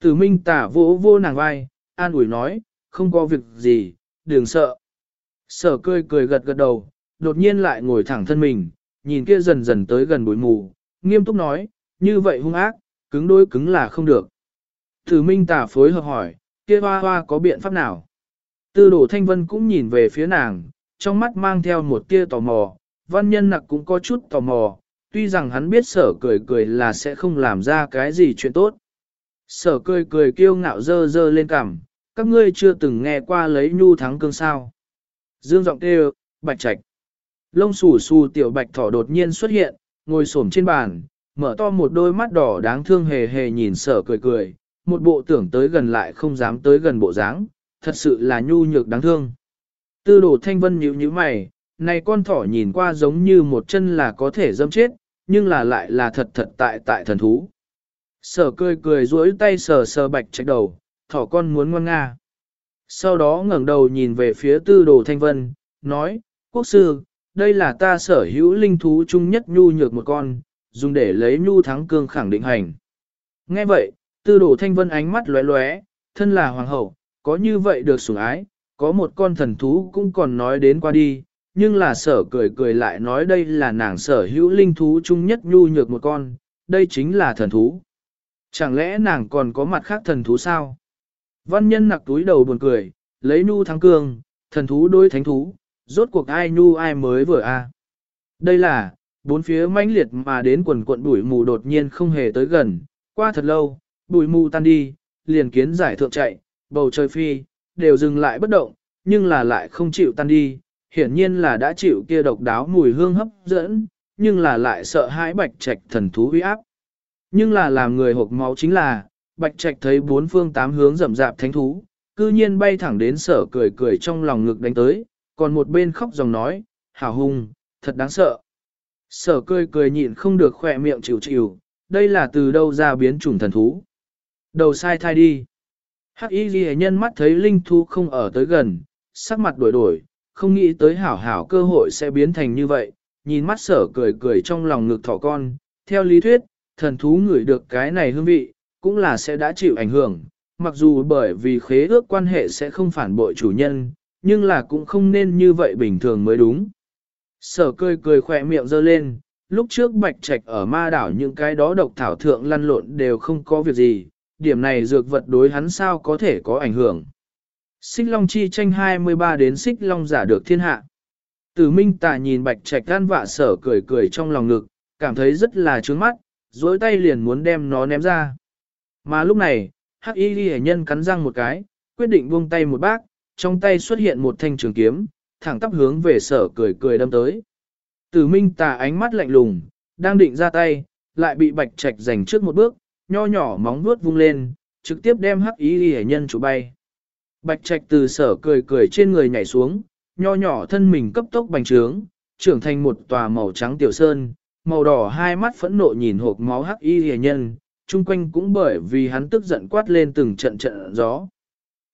Tử minh tả vỗ vô nàng vai, an ủi nói, không có việc gì, đừng sợ. Sở cười cười gật gật đầu, đột nhiên lại ngồi thẳng thân mình, nhìn kia dần dần tới gần bụi mù, nghiêm túc nói, như vậy hung ác, cứng đôi cứng là không được. Tử minh tả phối hợp hỏi, kia hoa hoa có biện pháp nào? Tư đổ thanh vân cũng nhìn về phía nàng, trong mắt mang theo một tia tò mò, văn nhân nặc cũng có chút tò mò, tuy rằng hắn biết sở cười cười là sẽ không làm ra cái gì chuyện tốt. Sở cười cười kiêu ngạo dơ dơ lên cằm, các ngươi chưa từng nghe qua lấy nhu thắng cương sao. Dương giọng kêu, bạch trạch. Lông xù xù tiểu bạch thỏ đột nhiên xuất hiện, ngồi xổm trên bàn, mở to một đôi mắt đỏ đáng thương hề hề nhìn sở cười cười, một bộ tưởng tới gần lại không dám tới gần bộ dáng, thật sự là nhu nhược đáng thương. Tư đồ thanh vân nhíu nhíu mày, này con thỏ nhìn qua giống như một chân là có thể dâm chết, nhưng là lại là thật thật tại tại thần thú. Sở cười cười duỗi tay sờ sờ bạch trạch đầu, thỏ con muốn ngoan nga. Sau đó ngẩng đầu nhìn về phía tư đồ thanh vân, nói, quốc sư, đây là ta sở hữu linh thú chung nhất nhu nhược một con, dùng để lấy nhu thắng cương khẳng định hành. Nghe vậy, tư đồ thanh vân ánh mắt lóe lóe, thân là hoàng hậu, có như vậy được sủng ái, có một con thần thú cũng còn nói đến qua đi, nhưng là sở cười cười lại nói đây là nàng sở hữu linh thú chung nhất nhu nhược một con, đây chính là thần thú. Chẳng lẽ nàng còn có mặt khác thần thú sao? Văn nhân nặc túi đầu buồn cười, lấy nhu thắng cương, thần thú đối thánh thú, rốt cuộc ai nhu ai mới vừa a. Đây là, bốn phía mãnh liệt mà đến quần cuộn bụi mù đột nhiên không hề tới gần, qua thật lâu, bụi mù tan đi, liền kiến giải thượng chạy, bầu trời phi, đều dừng lại bất động, nhưng là lại không chịu tan đi, hiển nhiên là đã chịu kia độc đáo mùi hương hấp dẫn, nhưng là lại sợ hãi bạch trạch thần thú uy áp. Nhưng là làm người hộp máu chính là, bạch trạch thấy bốn phương tám hướng rậm rạp thánh thú, cư nhiên bay thẳng đến sở cười cười trong lòng ngực đánh tới, còn một bên khóc dòng nói, hào hung, thật đáng sợ. Sở cười cười nhịn không được khỏe miệng chịu chịu, đây là từ đâu ra biến chủng thần thú. Đầu sai thai đi. Hắc y ghi nhân mắt thấy linh thú không ở tới gần, sắc mặt đổi đổi, không nghĩ tới hảo hảo cơ hội sẽ biến thành như vậy, nhìn mắt sở cười cười trong lòng ngực thỏ con, theo lý thuyết, thần thú ngửi được cái này hương vị, cũng là sẽ đã chịu ảnh hưởng, mặc dù bởi vì khế ước quan hệ sẽ không phản bội chủ nhân, nhưng là cũng không nên như vậy bình thường mới đúng. Sở cười cười khỏe miệng giơ lên, lúc trước bạch trạch ở ma đảo những cái đó độc thảo thượng lăn lộn đều không có việc gì, điểm này dược vật đối hắn sao có thể có ảnh hưởng. Xích Long chi tranh 23 đến Xích Long giả được thiên hạ. Tử Minh Tà nhìn Bạch Trạch gan vạ sở cười cười trong lòng ngực, cảm thấy rất là trướng mắt, dối tay liền muốn đem nó ném ra. Mà lúc này, Hắc Y Ghi nhân cắn răng một cái, quyết định buông tay một bác, trong tay xuất hiện một thanh trường kiếm, thẳng tắp hướng về sở cười cười đâm tới. Tử Minh Tà ánh mắt lạnh lùng, đang định ra tay, lại bị Bạch Trạch giành trước một bước, nho nhỏ móng vuốt vung lên, trực tiếp đem Hắc Y Ghi nhân chủ bay. Bạch Trạch từ sở cười cười trên người nhảy xuống, nho nhỏ thân mình cấp tốc bành trướng, trưởng thành một tòa màu trắng tiểu sơn, màu đỏ hai mắt phẫn nộ nhìn hộp máu hắc y hề nhân, chung quanh cũng bởi vì hắn tức giận quát lên từng trận trận gió.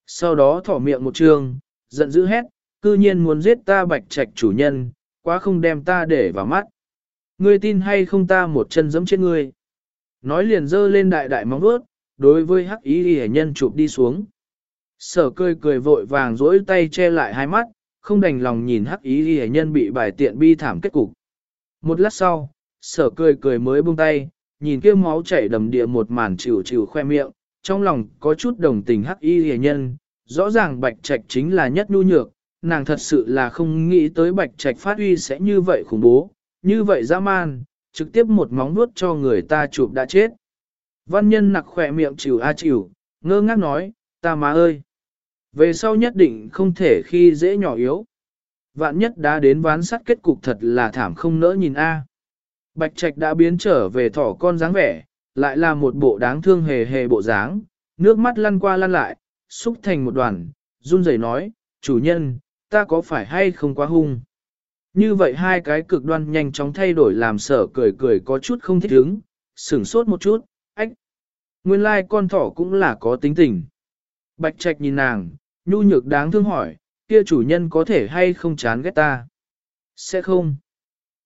Sau đó thỏ miệng một trường, giận dữ hét, cư nhiên muốn giết ta bạch trạch chủ nhân, quá không đem ta để vào mắt. Ngươi tin hay không ta một chân giẫm chết ngươi. Nói liền dơ lên đại đại móng vuốt, đối với hắc y hề nhân chụp đi xuống. Sở cười cười vội vàng dỗi tay che lại hai mắt, không đành lòng nhìn hắc ý ghi nhân bị bài tiện bi thảm kết cục. Một lát sau, sở cười cười mới buông tay, nhìn kia máu chảy đầm địa một màn chịu chịu khoe miệng, trong lòng có chút đồng tình hắc y hề nhân, rõ ràng bạch trạch chính là nhất nhu nhược, nàng thật sự là không nghĩ tới bạch trạch phát uy sẽ như vậy khủng bố, như vậy dã man, trực tiếp một móng nuốt cho người ta chụp đã chết. Văn nhân nặc khỏe miệng chịu a chịu, ngơ ngác nói, ta má ơi! Về sau nhất định không thể khi dễ nhỏ yếu. Vạn nhất đã đến ván sắt kết cục thật là thảm không nỡ nhìn a. Bạch Trạch đã biến trở về thỏ con dáng vẻ, lại là một bộ đáng thương hề hề bộ dáng, nước mắt lăn qua lăn lại, xúc thành một đoàn, run rẩy nói, chủ nhân, ta có phải hay không quá hung? Như vậy hai cái cực đoan nhanh chóng thay đổi làm sở cười cười có chút không thích ứng, sửng sốt một chút, ách. Nguyên lai like con thỏ cũng là có tính tình. Bạch Trạch nhìn nàng, nhu nhược đáng thương hỏi, kia chủ nhân có thể hay không chán ghét ta? Sẽ không.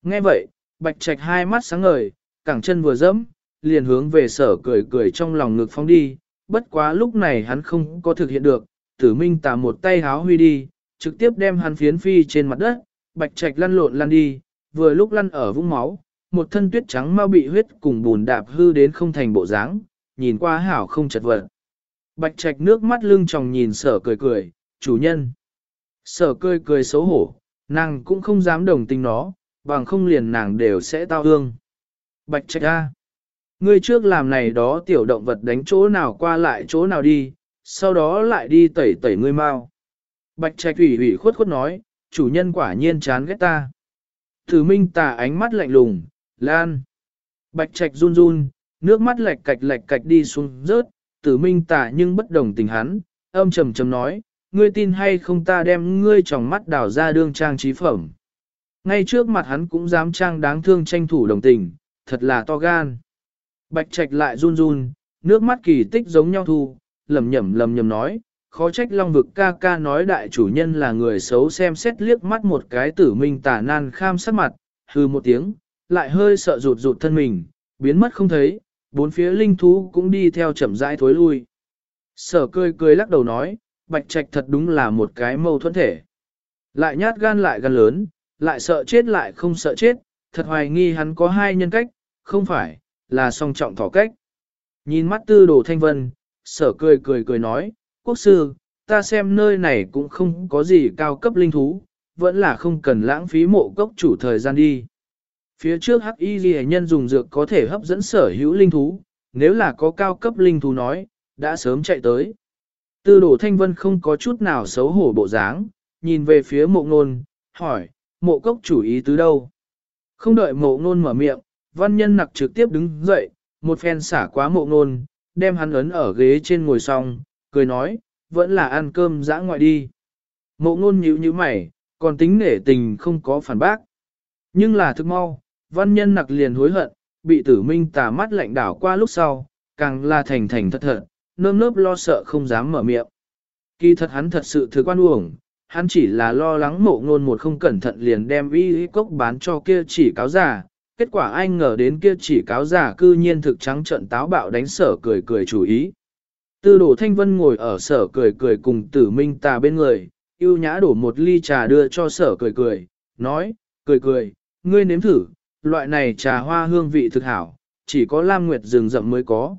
Nghe vậy, bạch trạch hai mắt sáng ngời, cẳng chân vừa dẫm, liền hướng về sở cười cười trong lòng ngực phóng đi, bất quá lúc này hắn không có thực hiện được, tử minh tả một tay háo huy đi, trực tiếp đem hắn phiến phi trên mặt đất, bạch trạch lăn lộn lăn đi, vừa lúc lăn ở vũng máu, một thân tuyết trắng mau bị huyết cùng bùn đạp hư đến không thành bộ dáng, nhìn qua hảo không chật vật. Bạch trạch nước mắt lưng tròng nhìn sở cười cười, chủ nhân. Sở cười cười xấu hổ, nàng cũng không dám đồng tình nó, bằng không liền nàng đều sẽ tao hương. Bạch trạch ra. Ngươi trước làm này đó tiểu động vật đánh chỗ nào qua lại chỗ nào đi, sau đó lại đi tẩy tẩy ngươi mau. Bạch trạch ủy ủy khuất khuất nói, chủ nhân quả nhiên chán ghét ta. Thử minh tà ánh mắt lạnh lùng, lan. Bạch trạch run run, nước mắt lệch cạch lệch cạch đi xuống rớt, tử minh tà nhưng bất đồng tình hắn, âm trầm trầm nói, ngươi tin hay không ta đem ngươi tròng mắt đào ra đương trang trí phẩm. Ngay trước mặt hắn cũng dám trang đáng thương tranh thủ đồng tình, thật là to gan. Bạch trạch lại run run, nước mắt kỳ tích giống nhau thu, lầm nhầm lầm nhầm nói, khó trách long vực ca ca nói đại chủ nhân là người xấu xem xét liếc mắt một cái tử minh Tả nan kham sát mặt, hư một tiếng, lại hơi sợ rụt rụt thân mình, biến mất không thấy, bốn phía linh thú cũng đi theo chậm rãi thối lui. Sở cười cười lắc đầu nói, bạch trạch thật đúng là một cái mâu thuẫn thể. Lại nhát gan lại gan lớn, lại sợ chết lại không sợ chết, thật hoài nghi hắn có hai nhân cách, không phải, là song trọng thỏ cách. Nhìn mắt tư đồ thanh vân, sở cười cười cười nói, quốc sư, ta xem nơi này cũng không có gì cao cấp linh thú, vẫn là không cần lãng phí mộ cốc chủ thời gian đi. Phía trước hắc y ghi nhân dùng dược có thể hấp dẫn sở hữu linh thú, nếu là có cao cấp linh thú nói, đã sớm chạy tới. Tư Đồ thanh vân không có chút nào xấu hổ bộ dáng, nhìn về phía mộ ngôn, hỏi, mộ cốc chủ ý tứ đâu? Không đợi mộ ngôn mở miệng, văn nhân nặc trực tiếp đứng dậy, một phen xả quá mộ ngôn, đem hắn ấn ở ghế trên ngồi xong, cười nói, vẫn là ăn cơm dã ngoại đi. Mộ ngôn nhíu như mày, còn tính nể tình không có phản bác. Nhưng là thức mau, văn nhân nặc liền hối hận, bị tử minh tà mắt lạnh đảo qua lúc sau, càng là thành thành thật thật, nơm nớp lo sợ không dám mở miệng. Kỳ thật hắn thật sự thừa quan uổng, hắn chỉ là lo lắng mộ ngôn một không cẩn thận liền đem y cốc bán cho kia chỉ cáo giả, kết quả anh ngờ đến kia chỉ cáo giả cư nhiên thực trắng trận táo bạo đánh sở cười cười chủ ý. Tư đổ thanh vân ngồi ở sở cười cười cùng tử minh tà bên người, yêu nhã đổ một ly trà đưa cho sở cười cười, nói, cười cười, ngươi nếm thử, loại này trà hoa hương vị thực hảo, chỉ có lam nguyệt rừng rậm mới có.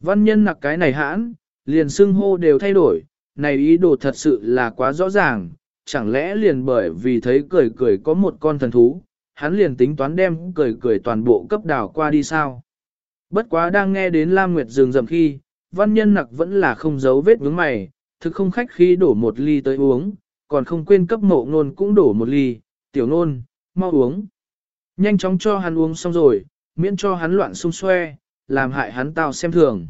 Văn nhân nặc cái này hãn, liền xưng hô đều thay đổi, này ý đồ thật sự là quá rõ ràng, chẳng lẽ liền bởi vì thấy cười cười có một con thần thú, hắn liền tính toán đem cười cười toàn bộ cấp đảo qua đi sao. Bất quá đang nghe đến Lam Nguyệt rừng dầm khi, văn nhân nặc vẫn là không giấu vết vướng mày, thực không khách khi đổ một ly tới uống, còn không quên cấp mộ nôn cũng đổ một ly, tiểu nôn, mau uống. Nhanh chóng cho hắn uống xong rồi, miễn cho hắn loạn xung xoe, làm hại hắn tao xem thường.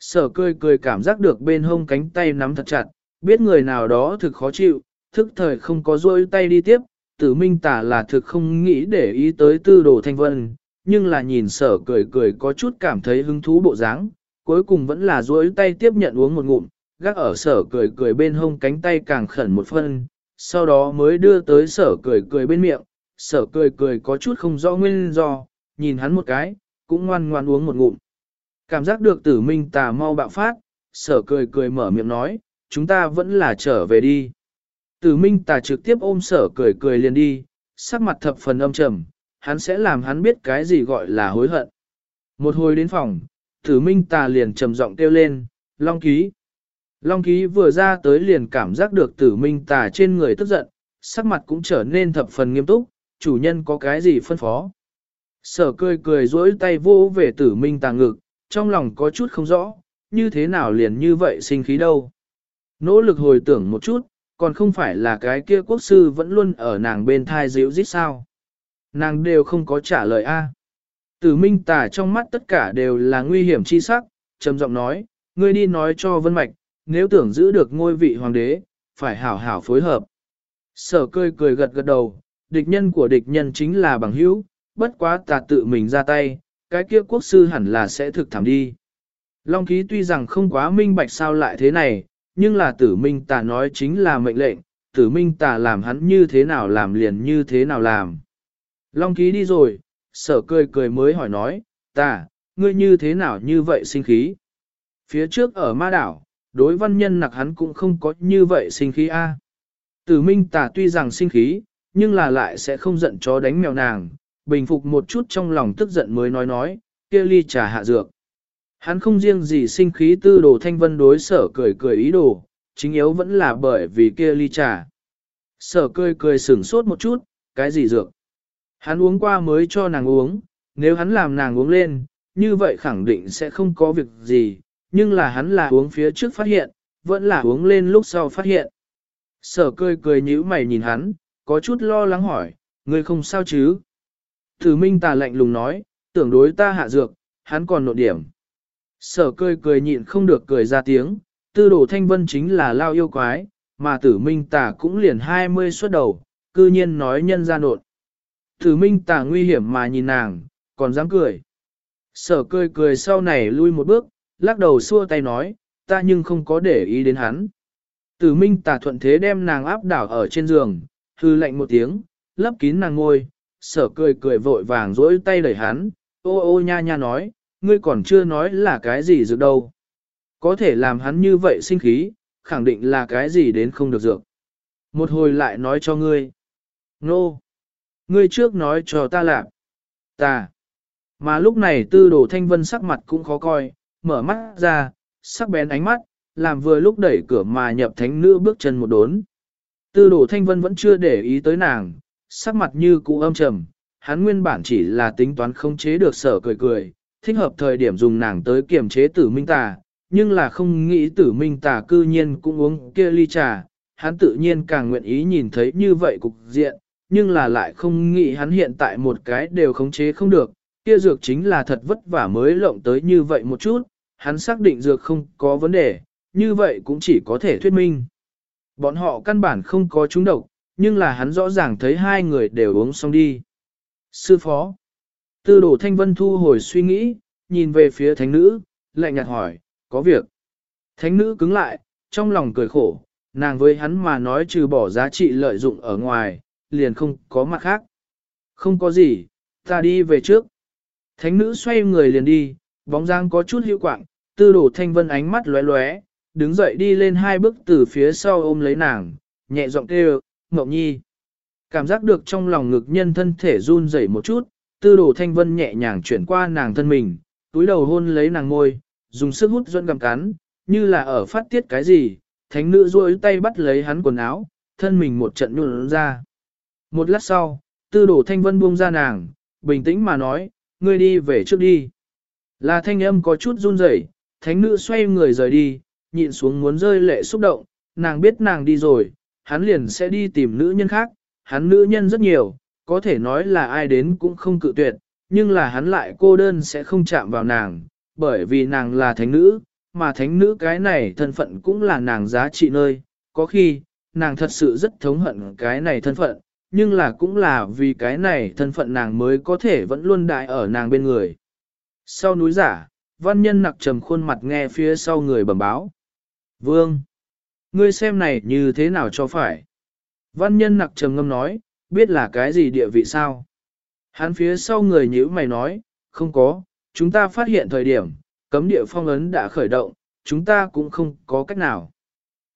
Sở cười cười cảm giác được bên hông cánh tay nắm thật chặt, biết người nào đó thực khó chịu, thức thời không có rôi tay đi tiếp, tử minh tả là thực không nghĩ để ý tới tư đồ thanh vân, nhưng là nhìn sở cười cười có chút cảm thấy hứng thú bộ dáng, cuối cùng vẫn là rôi tay tiếp nhận uống một ngụm, gác ở sở cười cười bên hông cánh tay càng khẩn một phân, sau đó mới đưa tới sở cười cười bên miệng, sở cười cười có chút không rõ nguyên do, nhìn hắn một cái, cũng ngoan ngoan uống một ngụm. Cảm giác được tử minh tà mau bạo phát, sở cười cười mở miệng nói, chúng ta vẫn là trở về đi. Tử minh tà trực tiếp ôm sở cười cười liền đi, sắc mặt thập phần âm trầm, hắn sẽ làm hắn biết cái gì gọi là hối hận. Một hồi đến phòng, tử minh tà liền trầm giọng kêu lên, long ký. Long ký vừa ra tới liền cảm giác được tử minh tà trên người tức giận, sắc mặt cũng trở nên thập phần nghiêm túc, chủ nhân có cái gì phân phó. Sở cười cười dỗi tay vô về tử minh tà ngực, trong lòng có chút không rõ, như thế nào liền như vậy sinh khí đâu. Nỗ lực hồi tưởng một chút, còn không phải là cái kia quốc sư vẫn luôn ở nàng bên thai dịu dít sao. Nàng đều không có trả lời a. Tử minh tả trong mắt tất cả đều là nguy hiểm chi sắc, trầm giọng nói, ngươi đi nói cho Vân Mạch, nếu tưởng giữ được ngôi vị hoàng đế, phải hảo hảo phối hợp. Sở cười cười gật gật đầu, địch nhân của địch nhân chính là bằng hữu, bất quá tà tự mình ra tay, cái kia quốc sư hẳn là sẽ thực thảm đi. Long ký tuy rằng không quá minh bạch sao lại thế này, nhưng là tử minh tà nói chính là mệnh lệnh, tử minh tà làm hắn như thế nào làm liền như thế nào làm. Long ký đi rồi, sở cười cười mới hỏi nói, tà, ngươi như thế nào như vậy sinh khí. Phía trước ở ma đảo, đối văn nhân nặc hắn cũng không có như vậy sinh khí a. Tử minh tà tuy rằng sinh khí, nhưng là lại sẽ không giận chó đánh mèo nàng, bình phục một chút trong lòng tức giận mới nói nói, kia ly trà hạ dược. Hắn không riêng gì sinh khí tư đồ thanh vân đối sở cười cười ý đồ, chính yếu vẫn là bởi vì kia ly trà. Sở cười cười sửng sốt một chút, cái gì dược? Hắn uống qua mới cho nàng uống, nếu hắn làm nàng uống lên, như vậy khẳng định sẽ không có việc gì, nhưng là hắn là uống phía trước phát hiện, vẫn là uống lên lúc sau phát hiện. Sở cười cười nhíu mày nhìn hắn, có chút lo lắng hỏi, ngươi không sao chứ? Thử minh tà lạnh lùng nói, tưởng đối ta hạ dược, hắn còn nộ điểm. Sở cười cười nhịn không được cười ra tiếng, tư đồ thanh vân chính là lao yêu quái, mà tử minh tà cũng liền 20 xuất đầu, cư nhiên nói nhân ra nộn. Tử minh tà nguy hiểm mà nhìn nàng, còn dám cười. Sở cười cười sau này lui một bước, lắc đầu xua tay nói, ta nhưng không có để ý đến hắn. Tử minh tà thuận thế đem nàng áp đảo ở trên giường, hư lạnh một tiếng, lấp kín nàng ngôi, sở cười cười vội vàng dỗi tay đẩy hắn, ô ô nha nha nói, ngươi còn chưa nói là cái gì dược đâu. Có thể làm hắn như vậy sinh khí, khẳng định là cái gì đến không được dược. Một hồi lại nói cho ngươi. Nô! Ngươi trước nói cho ta làm. Ta! Mà lúc này tư đồ thanh vân sắc mặt cũng khó coi, mở mắt ra, sắc bén ánh mắt, làm vừa lúc đẩy cửa mà nhập thánh nữ bước chân một đốn. Tư đồ thanh vân vẫn chưa để ý tới nàng, sắc mặt như cũ âm trầm, hắn nguyên bản chỉ là tính toán không chế được sở cười cười, thích hợp thời điểm dùng nàng tới kiềm chế tử minh tà, nhưng là không nghĩ tử minh tà cư nhiên cũng uống kia ly trà, hắn tự nhiên càng nguyện ý nhìn thấy như vậy cục diện, nhưng là lại không nghĩ hắn hiện tại một cái đều khống chế không được, kia dược chính là thật vất vả mới lộng tới như vậy một chút, hắn xác định dược không có vấn đề, như vậy cũng chỉ có thể thuyết minh. Bọn họ căn bản không có trúng độc, nhưng là hắn rõ ràng thấy hai người đều uống xong đi. Sư phó. Tư đồ thanh vân thu hồi suy nghĩ, nhìn về phía thánh nữ, lạnh nhạt hỏi, có việc. Thánh nữ cứng lại, trong lòng cười khổ, nàng với hắn mà nói trừ bỏ giá trị lợi dụng ở ngoài, liền không có mặt khác. Không có gì, ta đi về trước. Thánh nữ xoay người liền đi, bóng dáng có chút hữu quạng, tư đồ thanh vân ánh mắt lóe lóe, đứng dậy đi lên hai bước từ phía sau ôm lấy nàng, nhẹ giọng kêu, Ngọc Nhi. Cảm giác được trong lòng ngực nhân thân thể run rẩy một chút, tư đồ thanh vân nhẹ nhàng chuyển qua nàng thân mình, túi đầu hôn lấy nàng ngôi, dùng sức hút dẫn gầm cắn, như là ở phát tiết cái gì, thánh nữ duỗi tay bắt lấy hắn quần áo, thân mình một trận nhuận ra. Một lát sau, tư đồ thanh vân buông ra nàng, bình tĩnh mà nói, ngươi đi về trước đi. Là thanh âm có chút run rẩy, thánh nữ xoay người rời đi, nhịn xuống muốn rơi lệ xúc động, nàng biết nàng đi rồi, hắn liền sẽ đi tìm nữ nhân khác, hắn nữ nhân rất nhiều, có thể nói là ai đến cũng không cự tuyệt, nhưng là hắn lại cô đơn sẽ không chạm vào nàng, bởi vì nàng là thánh nữ, mà thánh nữ cái này thân phận cũng là nàng giá trị nơi, có khi, nàng thật sự rất thống hận cái này thân phận, nhưng là cũng là vì cái này thân phận nàng mới có thể vẫn luôn đại ở nàng bên người. Sau núi giả, văn nhân nặc trầm khuôn mặt nghe phía sau người bẩm báo. Vương! Ngươi xem này như thế nào cho phải? Văn nhân nặc trầm ngâm nói, biết là cái gì địa vị sao? Hắn phía sau người nhíu mày nói, không có, chúng ta phát hiện thời điểm, cấm địa phong ấn đã khởi động, chúng ta cũng không có cách nào.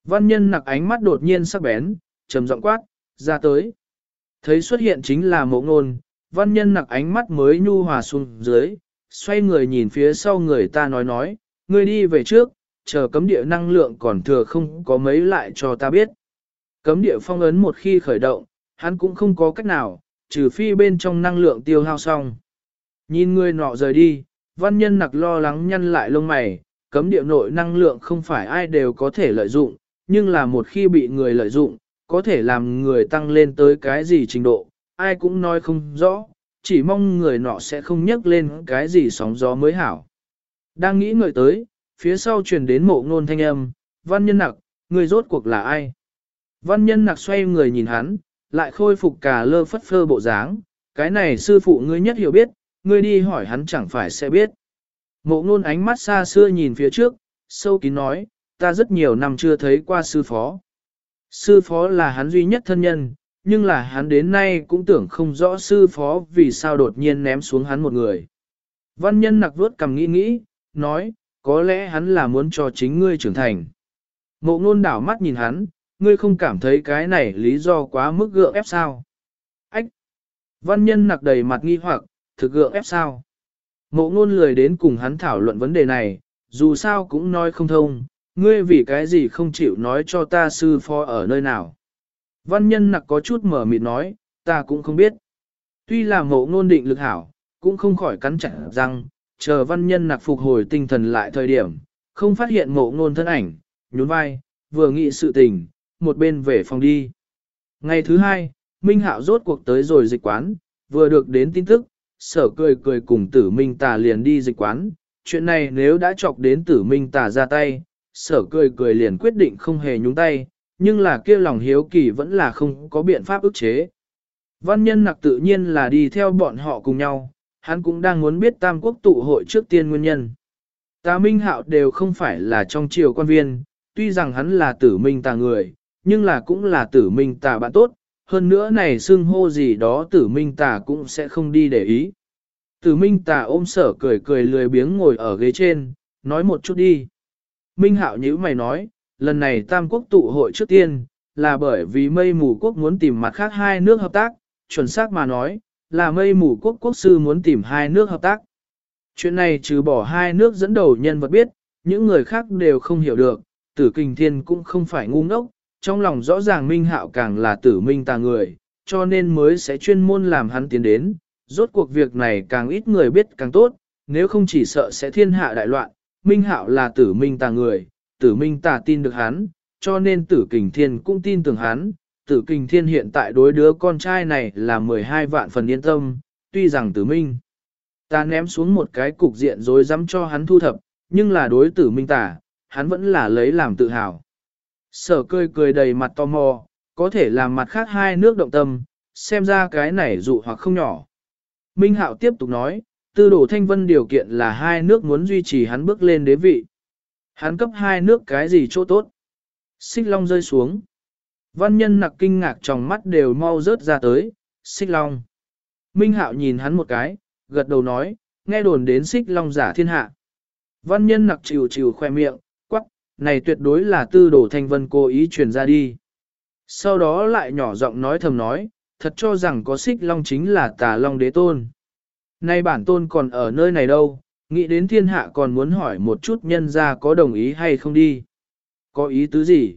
Văn nhân nặc ánh mắt đột nhiên sắc bén, trầm giọng quát, ra tới. Thấy xuất hiện chính là mộ ngôn, văn nhân nặc ánh mắt mới nhu hòa xuống dưới, xoay người nhìn phía sau người ta nói nói, ngươi đi về trước, chờ cấm địa năng lượng còn thừa không có mấy lại cho ta biết. Cấm địa phong ấn một khi khởi động, hắn cũng không có cách nào, trừ phi bên trong năng lượng tiêu hao xong. Nhìn người nọ rời đi, văn nhân nặc lo lắng nhăn lại lông mày, cấm địa nội năng lượng không phải ai đều có thể lợi dụng, nhưng là một khi bị người lợi dụng, có thể làm người tăng lên tới cái gì trình độ, ai cũng nói không rõ, chỉ mong người nọ sẽ không nhấc lên cái gì sóng gió mới hảo. Đang nghĩ người tới, phía sau truyền đến mộ ngôn thanh âm, văn nhân nặc, người rốt cuộc là ai? Văn nhân nặc xoay người nhìn hắn, lại khôi phục cả lơ phất phơ bộ dáng, cái này sư phụ ngươi nhất hiểu biết, ngươi đi hỏi hắn chẳng phải sẽ biết. Mộ ngôn ánh mắt xa xưa nhìn phía trước, sâu kín nói, ta rất nhiều năm chưa thấy qua sư phó. Sư phó là hắn duy nhất thân nhân, nhưng là hắn đến nay cũng tưởng không rõ sư phó vì sao đột nhiên ném xuống hắn một người. Văn nhân nặc vuốt cầm nghĩ nghĩ, nói, có lẽ hắn là muốn cho chính ngươi trưởng thành. Mộ ngôn đảo mắt nhìn hắn, ngươi không cảm thấy cái này lý do quá mức gượng ép sao? Ách! Văn nhân nặc đầy mặt nghi hoặc, thực gượng ép sao? Mộ ngôn lười đến cùng hắn thảo luận vấn đề này, dù sao cũng nói không thông, ngươi vì cái gì không chịu nói cho ta sư phó ở nơi nào. Văn nhân nặc có chút mở mịt nói, ta cũng không biết. Tuy là mộ ngôn định lực hảo, cũng không khỏi cắn chặt răng, chờ văn nhân nặc phục hồi tinh thần lại thời điểm, không phát hiện mộ ngôn thân ảnh, nhún vai, vừa nghĩ sự tình, một bên về phòng đi. Ngày thứ hai, Minh Hạo rốt cuộc tới rồi dịch quán, vừa được đến tin tức, sở cười cười cùng tử Minh Tà liền đi dịch quán. Chuyện này nếu đã chọc đến tử Minh Tà ra tay, sở cười cười liền quyết định không hề nhúng tay, nhưng là kia lòng hiếu kỳ vẫn là không có biện pháp ức chế. Văn nhân nặc tự nhiên là đi theo bọn họ cùng nhau, hắn cũng đang muốn biết tam quốc tụ hội trước tiên nguyên nhân. Tà Minh Hạo đều không phải là trong triều quan viên, tuy rằng hắn là tử minh tà người, nhưng là cũng là tử minh tà bạn tốt, hơn nữa này xưng hô gì đó tử minh tà cũng sẽ không đi để ý. Tử minh tà ôm sở cười cười lười biếng ngồi ở ghế trên, nói một chút đi. Minh hạo nhữ mày nói, lần này tam quốc tụ hội trước tiên, là bởi vì mây mù quốc muốn tìm mặt khác hai nước hợp tác, chuẩn xác mà nói, là mây mù quốc quốc sư muốn tìm hai nước hợp tác. Chuyện này trừ bỏ hai nước dẫn đầu nhân vật biết, những người khác đều không hiểu được, tử kình thiên cũng không phải ngu ngốc, trong lòng rõ ràng minh hạo càng là tử minh tà người, cho nên mới sẽ chuyên môn làm hắn tiến đến, rốt cuộc việc này càng ít người biết càng tốt, nếu không chỉ sợ sẽ thiên hạ đại loạn, minh hạo là tử minh tà người, tử minh tà tin được hắn, cho nên tử kình thiên cũng tin tưởng hắn, tử kình thiên hiện tại đối đứa con trai này là 12 vạn phần yên tâm, tuy rằng tử minh ta ném xuống một cái cục diện rồi dám cho hắn thu thập, nhưng là đối tử minh tả, hắn vẫn là lấy làm tự hào. Sở cười cười đầy mặt tò mò, có thể làm mặt khác hai nước động tâm, xem ra cái này dụ hoặc không nhỏ. Minh Hạo tiếp tục nói, tư đổ thanh vân điều kiện là hai nước muốn duy trì hắn bước lên đế vị. Hắn cấp hai nước cái gì chỗ tốt? Xích long rơi xuống. Văn nhân nặc kinh ngạc trong mắt đều mau rớt ra tới, xích long. Minh Hạo nhìn hắn một cái, gật đầu nói, nghe đồn đến xích long giả thiên hạ. Văn nhân nặc chịu chịu khoe miệng, này tuyệt đối là tư đồ thanh vân cố ý truyền ra đi. Sau đó lại nhỏ giọng nói thầm nói, thật cho rằng có xích long chính là tà long đế tôn. Nay bản tôn còn ở nơi này đâu, nghĩ đến thiên hạ còn muốn hỏi một chút nhân ra có đồng ý hay không đi. Có ý tứ gì?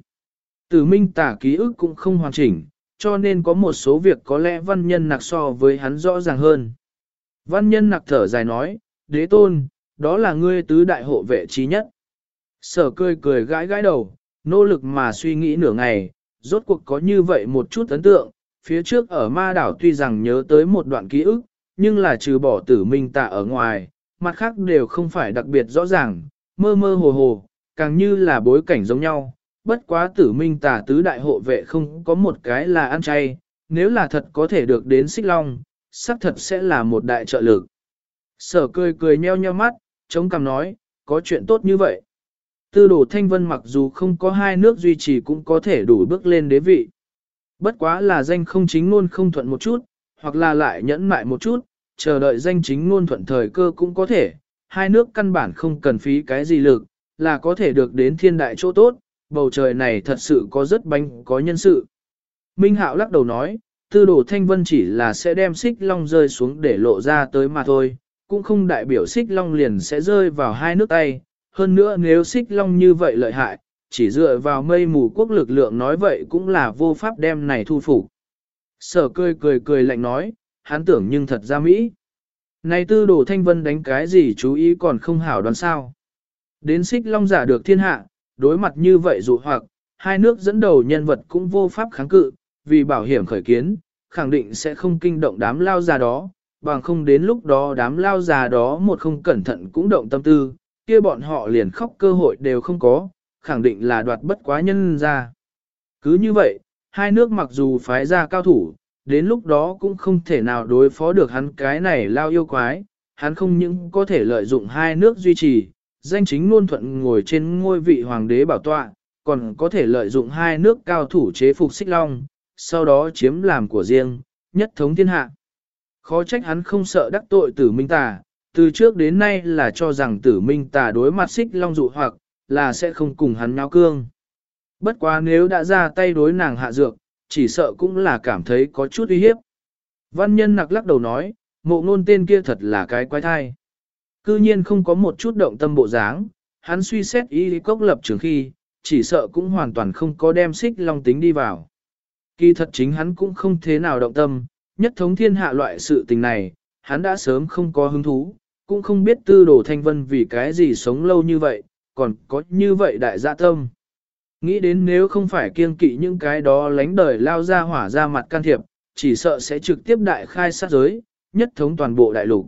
Tử minh tả ký ức cũng không hoàn chỉnh, cho nên có một số việc có lẽ văn nhân nặc so với hắn rõ ràng hơn. Văn nhân nặc thở dài nói, đế tôn, đó là ngươi tứ đại hộ vệ trí nhất. Sở cười cười gãi gãi đầu, nỗ lực mà suy nghĩ nửa ngày, rốt cuộc có như vậy một chút ấn tượng, phía trước ở ma đảo tuy rằng nhớ tới một đoạn ký ức, nhưng là trừ bỏ tử minh tạ ở ngoài, mặt khác đều không phải đặc biệt rõ ràng, mơ mơ hồ hồ, càng như là bối cảnh giống nhau. Bất quá tử minh tả tứ đại hộ vệ không có một cái là ăn chay, nếu là thật có thể được đến xích long, xác thật sẽ là một đại trợ lực. Sở cười cười nheo nheo mắt, chống cằm nói, có chuyện tốt như vậy. Tư đồ thanh vân mặc dù không có hai nước duy trì cũng có thể đủ bước lên đế vị. Bất quá là danh không chính luôn không thuận một chút, hoặc là lại nhẫn mại một chút, chờ đợi danh chính luôn thuận thời cơ cũng có thể. Hai nước căn bản không cần phí cái gì lực, là có thể được đến thiên đại chỗ tốt, bầu trời này thật sự có rất bánh có nhân sự. Minh Hạo lắc đầu nói, tư đồ thanh vân chỉ là sẽ đem xích long rơi xuống để lộ ra tới mà thôi, cũng không đại biểu xích long liền sẽ rơi vào hai nước tay, hơn nữa nếu xích long như vậy lợi hại, chỉ dựa vào mây mù quốc lực lượng nói vậy cũng là vô pháp đem này thu phục. Sở cười cười cười lạnh nói, hắn tưởng nhưng thật ra Mỹ. Này tư đồ thanh vân đánh cái gì chú ý còn không hảo đoán sao. Đến xích long giả được thiên hạ, đối mặt như vậy dụ hoặc, hai nước dẫn đầu nhân vật cũng vô pháp kháng cự, vì bảo hiểm khởi kiến, khẳng định sẽ không kinh động đám lao già đó, bằng không đến lúc đó đám lao già đó một không cẩn thận cũng động tâm tư, kia bọn họ liền khóc cơ hội đều không có, khẳng định là đoạt bất quá nhân ra. Cứ như vậy, hai nước mặc dù phái ra cao thủ, đến lúc đó cũng không thể nào đối phó được hắn cái này lao yêu quái, hắn không những có thể lợi dụng hai nước duy trì, danh chính luôn thuận ngồi trên ngôi vị hoàng đế bảo tọa, còn có thể lợi dụng hai nước cao thủ chế phục xích long, sau đó chiếm làm của riêng, nhất thống thiên hạ. Khó trách hắn không sợ đắc tội tử minh tà, từ trước đến nay là cho rằng tử minh tà đối mặt xích long dụ hoặc, là sẽ không cùng hắn nháo cương. Bất quá nếu đã ra tay đối nàng hạ dược, chỉ sợ cũng là cảm thấy có chút uy hiếp. Văn nhân nặc lắc đầu nói, mộ ngôn tên kia thật là cái quái thai. Cư nhiên không có một chút động tâm bộ dáng, hắn suy xét ý cốc lập trường khi, chỉ sợ cũng hoàn toàn không có đem xích long tính đi vào. Kỳ thật chính hắn cũng không thế nào động tâm, nhất thống thiên hạ loại sự tình này, hắn đã sớm không có hứng thú, cũng không biết tư đồ thanh vân vì cái gì sống lâu như vậy, còn có như vậy đại dạ tâm. Nghĩ đến nếu không phải kiên kỵ những cái đó lánh đời lao ra hỏa ra mặt can thiệp, chỉ sợ sẽ trực tiếp đại khai sát giới, nhất thống toàn bộ đại lục.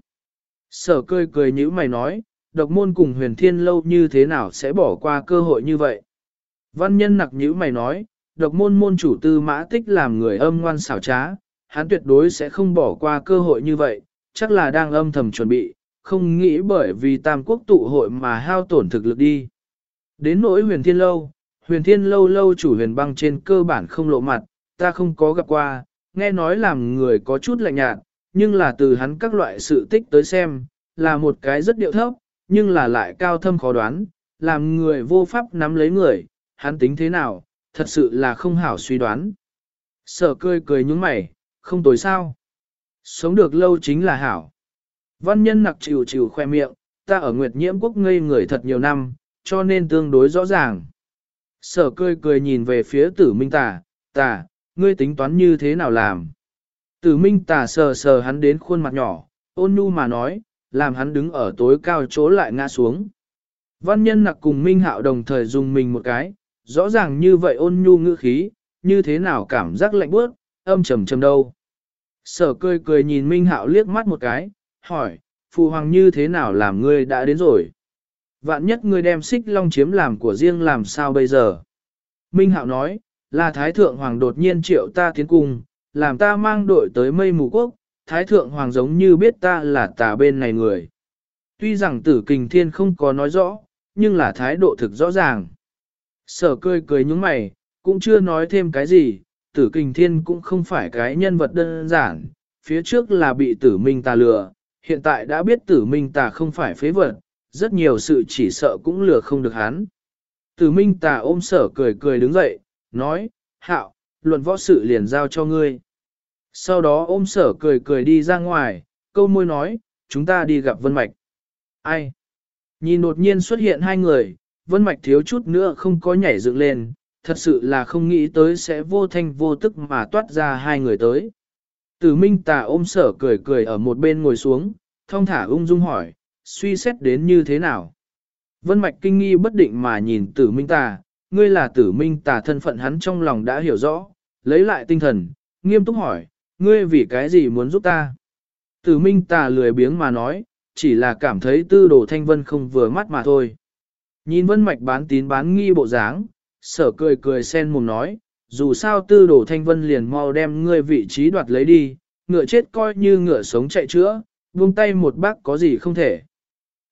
Sở cười cười như mày nói, độc môn cùng huyền thiên lâu như thế nào sẽ bỏ qua cơ hội như vậy. Văn nhân nặc như mày nói, độc môn môn chủ tư mã tích làm người âm ngoan xảo trá, hắn tuyệt đối sẽ không bỏ qua cơ hội như vậy, chắc là đang âm thầm chuẩn bị, không nghĩ bởi vì tam quốc tụ hội mà hao tổn thực lực đi. Đến nỗi huyền thiên lâu, huyền thiên lâu lâu chủ huyền băng trên cơ bản không lộ mặt, ta không có gặp qua, nghe nói làm người có chút lạnh nhạt, nhưng là từ hắn các loại sự tích tới xem, là một cái rất điệu thấp, nhưng là lại cao thâm khó đoán, làm người vô pháp nắm lấy người, hắn tính thế nào, thật sự là không hảo suy đoán. Sở cười cười nhúng mày, không tối sao. Sống được lâu chính là hảo. Văn nhân nặc chịu chịu khoe miệng, ta ở Nguyệt Nhiễm Quốc ngây người thật nhiều năm, cho nên tương đối rõ ràng. Sở cười cười nhìn về phía tử minh tà, tà, ngươi tính toán như thế nào làm? Tử minh tà sờ sờ hắn đến khuôn mặt nhỏ, ôn nhu mà nói, làm hắn đứng ở tối cao chỗ lại ngã xuống. Văn nhân nặc cùng minh hạo đồng thời dùng mình một cái, rõ ràng như vậy ôn nhu ngữ khí, như thế nào cảm giác lạnh bước, âm trầm trầm đâu. Sở cười cười nhìn minh hạo liếc mắt một cái, hỏi, phụ hoàng như thế nào làm ngươi đã đến rồi? Vạn nhất ngươi đem xích long chiếm làm của riêng làm sao bây giờ? Minh hạo nói, là Thái Thượng Hoàng đột nhiên triệu ta tiến cung, làm ta mang đội tới mây mù quốc, Thái Thượng Hoàng giống như biết ta là tà bên này người. Tuy rằng tử kình thiên không có nói rõ, nhưng là thái độ thực rõ ràng. Sở cười cười nhúng mày, cũng chưa nói thêm cái gì, tử kình thiên cũng không phải cái nhân vật đơn giản, phía trước là bị tử minh tà lừa, hiện tại đã biết tử minh tà không phải phế vật, rất nhiều sự chỉ sợ cũng lừa không được hắn. Tử minh tà ôm sở cười cười đứng dậy, nói, hạo, luận võ sự liền giao cho ngươi. Sau đó ôm sở cười cười đi ra ngoài, câu môi nói, chúng ta đi gặp Vân Mạch. Ai? Nhìn đột nhiên xuất hiện hai người, Vân Mạch thiếu chút nữa không có nhảy dựng lên, thật sự là không nghĩ tới sẽ vô thanh vô tức mà toát ra hai người tới. Tử Minh Tà ôm sở cười cười ở một bên ngồi xuống, thong thả ung dung hỏi, suy xét đến như thế nào? Vân Mạch kinh nghi bất định mà nhìn Tử Minh Tà, ngươi là Tử Minh Tà thân phận hắn trong lòng đã hiểu rõ, lấy lại tinh thần, nghiêm túc hỏi, ngươi vì cái gì muốn giúp ta? Tử Minh Tà lười biếng mà nói, chỉ là cảm thấy tư đồ thanh vân không vừa mắt mà thôi. Nhìn Vân Mạch bán tín bán nghi bộ dáng, sở cười cười sen mồm nói, dù sao tư đồ thanh vân liền mau đem ngươi vị trí đoạt lấy đi, ngựa chết coi như ngựa sống chạy chữa, buông tay một bác có gì không thể.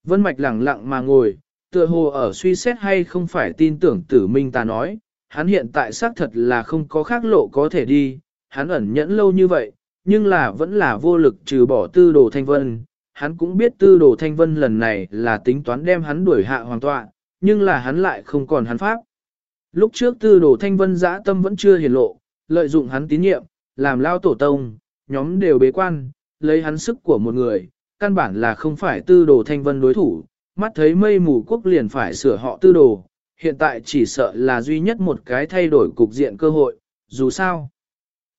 Vân Mạch lẳng lặng mà ngồi, tựa hồ ở suy xét hay không phải tin tưởng tử minh ta nói, hắn hiện tại xác thật là không có khác lộ có thể đi, hắn ẩn nhẫn lâu như vậy, nhưng là vẫn là vô lực trừ bỏ tư đồ thanh vân. Hắn cũng biết tư đồ thanh vân lần này là tính toán đem hắn đuổi hạ hoàng tọa, nhưng là hắn lại không còn hắn pháp. Lúc trước tư đồ thanh vân giã tâm vẫn chưa hiển lộ, lợi dụng hắn tín nhiệm, làm lao tổ tông, nhóm đều bế quan, lấy hắn sức của một người, căn bản là không phải tư đồ thanh vân đối thủ, mắt thấy mây mù quốc liền phải sửa họ tư đồ, hiện tại chỉ sợ là duy nhất một cái thay đổi cục diện cơ hội, dù sao,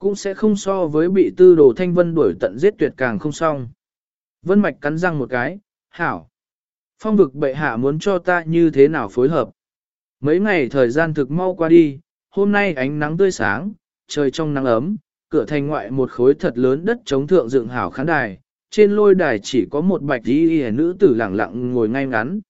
cũng sẽ không so với bị tư đồ thanh vân đuổi tận giết tuyệt càng không xong. Vân Mạch cắn răng một cái, hảo. Phong vực bệ hạ muốn cho ta như thế nào phối hợp. Mấy ngày thời gian thực mau qua đi, hôm nay ánh nắng tươi sáng, trời trong nắng ấm, cửa thành ngoại một khối thật lớn đất chống thượng dựng hảo khán đài, trên lôi đài chỉ có một bạch y y nữ tử lẳng lặng ngồi ngay ngắn.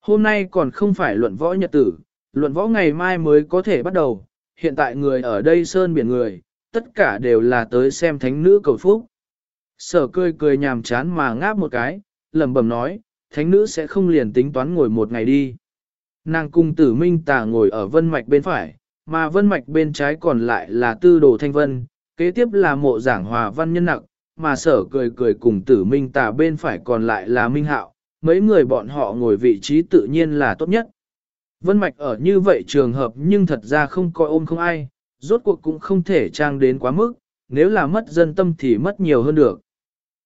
Hôm nay còn không phải luận võ nhật tử, luận võ ngày mai mới có thể bắt đầu, hiện tại người ở đây sơn biển người, tất cả đều là tới xem thánh nữ cầu phúc. Sở cười cười nhàm chán mà ngáp một cái, lẩm bẩm nói, thánh nữ sẽ không liền tính toán ngồi một ngày đi. Nàng cung tử minh tà ngồi ở vân mạch bên phải, mà vân mạch bên trái còn lại là tư đồ thanh vân, kế tiếp là mộ giảng hòa văn nhân nặc, mà sở cười cười cùng tử minh tà bên phải còn lại là minh hạo, mấy người bọn họ ngồi vị trí tự nhiên là tốt nhất. Vân Mạch ở như vậy trường hợp nhưng thật ra không coi ôm không ai, rốt cuộc cũng không thể trang đến quá mức, nếu là mất dân tâm thì mất nhiều hơn được.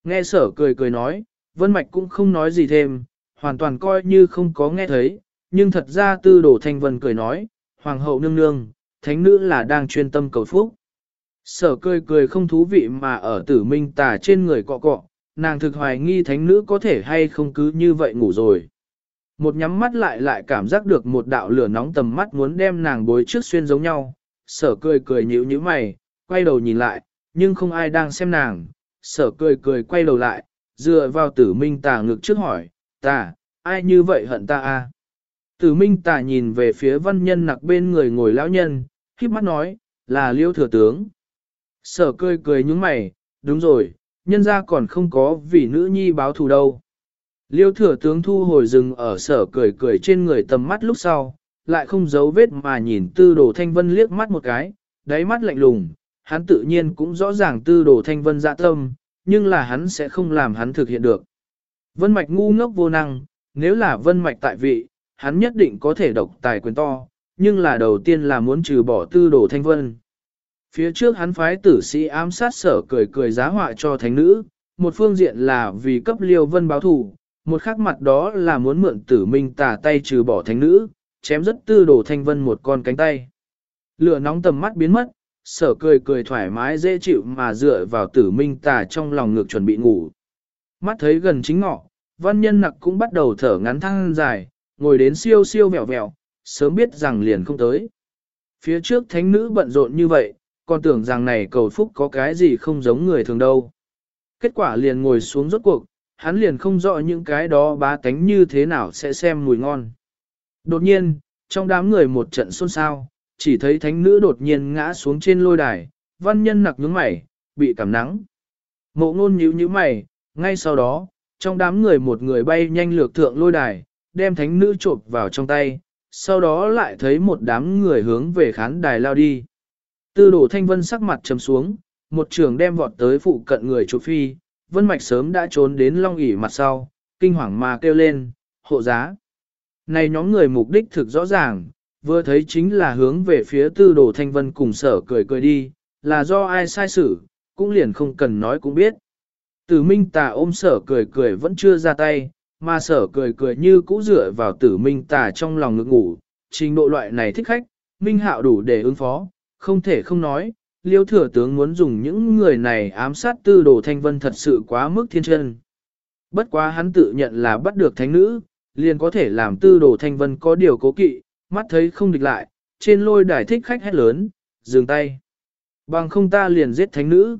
Nghe sở cười cười nói, Vân Mạch cũng không nói gì thêm, hoàn toàn coi như không có nghe thấy, nhưng thật ra tư đổ thanh vân cười nói, Hoàng hậu nương nương, thánh nữ là đang chuyên tâm cầu phúc. Sở cười cười không thú vị mà ở tử minh tà trên người cọ cọ, nàng thực hoài nghi thánh nữ có thể hay không cứ như vậy ngủ rồi. Một nhắm mắt lại lại cảm giác được một đạo lửa nóng tầm mắt muốn đem nàng bối trước xuyên giống nhau, sở cười cười nhíu nhíu mày, quay đầu nhìn lại, nhưng không ai đang xem nàng, sở cười cười quay đầu lại, dựa vào tử minh tà ngực trước hỏi, ta, ai như vậy hận ta a? Tử minh tà nhìn về phía văn nhân nặc bên người ngồi lão nhân, khiếp mắt nói, là liêu thừa tướng. Sở cười cười nhúng mày, đúng rồi, nhân ra còn không có vì nữ nhi báo thù đâu. Liêu thừa tướng thu hồi rừng ở sở cười cười trên người tầm mắt lúc sau, lại không giấu vết mà nhìn tư đồ thanh vân liếc mắt một cái, đáy mắt lạnh lùng, hắn tự nhiên cũng rõ ràng tư đồ thanh vân dạ tâm, nhưng là hắn sẽ không làm hắn thực hiện được. Vân mạch ngu ngốc vô năng, nếu là vân mạch tại vị, hắn nhất định có thể độc tài quyền to, nhưng là đầu tiên là muốn trừ bỏ tư đồ thanh vân. Phía trước hắn phái tử sĩ ám sát sở cười cười giá họa cho thánh nữ, một phương diện là vì cấp liêu vân báo thù, một khác mặt đó là muốn mượn tử minh tà tay trừ bỏ thánh nữ, chém rất tư đồ thanh vân một con cánh tay. Lửa nóng tầm mắt biến mất, sở cười cười thoải mái dễ chịu mà dựa vào tử minh tà trong lòng ngược chuẩn bị ngủ. Mắt thấy gần chính ngọ, văn nhân nặc cũng bắt đầu thở ngắn thăng dài, ngồi đến siêu siêu vẹo vẹo, sớm biết rằng liền không tới. Phía trước thánh nữ bận rộn như vậy, còn tưởng rằng này cầu phúc có cái gì không giống người thường đâu. Kết quả liền ngồi xuống rốt cuộc, hắn liền không rõ những cái đó bá tánh như thế nào sẽ xem mùi ngon. Đột nhiên, trong đám người một trận xôn xao, chỉ thấy thánh nữ đột nhiên ngã xuống trên lôi đài, văn nhân nặc nhướng mày, bị cảm nắng. Mộ ngôn nhíu nhíu mày, ngay sau đó, trong đám người một người bay nhanh lược thượng lôi đài, đem thánh nữ chộp vào trong tay, sau đó lại thấy một đám người hướng về khán đài lao đi. Tư đổ thanh vân sắc mặt trầm xuống, một trường đem vọt tới phụ cận người chụp phi, vân mạch sớm đã trốn đến long ỉ mặt sau, kinh hoàng mà kêu lên, hộ giá. Này nhóm người mục đích thực rõ ràng, vừa thấy chính là hướng về phía tư đồ thanh vân cùng sở cười cười đi, là do ai sai xử, cũng liền không cần nói cũng biết. Tử minh tà ôm sở cười cười vẫn chưa ra tay, mà sở cười cười như cũ dựa vào tử minh tà trong lòng ngực ngủ, trình độ loại này thích khách, minh hạo đủ để ứng phó, không thể không nói, liêu thừa tướng muốn dùng những người này ám sát tư đồ thanh vân thật sự quá mức thiên chân. Bất quá hắn tự nhận là bắt được thánh nữ, liền có thể làm tư đồ thanh vân có điều cố kỵ, mắt thấy không địch lại, trên lôi đài thích khách hét lớn, dừng tay. Bằng không ta liền giết thánh nữ.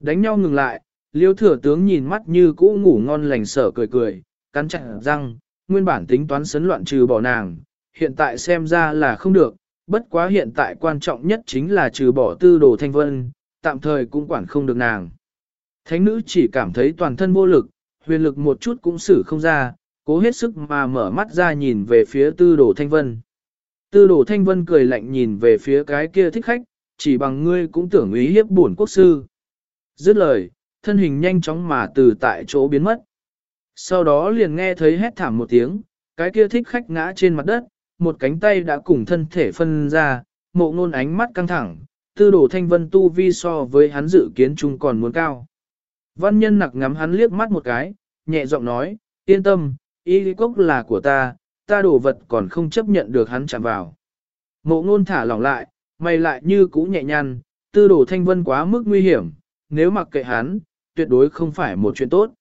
Đánh nhau ngừng lại, liêu thừa tướng nhìn mắt như cũ ngủ ngon lành sở cười cười, cắn chặt răng, nguyên bản tính toán sấn loạn trừ bỏ nàng, hiện tại xem ra là không được, bất quá hiện tại quan trọng nhất chính là trừ bỏ tư đồ thanh vân, tạm thời cũng quản không được nàng. Thánh nữ chỉ cảm thấy toàn thân vô lực, huyền lực một chút cũng xử không ra, cố hết sức mà mở mắt ra nhìn về phía tư đồ thanh vân. Tư đồ thanh vân cười lạnh nhìn về phía cái kia thích khách, chỉ bằng ngươi cũng tưởng ý hiếp bổn quốc sư. Dứt lời, thân hình nhanh chóng mà từ tại chỗ biến mất. Sau đó liền nghe thấy hét thảm một tiếng, cái kia thích khách ngã trên mặt đất, một cánh tay đã cùng thân thể phân ra, mộ ngôn ánh mắt căng thẳng, tư đồ thanh vân tu vi so với hắn dự kiến chung còn muốn cao. Văn nhân nặc ngắm hắn liếc mắt một cái, nhẹ giọng nói, yên tâm, y cốc là của ta, ta đổ vật còn không chấp nhận được hắn chạm vào. Mộ ngôn thả lỏng lại, mày lại như cũ nhẹ nhăn, tư đồ thanh vân quá mức nguy hiểm, nếu mặc kệ hắn, tuyệt đối không phải một chuyện tốt.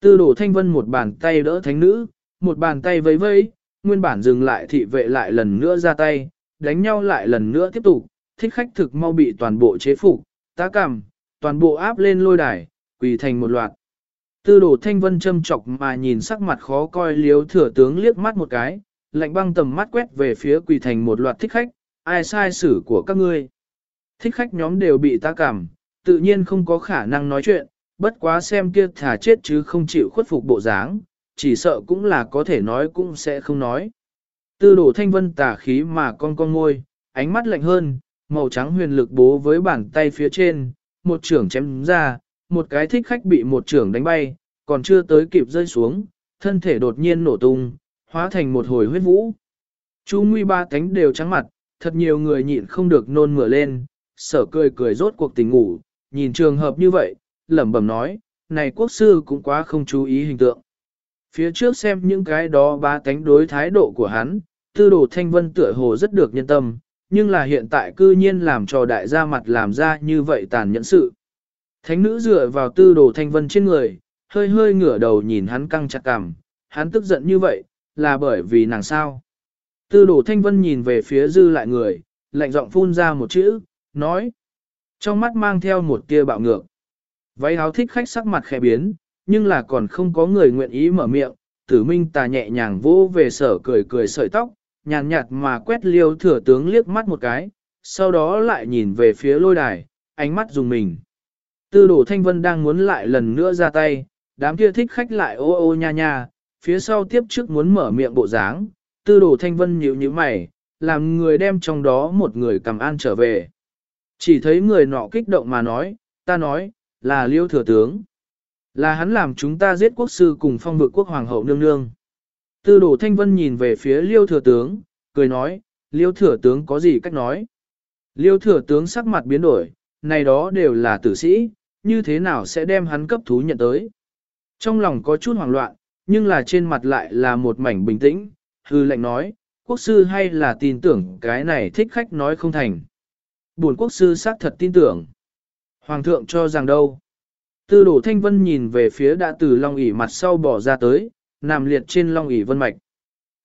Tư đồ thanh vân một bàn tay đỡ thánh nữ, một bàn tay vẫy vẫy, nguyên bản dừng lại thị vệ lại lần nữa ra tay, đánh nhau lại lần nữa tiếp tục, thích khách thực mau bị toàn bộ chế phục, tá cảm, toàn bộ áp lên lôi đài, quỳ thành một loạt. Tư đồ thanh vân châm chọc mà nhìn sắc mặt khó coi liếu thừa tướng liếc mắt một cái, lạnh băng tầm mắt quét về phía quỳ thành một loạt thích khách, ai sai xử của các ngươi. Thích khách nhóm đều bị ta cảm, tự nhiên không có khả năng nói chuyện, bất quá xem kia thả chết chứ không chịu khuất phục bộ dáng, chỉ sợ cũng là có thể nói cũng sẽ không nói. Tư đổ thanh vân tà khí mà con con ngôi, ánh mắt lạnh hơn, màu trắng huyền lực bố với bàn tay phía trên, một trưởng chém ra, một cái thích khách bị một trưởng đánh bay, còn chưa tới kịp rơi xuống, thân thể đột nhiên nổ tung, hóa thành một hồi huyết vũ. Chú nguy ba cánh đều trắng mặt, thật nhiều người nhịn không được nôn mửa lên, sở cười cười rốt cuộc tình ngủ, nhìn trường hợp như vậy, lẩm bẩm nói, này quốc sư cũng quá không chú ý hình tượng. Phía trước xem những cái đó ba cánh đối thái độ của hắn, tư đồ thanh vân tựa hồ rất được nhân tâm, nhưng là hiện tại cư nhiên làm cho đại gia mặt làm ra như vậy tàn nhẫn sự. Thánh nữ dựa vào tư đồ thanh vân trên người, hơi hơi ngửa đầu nhìn hắn căng chặt cằm, hắn tức giận như vậy, là bởi vì nàng sao. Tư đồ thanh vân nhìn về phía dư lại người, lạnh giọng phun ra một chữ, nói. Trong mắt mang theo một tia bạo ngược. Váy áo thích khách sắc mặt khẽ biến, nhưng là còn không có người nguyện ý mở miệng, tử minh tà nhẹ nhàng vô về sở cười cười sợi tóc, nhàn nhạt mà quét liêu thừa tướng liếc mắt một cái, sau đó lại nhìn về phía lôi đài, ánh mắt dùng mình. Tư đổ thanh vân đang muốn lại lần nữa ra tay, đám kia thích khách lại ô ô nha nha, phía sau tiếp trước muốn mở miệng bộ dáng, tư đổ thanh vân nhíu nhíu mày, làm người đem trong đó một người cầm an trở về. Chỉ thấy người nọ kích động mà nói, ta nói, là liêu thừa tướng. Là hắn làm chúng ta giết quốc sư cùng phong vực quốc hoàng hậu nương nương. Tư đổ thanh vân nhìn về phía liêu thừa tướng, cười nói, liêu thừa tướng có gì cách nói. Liêu thừa tướng sắc mặt biến đổi, này đó đều là tử sĩ, như thế nào sẽ đem hắn cấp thú nhận tới. Trong lòng có chút hoảng loạn, nhưng là trên mặt lại là một mảnh bình tĩnh, hư lệnh nói, quốc sư hay là tin tưởng cái này thích khách nói không thành. Buồn quốc sư xác thật tin tưởng. Hoàng thượng cho rằng đâu. Tư đổ thanh vân nhìn về phía đã từ long ỉ mặt sau bỏ ra tới, nằm liệt trên long ỉ vân mạch.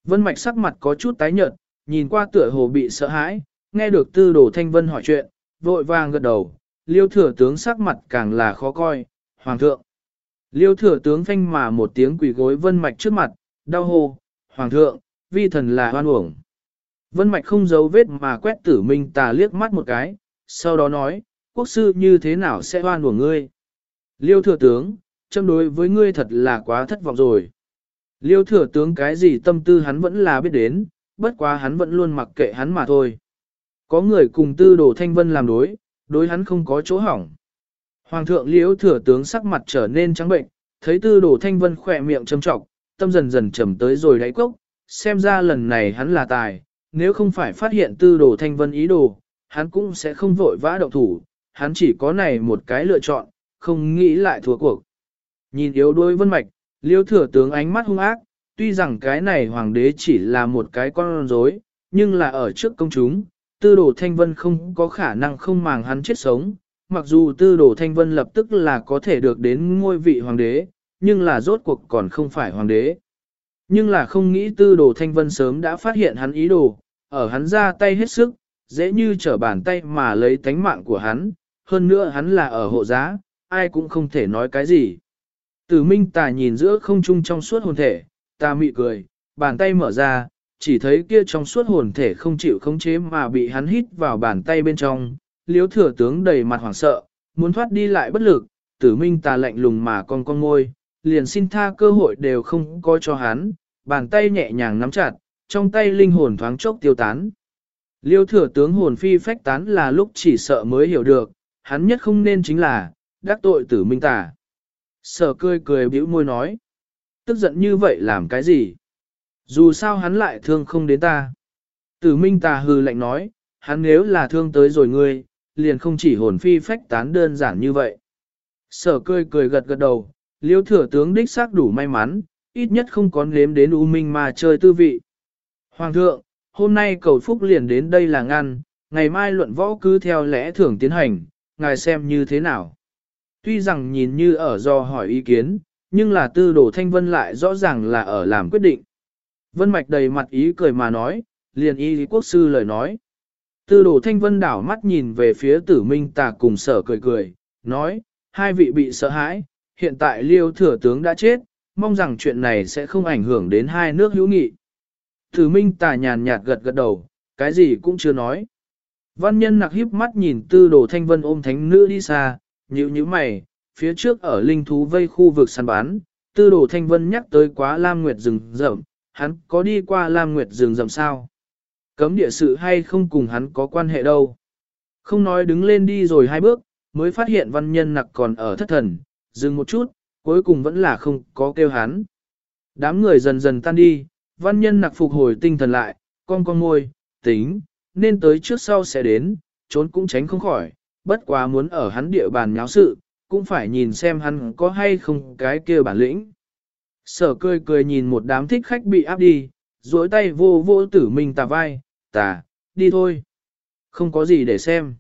Vân mạch sắc mặt có chút tái nhợt, nhìn qua tựa hồ bị sợ hãi, nghe được tư đổ thanh vân hỏi chuyện, vội vàng gật đầu, liêu thừa tướng sắc mặt càng là khó coi, hoàng thượng. Liêu thừa tướng phanh mà một tiếng quỳ gối vân mạch trước mặt, đau hô, hoàng thượng, vi thần là hoan uổng. Vân mạch không giấu vết mà quét tử minh tà liếc mắt một cái, sau đó nói, quốc sư như thế nào sẽ hoan uổng ngươi. Liêu thừa tướng, châm đối với ngươi thật là quá thất vọng rồi. Liêu thừa tướng cái gì tâm tư hắn vẫn là biết đến, bất quá hắn vẫn luôn mặc kệ hắn mà thôi. Có người cùng tư đồ thanh vân làm đối, đối hắn không có chỗ hỏng. Hoàng thượng liễu thừa tướng sắc mặt trở nên trắng bệnh, thấy tư đồ thanh vân khỏe miệng châm trọng, tâm dần dần trầm tới rồi đáy cốc, xem ra lần này hắn là tài, nếu không phải phát hiện tư đồ thanh vân ý đồ, hắn cũng sẽ không vội vã động thủ, hắn chỉ có này một cái lựa chọn, không nghĩ lại thua cuộc. Nhìn yếu đuôi vân mạch, liêu thừa tướng ánh mắt hung ác, tuy rằng cái này hoàng đế chỉ là một cái con rối, nhưng là ở trước công chúng, tư đồ thanh vân không có khả năng không màng hắn chết sống, mặc dù tư đồ thanh vân lập tức là có thể được đến ngôi vị hoàng đế, nhưng là rốt cuộc còn không phải hoàng đế. Nhưng là không nghĩ tư đồ thanh vân sớm đã phát hiện hắn ý đồ, ở hắn ra tay hết sức, dễ như trở bàn tay mà lấy tánh mạng của hắn, hơn nữa hắn là ở hộ giá, ai cũng không thể nói cái gì. Tử minh tà nhìn giữa không trung trong suốt hồn thể, ta mị cười, bàn tay mở ra, chỉ thấy kia trong suốt hồn thể không chịu khống chế mà bị hắn hít vào bàn tay bên trong, liếu thừa tướng đầy mặt hoảng sợ, muốn thoát đi lại bất lực, tử minh tà lạnh lùng mà con con ngôi, liền xin tha cơ hội đều không có cho hắn, bàn tay nhẹ nhàng nắm chặt, trong tay linh hồn thoáng chốc tiêu tán. Liêu thừa tướng hồn phi phách tán là lúc chỉ sợ mới hiểu được, hắn nhất không nên chính là, đắc tội tử minh tà. Sở cười cười bĩu môi nói. Tức giận như vậy làm cái gì? Dù sao hắn lại thương không đến ta. Tử minh tà hư lạnh nói, hắn nếu là thương tới rồi ngươi, liền không chỉ hồn phi phách tán đơn giản như vậy. Sở cười cười gật gật đầu, liêu thừa tướng đích xác đủ may mắn, ít nhất không có nếm đến U Minh mà chơi tư vị. Hoàng thượng, hôm nay cầu phúc liền đến đây là ngăn, ngày mai luận võ cứ theo lẽ thường tiến hành, ngài xem như thế nào. Tuy rằng nhìn như ở do hỏi ý kiến, nhưng là tư đồ thanh vân lại rõ ràng là ở làm quyết định. Vân mạch đầy mặt ý cười mà nói, liền y quốc sư lời nói. Tư đồ thanh vân đảo mắt nhìn về phía tử minh tà cùng sở cười cười, nói, hai vị bị sợ hãi, hiện tại liêu thừa tướng đã chết, mong rằng chuyện này sẽ không ảnh hưởng đến hai nước hữu nghị. Tử minh tà nhàn nhạt gật gật đầu, cái gì cũng chưa nói. Văn nhân nặc híp mắt nhìn tư đồ thanh vân ôm thánh nữ đi xa, nhíu nhíu mày, phía trước ở linh thú vây khu vực săn bán, tư đồ thanh vân nhắc tới quá Lam Nguyệt rừng rậm, hắn có đi qua Lam Nguyệt rừng rậm sao? Cấm địa sự hay không cùng hắn có quan hệ đâu? Không nói đứng lên đi rồi hai bước, mới phát hiện văn nhân nặc còn ở thất thần, dừng một chút, cuối cùng vẫn là không có kêu hắn. Đám người dần dần tan đi, văn nhân nặc phục hồi tinh thần lại, con con ngôi, tính, nên tới trước sau sẽ đến, trốn cũng tránh không khỏi, bất quá muốn ở hắn địa bàn nháo sự, cũng phải nhìn xem hắn có hay không cái kia bản lĩnh. Sở cười cười nhìn một đám thích khách bị áp đi, duỗi tay vô vô tử minh tà vai, tà, đi thôi. Không có gì để xem.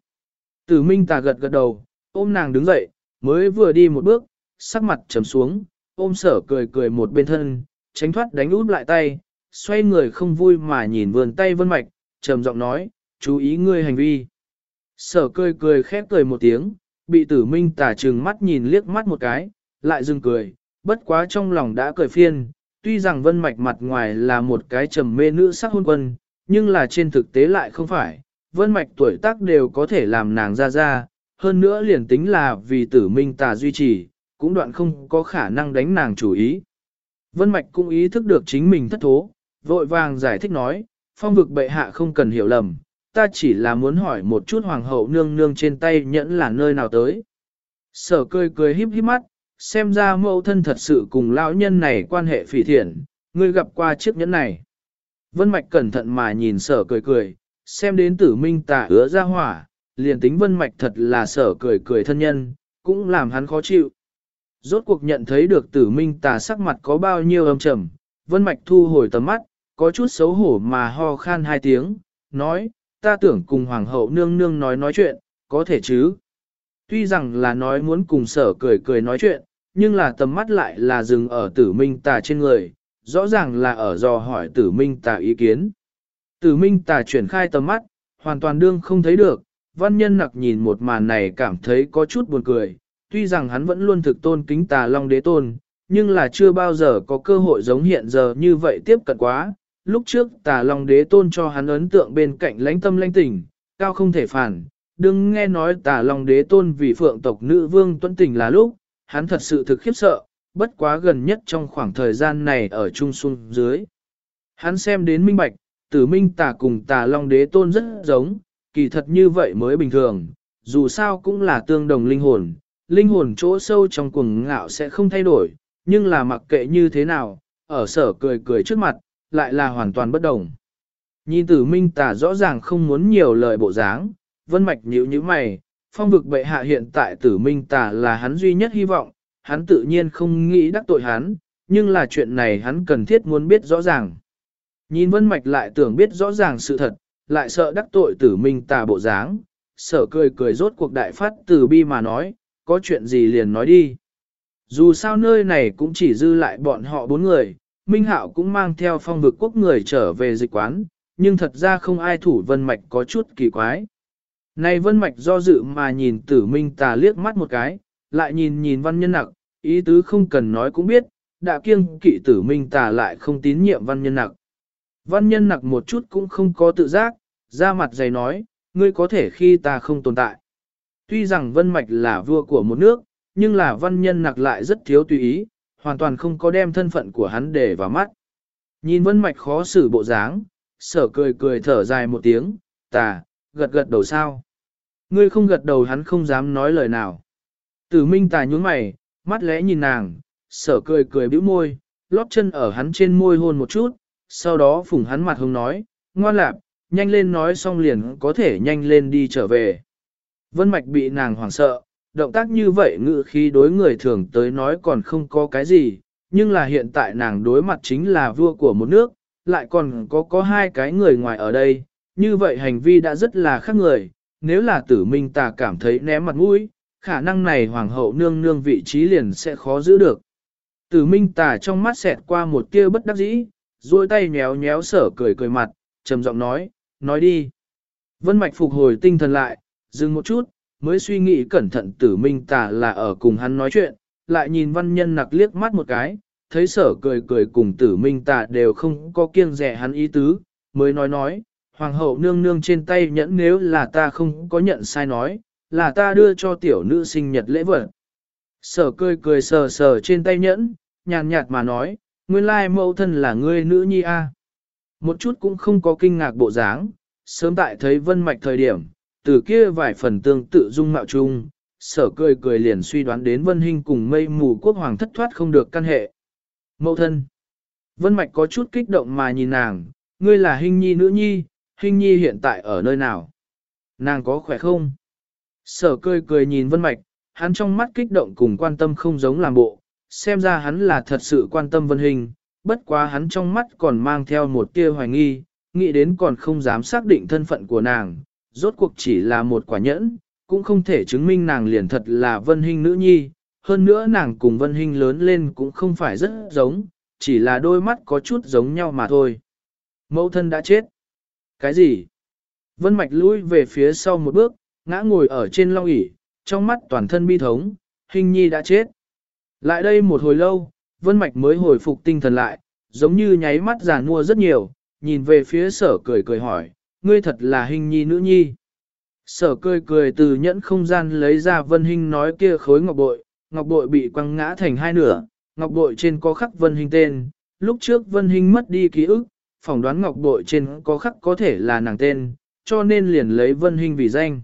Tử minh tà gật gật đầu, ôm nàng đứng dậy, mới vừa đi một bước, sắc mặt trầm xuống, ôm sở cười cười một bên thân, tránh thoát đánh út lại tay, xoay người không vui mà nhìn vườn tay vân mạch, trầm giọng nói, chú ý ngươi hành vi. Sở cười cười khép cười một tiếng, bị tử minh tà trừng mắt nhìn liếc mắt một cái, lại dừng cười, bất quá trong lòng đã cười phiên, tuy rằng vân mạch mặt ngoài là một cái trầm mê nữ sắc hôn quân, nhưng là trên thực tế lại không phải, vân mạch tuổi tác đều có thể làm nàng ra ra, hơn nữa liền tính là vì tử minh tà duy trì, cũng đoạn không có khả năng đánh nàng chủ ý. Vân mạch cũng ý thức được chính mình thất thố, vội vàng giải thích nói, phong vực bệ hạ không cần hiểu lầm, ta chỉ là muốn hỏi một chút hoàng hậu nương nương trên tay nhẫn là nơi nào tới. Sở cười cười híp híp mắt, xem ra mẫu thân thật sự cùng lão nhân này quan hệ phỉ thiện, ngươi gặp qua chiếc nhẫn này. Vân Mạch cẩn thận mà nhìn sở cười cười, xem đến tử minh tà ứa ra hỏa, liền tính Vân Mạch thật là sở cười cười thân nhân, cũng làm hắn khó chịu. Rốt cuộc nhận thấy được tử minh tà sắc mặt có bao nhiêu âm trầm, Vân Mạch thu hồi tầm mắt, có chút xấu hổ mà ho khan hai tiếng, nói, ta tưởng cùng hoàng hậu nương nương nói nói chuyện, có thể chứ. Tuy rằng là nói muốn cùng sở cười cười nói chuyện, nhưng là tầm mắt lại là dừng ở tử minh tà trên người, rõ ràng là ở dò hỏi tử minh tà ý kiến. Tử minh tà chuyển khai tầm mắt, hoàn toàn đương không thấy được, văn nhân nặc nhìn một màn này cảm thấy có chút buồn cười, tuy rằng hắn vẫn luôn thực tôn kính tà long đế tôn, nhưng là chưa bao giờ có cơ hội giống hiện giờ như vậy tiếp cận quá. Lúc trước tà long đế tôn cho hắn ấn tượng bên cạnh lãnh tâm lãnh tỉnh, cao không thể phản, đừng nghe nói tà long đế tôn vì phượng tộc nữ vương tuân tình là lúc, hắn thật sự thực khiếp sợ, bất quá gần nhất trong khoảng thời gian này ở trung xuân dưới. Hắn xem đến minh bạch, tử minh tà cùng tà long đế tôn rất giống, kỳ thật như vậy mới bình thường, dù sao cũng là tương đồng linh hồn, linh hồn chỗ sâu trong cuồng ngạo sẽ không thay đổi, nhưng là mặc kệ như thế nào, ở sở cười cười trước mặt, lại là hoàn toàn bất đồng. Nhìn tử minh tà rõ ràng không muốn nhiều lời bộ dáng, vân mạch nhíu như mày, phong vực bệ hạ hiện tại tử minh tà là hắn duy nhất hy vọng, hắn tự nhiên không nghĩ đắc tội hắn, nhưng là chuyện này hắn cần thiết muốn biết rõ ràng. Nhìn vân mạch lại tưởng biết rõ ràng sự thật, lại sợ đắc tội tử minh tà bộ dáng, sở cười cười rốt cuộc đại phát từ bi mà nói, có chuyện gì liền nói đi. Dù sao nơi này cũng chỉ dư lại bọn họ bốn người, Minh Hạo cũng mang theo phong vực quốc người trở về dịch quán, nhưng thật ra không ai thủ vân mạch có chút kỳ quái. Này vân mạch do dự mà nhìn tử minh tà liếc mắt một cái, lại nhìn nhìn văn nhân nặc, ý tứ không cần nói cũng biết, đã kiêng kỵ tử minh tà lại không tín nhiệm văn nhân nặc. Văn nhân nặc một chút cũng không có tự giác, ra mặt dày nói, ngươi có thể khi ta không tồn tại. Tuy rằng vân mạch là vua của một nước, nhưng là văn nhân nặc lại rất thiếu tùy ý, hoàn toàn không có đem thân phận của hắn để vào mắt. Nhìn vân mạch khó xử bộ dáng, sở cười cười thở dài một tiếng, tà, gật gật đầu sao. Ngươi không gật đầu hắn không dám nói lời nào. Tử minh tà nhún mày, mắt lẽ nhìn nàng, sở cười cười bĩu môi, lóp chân ở hắn trên môi hôn một chút, sau đó phủng hắn mặt hông nói, ngoan lạp, nhanh lên nói xong liền có thể nhanh lên đi trở về. Vân mạch bị nàng hoảng sợ, động tác như vậy ngự khi đối người thường tới nói còn không có cái gì, nhưng là hiện tại nàng đối mặt chính là vua của một nước, lại còn có có hai cái người ngoài ở đây, như vậy hành vi đã rất là khác người, nếu là tử minh tà cảm thấy ném mặt mũi, khả năng này hoàng hậu nương nương vị trí liền sẽ khó giữ được. Tử minh tà trong mắt xẹt qua một tia bất đắc dĩ, duỗi tay nhéo nhéo sở cười cười mặt, trầm giọng nói, nói đi. Vân mạch phục hồi tinh thần lại, dừng một chút, mới suy nghĩ cẩn thận tử minh tà là ở cùng hắn nói chuyện, lại nhìn văn nhân nặc liếc mắt một cái, thấy sở cười cười cùng tử minh tà đều không có kiêng rẻ hắn ý tứ, mới nói nói, hoàng hậu nương nương trên tay nhẫn nếu là ta không có nhận sai nói, là ta đưa cho tiểu nữ sinh nhật lễ vật. Sở cười cười sờ sờ trên tay nhẫn, nhàn nhạt mà nói, nguyên lai mẫu thân là ngươi nữ nhi a. Một chút cũng không có kinh ngạc bộ dáng, sớm tại thấy vân mạch thời điểm, từ kia vài phần tương tự dung mạo chung, sở cười cười liền suy đoán đến vân hình cùng mây mù quốc hoàng thất thoát không được căn hệ. Mẫu thân. Vân mạch có chút kích động mà nhìn nàng, ngươi là hình nhi nữ nhi, hình nhi hiện tại ở nơi nào? Nàng có khỏe không? Sở cười cười nhìn vân mạch, hắn trong mắt kích động cùng quan tâm không giống làm bộ, xem ra hắn là thật sự quan tâm vân hình, bất quá hắn trong mắt còn mang theo một tia hoài nghi, nghĩ đến còn không dám xác định thân phận của nàng, rốt cuộc chỉ là một quả nhẫn, cũng không thể chứng minh nàng liền thật là vân hình nữ nhi, hơn nữa nàng cùng vân hình lớn lên cũng không phải rất giống, chỉ là đôi mắt có chút giống nhau mà thôi. Mẫu thân đã chết. Cái gì? Vân mạch lùi về phía sau một bước, ngã ngồi ở trên long ỷ trong mắt toàn thân bi thống, hình nhi đã chết. Lại đây một hồi lâu, Vân Mạch mới hồi phục tinh thần lại, giống như nháy mắt già nua rất nhiều, nhìn về phía sở cười cười hỏi, ngươi thật là hình nhi nữ nhi. Sở cười cười từ nhẫn không gian lấy ra Vân Hinh nói kia khối ngọc bội, ngọc bội bị quăng ngã thành hai nửa, ngọc bội trên có khắc Vân Hinh tên, lúc trước Vân Hinh mất đi ký ức, phỏng đoán ngọc bội trên có khắc có thể là nàng tên, cho nên liền lấy Vân Hinh vì danh.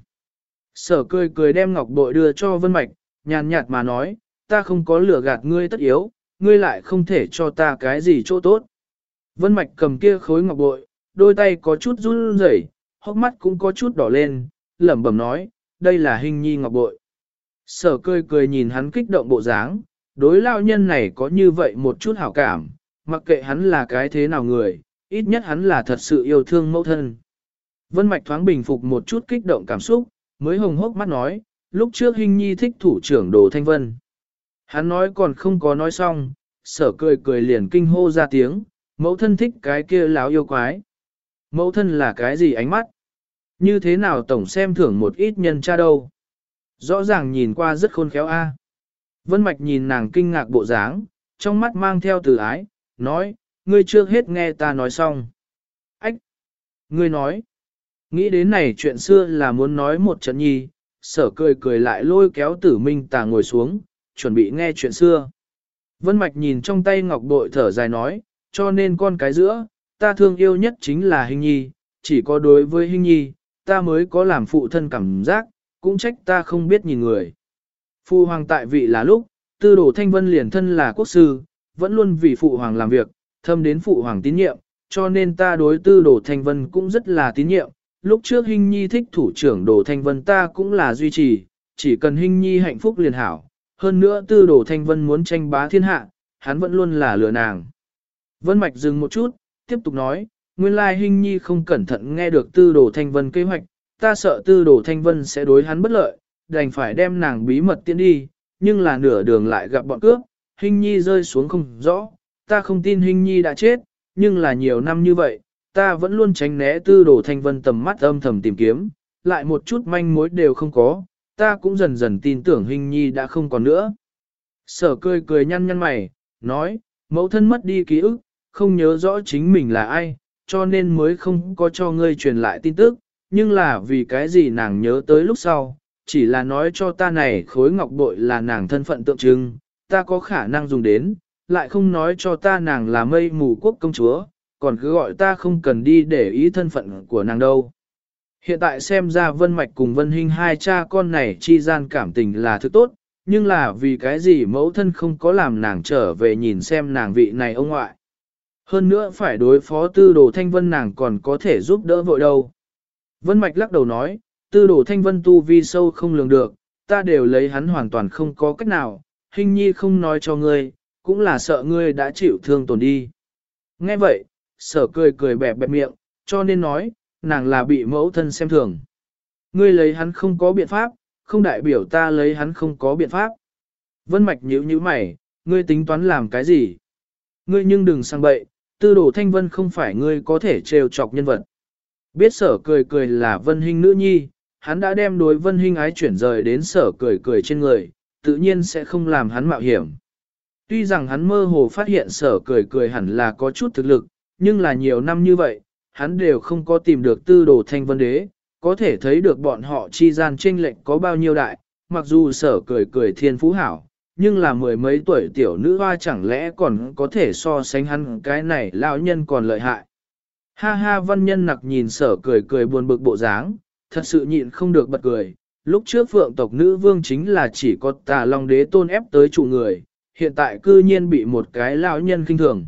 Sở cười cười đem ngọc bội đưa cho Vân Mạch, nhàn nhạt mà nói, ta không có lửa gạt ngươi tất yếu, ngươi lại không thể cho ta cái gì chỗ tốt. Vân Mạch cầm kia khối ngọc bội, đôi tay có chút run rẩy, hốc mắt cũng có chút đỏ lên, lẩm bẩm nói, đây là hình nhi ngọc bội. Sở cười cười nhìn hắn kích động bộ dáng, đối lao nhân này có như vậy một chút hảo cảm, mặc kệ hắn là cái thế nào người, ít nhất hắn là thật sự yêu thương mẫu thân. Vân Mạch thoáng bình phục một chút kích động cảm xúc, mới hồng hốc mắt nói, lúc trước hình nhi thích thủ trưởng đồ thanh vân. Hắn nói còn không có nói xong, sở cười cười liền kinh hô ra tiếng, mẫu thân thích cái kia láo yêu quái. Mẫu thân là cái gì ánh mắt? Như thế nào tổng xem thưởng một ít nhân cha đâu? Rõ ràng nhìn qua rất khôn khéo a. Vân Mạch nhìn nàng kinh ngạc bộ dáng, trong mắt mang theo từ ái, nói, ngươi chưa hết nghe ta nói xong. Ách! Ngươi nói, nghĩ đến này chuyện xưa là muốn nói một trận nhi, sở cười cười lại lôi kéo tử minh tà ngồi xuống, chuẩn bị nghe chuyện xưa. Vân Mạch nhìn trong tay ngọc bội thở dài nói, cho nên con cái giữa, ta thương yêu nhất chính là hình nhi, chỉ có đối với hình nhi, ta mới có làm phụ thân cảm giác, cũng trách ta không biết nhìn người. Phụ hoàng tại vị là lúc, tư đồ thanh vân liền thân là quốc sư, vẫn luôn vì phụ hoàng làm việc, thâm đến phụ hoàng tín nhiệm, cho nên ta đối tư đồ thanh vân cũng rất là tín nhiệm. Lúc trước Hinh nhi thích thủ trưởng đồ thanh vân ta cũng là duy trì, chỉ cần Hinh nhi hạnh phúc liền hảo, hơn nữa tư đồ thanh vân muốn tranh bá thiên hạ, hắn vẫn luôn là lừa nàng. Vân Mạch dừng một chút, tiếp tục nói, nguyên lai Hinh nhi không cẩn thận nghe được tư đồ thanh vân kế hoạch, ta sợ tư đồ thanh vân sẽ đối hắn bất lợi, đành phải đem nàng bí mật tiến đi, nhưng là nửa đường lại gặp bọn cướp, Hinh nhi rơi xuống không rõ, ta không tin hình nhi đã chết, nhưng là nhiều năm như vậy, ta vẫn luôn tránh né tư đồ thanh vân tầm mắt âm thầm tìm kiếm, lại một chút manh mối đều không có, ta cũng dần dần tin tưởng hình nhi đã không còn nữa. Sở cười cười nhăn nhăn mày, nói, mẫu thân mất đi ký ức, không nhớ rõ chính mình là ai, cho nên mới không có cho ngươi truyền lại tin tức, nhưng là vì cái gì nàng nhớ tới lúc sau, chỉ là nói cho ta này khối ngọc bội là nàng thân phận tượng trưng, ta có khả năng dùng đến, lại không nói cho ta nàng là mây mù quốc công chúa, còn cứ gọi ta không cần đi để ý thân phận của nàng đâu. Hiện tại xem ra Vân Mạch cùng Vân Hinh hai cha con này chi gian cảm tình là thứ tốt, nhưng là vì cái gì mẫu thân không có làm nàng trở về nhìn xem nàng vị này ông ngoại. Hơn nữa phải đối phó tư đồ thanh vân nàng còn có thể giúp đỡ vội đâu. Vân Mạch lắc đầu nói, tư đồ thanh vân tu vi sâu không lường được, ta đều lấy hắn hoàn toàn không có cách nào, hình nhi không nói cho ngươi, cũng là sợ ngươi đã chịu thương tổn đi. Nghe vậy, sở cười cười bẹp bẹp miệng, cho nên nói, nàng là bị mẫu thân xem thường. Ngươi lấy hắn không có biện pháp, không đại biểu ta lấy hắn không có biện pháp. Vân Mạch nhíu nhíu mày, ngươi tính toán làm cái gì? Ngươi nhưng đừng sang bậy, tư đồ thanh vân không phải ngươi có thể trêu chọc nhân vật. Biết sở cười cười là vân hình nữ nhi, hắn đã đem đối vân hình ái chuyển rời đến sở cười cười trên người, tự nhiên sẽ không làm hắn mạo hiểm. Tuy rằng hắn mơ hồ phát hiện sở cười cười hẳn là có chút thực lực, nhưng là nhiều năm như vậy, hắn đều không có tìm được tư đồ thanh vân đế, có thể thấy được bọn họ chi gian tranh lệnh có bao nhiêu đại, mặc dù sở cười cười thiên phú hảo, nhưng là mười mấy tuổi tiểu nữ hoa chẳng lẽ còn có thể so sánh hắn cái này lão nhân còn lợi hại. Ha ha văn nhân nặc nhìn sở cười cười buồn bực bộ dáng, thật sự nhịn không được bật cười, Lúc trước phượng tộc nữ vương chính là chỉ có tà long đế tôn ép tới chủ người, hiện tại cư nhiên bị một cái lão nhân kinh thường.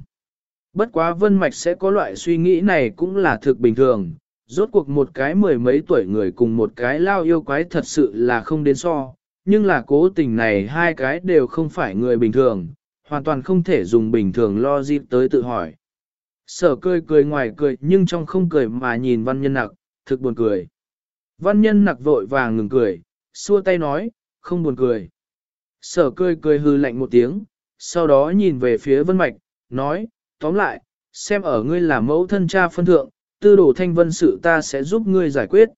Bất quá vân mạch sẽ có loại suy nghĩ này cũng là thực bình thường, rốt cuộc một cái mười mấy tuổi người cùng một cái lao yêu quái thật sự là không đến so, nhưng là cố tình này hai cái đều không phải người bình thường, hoàn toàn không thể dùng bình thường lo dịp tới tự hỏi. Sở cười cười ngoài cười nhưng trong không cười mà nhìn văn nhân nặc, thực buồn cười. Văn nhân nặc vội vàng ngừng cười, xua tay nói, không buồn cười. Sở cười cười hư lạnh một tiếng, sau đó nhìn về phía vân mạch, nói, tóm lại, xem ở ngươi là mẫu thân cha phân thượng, tư đồ thanh vân sự ta sẽ giúp ngươi giải quyết.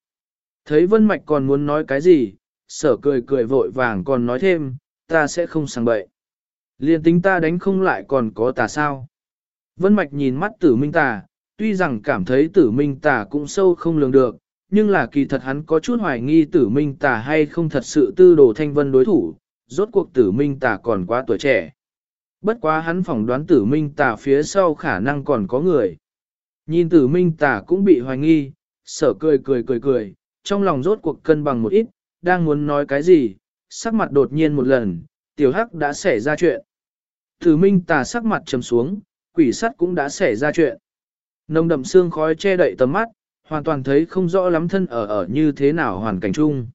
Thấy vân mạch còn muốn nói cái gì, sở cười cười vội vàng còn nói thêm, ta sẽ không sang bậy. Liên tính ta đánh không lại còn có tà sao. Vân mạch nhìn mắt tử minh tà, tuy rằng cảm thấy tử minh tà cũng sâu không lường được, nhưng là kỳ thật hắn có chút hoài nghi tử minh tà hay không thật sự tư đồ thanh vân đối thủ, rốt cuộc tử minh tà còn quá tuổi trẻ. Bất quá hắn phỏng đoán tử minh tà phía sau khả năng còn có người. Nhìn tử minh tà cũng bị hoài nghi, sở cười cười cười cười, trong lòng rốt cuộc cân bằng một ít, đang muốn nói cái gì, sắc mặt đột nhiên một lần, tiểu hắc đã xảy ra chuyện. Tử minh tà sắc mặt trầm xuống, quỷ sắt cũng đã xảy ra chuyện. Nồng đậm xương khói che đậy tầm mắt, hoàn toàn thấy không rõ lắm thân ở ở như thế nào hoàn cảnh chung.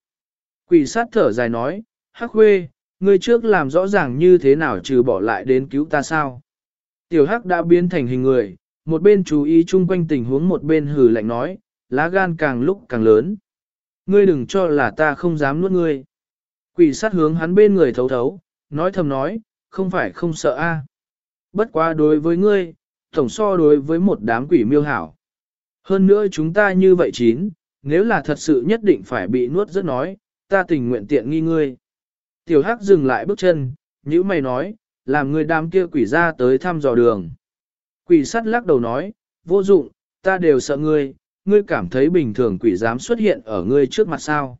Quỷ sát thở dài nói, hắc khuê, ngươi trước làm rõ ràng như thế nào trừ bỏ lại đến cứu ta sao. Tiểu hắc đã biến thành hình người, một bên chú ý chung quanh tình huống một bên hử lạnh nói, lá gan càng lúc càng lớn. Ngươi đừng cho là ta không dám nuốt ngươi. Quỷ sát hướng hắn bên người thấu thấu, nói thầm nói, không phải không sợ a. Bất quá đối với ngươi, tổng so đối với một đám quỷ miêu hảo. Hơn nữa chúng ta như vậy chín, nếu là thật sự nhất định phải bị nuốt rất nói, ta tình nguyện tiện nghi ngươi. Tiểu Hắc dừng lại bước chân, như mày nói, làm người đám kia quỷ ra tới thăm dò đường. Quỷ sắt lắc đầu nói, vô dụng, ta đều sợ ngươi, ngươi cảm thấy bình thường quỷ dám xuất hiện ở ngươi trước mặt sao.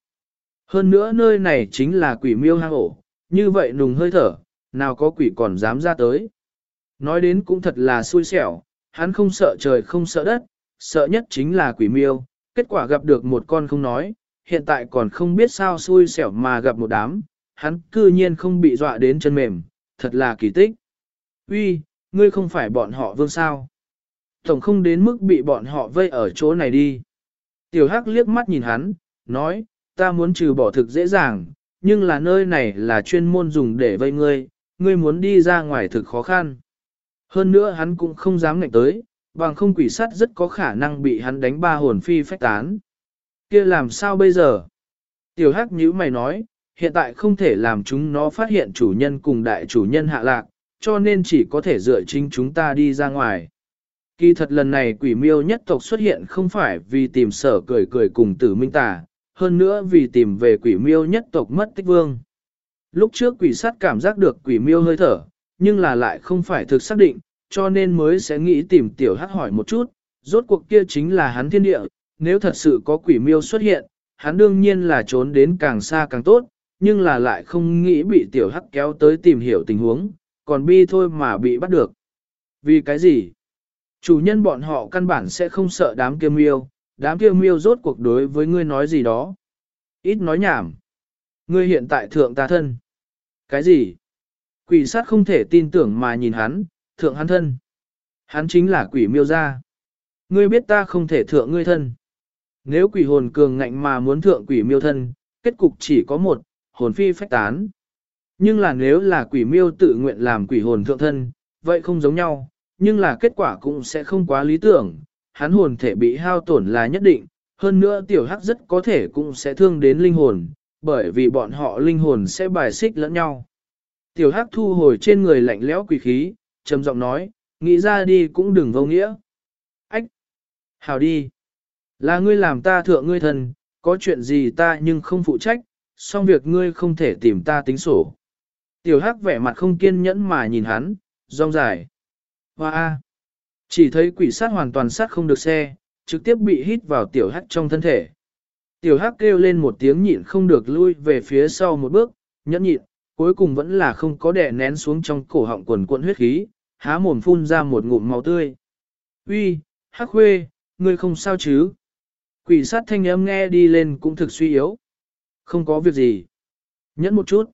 Hơn nữa nơi này chính là quỷ miêu hang ổ, như vậy nùng hơi thở, nào có quỷ còn dám ra tới. Nói đến cũng thật là xui xẻo, hắn không sợ trời không sợ đất, sợ nhất chính là quỷ miêu, kết quả gặp được một con không nói, hiện tại còn không biết sao xui xẻo mà gặp một đám, hắn cư nhiên không bị dọa đến chân mềm, thật là kỳ tích. Uy, ngươi không phải bọn họ vương sao? Tổng không đến mức bị bọn họ vây ở chỗ này đi. Tiểu Hắc liếc mắt nhìn hắn, nói, ta muốn trừ bỏ thực dễ dàng, nhưng là nơi này là chuyên môn dùng để vây ngươi, ngươi muốn đi ra ngoài thực khó khăn. Hơn nữa hắn cũng không dám ngạnh tới, bằng không quỷ sắt rất có khả năng bị hắn đánh ba hồn phi phách tán. kia làm sao bây giờ? Tiểu Hắc nhíu mày nói, hiện tại không thể làm chúng nó phát hiện chủ nhân cùng đại chủ nhân hạ lạc, cho nên chỉ có thể dựa chính chúng ta đi ra ngoài. Kỳ thật lần này quỷ miêu nhất tộc xuất hiện không phải vì tìm sở cười cười cùng tử minh tà, hơn nữa vì tìm về quỷ miêu nhất tộc mất tích vương. Lúc trước quỷ sát cảm giác được quỷ miêu hơi thở, nhưng là lại không phải thực xác định, cho nên mới sẽ nghĩ tìm tiểu hắc hỏi một chút, rốt cuộc kia chính là hắn thiên địa, nếu thật sự có quỷ miêu xuất hiện, hắn đương nhiên là trốn đến càng xa càng tốt, nhưng là lại không nghĩ bị tiểu hắc kéo tới tìm hiểu tình huống, còn bi thôi mà bị bắt được. Vì cái gì? Chủ nhân bọn họ căn bản sẽ không sợ đám kia miêu, đám kia miêu rốt cuộc đối với ngươi nói gì đó. Ít nói nhảm. Ngươi hiện tại thượng ta thân. Cái gì? Quỷ sát không thể tin tưởng mà nhìn hắn, thượng hắn thân. Hắn chính là quỷ miêu gia. Ngươi biết ta không thể thượng ngươi thân. Nếu quỷ hồn cường ngạnh mà muốn thượng quỷ miêu thân, kết cục chỉ có một, hồn phi phách tán. Nhưng là nếu là quỷ miêu tự nguyện làm quỷ hồn thượng thân, vậy không giống nhau, nhưng là kết quả cũng sẽ không quá lý tưởng, hắn hồn thể bị hao tổn là nhất định, hơn nữa tiểu hắc rất có thể cũng sẽ thương đến linh hồn, bởi vì bọn họ linh hồn sẽ bài xích lẫn nhau. Tiểu hắc thu hồi trên người lạnh lẽo quỷ khí, trầm giọng nói, nghĩ ra đi cũng đừng vô nghĩa. Ách! Hào đi! Là ngươi làm ta thượng ngươi thần, có chuyện gì ta nhưng không phụ trách, song việc ngươi không thể tìm ta tính sổ. Tiểu hắc vẻ mặt không kiên nhẫn mà nhìn hắn, rong dài. Hoa A. Chỉ thấy quỷ sát hoàn toàn sát không được xe, trực tiếp bị hít vào tiểu hắc trong thân thể. Tiểu hắc kêu lên một tiếng nhịn không được lui về phía sau một bước, nhẫn nhịn, cuối cùng vẫn là không có đè nén xuống trong cổ họng quần cuộn huyết khí, há mồm phun ra một ngụm máu tươi. Uy, hắc khuê, ngươi không sao chứ? Quỷ sát thanh âm nghe đi lên cũng thực suy yếu. Không có việc gì. Nhẫn một chút.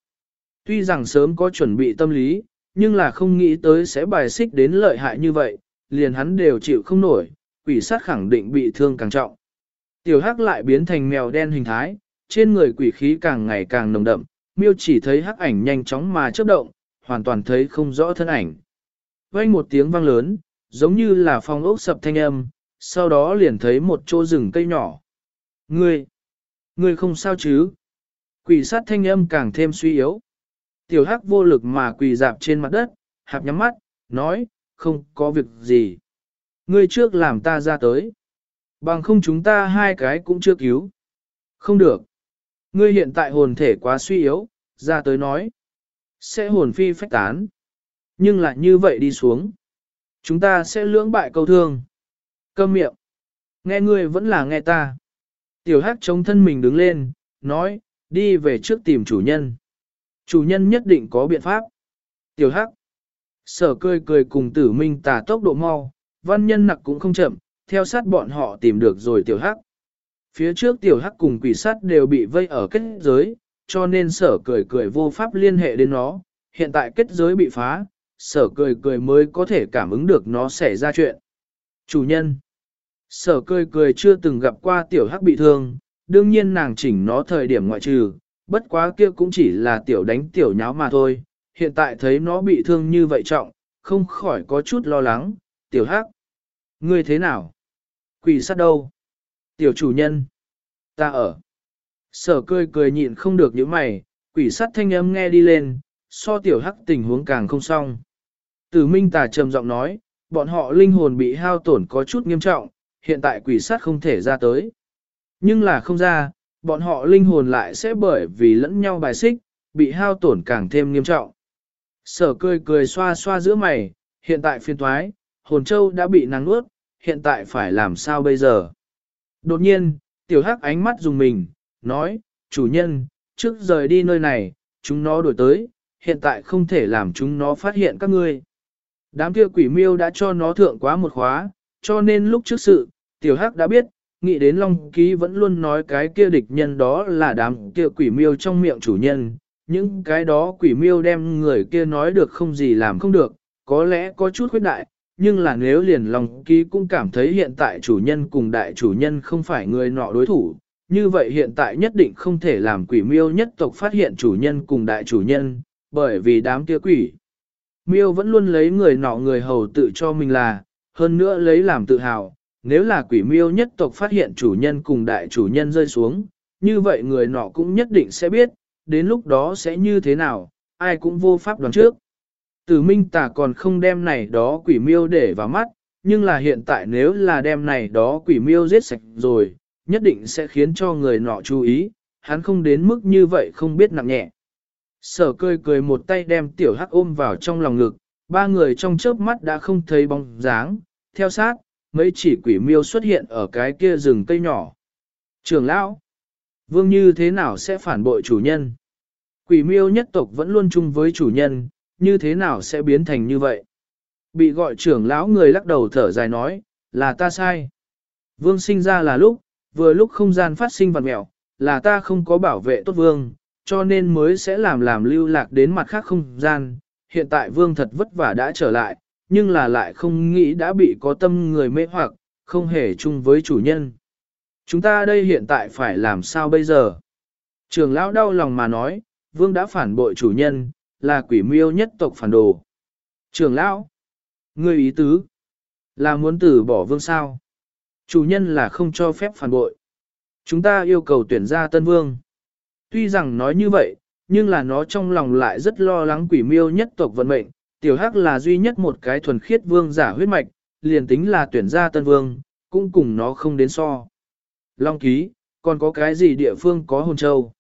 Tuy rằng sớm có chuẩn bị tâm lý, nhưng là không nghĩ tới sẽ bài xích đến lợi hại như vậy, liền hắn đều chịu không nổi, quỷ sát khẳng định bị thương càng trọng. Tiểu hắc lại biến thành mèo đen hình thái, trên người quỷ khí càng ngày càng nồng đậm, miêu chỉ thấy hắc ảnh nhanh chóng mà chớp động, hoàn toàn thấy không rõ thân ảnh. Vang một tiếng vang lớn, giống như là phong ốc sập thanh âm, sau đó liền thấy một chỗ rừng cây nhỏ. Ngươi, ngươi không sao chứ? Quỷ sát thanh âm càng thêm suy yếu. Tiểu hắc vô lực mà quỳ dạp trên mặt đất, hạp nhắm mắt, nói, không có việc gì. Ngươi trước làm ta ra tới. Bằng không chúng ta hai cái cũng chưa cứu. Không được. Ngươi hiện tại hồn thể quá suy yếu, ra tới nói. Sẽ hồn phi phách tán. Nhưng lại như vậy đi xuống. Chúng ta sẽ lưỡng bại câu thương. Câm miệng. Nghe ngươi vẫn là nghe ta. Tiểu hắc chống thân mình đứng lên, nói, đi về trước tìm chủ nhân. Chủ nhân nhất định có biện pháp. Tiểu hắc. Sở cười cười cùng tử minh tà tốc độ mau, văn nhân nặc cũng không chậm, theo sát bọn họ tìm được rồi tiểu hắc. Phía trước tiểu hắc cùng quỷ sát đều bị vây ở kết giới, cho nên sở cười cười vô pháp liên hệ đến nó, hiện tại kết giới bị phá, sở cười cười mới có thể cảm ứng được nó xảy ra chuyện. Chủ nhân Sở cười cười chưa từng gặp qua tiểu hắc bị thương, đương nhiên nàng chỉnh nó thời điểm ngoại trừ, bất quá kia cũng chỉ là tiểu đánh tiểu nháo mà thôi, hiện tại thấy nó bị thương như vậy trọng, không khỏi có chút lo lắng, tiểu hắc. Ngươi thế nào? Quỷ sát đâu? Tiểu chủ nhân. Ta ở. Sở cười cười nhịn không được những mày, quỷ sát thanh âm nghe đi lên, so tiểu hắc tình huống càng không xong. Tử Minh Tà trầm giọng nói, bọn họ linh hồn bị hao tổn có chút nghiêm trọng, hiện tại quỷ sát không thể ra tới. Nhưng là không ra, bọn họ linh hồn lại sẽ bởi vì lẫn nhau bài xích, bị hao tổn càng thêm nghiêm trọng. Sở cười cười xoa xoa giữa mày, hiện tại phiên thoái, hồn châu đã bị nắng nuốt, hiện tại phải làm sao bây giờ? Đột nhiên, tiểu hắc ánh mắt dùng mình, nói, chủ nhân, trước rời đi nơi này, chúng nó đổi tới, hiện tại không thể làm chúng nó phát hiện các ngươi. Đám kia quỷ miêu đã cho nó thượng quá một khóa, cho nên lúc trước sự, tiểu hắc đã biết, nghĩ đến Long Ký vẫn luôn nói cái kia địch nhân đó là đám kia quỷ miêu trong miệng chủ nhân, những cái đó quỷ miêu đem người kia nói được không gì làm không được, có lẽ có chút khuyết đại, nhưng là nếu liền Long Ký cũng cảm thấy hiện tại chủ nhân cùng đại chủ nhân không phải người nọ đối thủ, như vậy hiện tại nhất định không thể làm quỷ miêu nhất tộc phát hiện chủ nhân cùng đại chủ nhân, bởi vì đám kia quỷ. Miêu vẫn luôn lấy người nọ người hầu tự cho mình là, hơn nữa lấy làm tự hào, nếu là quỷ miêu nhất tộc phát hiện chủ nhân cùng đại chủ nhân rơi xuống, như vậy người nọ cũng nhất định sẽ biết, đến lúc đó sẽ như thế nào, ai cũng vô pháp đoán trước. Tử minh tà còn không đem này đó quỷ miêu để vào mắt, nhưng là hiện tại nếu là đem này đó quỷ miêu giết sạch rồi, nhất định sẽ khiến cho người nọ chú ý, hắn không đến mức như vậy không biết nặng nhẹ. Sở cười cười một tay đem tiểu hắc ôm vào trong lòng ngực, ba người trong chớp mắt đã không thấy bóng dáng, theo sát, mấy chỉ quỷ miêu xuất hiện ở cái kia rừng cây nhỏ. Trường lão, vương như thế nào sẽ phản bội chủ nhân? Quỷ miêu nhất tộc vẫn luôn chung với chủ nhân, như thế nào sẽ biến thành như vậy? Bị gọi trưởng lão người lắc đầu thở dài nói, là ta sai. Vương sinh ra là lúc, vừa lúc không gian phát sinh vật mẹo, là ta không có bảo vệ tốt vương, cho nên mới sẽ làm làm lưu lạc đến mặt khác không gian. Hiện tại vương thật vất vả đã trở lại, nhưng là lại không nghĩ đã bị có tâm người mê hoặc, không hề chung với chủ nhân. Chúng ta đây hiện tại phải làm sao bây giờ? Trường lão đau lòng mà nói, vương đã phản bội chủ nhân, là quỷ miêu nhất tộc phản đồ. Trường lão, người ý tứ, là muốn tử bỏ vương sao? Chủ nhân là không cho phép phản bội. Chúng ta yêu cầu tuyển ra tân vương. Tuy rằng nói như vậy, nhưng là nó trong lòng lại rất lo lắng quỷ miêu nhất tộc vận mệnh, tiểu hắc là duy nhất một cái thuần khiết vương giả huyết mạch, liền tính là tuyển ra tân vương, cũng cùng nó không đến so. Long ký, còn có cái gì địa phương có hồn châu?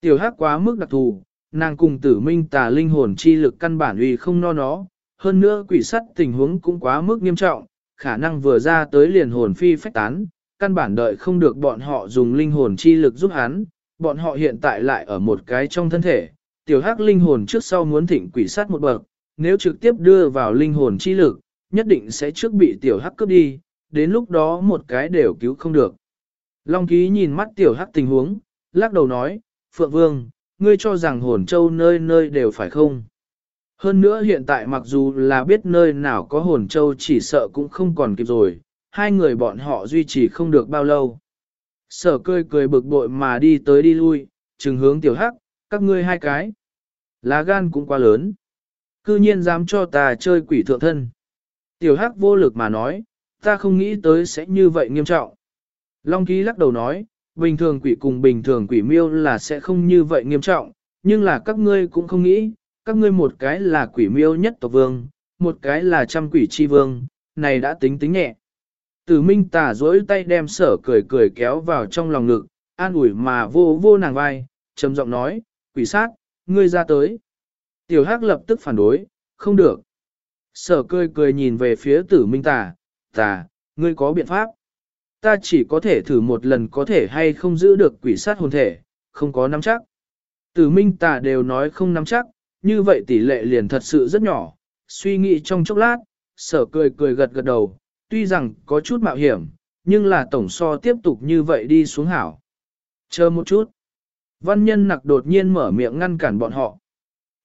Tiểu hắc quá mức đặc thù, nàng cùng tử minh tà linh hồn chi lực căn bản uy không no nó, hơn nữa quỷ sắt tình huống cũng quá mức nghiêm trọng, khả năng vừa ra tới liền hồn phi phách tán, căn bản đợi không được bọn họ dùng linh hồn chi lực giúp hắn, bọn họ hiện tại lại ở một cái trong thân thể, tiểu hắc linh hồn trước sau muốn thỉnh quỷ sát một bậc, nếu trực tiếp đưa vào linh hồn chi lực, nhất định sẽ trước bị tiểu hắc cướp đi, đến lúc đó một cái đều cứu không được. Long ký nhìn mắt tiểu hắc tình huống, lắc đầu nói, Phượng Vương, ngươi cho rằng hồn châu nơi nơi đều phải không? Hơn nữa hiện tại mặc dù là biết nơi nào có hồn châu chỉ sợ cũng không còn kịp rồi, hai người bọn họ duy trì không được bao lâu. Sở cười cười bực bội mà đi tới đi lui, trừng hướng tiểu hắc, các ngươi hai cái. Lá gan cũng quá lớn. Cư nhiên dám cho ta chơi quỷ thượng thân. Tiểu hắc vô lực mà nói, ta không nghĩ tới sẽ như vậy nghiêm trọng. Long ký lắc đầu nói, bình thường quỷ cùng bình thường quỷ miêu là sẽ không như vậy nghiêm trọng, nhưng là các ngươi cũng không nghĩ, các ngươi một cái là quỷ miêu nhất tộc vương, một cái là trăm quỷ chi vương, này đã tính tính nhẹ. Tử Minh tả dối tay đem sở cười cười kéo vào trong lòng ngực, an ủi mà vô vô nàng vai, trầm giọng nói, quỷ sát, ngươi ra tới. Tiểu Hắc lập tức phản đối, không được. Sở cười cười nhìn về phía tử Minh tà, tà, ngươi có biện pháp. Ta chỉ có thể thử một lần có thể hay không giữ được quỷ sát hồn thể, không có nắm chắc. Tử Minh tà đều nói không nắm chắc, như vậy tỷ lệ liền thật sự rất nhỏ. Suy nghĩ trong chốc lát, sở cười cười gật gật đầu, tuy rằng có chút mạo hiểm, nhưng là tổng so tiếp tục như vậy đi xuống hảo. Chờ một chút. Văn nhân nặc đột nhiên mở miệng ngăn cản bọn họ.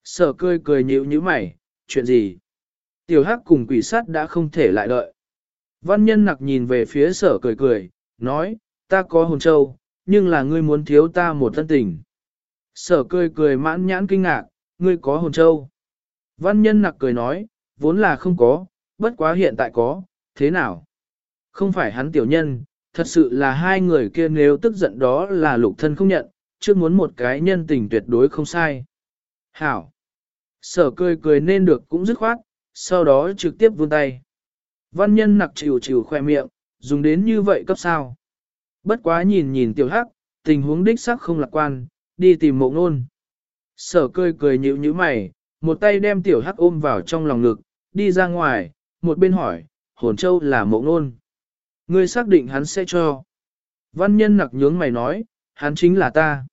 Sở cười cười nhíu như mày, chuyện gì? Tiểu hắc cùng quỷ sát đã không thể lại đợi. Văn nhân nặc nhìn về phía sở cười cười, nói, ta có hồn châu, nhưng là ngươi muốn thiếu ta một thân tình. Sở cười cười mãn nhãn kinh ngạc, ngươi có hồn châu. Văn nhân nặc cười nói, vốn là không có, bất quá hiện tại có, thế nào? Không phải hắn tiểu nhân, thật sự là hai người kia nếu tức giận đó là lục thân không nhận, chưa muốn một cái nhân tình tuyệt đối không sai. Hảo! Sở cười cười nên được cũng dứt khoát, sau đó trực tiếp vươn tay. Văn nhân nặc chịu chịu khoe miệng, dùng đến như vậy cấp sao. Bất quá nhìn nhìn tiểu hắc, tình huống đích sắc không lạc quan, đi tìm mộ nôn. Sở cười cười nhịu như mày, một tay đem tiểu hắc ôm vào trong lòng ngực, đi ra ngoài, một bên hỏi, hồn châu là mộ nôn. Ngươi xác định hắn sẽ cho. Văn nhân nặc nhướng mày nói, hắn chính là ta.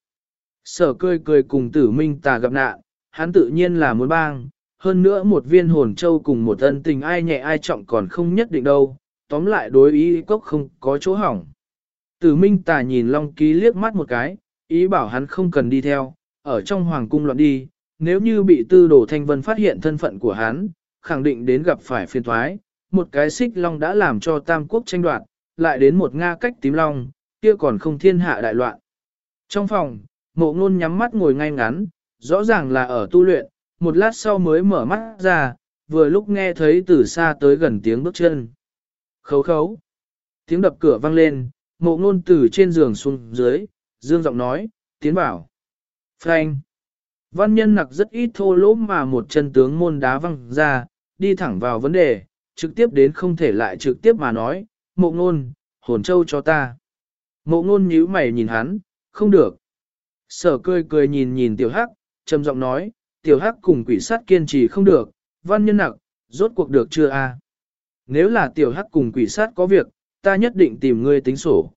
Sở cười cười cùng tử minh tà gặp nạn, hắn tự nhiên là muốn bang, hơn nữa một viên hồn châu cùng một ân tình ai nhẹ ai trọng còn không nhất định đâu, tóm lại đối ý cốc không có chỗ hỏng. Tử minh tà nhìn Long Ký liếc mắt một cái, ý bảo hắn không cần đi theo, ở trong hoàng cung loạn đi, nếu như bị tư đồ thanh vân phát hiện thân phận của hắn, khẳng định đến gặp phải phiền thoái, một cái xích long đã làm cho tam quốc tranh đoạt, lại đến một Nga cách tím long, kia còn không thiên hạ đại loạn. Trong phòng, mộ ngôn nhắm mắt ngồi ngay ngắn, rõ ràng là ở tu luyện, một lát sau mới mở mắt ra, vừa lúc nghe thấy từ xa tới gần tiếng bước chân. Khấu khấu. Tiếng đập cửa vang lên, mộ ngôn từ trên giường xuống dưới, dương giọng nói, tiến bảo. Frank. Văn nhân nặc rất ít thô lỗ mà một chân tướng môn đá văng ra, đi thẳng vào vấn đề, trực tiếp đến không thể lại trực tiếp mà nói, mộ ngôn, hồn châu cho ta. Mộ ngôn nhíu mày nhìn hắn, không được. Sở cười cười nhìn nhìn tiểu hắc, trầm giọng nói, tiểu hắc cùng quỷ sát kiên trì không được, văn nhân nặc, rốt cuộc được chưa a? Nếu là tiểu hắc cùng quỷ sát có việc, ta nhất định tìm ngươi tính sổ.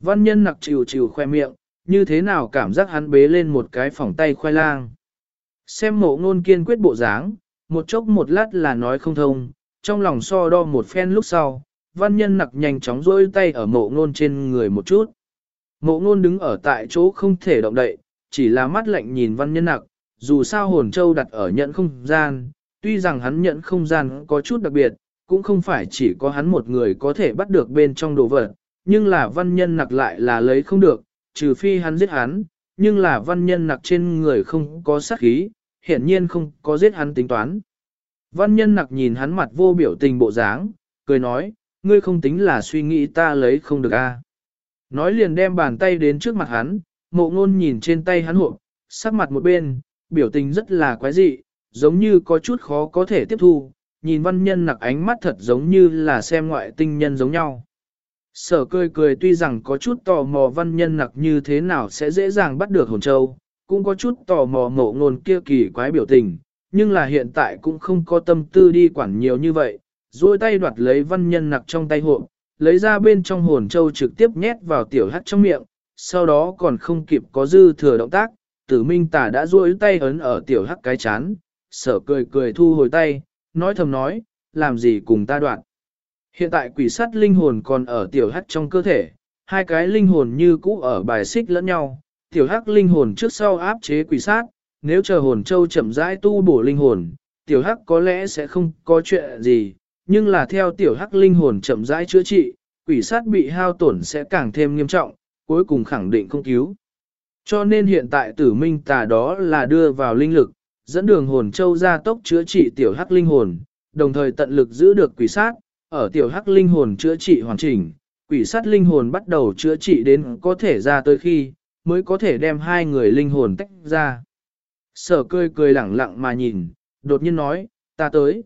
Văn nhân nặc chịu chịu khoe miệng, như thế nào cảm giác hắn bế lên một cái phỏng tay khoai lang. Xem mộ ngôn kiên quyết bộ dáng, một chốc một lát là nói không thông, trong lòng so đo một phen lúc sau, văn nhân nặc nhanh chóng rôi tay ở mộ ngôn trên người một chút. Mộ ngôn đứng ở tại chỗ không thể động đậy, chỉ là mắt lạnh nhìn văn nhân nặc, dù sao hồn châu đặt ở nhận không gian, tuy rằng hắn nhận không gian có chút đặc biệt, cũng không phải chỉ có hắn một người có thể bắt được bên trong đồ vật, nhưng là văn nhân nặc lại là lấy không được, trừ phi hắn giết hắn, nhưng là văn nhân nặc trên người không có sát khí, hiển nhiên không có giết hắn tính toán. Văn nhân nặc nhìn hắn mặt vô biểu tình bộ dáng, cười nói, ngươi không tính là suy nghĩ ta lấy không được a. Nói liền đem bàn tay đến trước mặt hắn, mộ ngôn nhìn trên tay hắn hộp, sắc mặt một bên, biểu tình rất là quái dị, giống như có chút khó có thể tiếp thu, nhìn văn nhân nặc ánh mắt thật giống như là xem ngoại tinh nhân giống nhau. Sở cười cười tuy rằng có chút tò mò văn nhân nặc như thế nào sẽ dễ dàng bắt được hồn châu, cũng có chút tò mò mộ ngôn kia kỳ quái biểu tình, nhưng là hiện tại cũng không có tâm tư đi quản nhiều như vậy, duỗi tay đoạt lấy văn nhân nặc trong tay hộp, lấy ra bên trong hồn châu trực tiếp nhét vào tiểu hắt trong miệng, sau đó còn không kịp có dư thừa động tác, tử minh tả đã duỗi tay ấn ở tiểu hắc cái chán, sở cười cười thu hồi tay, nói thầm nói, làm gì cùng ta đoạn. Hiện tại quỷ sắt linh hồn còn ở tiểu hắc trong cơ thể, hai cái linh hồn như cũ ở bài xích lẫn nhau, tiểu hắc linh hồn trước sau áp chế quỷ sát, nếu chờ hồn châu chậm rãi tu bổ linh hồn, tiểu hắc có lẽ sẽ không có chuyện gì, nhưng là theo tiểu hắc linh hồn chậm rãi chữa trị, quỷ sát bị hao tổn sẽ càng thêm nghiêm trọng, cuối cùng khẳng định không cứu. Cho nên hiện tại tử minh tà đó là đưa vào linh lực, dẫn đường hồn châu ra tốc chữa trị tiểu hắc linh hồn, đồng thời tận lực giữ được quỷ sát, ở tiểu hắc linh hồn chữa trị hoàn chỉnh, quỷ sát linh hồn bắt đầu chữa trị đến có thể ra tới khi, mới có thể đem hai người linh hồn tách ra. Sở cười cười lẳng lặng mà nhìn, đột nhiên nói, ta tới.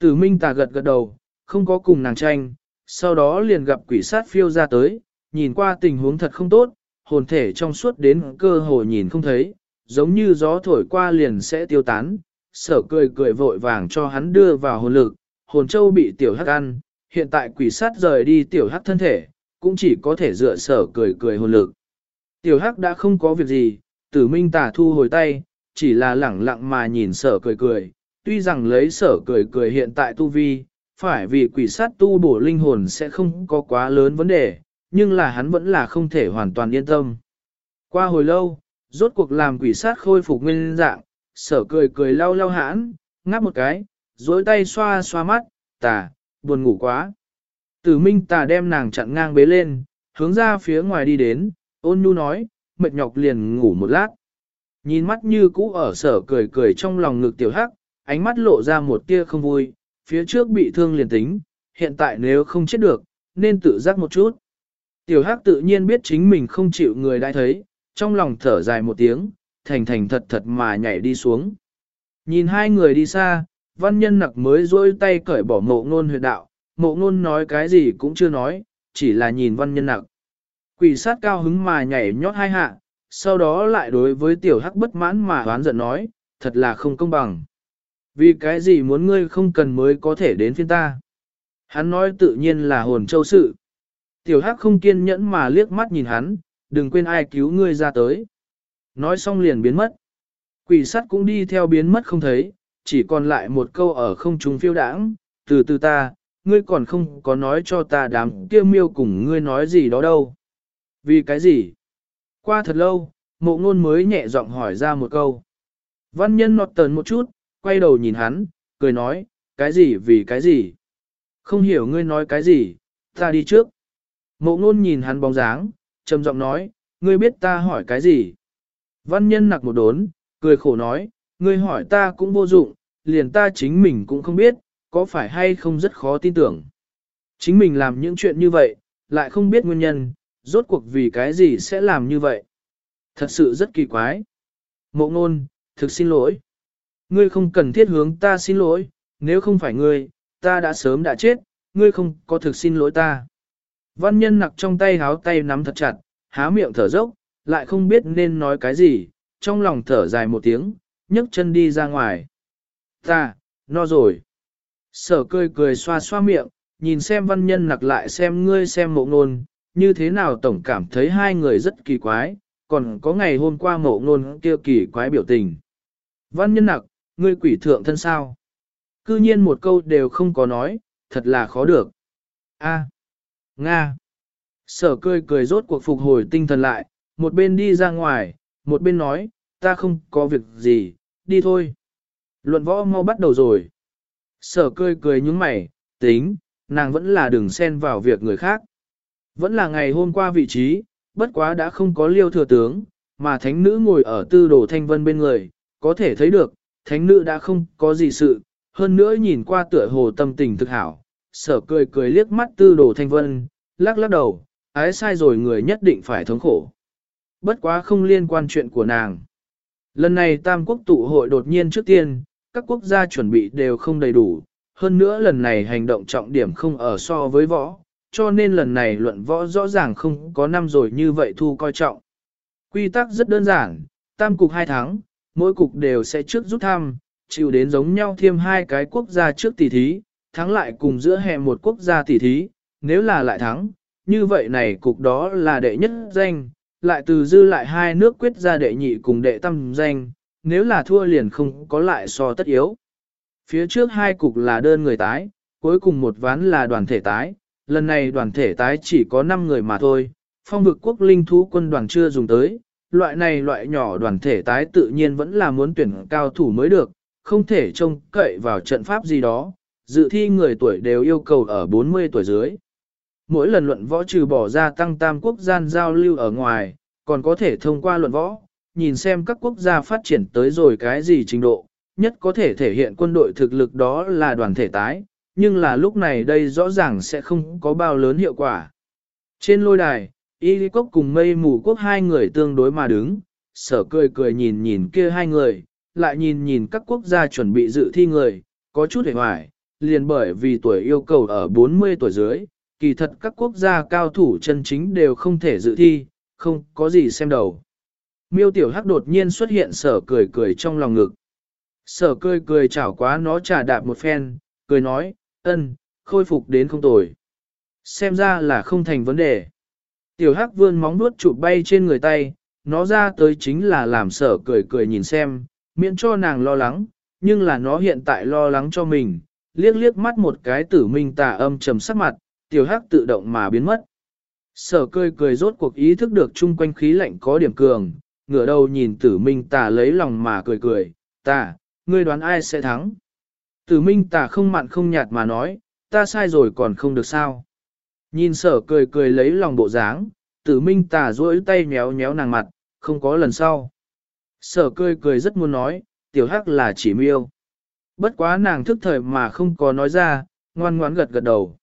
Tử minh tà gật gật đầu, không có cùng nàng tranh, sau đó liền gặp quỷ sát phiêu ra tới, nhìn qua tình huống thật không tốt, hồn thể trong suốt đến cơ hồ nhìn không thấy, giống như gió thổi qua liền sẽ tiêu tán. Sở cười cười vội vàng cho hắn đưa vào hồn lực, hồn châu bị tiểu hắc ăn, hiện tại quỷ sát rời đi tiểu hắc thân thể, cũng chỉ có thể dựa sở cười cười hồn lực. Tiểu hắc đã không có việc gì, tử minh tả thu hồi tay, chỉ là lẳng lặng mà nhìn sở cười cười, tuy rằng lấy sở cười cười hiện tại tu vi, phải vì quỷ sát tu bổ linh hồn sẽ không có quá lớn vấn đề, nhưng là hắn vẫn là không thể hoàn toàn yên tâm. Qua hồi lâu, rốt cuộc làm quỷ sát khôi phục nguyên dạng, sở cười cười lau lau hãn, ngáp một cái, dối tay xoa xoa mắt, tà, buồn ngủ quá. Tử minh tà đem nàng chặn ngang bế lên, hướng ra phía ngoài đi đến, ôn nhu nói, mệt nhọc liền ngủ một lát. Nhìn mắt như cũ ở sở cười cười trong lòng ngực tiểu hắc, ánh mắt lộ ra một tia không vui, phía trước bị thương liền tính, hiện tại nếu không chết được, nên tự giác một chút. Tiểu hắc tự nhiên biết chính mình không chịu người đã thấy, trong lòng thở dài một tiếng, thành thành thật thật mà nhảy đi xuống. Nhìn hai người đi xa, văn nhân nặc mới dôi tay cởi bỏ mộ ngôn huyệt đạo, mộ ngôn nói cái gì cũng chưa nói, chỉ là nhìn văn nhân nặc. Quỷ sát cao hứng mà nhảy nhót hai hạ, sau đó lại đối với tiểu hắc bất mãn mà đoán giận nói, thật là không công bằng. Vì cái gì muốn ngươi không cần mới có thể đến phiên ta? Hắn nói tự nhiên là hồn châu sự. Tiểu hắc không kiên nhẫn mà liếc mắt nhìn hắn, đừng quên ai cứu ngươi ra tới. Nói xong liền biến mất. Quỷ sắt cũng đi theo biến mất không thấy, chỉ còn lại một câu ở không trung phiêu đãng, từ từ ta, ngươi còn không có nói cho ta đám kia miêu cùng ngươi nói gì đó đâu. Vì cái gì? Qua thật lâu, mộ ngôn mới nhẹ giọng hỏi ra một câu. Văn nhân nọt tờn một chút, quay đầu nhìn hắn, cười nói, cái gì vì cái gì? Không hiểu ngươi nói cái gì, ta đi trước. Mộ ngôn nhìn hắn bóng dáng, trầm giọng nói, ngươi biết ta hỏi cái gì? Văn nhân nặc một đốn, cười khổ nói, ngươi hỏi ta cũng vô dụng, liền ta chính mình cũng không biết, có phải hay không rất khó tin tưởng. Chính mình làm những chuyện như vậy, lại không biết nguyên nhân, rốt cuộc vì cái gì sẽ làm như vậy. Thật sự rất kỳ quái. Mộ ngôn, thực xin lỗi. Ngươi không cần thiết hướng ta xin lỗi, nếu không phải ngươi, ta đã sớm đã chết, ngươi không có thực xin lỗi ta. Văn nhân nặc trong tay háo tay nắm thật chặt, há miệng thở dốc, lại không biết nên nói cái gì, trong lòng thở dài một tiếng, nhấc chân đi ra ngoài. Ta, no rồi. Sở cười cười xoa xoa miệng, nhìn xem văn nhân nặc lại xem ngươi xem mộ ngôn, như thế nào tổng cảm thấy hai người rất kỳ quái, còn có ngày hôm qua mộ ngôn kia kỳ quái biểu tình. Văn nhân nặc, ngươi quỷ thượng thân sao? Cư nhiên một câu đều không có nói, thật là khó được. A. Nga. Sở cười cười rốt cuộc phục hồi tinh thần lại, một bên đi ra ngoài, một bên nói, ta không có việc gì, đi thôi. Luận võ mau bắt đầu rồi. Sở cười cười nhúng mày, tính, nàng vẫn là đừng xen vào việc người khác. Vẫn là ngày hôm qua vị trí, bất quá đã không có liêu thừa tướng, mà thánh nữ ngồi ở tư đồ thanh vân bên người, có thể thấy được, thánh nữ đã không có gì sự, hơn nữa nhìn qua tựa hồ tâm tình thực hảo, sở cười cười liếc mắt tư đồ thanh vân, lắc lắc đầu, ái sai rồi người nhất định phải thống khổ. Bất quá không liên quan chuyện của nàng. Lần này Tam Quốc tụ hội đột nhiên trước tiên, các quốc gia chuẩn bị đều không đầy đủ, hơn nữa lần này hành động trọng điểm không ở so với võ, cho nên lần này luận võ rõ ràng không có năm rồi như vậy thu coi trọng. Quy tắc rất đơn giản, tam cục hai tháng, mỗi cục đều sẽ trước rút thăm, chịu đến giống nhau thêm hai cái quốc gia trước tỷ thí, thắng lại cùng giữa hè một quốc gia tỉ thí, nếu là lại thắng, như vậy này cục đó là đệ nhất danh, lại từ dư lại hai nước quyết ra đệ nhị cùng đệ tam danh, nếu là thua liền không có lại so tất yếu. Phía trước hai cục là đơn người tái, cuối cùng một ván là đoàn thể tái, lần này đoàn thể tái chỉ có 5 người mà thôi, phong vực quốc linh thú quân đoàn chưa dùng tới, loại này loại nhỏ đoàn thể tái tự nhiên vẫn là muốn tuyển cao thủ mới được, không thể trông cậy vào trận pháp gì đó, dự thi người tuổi đều yêu cầu ở 40 tuổi dưới. Mỗi lần luận võ trừ bỏ ra tăng tam quốc gian giao lưu ở ngoài, còn có thể thông qua luận võ, nhìn xem các quốc gia phát triển tới rồi cái gì trình độ, nhất có thể thể hiện quân đội thực lực đó là đoàn thể tái, nhưng là lúc này đây rõ ràng sẽ không có bao lớn hiệu quả. Trên lôi đài, Y Lý quốc cùng mây mù quốc hai người tương đối mà đứng, sở cười cười nhìn nhìn kia hai người, lại nhìn nhìn các quốc gia chuẩn bị dự thi người, có chút hề hoài, liền bởi vì tuổi yêu cầu ở 40 tuổi dưới, kỳ thật các quốc gia cao thủ chân chính đều không thể dự thi, không có gì xem đầu. Miêu tiểu hắc đột nhiên xuất hiện sở cười cười trong lòng ngực. Sở cười cười chảo quá nó trà đạp một phen, cười nói, ân, khôi phục đến không tồi. Xem ra là không thành vấn đề. Tiểu hắc vươn móng nuốt chụp bay trên người tay, nó ra tới chính là làm sở cười cười nhìn xem, miễn cho nàng lo lắng, nhưng là nó hiện tại lo lắng cho mình, liếc liếc mắt một cái tử minh tà âm trầm sắc mặt, tiểu hắc tự động mà biến mất. Sở cười cười rốt cuộc ý thức được chung quanh khí lạnh có điểm cường, ngửa đầu nhìn tử minh tà lấy lòng mà cười cười, tà, ngươi đoán ai sẽ thắng. Tử minh tà không mặn không nhạt mà nói, ta sai rồi còn không được sao. Nhìn sở cười cười lấy lòng bộ dáng, tử minh tà duỗi tay méo méo nàng mặt, không có lần sau. Sở cười cười rất muốn nói, tiểu hắc là chỉ miêu. Bất quá nàng thức thời mà không có nói ra, ngoan ngoãn gật gật đầu.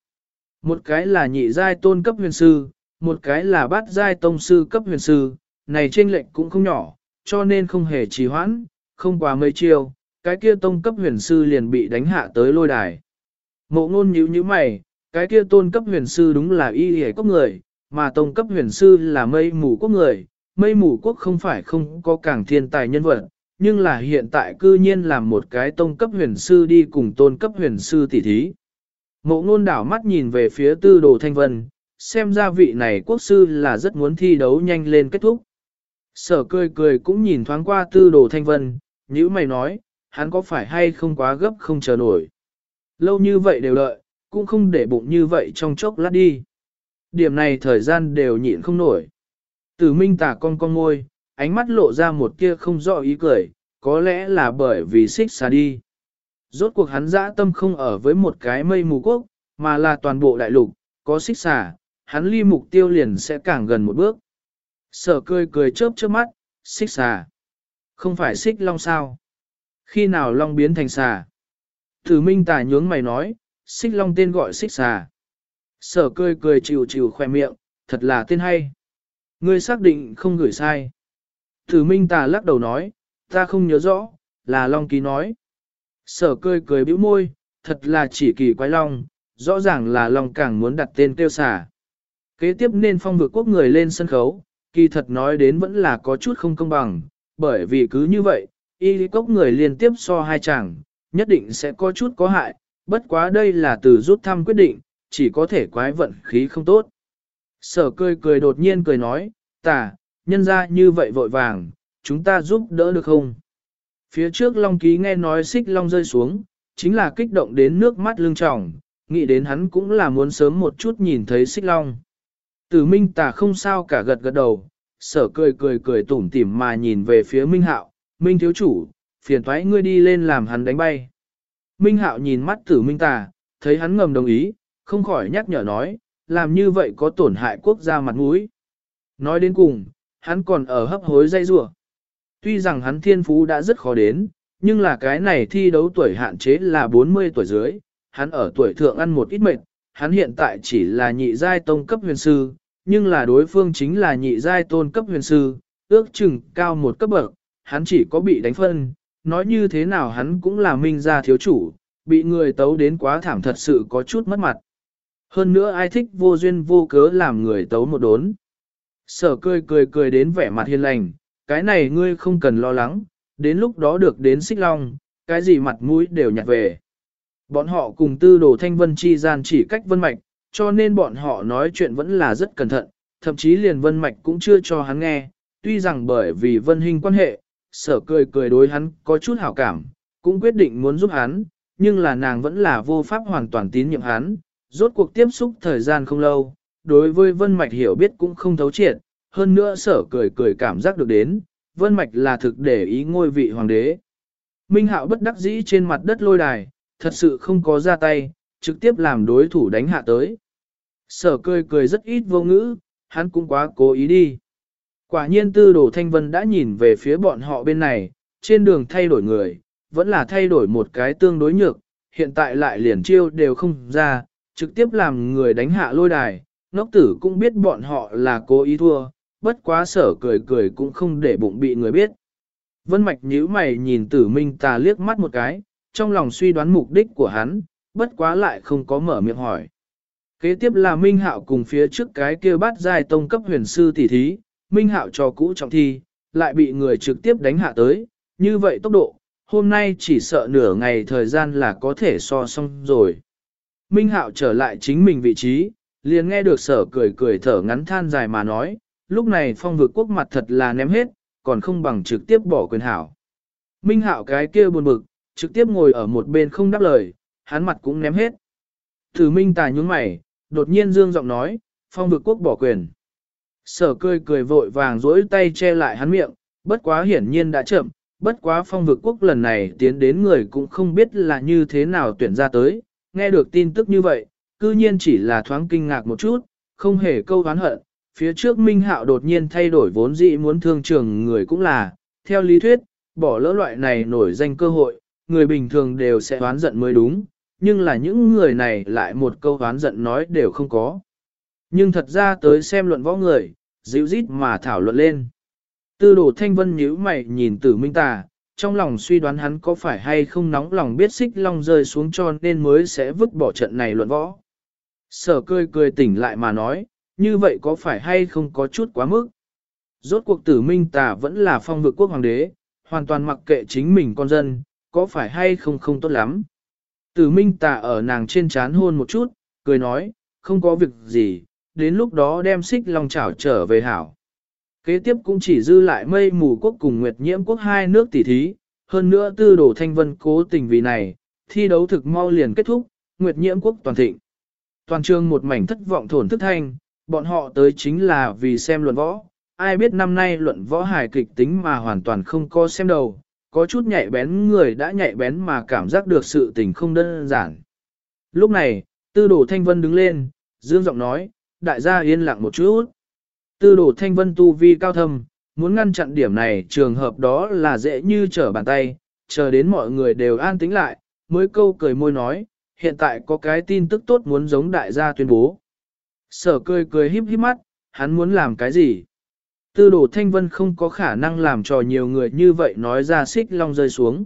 Một cái là nhị giai tôn cấp huyền sư, một cái là bát giai tông sư cấp huyền sư, này trên lệnh cũng không nhỏ, cho nên không hề trì hoãn, không quá mấy chiêu, cái kia tông cấp huyền sư liền bị đánh hạ tới lôi đài. Mộ ngôn nhíu như mày, cái kia tôn cấp huyền sư đúng là y hề cốc người, mà tông cấp huyền sư là mây mù quốc người, mây mù quốc không phải không có càng thiên tài nhân vật, nhưng là hiện tại cư nhiên làm một cái tông cấp huyền sư đi cùng tôn cấp huyền sư tỷ thí. Mộ ngôn đảo mắt nhìn về phía tư đồ thanh vân, xem ra vị này quốc sư là rất muốn thi đấu nhanh lên kết thúc. Sở cười cười cũng nhìn thoáng qua tư đồ thanh vân, như mày nói, hắn có phải hay không quá gấp không chờ nổi. Lâu như vậy đều đợi, cũng không để bụng như vậy trong chốc lát đi. Điểm này thời gian đều nhịn không nổi. Tử minh tả con con ngôi, ánh mắt lộ ra một kia không rõ ý cười, có lẽ là bởi vì xích xa đi. Rốt cuộc hắn dã tâm không ở với một cái mây mù quốc, mà là toàn bộ đại lục, có xích xà, hắn ly mục tiêu liền sẽ càng gần một bước. Sở cười cười chớp chớp mắt, xích xà. Không phải xích long sao? Khi nào long biến thành xà? Thử minh tài nhướng mày nói, xích long tên gọi xích xà. Sở cười cười chịu chịu khoe miệng, thật là tên hay. Ngươi xác định không gửi sai. Thử minh tà lắc đầu nói, ta không nhớ rõ, là long ký nói. Sở cười cười bĩu môi, thật là chỉ kỳ quái long, rõ ràng là long càng muốn đặt tên tiêu xà. Kế tiếp nên phong vực quốc người lên sân khấu, kỳ thật nói đến vẫn là có chút không công bằng, bởi vì cứ như vậy, y lý cốc người liên tiếp so hai chàng, nhất định sẽ có chút có hại, bất quá đây là từ rút thăm quyết định, chỉ có thể quái vận khí không tốt. Sở cười cười đột nhiên cười nói, tà, nhân ra như vậy vội vàng, chúng ta giúp đỡ được không? Phía trước Long Ký nghe nói xích Long rơi xuống, chính là kích động đến nước mắt lưng tròng, nghĩ đến hắn cũng là muốn sớm một chút nhìn thấy xích Long. Tử Minh tả không sao cả gật gật đầu, sở cười cười cười tủm tỉm mà nhìn về phía Minh Hạo, Minh thiếu chủ, phiền thoái ngươi đi lên làm hắn đánh bay. Minh Hạo nhìn mắt tử Minh tả, thấy hắn ngầm đồng ý, không khỏi nhắc nhở nói, làm như vậy có tổn hại quốc gia mặt mũi. Nói đến cùng, hắn còn ở hấp hối dây rủa. Tuy rằng hắn thiên phú đã rất khó đến, nhưng là cái này thi đấu tuổi hạn chế là 40 tuổi dưới, hắn ở tuổi thượng ăn một ít mệt, hắn hiện tại chỉ là nhị giai tông cấp huyền sư, nhưng là đối phương chính là nhị giai tôn cấp huyền sư, ước chừng cao một cấp bậc, hắn chỉ có bị đánh phân, nói như thế nào hắn cũng là minh gia thiếu chủ, bị người tấu đến quá thảm thật sự có chút mất mặt. Hơn nữa ai thích vô duyên vô cớ làm người tấu một đốn. Sở cười cười cười đến vẻ mặt hiền lành, cái này ngươi không cần lo lắng, đến lúc đó được đến xích long, cái gì mặt mũi đều nhặt về. Bọn họ cùng tư đồ thanh vân chi gian chỉ cách vân mạch, cho nên bọn họ nói chuyện vẫn là rất cẩn thận, thậm chí liền vân mạch cũng chưa cho hắn nghe, tuy rằng bởi vì vân hình quan hệ, sở cười cười đối hắn có chút hảo cảm, cũng quyết định muốn giúp hắn, nhưng là nàng vẫn là vô pháp hoàn toàn tín nhiệm hắn, rốt cuộc tiếp xúc thời gian không lâu, đối với vân mạch hiểu biết cũng không thấu triệt, hơn nữa sở cười cười cảm giác được đến, vân mạch là thực để ý ngôi vị hoàng đế. Minh hạo bất đắc dĩ trên mặt đất lôi đài, thật sự không có ra tay, trực tiếp làm đối thủ đánh hạ tới. Sở cười cười rất ít vô ngữ, hắn cũng quá cố ý đi. Quả nhiên tư đồ thanh vân đã nhìn về phía bọn họ bên này, trên đường thay đổi người, vẫn là thay đổi một cái tương đối nhược, hiện tại lại liền chiêu đều không ra, trực tiếp làm người đánh hạ lôi đài, ngốc tử cũng biết bọn họ là cố ý thua, bất quá sở cười cười cũng không để bụng bị người biết. Vân Mạch nhíu mày nhìn tử minh tà liếc mắt một cái, trong lòng suy đoán mục đích của hắn, bất quá lại không có mở miệng hỏi. Kế tiếp là Minh Hạo cùng phía trước cái kia bát giai tông cấp huyền sư tỷ thí, Minh Hạo cho cũ trọng thi, lại bị người trực tiếp đánh hạ tới, như vậy tốc độ, hôm nay chỉ sợ nửa ngày thời gian là có thể so xong rồi. Minh Hạo trở lại chính mình vị trí, liền nghe được sở cười cười thở ngắn than dài mà nói, lúc này phong vực quốc mặt thật là ném hết, còn không bằng trực tiếp bỏ quyền hảo. Minh Hạo cái kia buồn bực, trực tiếp ngồi ở một bên không đáp lời, hắn mặt cũng ném hết. Thử Minh tài nhúng mày, đột nhiên dương giọng nói, phong vực quốc bỏ quyền. Sở cười cười vội vàng dỗi tay che lại hắn miệng, bất quá hiển nhiên đã chậm, bất quá phong vực quốc lần này tiến đến người cũng không biết là như thế nào tuyển ra tới, nghe được tin tức như vậy, cư nhiên chỉ là thoáng kinh ngạc một chút, không hề câu oán hận, phía trước Minh Hạo đột nhiên thay đổi vốn dĩ muốn thương trường người cũng là, theo lý thuyết, bỏ lỡ loại này nổi danh cơ hội, người bình thường đều sẽ oán giận mới đúng, nhưng là những người này lại một câu oán giận nói đều không có. Nhưng thật ra tới xem luận võ người, dịu rít mà thảo luận lên. Tư đồ thanh vân nhíu mày nhìn tử minh tà, trong lòng suy đoán hắn có phải hay không nóng lòng biết xích long rơi xuống cho nên mới sẽ vứt bỏ trận này luận võ. Sở cười cười tỉnh lại mà nói, như vậy có phải hay không có chút quá mức. Rốt cuộc tử minh tà vẫn là phong vực quốc hoàng đế, hoàn toàn mặc kệ chính mình con dân, có phải hay không không tốt lắm. Tử minh tà ở nàng trên chán hôn một chút, cười nói, không có việc gì, đến lúc đó đem xích long chảo trở về hảo. Kế tiếp cũng chỉ dư lại mây mù quốc cùng Nguyệt Nhiễm quốc hai nước tỷ thí, hơn nữa tư đồ thanh vân cố tình vì này, thi đấu thực mau liền kết thúc, Nguyệt Nhiễm quốc toàn thịnh. Toàn trường một mảnh thất vọng thổn thức thanh, bọn họ tới chính là vì xem luận võ, ai biết năm nay luận võ hài kịch tính mà hoàn toàn không có xem đầu, có chút nhạy bén người đã nhạy bén mà cảm giác được sự tình không đơn giản. Lúc này, tư đồ thanh vân đứng lên, dương giọng nói, đại gia yên lặng một chút. Tư đồ thanh vân tu vi cao thâm, muốn ngăn chặn điểm này trường hợp đó là dễ như trở bàn tay, chờ đến mọi người đều an tĩnh lại, mới câu cười môi nói, hiện tại có cái tin tức tốt muốn giống đại gia tuyên bố. Sở cười cười híp híp mắt, hắn muốn làm cái gì? Tư đồ thanh vân không có khả năng làm cho nhiều người như vậy nói ra xích long rơi xuống.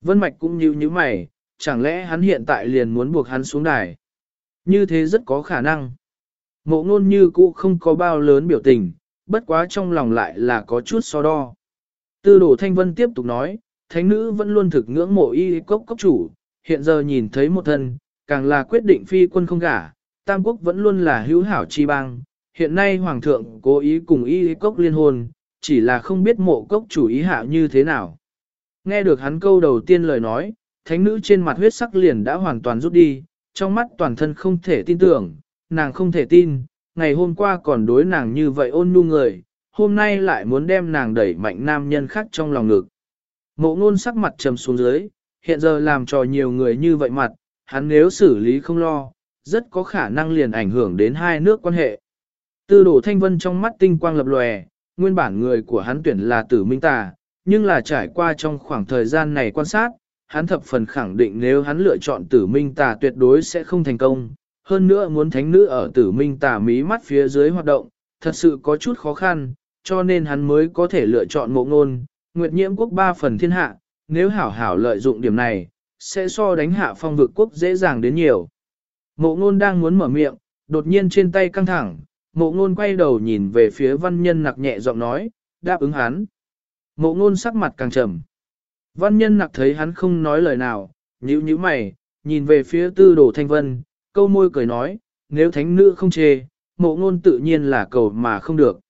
Vân mạch cũng như như mày, chẳng lẽ hắn hiện tại liền muốn buộc hắn xuống đài? Như thế rất có khả năng. Mộ ngôn như cũ không có bao lớn biểu tình, bất quá trong lòng lại là có chút so đo. Tư đồ thanh vân tiếp tục nói, thánh nữ vẫn luôn thực ngưỡng mộ y cốc cốc chủ, hiện giờ nhìn thấy một thân, càng là quyết định phi quân không gả, Tam quốc vẫn luôn là hữu hảo chi bang, hiện nay Hoàng thượng cố ý cùng y cốc liên hôn, chỉ là không biết mộ cốc chủ ý hạ như thế nào. Nghe được hắn câu đầu tiên lời nói, thánh nữ trên mặt huyết sắc liền đã hoàn toàn rút đi, trong mắt toàn thân không thể tin tưởng, nàng không thể tin, ngày hôm qua còn đối nàng như vậy ôn nhu người, hôm nay lại muốn đem nàng đẩy mạnh nam nhân khác trong lòng ngực. Mộ ngôn sắc mặt trầm xuống dưới, hiện giờ làm trò nhiều người như vậy mặt, hắn nếu xử lý không lo, rất có khả năng liền ảnh hưởng đến hai nước quan hệ. Tư đổ thanh vân trong mắt tinh quang lập lòe, nguyên bản người của hắn tuyển là tử minh tà, nhưng là trải qua trong khoảng thời gian này quan sát, hắn thập phần khẳng định nếu hắn lựa chọn tử minh tà tuyệt đối sẽ không thành công, hơn nữa muốn thánh nữ ở tử minh tà mí mắt phía dưới hoạt động, thật sự có chút khó khăn, cho nên hắn mới có thể lựa chọn mộ ngôn, nguyệt nhiễm quốc ba phần thiên hạ, nếu hảo hảo lợi dụng điểm này, sẽ so đánh hạ phong vực quốc dễ dàng đến nhiều. Mộ ngôn đang muốn mở miệng, đột nhiên trên tay căng thẳng, mộ ngôn quay đầu nhìn về phía văn nhân nặc nhẹ giọng nói, đáp ứng hắn. Mộ ngôn sắc mặt càng trầm. Văn nhân nặc thấy hắn không nói lời nào, nhíu nhíu mày, nhìn về phía tư đồ thanh vân, câu môi cười nói, nếu thánh nữ không chê, mộ ngôn tự nhiên là cầu mà không được.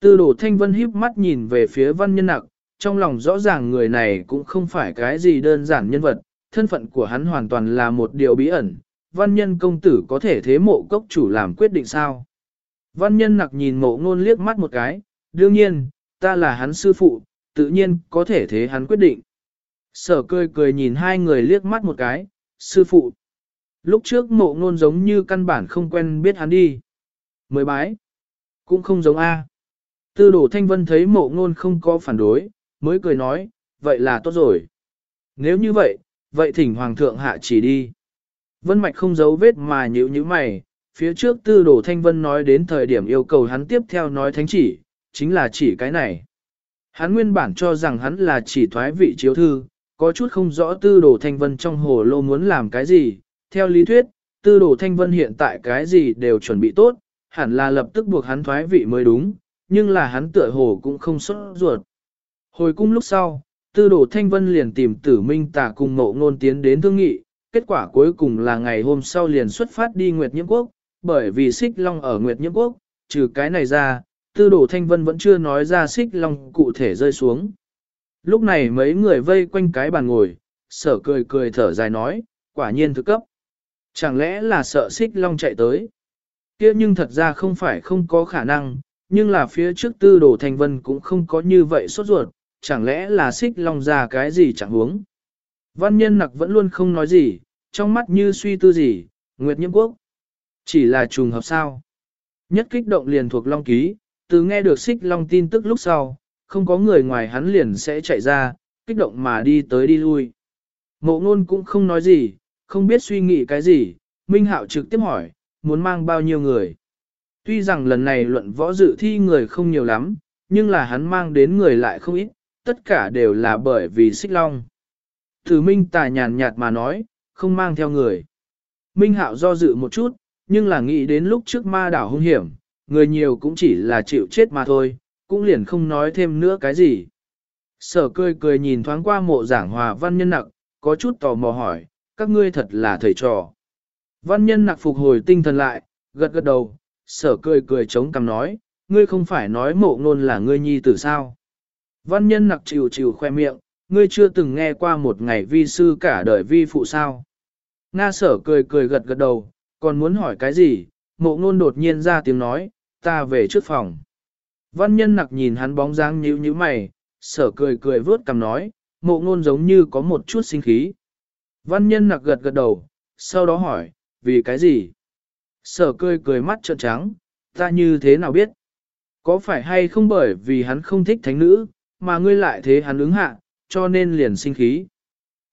Tư đồ thanh vân híp mắt nhìn về phía văn nhân nặc, trong lòng rõ ràng người này cũng không phải cái gì đơn giản nhân vật, thân phận của hắn hoàn toàn là một điều bí ẩn, văn nhân công tử có thể thế mộ cốc chủ làm quyết định sao. Văn nhân nặc nhìn mộ ngôn liếc mắt một cái, đương nhiên, ta là hắn sư phụ, tự nhiên có thể thế hắn quyết định. Sở cười cười nhìn hai người liếc mắt một cái, sư phụ. Lúc trước mộ ngôn giống như căn bản không quen biết hắn đi. mới bái. Cũng không giống A. Tư đổ thanh vân thấy mộ ngôn không có phản đối, mới cười nói, vậy là tốt rồi. Nếu như vậy, vậy thỉnh hoàng thượng hạ chỉ đi. Vân mạch không giấu vết mà nhíu nhíu mày, phía trước tư Đồ thanh vân nói đến thời điểm yêu cầu hắn tiếp theo nói thánh chỉ, chính là chỉ cái này. Hắn nguyên bản cho rằng hắn là chỉ thoái vị chiếu thư, có chút không rõ tư đồ thanh vân trong hồ lô muốn làm cái gì. Theo lý thuyết, tư đồ thanh vân hiện tại cái gì đều chuẩn bị tốt, hẳn là lập tức buộc hắn thoái vị mới đúng, nhưng là hắn tựa hồ cũng không xuất ruột. Hồi cung lúc sau, tư đồ thanh vân liền tìm tử minh tả cùng mộ ngôn tiến đến thương nghị, kết quả cuối cùng là ngày hôm sau liền xuất phát đi Nguyệt Nhiễm Quốc, bởi vì xích long ở Nguyệt Nhiễm Quốc, trừ cái này ra, tư đồ thanh vân vẫn chưa nói ra xích long cụ thể rơi xuống. Lúc này mấy người vây quanh cái bàn ngồi, sở cười cười thở dài nói, quả nhiên thực cấp. Chẳng lẽ là sợ xích long chạy tới? kia nhưng thật ra không phải không có khả năng, nhưng là phía trước tư đồ thanh vân cũng không có như vậy sốt ruột, chẳng lẽ là xích long ra cái gì chẳng huống. Văn nhân nặc vẫn luôn không nói gì, trong mắt như suy tư gì, Nguyệt Nhiễm Quốc. Chỉ là trùng hợp sao. Nhất kích động liền thuộc Long Ký, từ nghe được xích Long tin tức lúc sau, không có người ngoài hắn liền sẽ chạy ra, kích động mà đi tới đi lui. Mộ ngôn cũng không nói gì, không biết suy nghĩ cái gì, Minh Hạo trực tiếp hỏi, muốn mang bao nhiêu người. Tuy rằng lần này luận võ dự thi người không nhiều lắm, nhưng là hắn mang đến người lại không ít, tất cả đều là bởi vì xích long. Thử Minh tà nhàn nhạt mà nói, không mang theo người. Minh Hạo do dự một chút, nhưng là nghĩ đến lúc trước ma đảo hung hiểm, người nhiều cũng chỉ là chịu chết mà thôi, cũng liền không nói thêm nữa cái gì. Sở cười cười nhìn thoáng qua mộ giảng hòa văn nhân nặc, có chút tò mò hỏi, các ngươi thật là thầy trò. Văn nhân nặc phục hồi tinh thần lại, gật gật đầu, sở cười cười chống cằm nói, ngươi không phải nói mộ ngôn là ngươi nhi tử sao. Văn nhân nặc chịu chịu khoe miệng, ngươi chưa từng nghe qua một ngày vi sư cả đời vi phụ sao. Nga sở cười cười gật gật đầu, còn muốn hỏi cái gì, mộ ngôn đột nhiên ra tiếng nói, ta về trước phòng. Văn nhân nặc nhìn hắn bóng dáng nhíu nhíu mày, sở cười cười vớt cầm nói, mộ ngôn giống như có một chút sinh khí. Văn nhân nặc gật gật đầu, sau đó hỏi, vì cái gì? Sở cười cười mắt trợn trắng, ta như thế nào biết? Có phải hay không bởi vì hắn không thích thánh nữ, mà ngươi lại thế hắn ứng hạ, cho nên liền sinh khí.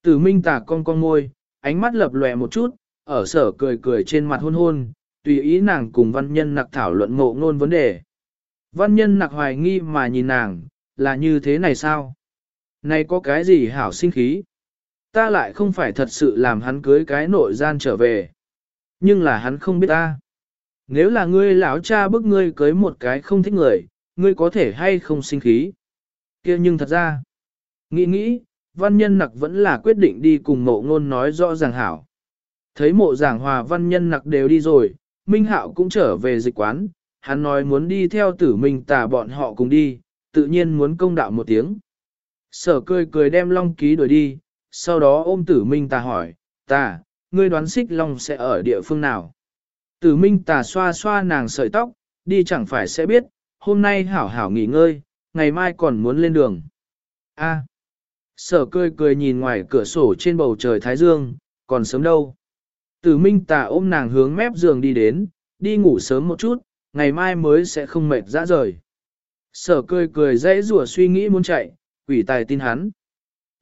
Tử minh tà con con môi, ánh mắt lập lòe một chút, ở sở cười cười trên mặt hôn hôn, tùy ý nàng cùng văn nhân nặc thảo luận ngộ ngôn vấn đề. Văn nhân nặc hoài nghi mà nhìn nàng, là như thế này sao? Này có cái gì hảo sinh khí? Ta lại không phải thật sự làm hắn cưới cái nội gian trở về. Nhưng là hắn không biết ta. Nếu là ngươi lão cha bức ngươi cưới một cái không thích người, ngươi có thể hay không sinh khí? Kia nhưng thật ra, nghĩ nghĩ, văn nhân nặc vẫn là quyết định đi cùng mộ ngôn nói rõ ràng hảo. Thấy mộ giảng hòa văn nhân nặc đều đi rồi, Minh Hạo cũng trở về dịch quán, hắn nói muốn đi theo tử minh tà bọn họ cùng đi, tự nhiên muốn công đạo một tiếng. Sở cười cười đem long ký đuổi đi, sau đó ôm tử minh tà hỏi, tà, ngươi đoán xích long sẽ ở địa phương nào? Tử minh tà xoa xoa nàng sợi tóc, đi chẳng phải sẽ biết, hôm nay hảo hảo nghỉ ngơi, ngày mai còn muốn lên đường. A. Sở cười cười nhìn ngoài cửa sổ trên bầu trời Thái Dương, còn sớm đâu. Tử Minh Tà ôm nàng hướng mép giường đi đến, đi ngủ sớm một chút, ngày mai mới sẽ không mệt dã rời. Sở cười cười dễ rủa suy nghĩ muốn chạy, quỷ tài tin hắn.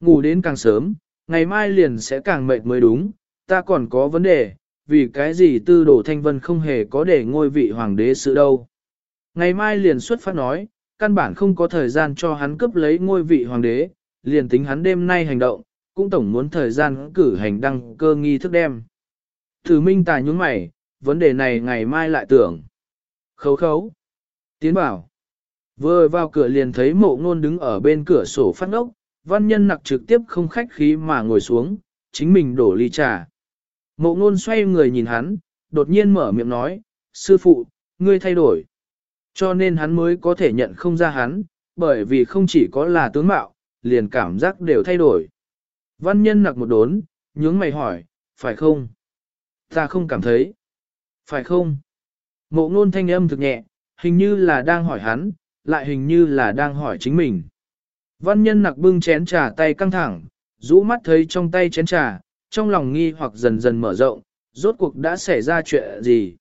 Ngủ đến càng sớm, ngày mai liền sẽ càng mệt mới đúng, ta còn có vấn đề, vì cái gì tư đồ thanh vân không hề có để ngôi vị hoàng đế sự đâu. Ngày mai liền xuất phát nói, căn bản không có thời gian cho hắn cướp lấy ngôi vị hoàng đế, liền tính hắn đêm nay hành động, cũng tổng muốn thời gian cử hành đăng cơ nghi thức đem. Thử minh tài nhúng mày, vấn đề này ngày mai lại tưởng. Khấu khấu. Tiến bảo. Vừa vào cửa liền thấy mộ ngôn đứng ở bên cửa sổ phát ốc, văn nhân nặc trực tiếp không khách khí mà ngồi xuống, chính mình đổ ly trà. Mộ ngôn xoay người nhìn hắn, đột nhiên mở miệng nói, sư phụ, ngươi thay đổi. Cho nên hắn mới có thể nhận không ra hắn, bởi vì không chỉ có là tướng mạo, liền cảm giác đều thay đổi. Văn nhân nặc một đốn, nhướng mày hỏi, phải không? Ta không cảm thấy. Phải không? Mộ ngôn thanh âm thực nhẹ, hình như là đang hỏi hắn, lại hình như là đang hỏi chính mình. Văn nhân nặc bưng chén trà tay căng thẳng, rũ mắt thấy trong tay chén trà, trong lòng nghi hoặc dần dần mở rộng, rốt cuộc đã xảy ra chuyện gì.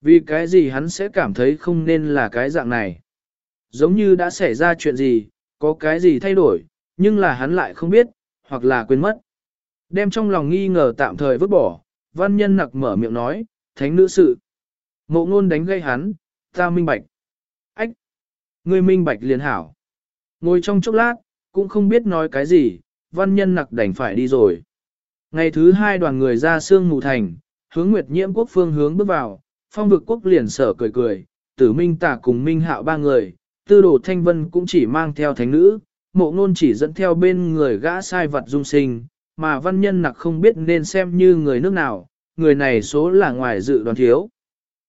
Vì cái gì hắn sẽ cảm thấy không nên là cái dạng này. Giống như đã xảy ra chuyện gì, có cái gì thay đổi, nhưng là hắn lại không biết, hoặc là quên mất. Đem trong lòng nghi ngờ tạm thời vứt bỏ, văn nhân nặc mở miệng nói, thánh nữ sự. Mộ ngôn đánh gây hắn, ta minh bạch. Ách! Ngươi minh bạch liền hảo. Ngồi trong chốc lát, cũng không biết nói cái gì, văn nhân nặc đành phải đi rồi. Ngày thứ hai đoàn người ra sương mù thành, hướng nguyệt nhiễm quốc phương hướng bước vào, phong vực quốc liền sở cười cười, tử minh tả cùng minh hạo ba người, tư đồ thanh vân cũng chỉ mang theo thánh nữ, mộ ngôn chỉ dẫn theo bên người gã sai vật dung sinh, mà văn nhân nặc không biết nên xem như người nước nào, người này số là ngoài dự đoán thiếu.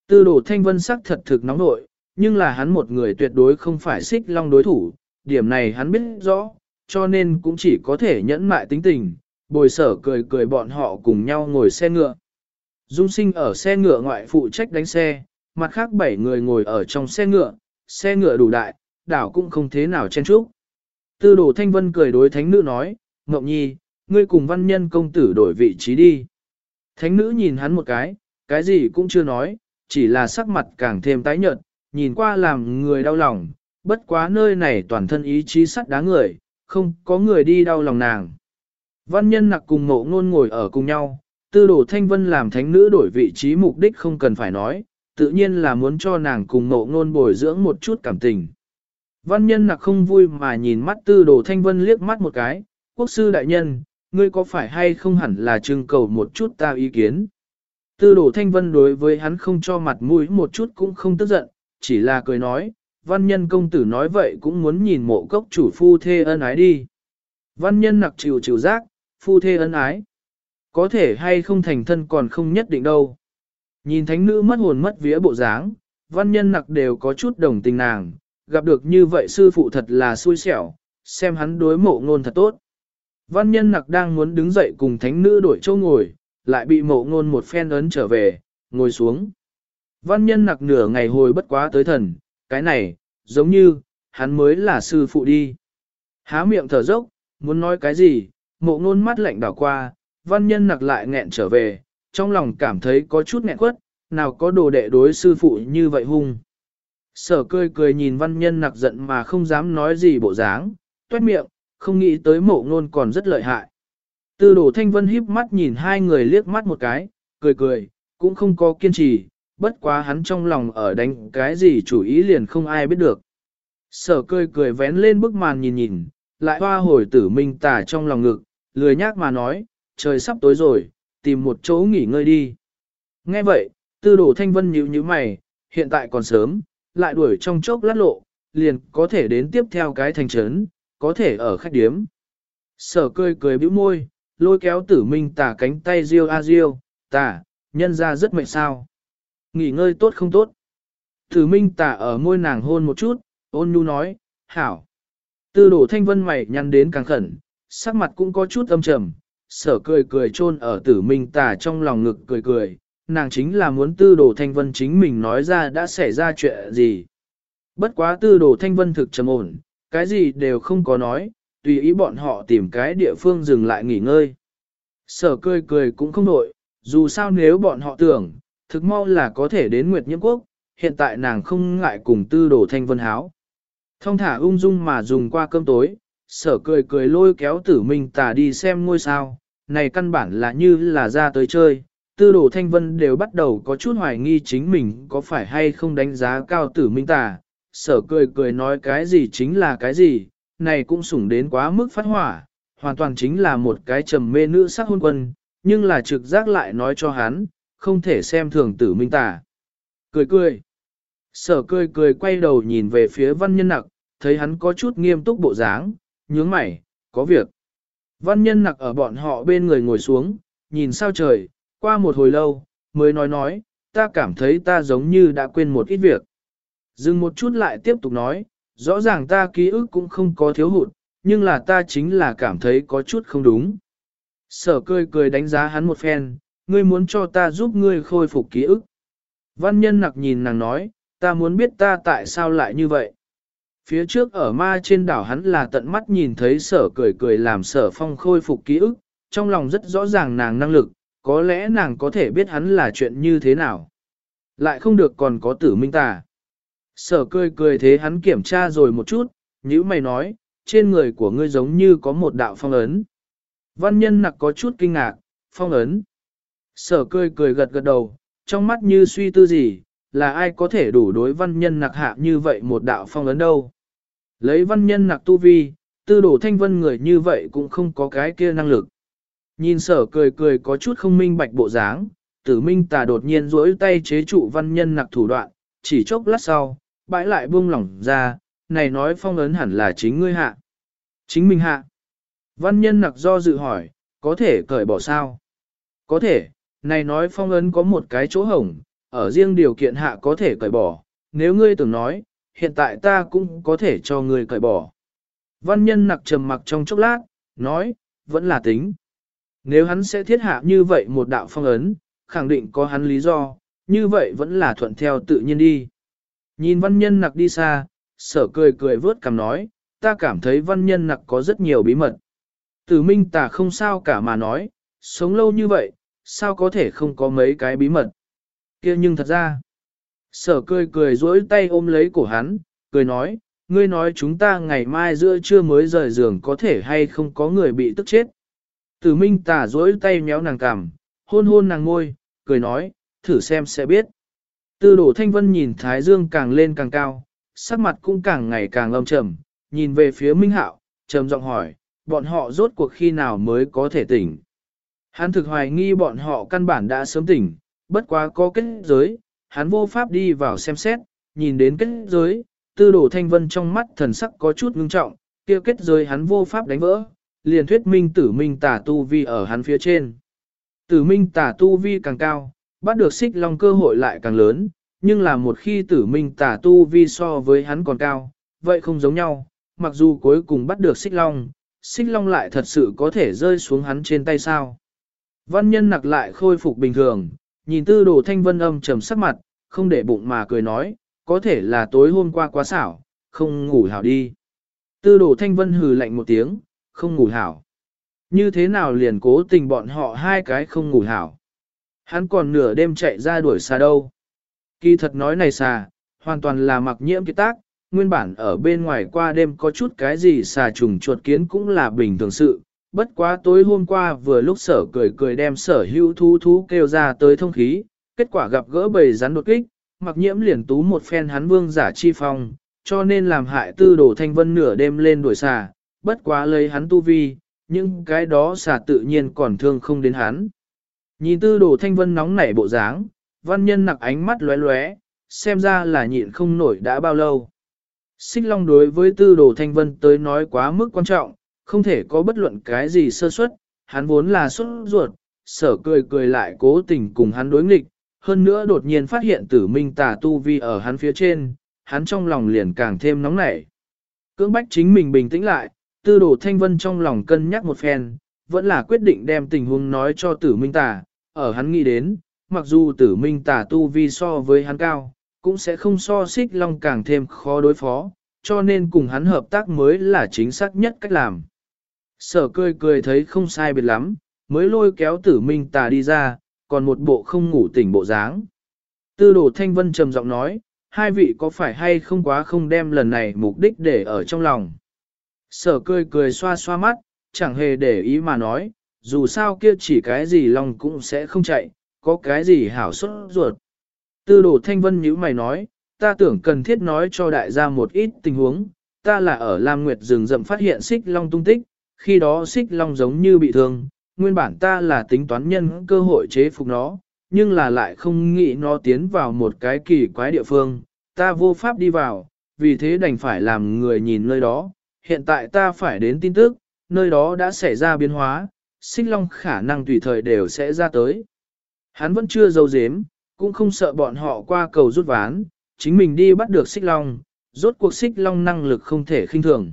Tư đồ thanh vân sắc thật thực nóng nội, nhưng là hắn một người tuyệt đối không phải xích long đối thủ, điểm này hắn biết rõ, cho nên cũng chỉ có thể nhẫn mại tính tình, bồi sở cười cười bọn họ cùng nhau ngồi xe ngựa. Dung sinh ở xe ngựa ngoại phụ trách đánh xe, mặt khác bảy người ngồi ở trong xe ngựa, xe ngựa đủ đại, đảo cũng không thế nào chen chúc. Tư đồ thanh vân cười đối thánh nữ nói, Ngọc Nhi, ngươi cùng văn nhân công tử đổi vị trí đi. Thánh nữ nhìn hắn một cái, cái gì cũng chưa nói, chỉ là sắc mặt càng thêm tái nhợt, nhìn qua làm người đau lòng, bất quá nơi này toàn thân ý chí sắt đá người, không có người đi đau lòng nàng. Văn nhân nặc cùng mộ ngôn ngồi ở cùng nhau, tư đồ thanh vân làm thánh nữ đổi vị trí mục đích không cần phải nói, tự nhiên là muốn cho nàng cùng mộ ngôn bồi dưỡng một chút cảm tình. Văn nhân nặc không vui mà nhìn mắt tư đồ thanh vân liếc mắt một cái, quốc sư đại nhân, ngươi có phải hay không hẳn là trưng cầu một chút ta ý kiến. Tư đồ thanh vân đối với hắn không cho mặt mũi một chút cũng không tức giận, chỉ là cười nói, văn nhân công tử nói vậy cũng muốn nhìn mộ cốc chủ phu thê ân ái đi. Văn nhân nặc chịu chịu giác, phu thê ân ái. Có thể hay không thành thân còn không nhất định đâu. Nhìn thánh nữ mất hồn mất vía bộ dáng, văn nhân nặc đều có chút đồng tình nàng, gặp được như vậy sư phụ thật là xui xẻo, xem hắn đối mộ ngôn thật tốt. Văn nhân nặc đang muốn đứng dậy cùng thánh nữ đổi chỗ ngồi, lại bị mộ ngôn một phen ấn trở về, ngồi xuống. Văn nhân nặc nửa ngày hồi bất quá tới thần, cái này, giống như, hắn mới là sư phụ đi. Há miệng thở dốc, muốn nói cái gì, mộ ngôn mắt lạnh đảo qua, văn nhân nặc lại nghẹn trở về, trong lòng cảm thấy có chút nghẹn quất, nào có đồ đệ đối sư phụ như vậy hung. Sở cười cười nhìn văn nhân nặc giận mà không dám nói gì bộ dáng, toét miệng, không nghĩ tới mộ ngôn còn rất lợi hại. Tư Đồ thanh vân híp mắt nhìn hai người liếc mắt một cái, cười cười, cũng không có kiên trì, bất quá hắn trong lòng ở đánh cái gì chủ ý liền không ai biết được. Sở cười cười vén lên bức màn nhìn nhìn, lại hoa hồi tử minh tả trong lòng ngực, lười nhác mà nói, trời sắp tối rồi, tìm một chỗ nghỉ ngơi đi. Nghe vậy, tư Đồ thanh vân nhíu như mày, hiện tại còn sớm, lại đuổi trong chốc lát lộ, liền có thể đến tiếp theo cái thành trấn, có thể ở khách điếm. Sở cười cười bĩu môi, lôi kéo tử minh tả cánh tay riêu a riêu, tả, nhân ra rất mệt sao. Nghỉ ngơi tốt không tốt. Tử minh tả ở môi nàng hôn một chút, ôn nhu nói, hảo. Tư đổ thanh vân mày nhăn đến càng khẩn, sắc mặt cũng có chút âm trầm, sở cười cười chôn ở tử minh tả trong lòng ngực cười cười, nàng chính là muốn tư đồ thanh vân chính mình nói ra đã xảy ra chuyện gì. Bất quá tư đồ thanh vân thực trầm ổn, cái gì đều không có nói, tùy ý bọn họ tìm cái địa phương dừng lại nghỉ ngơi. Sở cười cười cũng không nổi, dù sao nếu bọn họ tưởng, thực mau là có thể đến Nguyệt Nhiễm Quốc, hiện tại nàng không ngại cùng tư đồ thanh vân háo. Thông thả ung dung mà dùng qua cơm tối, sở cười cười lôi kéo tử minh tà đi xem ngôi sao, này căn bản là như là ra tới chơi, tư đồ thanh vân đều bắt đầu có chút hoài nghi chính mình có phải hay không đánh giá cao tử minh tà, sở cười cười nói cái gì chính là cái gì, này cũng sủng đến quá mức phát hỏa, hoàn toàn chính là một cái trầm mê nữ sắc hôn quân, nhưng là trực giác lại nói cho hắn, không thể xem thường tử minh tà. Cười cười. Sở cười cười quay đầu nhìn về phía văn nhân nặc, thấy hắn có chút nghiêm túc bộ dáng, nhướng mày, có việc. Văn nhân nặc ở bọn họ bên người ngồi xuống, nhìn sao trời, qua một hồi lâu, mới nói nói, ta cảm thấy ta giống như đã quên một ít việc. Dừng một chút lại tiếp tục nói, rõ ràng ta ký ức cũng không có thiếu hụt, nhưng là ta chính là cảm thấy có chút không đúng. Sở cười cười đánh giá hắn một phen, ngươi muốn cho ta giúp ngươi khôi phục ký ức. Văn nhân nặc nhìn nàng nói, Ta muốn biết ta tại sao lại như vậy. Phía trước ở ma trên đảo hắn là tận mắt nhìn thấy sở cười cười làm sở phong khôi phục ký ức, trong lòng rất rõ ràng nàng năng lực, có lẽ nàng có thể biết hắn là chuyện như thế nào. Lại không được còn có tử minh tà. Sở cười cười thế hắn kiểm tra rồi một chút, như mày nói, trên người của ngươi giống như có một đạo phong ấn. Văn nhân nặc có chút kinh ngạc, phong ấn. Sở cười cười gật gật đầu, trong mắt như suy tư gì, là ai có thể đủ đối văn nhân nặc hạ như vậy một đạo phong ấn đâu. Lấy văn nhân nặc tu vi, tư đổ thanh vân người như vậy cũng không có cái kia năng lực. Nhìn sở cười cười có chút không minh bạch bộ dáng, tử minh tà đột nhiên duỗi tay chế trụ văn nhân nặc thủ đoạn, chỉ chốc lát sau, bãi lại buông lỏng ra, này nói phong ấn hẳn là chính ngươi hạ. Chính mình hạ. Văn nhân nặc do dự hỏi, có thể cởi bỏ sao? Có thể, này nói phong ấn có một cái chỗ hổng, ở riêng điều kiện hạ có thể cởi bỏ, nếu ngươi tưởng nói, hiện tại ta cũng có thể cho ngươi cởi bỏ. Văn nhân nặc trầm mặc trong chốc lát, nói, vẫn là tính. Nếu hắn sẽ thiết hạ như vậy một đạo phong ấn, khẳng định có hắn lý do, như vậy vẫn là thuận theo tự nhiên đi. Nhìn văn nhân nặc đi xa, sở cười cười vớt cằm nói, ta cảm thấy văn nhân nặc có rất nhiều bí mật. Tử minh ta không sao cả mà nói, sống lâu như vậy, sao có thể không có mấy cái bí mật. kia nhưng thật ra, sở cười cười duỗi tay ôm lấy cổ hắn, cười nói, ngươi nói chúng ta ngày mai giữa trưa mới rời giường có thể hay không có người bị tức chết. Tử minh tả duỗi tay méo nàng cằm, hôn hôn nàng ngôi, cười nói, thử xem sẽ biết. Tư đổ thanh vân nhìn thái dương càng lên càng cao, sắc mặt cũng càng ngày càng âm trầm, nhìn về phía minh hạo, trầm giọng hỏi, bọn họ rốt cuộc khi nào mới có thể tỉnh. Hắn thực hoài nghi bọn họ căn bản đã sớm tỉnh, bất quá có kết giới, hắn vô pháp đi vào xem xét, nhìn đến kết giới, tư đồ thanh vân trong mắt thần sắc có chút ngưng trọng, kia kết giới hắn vô pháp đánh vỡ, liền thuyết minh tử minh tả tu vi ở hắn phía trên. Tử minh tả tu vi càng cao, bắt được xích long cơ hội lại càng lớn, nhưng là một khi tử minh tả tu vi so với hắn còn cao, vậy không giống nhau, mặc dù cuối cùng bắt được xích long, xích long lại thật sự có thể rơi xuống hắn trên tay sao. Văn nhân nặc lại khôi phục bình thường, nhìn tư đồ thanh vân âm trầm sắc mặt, không để bụng mà cười nói, có thể là tối hôm qua quá xảo, không ngủ hảo đi. Tư đồ thanh vân hừ lạnh một tiếng, không ngủ hảo. Như thế nào liền cố tình bọn họ hai cái không ngủ hảo. Hắn còn nửa đêm chạy ra đuổi xa đâu. Kỳ thật nói này xà, hoàn toàn là mặc nhiễm kiệt tác, nguyên bản ở bên ngoài qua đêm có chút cái gì xà trùng chuột kiến cũng là bình thường sự. Bất quá tối hôm qua vừa lúc sở cười cười đem sở hữu thú thú kêu ra tới thông khí, kết quả gặp gỡ bầy rắn đột kích, mặc nhiễm liền tú một phen hắn vương giả chi phong, cho nên làm hại tư đồ thanh vân nửa đêm lên đuổi xà, bất quá lấy hắn tu vi, nhưng cái đó xà tự nhiên còn thương không đến hắn. Nhìn tư đồ thanh vân nóng nảy bộ dáng, văn nhân nặc ánh mắt lóe lóe, xem ra là nhịn không nổi đã bao lâu. Xích Long đối với tư đồ thanh vân tới nói quá mức quan trọng, không thể có bất luận cái gì sơ suất, hắn vốn là xuất ruột, sở cười cười lại cố tình cùng hắn đối nghịch, hơn nữa đột nhiên phát hiện tử minh tà tu vi ở hắn phía trên, hắn trong lòng liền càng thêm nóng nảy. Cưỡng bách chính mình bình tĩnh lại, tư đồ thanh vân trong lòng cân nhắc một phen, vẫn là quyết định đem tình huống nói cho tử minh tà, ở hắn nghĩ đến, mặc dù tử minh tà tu vi so với hắn cao, cũng sẽ không so xích long càng thêm khó đối phó, cho nên cùng hắn hợp tác mới là chính xác nhất cách làm. Sở cười cười thấy không sai biệt lắm, mới lôi kéo tử minh tà đi ra, còn một bộ không ngủ tỉnh bộ dáng. Tư đồ thanh vân trầm giọng nói, hai vị có phải hay không quá không đem lần này mục đích để ở trong lòng. Sở cười cười xoa xoa mắt, chẳng hề để ý mà nói, dù sao kia chỉ cái gì lòng cũng sẽ không chạy, có cái gì hảo xuất ruột. Tư đồ thanh vân nhíu mày nói, ta tưởng cần thiết nói cho đại gia một ít tình huống, ta là ở Lam Nguyệt rừng rậm phát hiện xích long tung tích, khi đó xích long giống như bị thương, nguyên bản ta là tính toán nhân cơ hội chế phục nó, nhưng là lại không nghĩ nó tiến vào một cái kỳ quái địa phương, ta vô pháp đi vào, vì thế đành phải làm người nhìn nơi đó, hiện tại ta phải đến tin tức, nơi đó đã xảy ra biến hóa, xích long khả năng tùy thời đều sẽ ra tới. Hắn vẫn chưa dâu dếm, cũng không sợ bọn họ qua cầu rút ván, chính mình đi bắt được xích long, rốt cuộc xích long năng lực không thể khinh thường.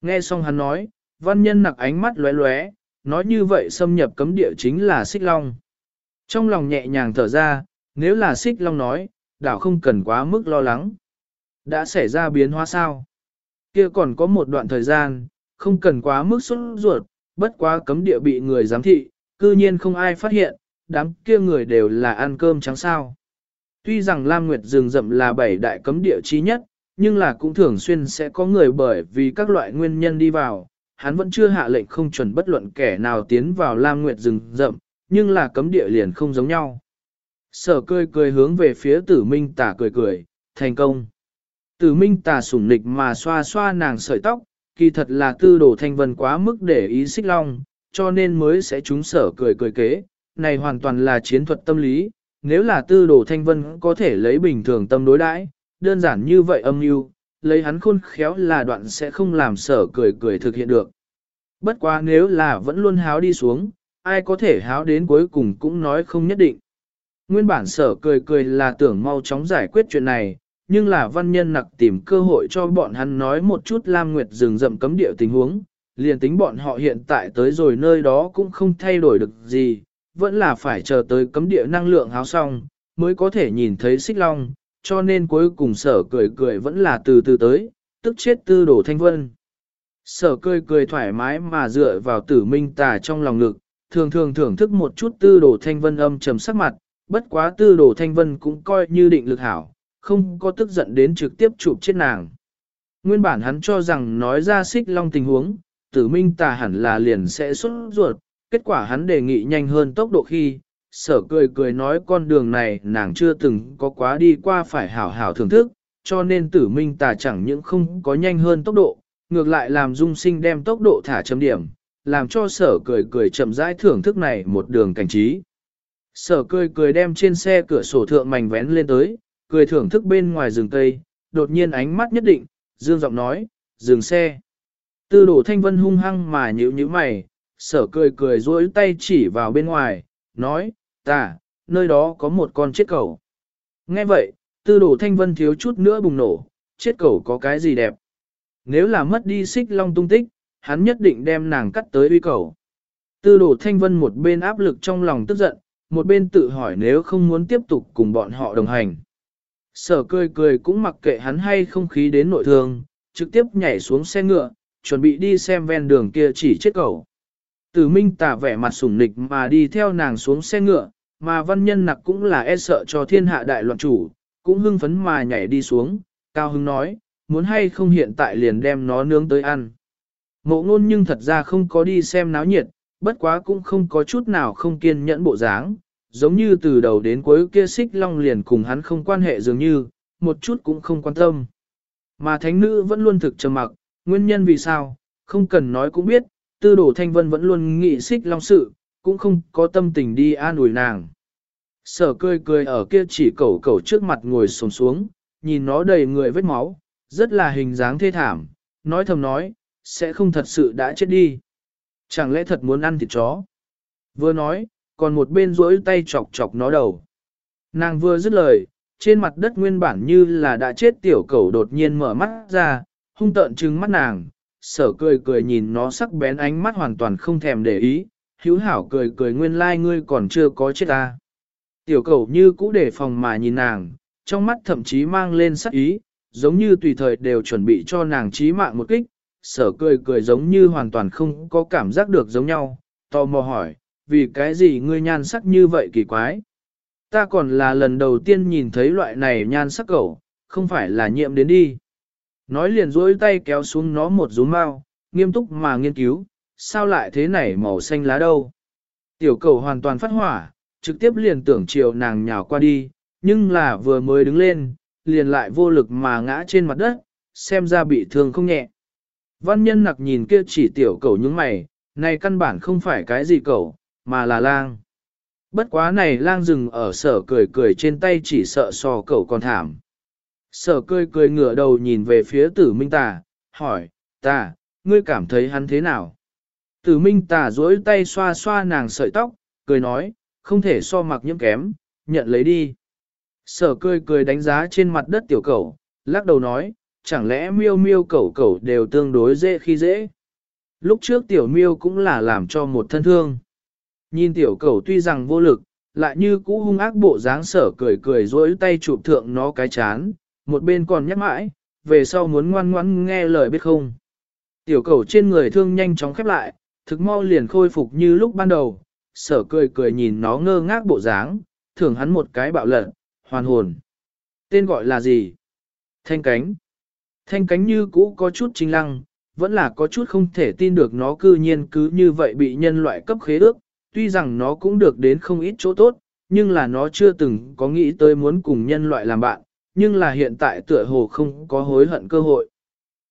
Nghe xong hắn nói, văn nhân nặc ánh mắt lóe lóe, nói như vậy xâm nhập cấm địa chính là xích long. Trong lòng nhẹ nhàng thở ra, nếu là xích long nói, đảo không cần quá mức lo lắng. Đã xảy ra biến hóa sao? Kia còn có một đoạn thời gian, không cần quá mức sốt ruột, bất quá cấm địa bị người giám thị, cư nhiên không ai phát hiện, đám kia người đều là ăn cơm trắng sao. Tuy rằng Lam Nguyệt rừng rậm là bảy đại cấm địa chí nhất, nhưng là cũng thường xuyên sẽ có người bởi vì các loại nguyên nhân đi vào, hắn vẫn chưa hạ lệnh không chuẩn bất luận kẻ nào tiến vào Lam Nguyệt rừng rậm, nhưng là cấm địa liền không giống nhau. Sở cười cười hướng về phía tử minh tả cười cười, thành công. Tử minh tả sủng nịch mà xoa xoa nàng sợi tóc, kỳ thật là tư đồ thanh vân quá mức để ý xích long, cho nên mới sẽ chúng sở cười cười kế. Này hoàn toàn là chiến thuật tâm lý, nếu là tư đồ thanh vân có thể lấy bình thường tâm đối đãi, đơn giản như vậy âm mưu lấy hắn khôn khéo là đoạn sẽ không làm sở cười cười thực hiện được. Bất quá nếu là vẫn luôn háo đi xuống, ai có thể háo đến cuối cùng cũng nói không nhất định. Nguyên bản sở cười cười là tưởng mau chóng giải quyết chuyện này, nhưng là văn nhân nặc tìm cơ hội cho bọn hắn nói một chút Lam Nguyệt rừng rậm cấm địa tình huống, liền tính bọn họ hiện tại tới rồi nơi đó cũng không thay đổi được gì, vẫn là phải chờ tới cấm địa năng lượng háo xong, mới có thể nhìn thấy xích long, cho nên cuối cùng sở cười cười vẫn là từ từ tới, tức chết tư đổ thanh vân. Sở cười cười thoải mái mà dựa vào tử minh tà trong lòng ngực, thường thường thưởng thức một chút tư đổ thanh vân âm trầm sắc mặt, bất quá tư đổ thanh vân cũng coi như định lực hảo, không có tức giận đến trực tiếp chụp chết nàng. Nguyên bản hắn cho rằng nói ra xích long tình huống, tử minh tà hẳn là liền sẽ xuất ruột, kết quả hắn đề nghị nhanh hơn tốc độ khi, sở cười cười nói con đường này nàng chưa từng có quá đi qua phải hảo hảo thưởng thức, cho nên tử minh tà chẳng những không có nhanh hơn tốc độ, ngược lại làm dung sinh đem tốc độ thả chấm điểm, làm cho sở cười cười chậm rãi thưởng thức này một đường cảnh trí. Sở cười cười đem trên xe cửa sổ thượng mảnh vén lên tới, cười thưởng thức bên ngoài rừng cây, đột nhiên ánh mắt nhất định, dương giọng nói, dừng xe. Tư đổ thanh vân hung hăng mà nhíu nhíu mày, sở cười cười duỗi tay chỉ vào bên ngoài, nói, ta, nơi đó có một con chết cầu. Nghe vậy, tư đổ thanh vân thiếu chút nữa bùng nổ, chết cầu có cái gì đẹp. Nếu là mất đi xích long tung tích, hắn nhất định đem nàng cắt tới uy cầu. Tư đổ thanh vân một bên áp lực trong lòng tức giận, một bên tự hỏi nếu không muốn tiếp tục cùng bọn họ đồng hành. Sở cười cười cũng mặc kệ hắn hay không khí đến nội thương, trực tiếp nhảy xuống xe ngựa, chuẩn bị đi xem ven đường kia chỉ chết cầu. Tử Minh tả vẻ mặt sủng nịch mà đi theo nàng xuống xe ngựa, mà văn nhân nặc cũng là e sợ cho thiên hạ đại loạn chủ, cũng hưng phấn mà nhảy đi xuống, cao hưng nói, muốn hay không hiện tại liền đem nó nướng tới ăn. Mộ ngôn nhưng thật ra không có đi xem náo nhiệt, bất quá cũng không có chút nào không kiên nhẫn bộ dáng, giống như từ đầu đến cuối kia xích long liền cùng hắn không quan hệ dường như, một chút cũng không quan tâm. Mà thánh nữ vẫn luôn thực trầm mặc, nguyên nhân vì sao, không cần nói cũng biết, tư đồ thanh vân vẫn luôn nghĩ xích long sự, cũng không có tâm tình đi an ủi nàng. Sở cười cười ở kia chỉ cẩu cẩu trước mặt ngồi sồn xuống, nhìn nó đầy người vết máu, rất là hình dáng thê thảm, nói thầm nói, sẽ không thật sự đã chết đi. Chẳng lẽ thật muốn ăn thịt chó? Vừa nói, còn một bên rỗi tay chọc chọc nó đầu. Nàng vừa dứt lời, trên mặt đất nguyên bản như là đã chết tiểu cẩu đột nhiên mở mắt ra, hung tợn trừng mắt nàng, sở cười cười nhìn nó sắc bén ánh mắt hoàn toàn không thèm để ý, hữu hảo cười cười nguyên lai like ngươi còn chưa có chết ta. Tiểu Cầu như cũ để phòng mà nhìn nàng, trong mắt thậm chí mang lên sắc ý, giống như tùy thời đều chuẩn bị cho nàng chí mạng một kích, sở cười cười giống như hoàn toàn không có cảm giác được giống nhau, tò mò hỏi, vì cái gì ngươi nhan sắc như vậy kỳ quái? Ta còn là lần đầu tiên nhìn thấy loại này nhan sắc Cầu, không phải là nhiễm đến đi. Nói liền duỗi tay kéo xuống nó một rúm mau, nghiêm túc mà nghiên cứu, sao lại thế này màu xanh lá đâu. Tiểu cầu hoàn toàn phát hỏa, trực tiếp liền tưởng chiều nàng nhào qua đi, nhưng là vừa mới đứng lên, liền lại vô lực mà ngã trên mặt đất, xem ra bị thương không nhẹ. Văn nhân nặc nhìn kia chỉ tiểu cầu những mày, này căn bản không phải cái gì cầu, mà là lang. Bất quá này lang dừng ở sở cười cười trên tay chỉ sợ so cẩu còn thảm. Sở cười cười ngửa đầu nhìn về phía tử minh tà, hỏi, ta, ngươi cảm thấy hắn thế nào? Tử minh tà duỗi tay xoa xoa nàng sợi tóc, cười nói, không thể so mặc những kém, nhận lấy đi. Sở cười cười đánh giá trên mặt đất tiểu cẩu, lắc đầu nói, chẳng lẽ miêu miêu cẩu cẩu đều tương đối dễ khi dễ. Lúc trước tiểu miêu cũng là làm cho một thân thương. Nhìn tiểu cẩu tuy rằng vô lực, lại như cũ hung ác bộ dáng sở cười cười dối tay chụp thượng nó cái chán, một bên còn nhắc mãi, về sau muốn ngoan ngoãn nghe lời biết không. Tiểu cẩu trên người thương nhanh chóng khép lại, thực mau liền khôi phục như lúc ban đầu, sở cười cười nhìn nó ngơ ngác bộ dáng, thưởng hắn một cái bạo lận, hoàn hồn. Tên gọi là gì? Thanh cánh. Thanh cánh như cũ có chút chính lăng, vẫn là có chút không thể tin được nó cư nhiên cứ như vậy bị nhân loại cấp khế ước, tuy rằng nó cũng được đến không ít chỗ tốt, nhưng là nó chưa từng có nghĩ tới muốn cùng nhân loại làm bạn, nhưng là hiện tại tựa hồ không có hối hận cơ hội.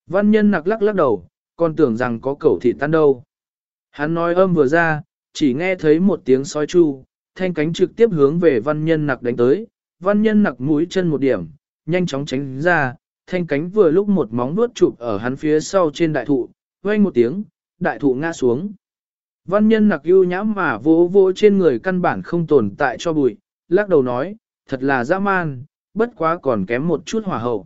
Văn nhân nặc lắc lắc đầu, còn tưởng rằng có cẩu thị tan đâu. Hắn nói âm vừa ra, chỉ nghe thấy một tiếng sói chu, thanh cánh trực tiếp hướng về văn nhân nặc đánh tới, văn nhân nặc mũi chân một điểm, nhanh chóng tránh ra, thanh cánh vừa lúc một móng vuốt chụp ở hắn phía sau trên đại thụ, vang một tiếng, đại thụ ngã xuống. Văn nhân nặc ưu nhãm mà vỗ vỗ trên người căn bản không tồn tại cho bụi, lắc đầu nói, thật là dã man, bất quá còn kém một chút hỏa hậu.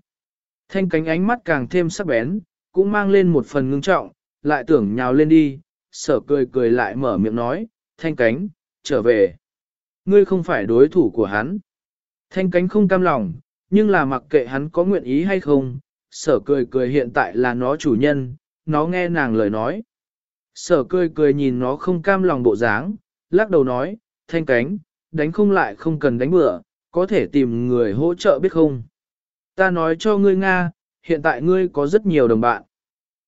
Thanh cánh ánh mắt càng thêm sắc bén, cũng mang lên một phần ngưng trọng, lại tưởng nhào lên đi, sở cười cười lại mở miệng nói, thanh cánh, trở về. Ngươi không phải đối thủ của hắn. Thanh cánh không cam lòng, nhưng là mặc kệ hắn có nguyện ý hay không, sở cười cười hiện tại là nó chủ nhân, nó nghe nàng lời nói. Sở cười cười nhìn nó không cam lòng bộ dáng, lắc đầu nói, thanh cánh, đánh không lại không cần đánh bựa, có thể tìm người hỗ trợ biết không. Ta nói cho ngươi Nga, hiện tại ngươi có rất nhiều đồng bạn.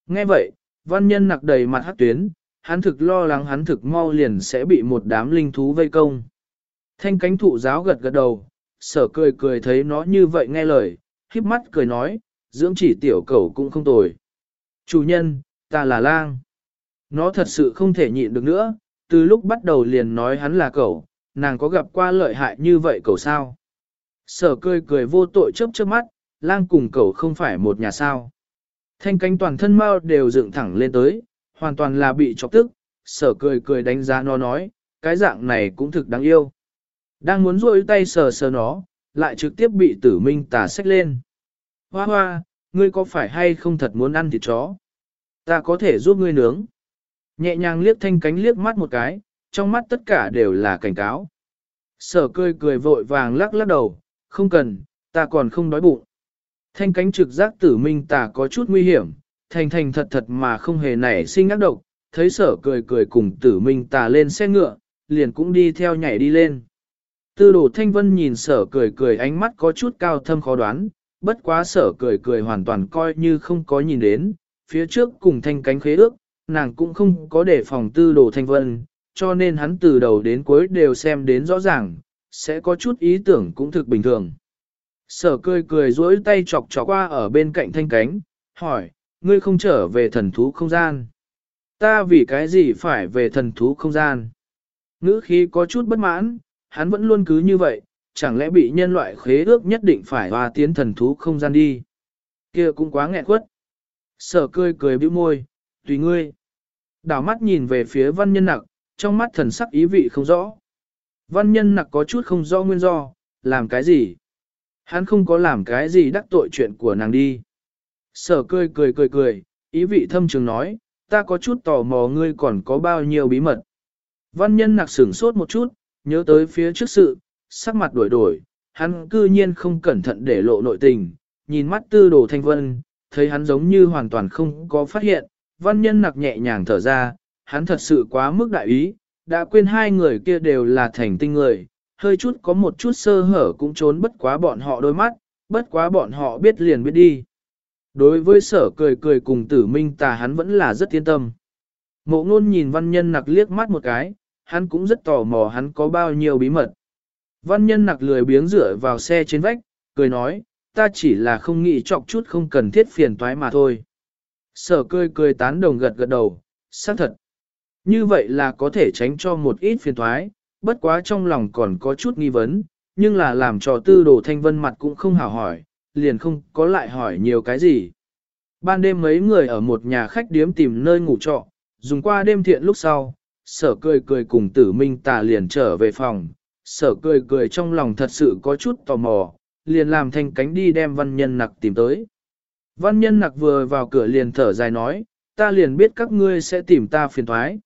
Nghe vậy, văn nhân nặc đầy mặt hát tuyến, hắn thực lo lắng hắn thực mau liền sẽ bị một đám linh thú vây công. Thanh cánh thụ giáo gật gật đầu, sở cười cười thấy nó như vậy nghe lời, híp mắt cười nói, dưỡng chỉ tiểu cầu cũng không tồi. Chủ nhân, ta là lang. Nó thật sự không thể nhịn được nữa, từ lúc bắt đầu liền nói hắn là cậu, nàng có gặp qua lợi hại như vậy cậu sao? Sở cười cười vô tội chớp chớp mắt, lang cùng cậu không phải một nhà sao. Thanh cánh toàn thân mau đều dựng thẳng lên tới, hoàn toàn là bị chọc tức, sở cười cười đánh giá nó nói, cái dạng này cũng thực đáng yêu. Đang muốn rôi tay sờ sờ nó, lại trực tiếp bị tử minh tà xách lên. Hoa hoa, ngươi có phải hay không thật muốn ăn thịt chó? Ta có thể giúp ngươi nướng. Nhẹ nhàng liếc thanh cánh liếc mắt một cái, trong mắt tất cả đều là cảnh cáo. Sở cười cười vội vàng lắc lắc đầu, không cần, ta còn không đói bụng. Thanh cánh trực giác tử minh tà có chút nguy hiểm, thành thành thật thật mà không hề nảy sinh ác độc, thấy sở cười cười cùng tử minh tà lên xe ngựa, liền cũng đi theo nhảy đi lên. Tư đồ thanh vân nhìn sở cười cười ánh mắt có chút cao thâm khó đoán, bất quá sở cười cười hoàn toàn coi như không có nhìn đến, phía trước cùng thanh cánh khế ước, nàng cũng không có để phòng tư đồ thanh vân, cho nên hắn từ đầu đến cuối đều xem đến rõ ràng, sẽ có chút ý tưởng cũng thực bình thường. Sở cười cười duỗi tay chọc chọc qua ở bên cạnh thanh cánh, hỏi, ngươi không trở về thần thú không gian. Ta vì cái gì phải về thần thú không gian? Ngữ khí có chút bất mãn, hắn vẫn luôn cứ như vậy, chẳng lẽ bị nhân loại khế ước nhất định phải hòa tiến thần thú không gian đi. kia cũng quá nghẹn quất. Sở cười cười bĩu môi, tùy ngươi. Đảo mắt nhìn về phía văn nhân nặc, trong mắt thần sắc ý vị không rõ. Văn nhân nặc có chút không rõ nguyên do, làm cái gì? Hắn không có làm cái gì đắc tội chuyện của nàng đi. Sở cười cười cười cười, ý vị thâm trường nói, ta có chút tò mò ngươi còn có bao nhiêu bí mật. Văn nhân nặc sửng sốt một chút, nhớ tới phía trước sự, sắc mặt đổi đổi, hắn cư nhiên không cẩn thận để lộ nội tình, nhìn mắt tư đồ thanh vân, thấy hắn giống như hoàn toàn không có phát hiện, văn nhân nặc nhẹ nhàng thở ra, hắn thật sự quá mức đại ý, đã quên hai người kia đều là thành tinh người, hơi chút có một chút sơ hở cũng trốn bất quá bọn họ đôi mắt, bất quá bọn họ biết liền biết đi. Đối với sở cười cười cùng tử minh tà hắn vẫn là rất yên tâm. Mộ ngôn nhìn văn nhân nặc liếc mắt một cái, hắn cũng rất tò mò hắn có bao nhiêu bí mật. Văn nhân nặc lười biếng rửa vào xe trên vách, cười nói, ta chỉ là không nghĩ chọc chút không cần thiết phiền toái mà thôi. Sở cười cười tán đồng gật gật đầu, xác thật. Như vậy là có thể tránh cho một ít phiền toái, bất quá trong lòng còn có chút nghi vấn, nhưng là làm cho tư đồ thanh vân mặt cũng không hào hỏi, liền không có lại hỏi nhiều cái gì. Ban đêm mấy người ở một nhà khách điếm tìm nơi ngủ trọ, dùng qua đêm thiện lúc sau, sở cười cười cùng tử minh tà liền trở về phòng, sở cười cười trong lòng thật sự có chút tò mò, liền làm thanh cánh đi đem văn nhân nặc tìm tới. Văn nhân nặc vừa vào cửa liền thở dài nói, ta liền biết các ngươi sẽ tìm ta phiền thoái.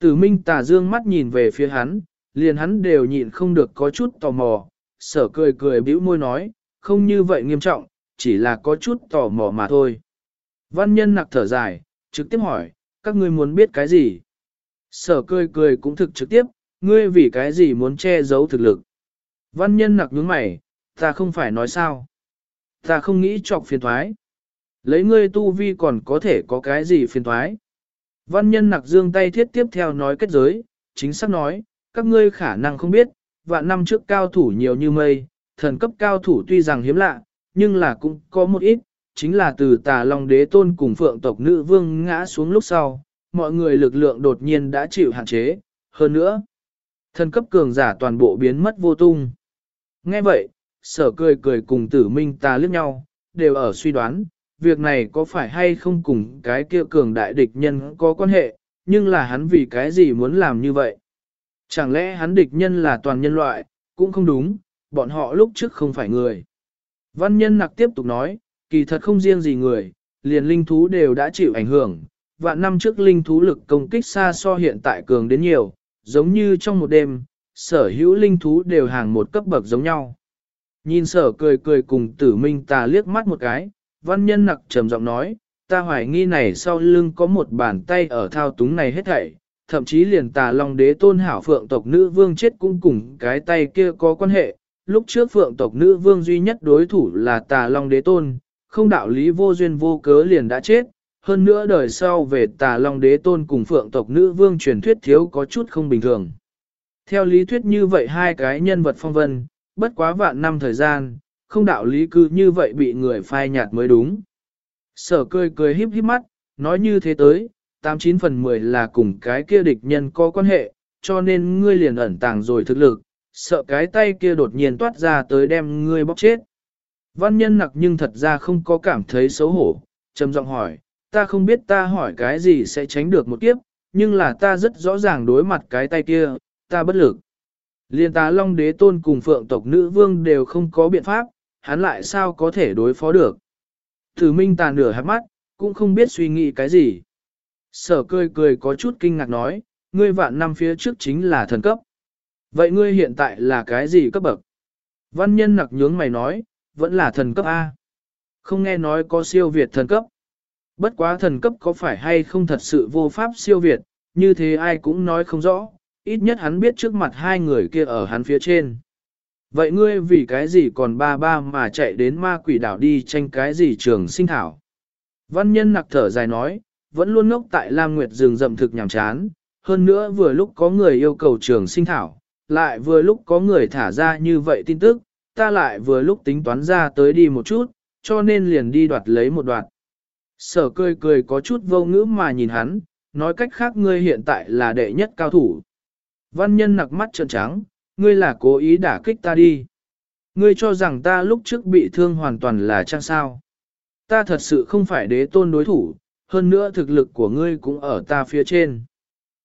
Tử minh tà dương mắt nhìn về phía hắn, liền hắn đều nhịn không được có chút tò mò, sở cười cười bĩu môi nói, không như vậy nghiêm trọng, chỉ là có chút tò mò mà thôi. Văn nhân nặc thở dài, trực tiếp hỏi, các ngươi muốn biết cái gì? Sở cười cười cũng thực trực tiếp, ngươi vì cái gì muốn che giấu thực lực? Văn nhân nặc nhướng mày, ta không phải nói sao? Ta không nghĩ chọc phiền thoái. Lấy ngươi tu vi còn có thể có cái gì phiền thoái? Văn nhân nặc dương tay thiết tiếp theo nói kết giới, chính xác nói, các ngươi khả năng không biết, vạn năm trước cao thủ nhiều như mây, thần cấp cao thủ tuy rằng hiếm lạ, nhưng là cũng có một ít, chính là từ tà long đế tôn cùng phượng tộc nữ vương ngã xuống lúc sau, mọi người lực lượng đột nhiên đã chịu hạn chế, hơn nữa, thần cấp cường giả toàn bộ biến mất vô tung. Nghe vậy, sở cười cười cùng tử minh ta liếc nhau, đều ở suy đoán, việc này có phải hay không cùng cái kia cường đại địch nhân có quan hệ, nhưng là hắn vì cái gì muốn làm như vậy. Chẳng lẽ hắn địch nhân là toàn nhân loại, cũng không đúng, bọn họ lúc trước không phải người. Văn nhân nặc tiếp tục nói, kỳ thật không riêng gì người, liền linh thú đều đã chịu ảnh hưởng, vạn năm trước linh thú lực công kích xa so hiện tại cường đến nhiều, giống như trong một đêm, sở hữu linh thú đều hàng một cấp bậc giống nhau. Nhìn sở cười cười cùng tử minh ta liếc mắt một cái, văn nhân nặc trầm giọng nói, ta hoài nghi này sau lưng có một bàn tay ở thao túng này hết thảy, thậm chí liền tà long đế tôn hảo phượng tộc nữ vương chết cũng cùng cái tay kia có quan hệ. Lúc trước phượng tộc nữ vương duy nhất đối thủ là tà long đế tôn, không đạo lý vô duyên vô cớ liền đã chết. Hơn nữa đời sau về tà long đế tôn cùng phượng tộc nữ vương truyền thuyết thiếu có chút không bình thường. Theo lý thuyết như vậy hai cái nhân vật phong vân, bất quá vạn năm thời gian, không đạo lý cứ như vậy bị người phai nhạt mới đúng. Sở cười cười híp híp mắt, nói như thế tới, 89 phần 10 là cùng cái kia địch nhân có quan hệ, cho nên ngươi liền ẩn tàng rồi thực lực, sợ cái tay kia đột nhiên toát ra tới đem ngươi bóc chết. Văn nhân nặc nhưng thật ra không có cảm thấy xấu hổ, trầm giọng hỏi, ta không biết ta hỏi cái gì sẽ tránh được một kiếp, nhưng là ta rất rõ ràng đối mặt cái tay kia, ta bất lực. Liên tá Long Đế Tôn cùng Phượng tộc nữ vương đều không có biện pháp, hắn lại sao có thể đối phó được. Tử Minh tàn nửa hạt mắt, cũng không biết suy nghĩ cái gì. Sở cười cười có chút kinh ngạc nói, ngươi vạn năm phía trước chính là thần cấp. Vậy ngươi hiện tại là cái gì cấp bậc? Văn nhân nặc nhướng mày nói, vẫn là thần cấp A. Không nghe nói có siêu việt thần cấp. Bất quá thần cấp có phải hay không thật sự vô pháp siêu việt, như thế ai cũng nói không rõ, ít nhất hắn biết trước mặt hai người kia ở hắn phía trên. Vậy ngươi vì cái gì còn ba ba mà chạy đến ma quỷ đảo đi tranh cái gì trường sinh thảo? Văn nhân nặc thở dài nói, vẫn luôn ngốc tại Lam Nguyệt rừng rậm thực nhàm chán, hơn nữa vừa lúc có người yêu cầu trường sinh thảo, lại vừa lúc có người thả ra như vậy tin tức, ta lại vừa lúc tính toán ra tới đi một chút, cho nên liền đi đoạt lấy một đoạn. Sở cười cười có chút vô ngữ mà nhìn hắn, nói cách khác ngươi hiện tại là đệ nhất cao thủ. Văn nhân nặc mắt trợn trắng, ngươi là cố ý đả kích ta đi. Ngươi cho rằng ta lúc trước bị thương hoàn toàn là trang sao. Ta thật sự không phải đế tôn đối thủ, hơn nữa thực lực của ngươi cũng ở ta phía trên.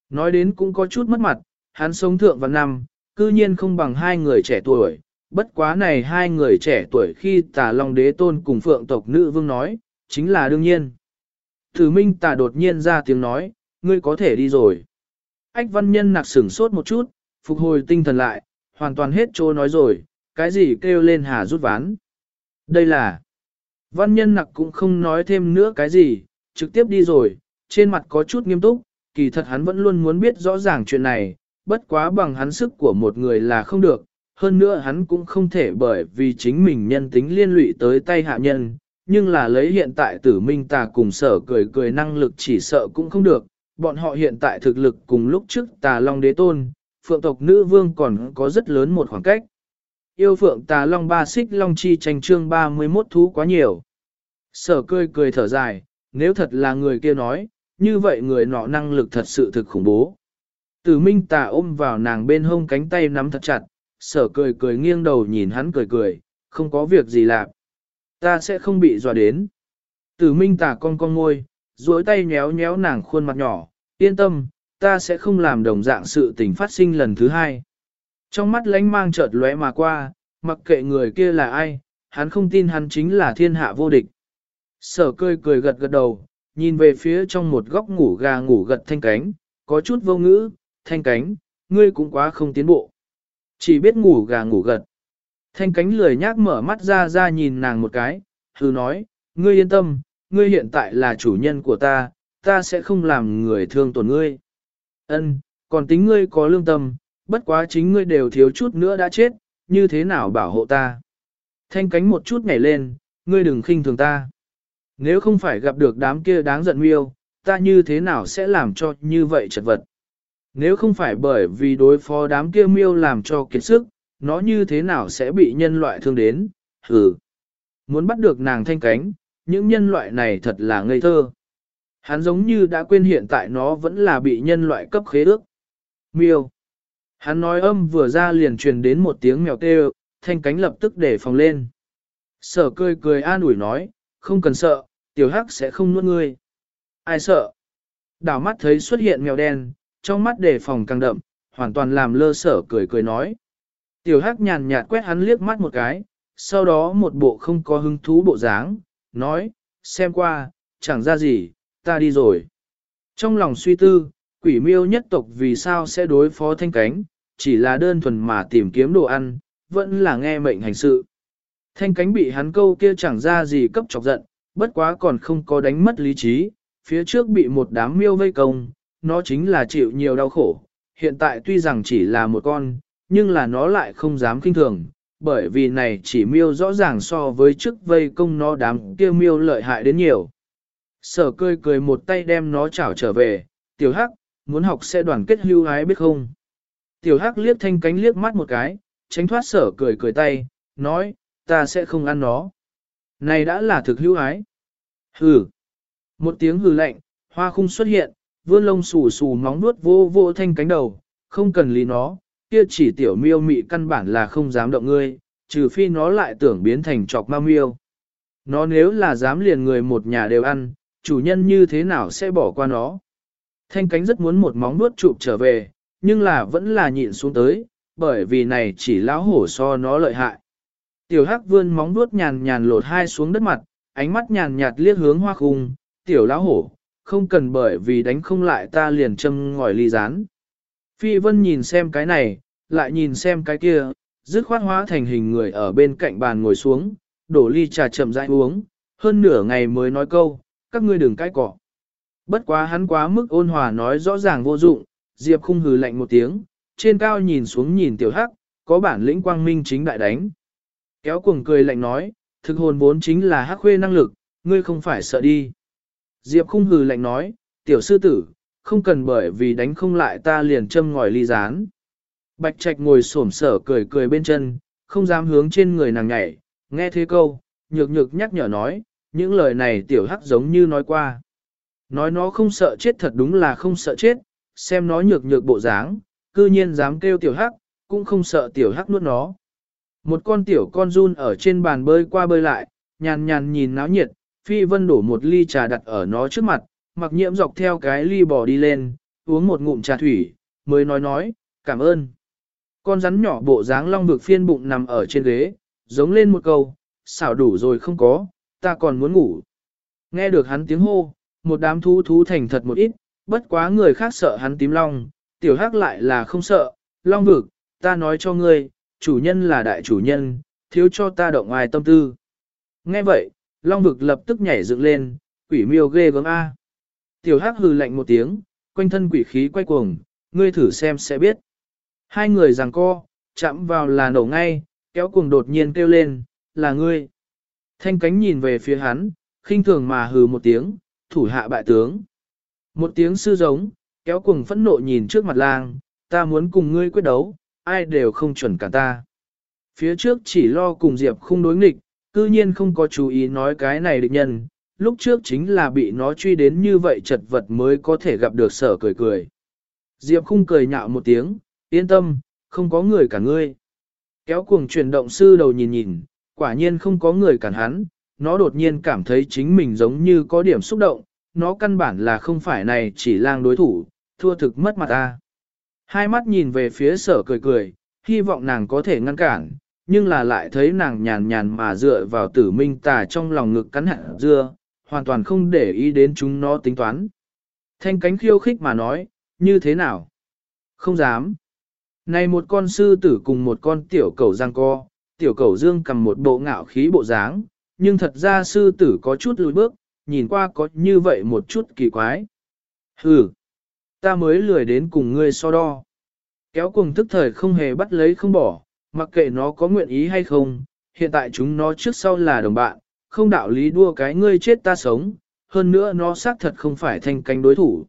Nói đến cũng có chút mất mặt, hắn sống thượng vào năm, cư nhiên không bằng hai người trẻ tuổi, bất quá này hai người trẻ tuổi khi tà long đế tôn cùng phượng tộc nữ vương nói, chính là đương nhiên. Thử minh tà đột nhiên ra tiếng nói, ngươi có thể đi rồi. Ách văn nhân nạc sửng sốt một chút, phục hồi tinh thần lại, hoàn toàn hết trô nói rồi, cái gì kêu lên hà rút ván. Đây là, văn nhân nặc cũng không nói thêm nữa cái gì, trực tiếp đi rồi, trên mặt có chút nghiêm túc, kỳ thật hắn vẫn luôn muốn biết rõ ràng chuyện này, bất quá bằng hắn sức của một người là không được, hơn nữa hắn cũng không thể bởi vì chính mình nhân tính liên lụy tới tay hạ nhân, nhưng là lấy hiện tại tử minh tà cùng sở cười cười năng lực chỉ sợ cũng không được, bọn họ hiện tại thực lực cùng lúc trước tà long đế tôn, phượng tộc nữ vương còn có rất lớn một khoảng cách. Yêu phượng tà long ba xích long chi tranh trương 31 thú quá nhiều. Sở cười cười thở dài, nếu thật là người kia nói, như vậy người nọ năng lực thật sự thực khủng bố. Tử minh tà ôm vào nàng bên hông cánh tay nắm thật chặt, sở cười cười nghiêng đầu nhìn hắn cười cười, không có việc gì làm. Ta sẽ không bị dọa đến. Tử minh tà con con ngôi, duỗi tay nhéo nhéo nàng khuôn mặt nhỏ, yên tâm, ta sẽ không làm đồng dạng sự tình phát sinh lần thứ hai. Trong mắt lánh mang chợt lóe mà qua, mặc kệ người kia là ai, hắn không tin hắn chính là thiên hạ vô địch. Sở cười cười gật gật đầu, nhìn về phía trong một góc ngủ gà ngủ gật thanh cánh, có chút vô ngữ, thanh cánh, ngươi cũng quá không tiến bộ. Chỉ biết ngủ gà ngủ gật. Thanh cánh lười nhác mở mắt ra ra nhìn nàng một cái, hừ nói, ngươi yên tâm, ngươi hiện tại là chủ nhân của ta, ta sẽ không làm người thương tổn ngươi. Ân, còn tính ngươi có lương tâm, bất quá chính ngươi đều thiếu chút nữa đã chết, như thế nào bảo hộ ta. Thanh cánh một chút nhảy lên, ngươi đừng khinh thường ta. Nếu không phải gặp được đám kia đáng giận miêu, ta như thế nào sẽ làm cho như vậy chật vật. Nếu không phải bởi vì đối phó đám kia miêu làm cho kiệt sức, nó như thế nào sẽ bị nhân loại thương đến, hừ. Muốn bắt được nàng thanh cánh, những nhân loại này thật là ngây thơ. Hắn giống như đã quên hiện tại nó vẫn là bị nhân loại cấp khế ước. Miêu. Hắn nói âm vừa ra liền truyền đến một tiếng mèo kêu, thanh cánh lập tức để phòng lên. Sở cười cười an ủi nói, không cần sợ, tiểu hắc sẽ không nuốt ngươi. Ai sợ? Đảo mắt thấy xuất hiện mèo đen, trong mắt đề phòng càng đậm, hoàn toàn làm lơ sở cười cười nói. Tiểu hắc nhàn nhạt quét hắn liếc mắt một cái, sau đó một bộ không có hứng thú bộ dáng, nói, xem qua, chẳng ra gì, ta đi rồi. Trong lòng suy tư, quỷ miêu nhất tộc vì sao sẽ đối phó thanh cánh, chỉ là đơn thuần mà tìm kiếm đồ ăn, vẫn là nghe mệnh hành sự. Thanh cánh bị hắn câu kia chẳng ra gì cấp chọc giận, bất quá còn không có đánh mất lý trí, phía trước bị một đám miêu vây công, nó chính là chịu nhiều đau khổ. Hiện tại tuy rằng chỉ là một con, nhưng là nó lại không dám kinh thường, bởi vì này chỉ miêu rõ ràng so với trước vây công nó đám kia miêu lợi hại đến nhiều. Sở cười cười một tay đem nó chảo trở về, tiểu hắc, muốn học sẽ đoàn kết hưu hái biết không? Tiểu hắc liếc thanh cánh liếc mắt một cái, tránh thoát sở cười cười tay, nói, ta sẽ không ăn nó. Này đã là thực hưu hái. Hừ. Một tiếng hừ lạnh, hoa khung xuất hiện, vươn lông xù xù móng nuốt vô vô thanh cánh đầu, không cần lý nó, kia chỉ tiểu miêu mị căn bản là không dám động ngươi, trừ phi nó lại tưởng biến thành chọc ma miêu. Nó nếu là dám liền người một nhà đều ăn, chủ nhân như thế nào sẽ bỏ qua nó. Thanh cánh rất muốn một móng nuốt chụp trở về, nhưng là vẫn là nhịn xuống tới, bởi vì này chỉ lão hổ so nó lợi hại. Tiểu hắc vươn móng nuốt nhàn nhàn lột hai xuống đất mặt, ánh mắt nhàn nhạt liếc hướng hoa khung, tiểu lão hổ, không cần bởi vì đánh không lại ta liền châm ngòi ly rán. Phi vân nhìn xem cái này, lại nhìn xem cái kia, dứt khoát hóa thành hình người ở bên cạnh bàn ngồi xuống, đổ ly trà chậm rãi uống, hơn nửa ngày mới nói câu, các ngươi đừng cãi cọ. Bất quá hắn quá mức ôn hòa nói rõ ràng vô dụng, Diệp khung hừ lạnh một tiếng, trên cao nhìn xuống nhìn tiểu hắc, có bản lĩnh quang minh chính đại đánh. Kéo cuồng cười lạnh nói, thực hồn vốn chính là hắc khuê năng lực, ngươi không phải sợ đi. Diệp khung hừ lạnh nói, tiểu sư tử, không cần bởi vì đánh không lại ta liền châm ngòi ly rán. Bạch trạch ngồi xổm sở cười cười bên chân, không dám hướng trên người nàng nhảy, nghe thế câu, nhược nhược nhắc nhở nói, những lời này tiểu hắc giống như nói qua. Nói nó không sợ chết thật đúng là không sợ chết, xem nó nhược nhược bộ dáng, cư nhiên dám kêu tiểu hắc, cũng không sợ tiểu hắc nuốt nó. Một con tiểu con run ở trên bàn bơi qua bơi lại, nhàn nhàn nhìn náo nhiệt, phi vân đổ một ly trà đặt ở nó trước mặt, mặc nhiễm dọc theo cái ly bò đi lên, uống một ngụm trà thủy, mới nói nói, cảm ơn. Con rắn nhỏ bộ dáng long vực phiên bụng nằm ở trên ghế, giống lên một câu, xảo đủ rồi không có, ta còn muốn ngủ. Nghe được hắn tiếng hô, một đám thú thú thành thật một ít, bất quá người khác sợ hắn tím long, tiểu hắc lại là không sợ, long vực, ta nói cho ngươi, chủ nhân là đại chủ nhân, thiếu cho ta động ngoài tâm tư. Nghe vậy, long vực lập tức nhảy dựng lên, quỷ miêu ghê gớm A. Tiểu hắc hừ lạnh một tiếng, quanh thân quỷ khí quay cuồng, ngươi thử xem sẽ biết. Hai người giằng co, chạm vào là nổ ngay, kéo cuồng đột nhiên kêu lên, là ngươi. Thanh cánh nhìn về phía hắn, khinh thường mà hừ một tiếng, thủ hạ bại tướng. Một tiếng sư giống, kéo cuồng phẫn nộ nhìn trước mặt lang, ta muốn cùng ngươi quyết đấu, ai đều không chuẩn cả ta. Phía trước chỉ lo cùng Diệp không đối nghịch, cư nhiên không có chú ý nói cái này địch nhân, lúc trước chính là bị nó truy đến như vậy chật vật mới có thể gặp được sở cười cười. Diệp khung cười nhạo một tiếng, yên tâm, không có người cả ngươi. Kéo cuồng chuyển động sư đầu nhìn nhìn, quả nhiên không có người cản hắn, nó đột nhiên cảm thấy chính mình giống như có điểm xúc động, nó căn bản là không phải này chỉ lang đối thủ, thua thực mất mặt ta. Hai mắt nhìn về phía sở cười cười, hy vọng nàng có thể ngăn cản, nhưng là lại thấy nàng nhàn nhàn mà dựa vào tử minh tà trong lòng ngực cắn hạt dưa, hoàn toàn không để ý đến chúng nó tính toán. Thanh cánh khiêu khích mà nói, như thế nào? Không dám, Này một con sư tử cùng một con tiểu cầu giang co, tiểu cầu dương cầm một bộ ngạo khí bộ dáng, nhưng thật ra sư tử có chút lùi bước, nhìn qua có như vậy một chút kỳ quái. Hừ, ta mới lười đến cùng ngươi so đo. Kéo cùng thức thời không hề bắt lấy không bỏ, mặc kệ nó có nguyện ý hay không, hiện tại chúng nó trước sau là đồng bạn, không đạo lý đua cái ngươi chết ta sống, hơn nữa nó xác thật không phải thành cánh đối thủ.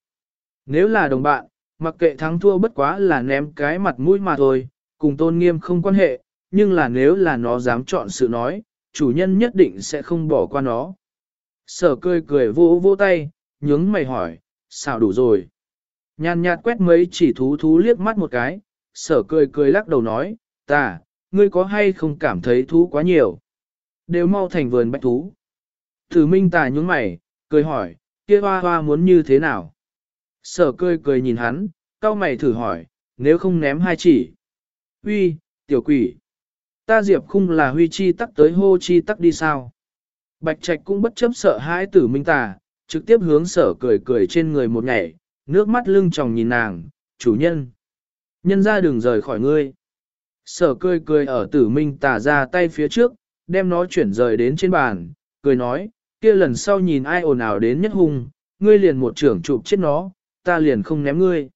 Nếu là đồng bạn, mặc kệ thắng thua bất quá là ném cái mặt mũi mà thôi, cùng tôn nghiêm không quan hệ, nhưng là nếu là nó dám chọn sự nói, chủ nhân nhất định sẽ không bỏ qua nó. Sở cười cười vỗ vỗ tay, nhướng mày hỏi, sao đủ rồi. Nhàn nhạt quét mấy chỉ thú thú liếc mắt một cái, sở cười cười lắc đầu nói, ta, ngươi có hay không cảm thấy thú quá nhiều. Đều mau thành vườn bách thú. Thử minh tà nhúng mày, cười hỏi, kia hoa hoa muốn như thế nào? Sở cười cười nhìn hắn, cao mày thử hỏi, nếu không ném hai chỉ. Huy, tiểu quỷ. Ta diệp khung là huy chi tắc tới hô chi tắc đi sao? Bạch trạch cũng bất chấp sợ hãi tử minh tà, trực tiếp hướng sở cười cười trên người một ngày, nước mắt lưng tròng nhìn nàng, chủ nhân. Nhân ra đừng rời khỏi ngươi. Sở cười cười ở tử minh tả ra tay phía trước, đem nó chuyển rời đến trên bàn, cười nói, kia lần sau nhìn ai ồn ào đến nhất hung, ngươi liền một trưởng chụp chết nó, ta liền không ném ngươi.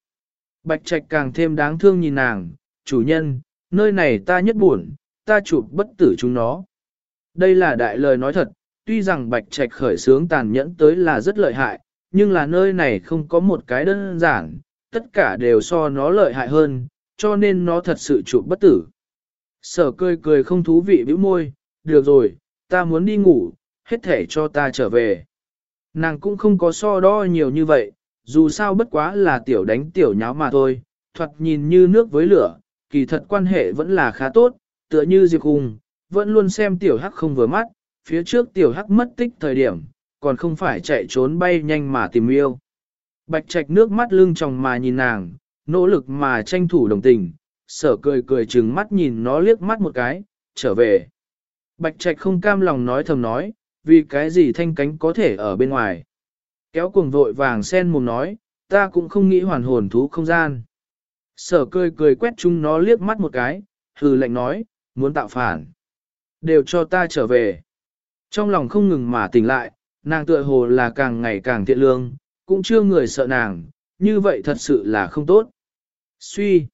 Bạch trạch càng thêm đáng thương nhìn nàng, chủ nhân, nơi này ta nhất buồn, ta chụp bất tử chúng nó. Đây là đại lời nói thật, tuy rằng bạch trạch khởi sướng tàn nhẫn tới là rất lợi hại, nhưng là nơi này không có một cái đơn giản, tất cả đều so nó lợi hại hơn, cho nên nó thật sự chụp bất tử. Sở cười cười không thú vị bĩu môi, được rồi, ta muốn đi ngủ, hết thể cho ta trở về. Nàng cũng không có so đo nhiều như vậy, dù sao bất quá là tiểu đánh tiểu nháo mà thôi, thoạt nhìn như nước với lửa, kỳ thật quan hệ vẫn là khá tốt, tựa như Diệp Hùng, vẫn luôn xem tiểu hắc không vừa mắt, phía trước tiểu hắc mất tích thời điểm, còn không phải chạy trốn bay nhanh mà tìm yêu. Bạch trạch nước mắt lưng tròng mà nhìn nàng, nỗ lực mà tranh thủ đồng tình, sở cười cười chừng mắt nhìn nó liếc mắt một cái, trở về. Bạch trạch không cam lòng nói thầm nói, vì cái gì thanh cánh có thể ở bên ngoài. Kéo cuồng vội vàng sen mồm nói, ta cũng không nghĩ hoàn hồn thú không gian. Sở cười cười quét chung nó liếc mắt một cái, hừ lạnh nói, muốn tạo phản. Đều cho ta trở về. Trong lòng không ngừng mà tỉnh lại, nàng tựa hồ là càng ngày càng thiện lương, cũng chưa người sợ nàng, như vậy thật sự là không tốt. Suy.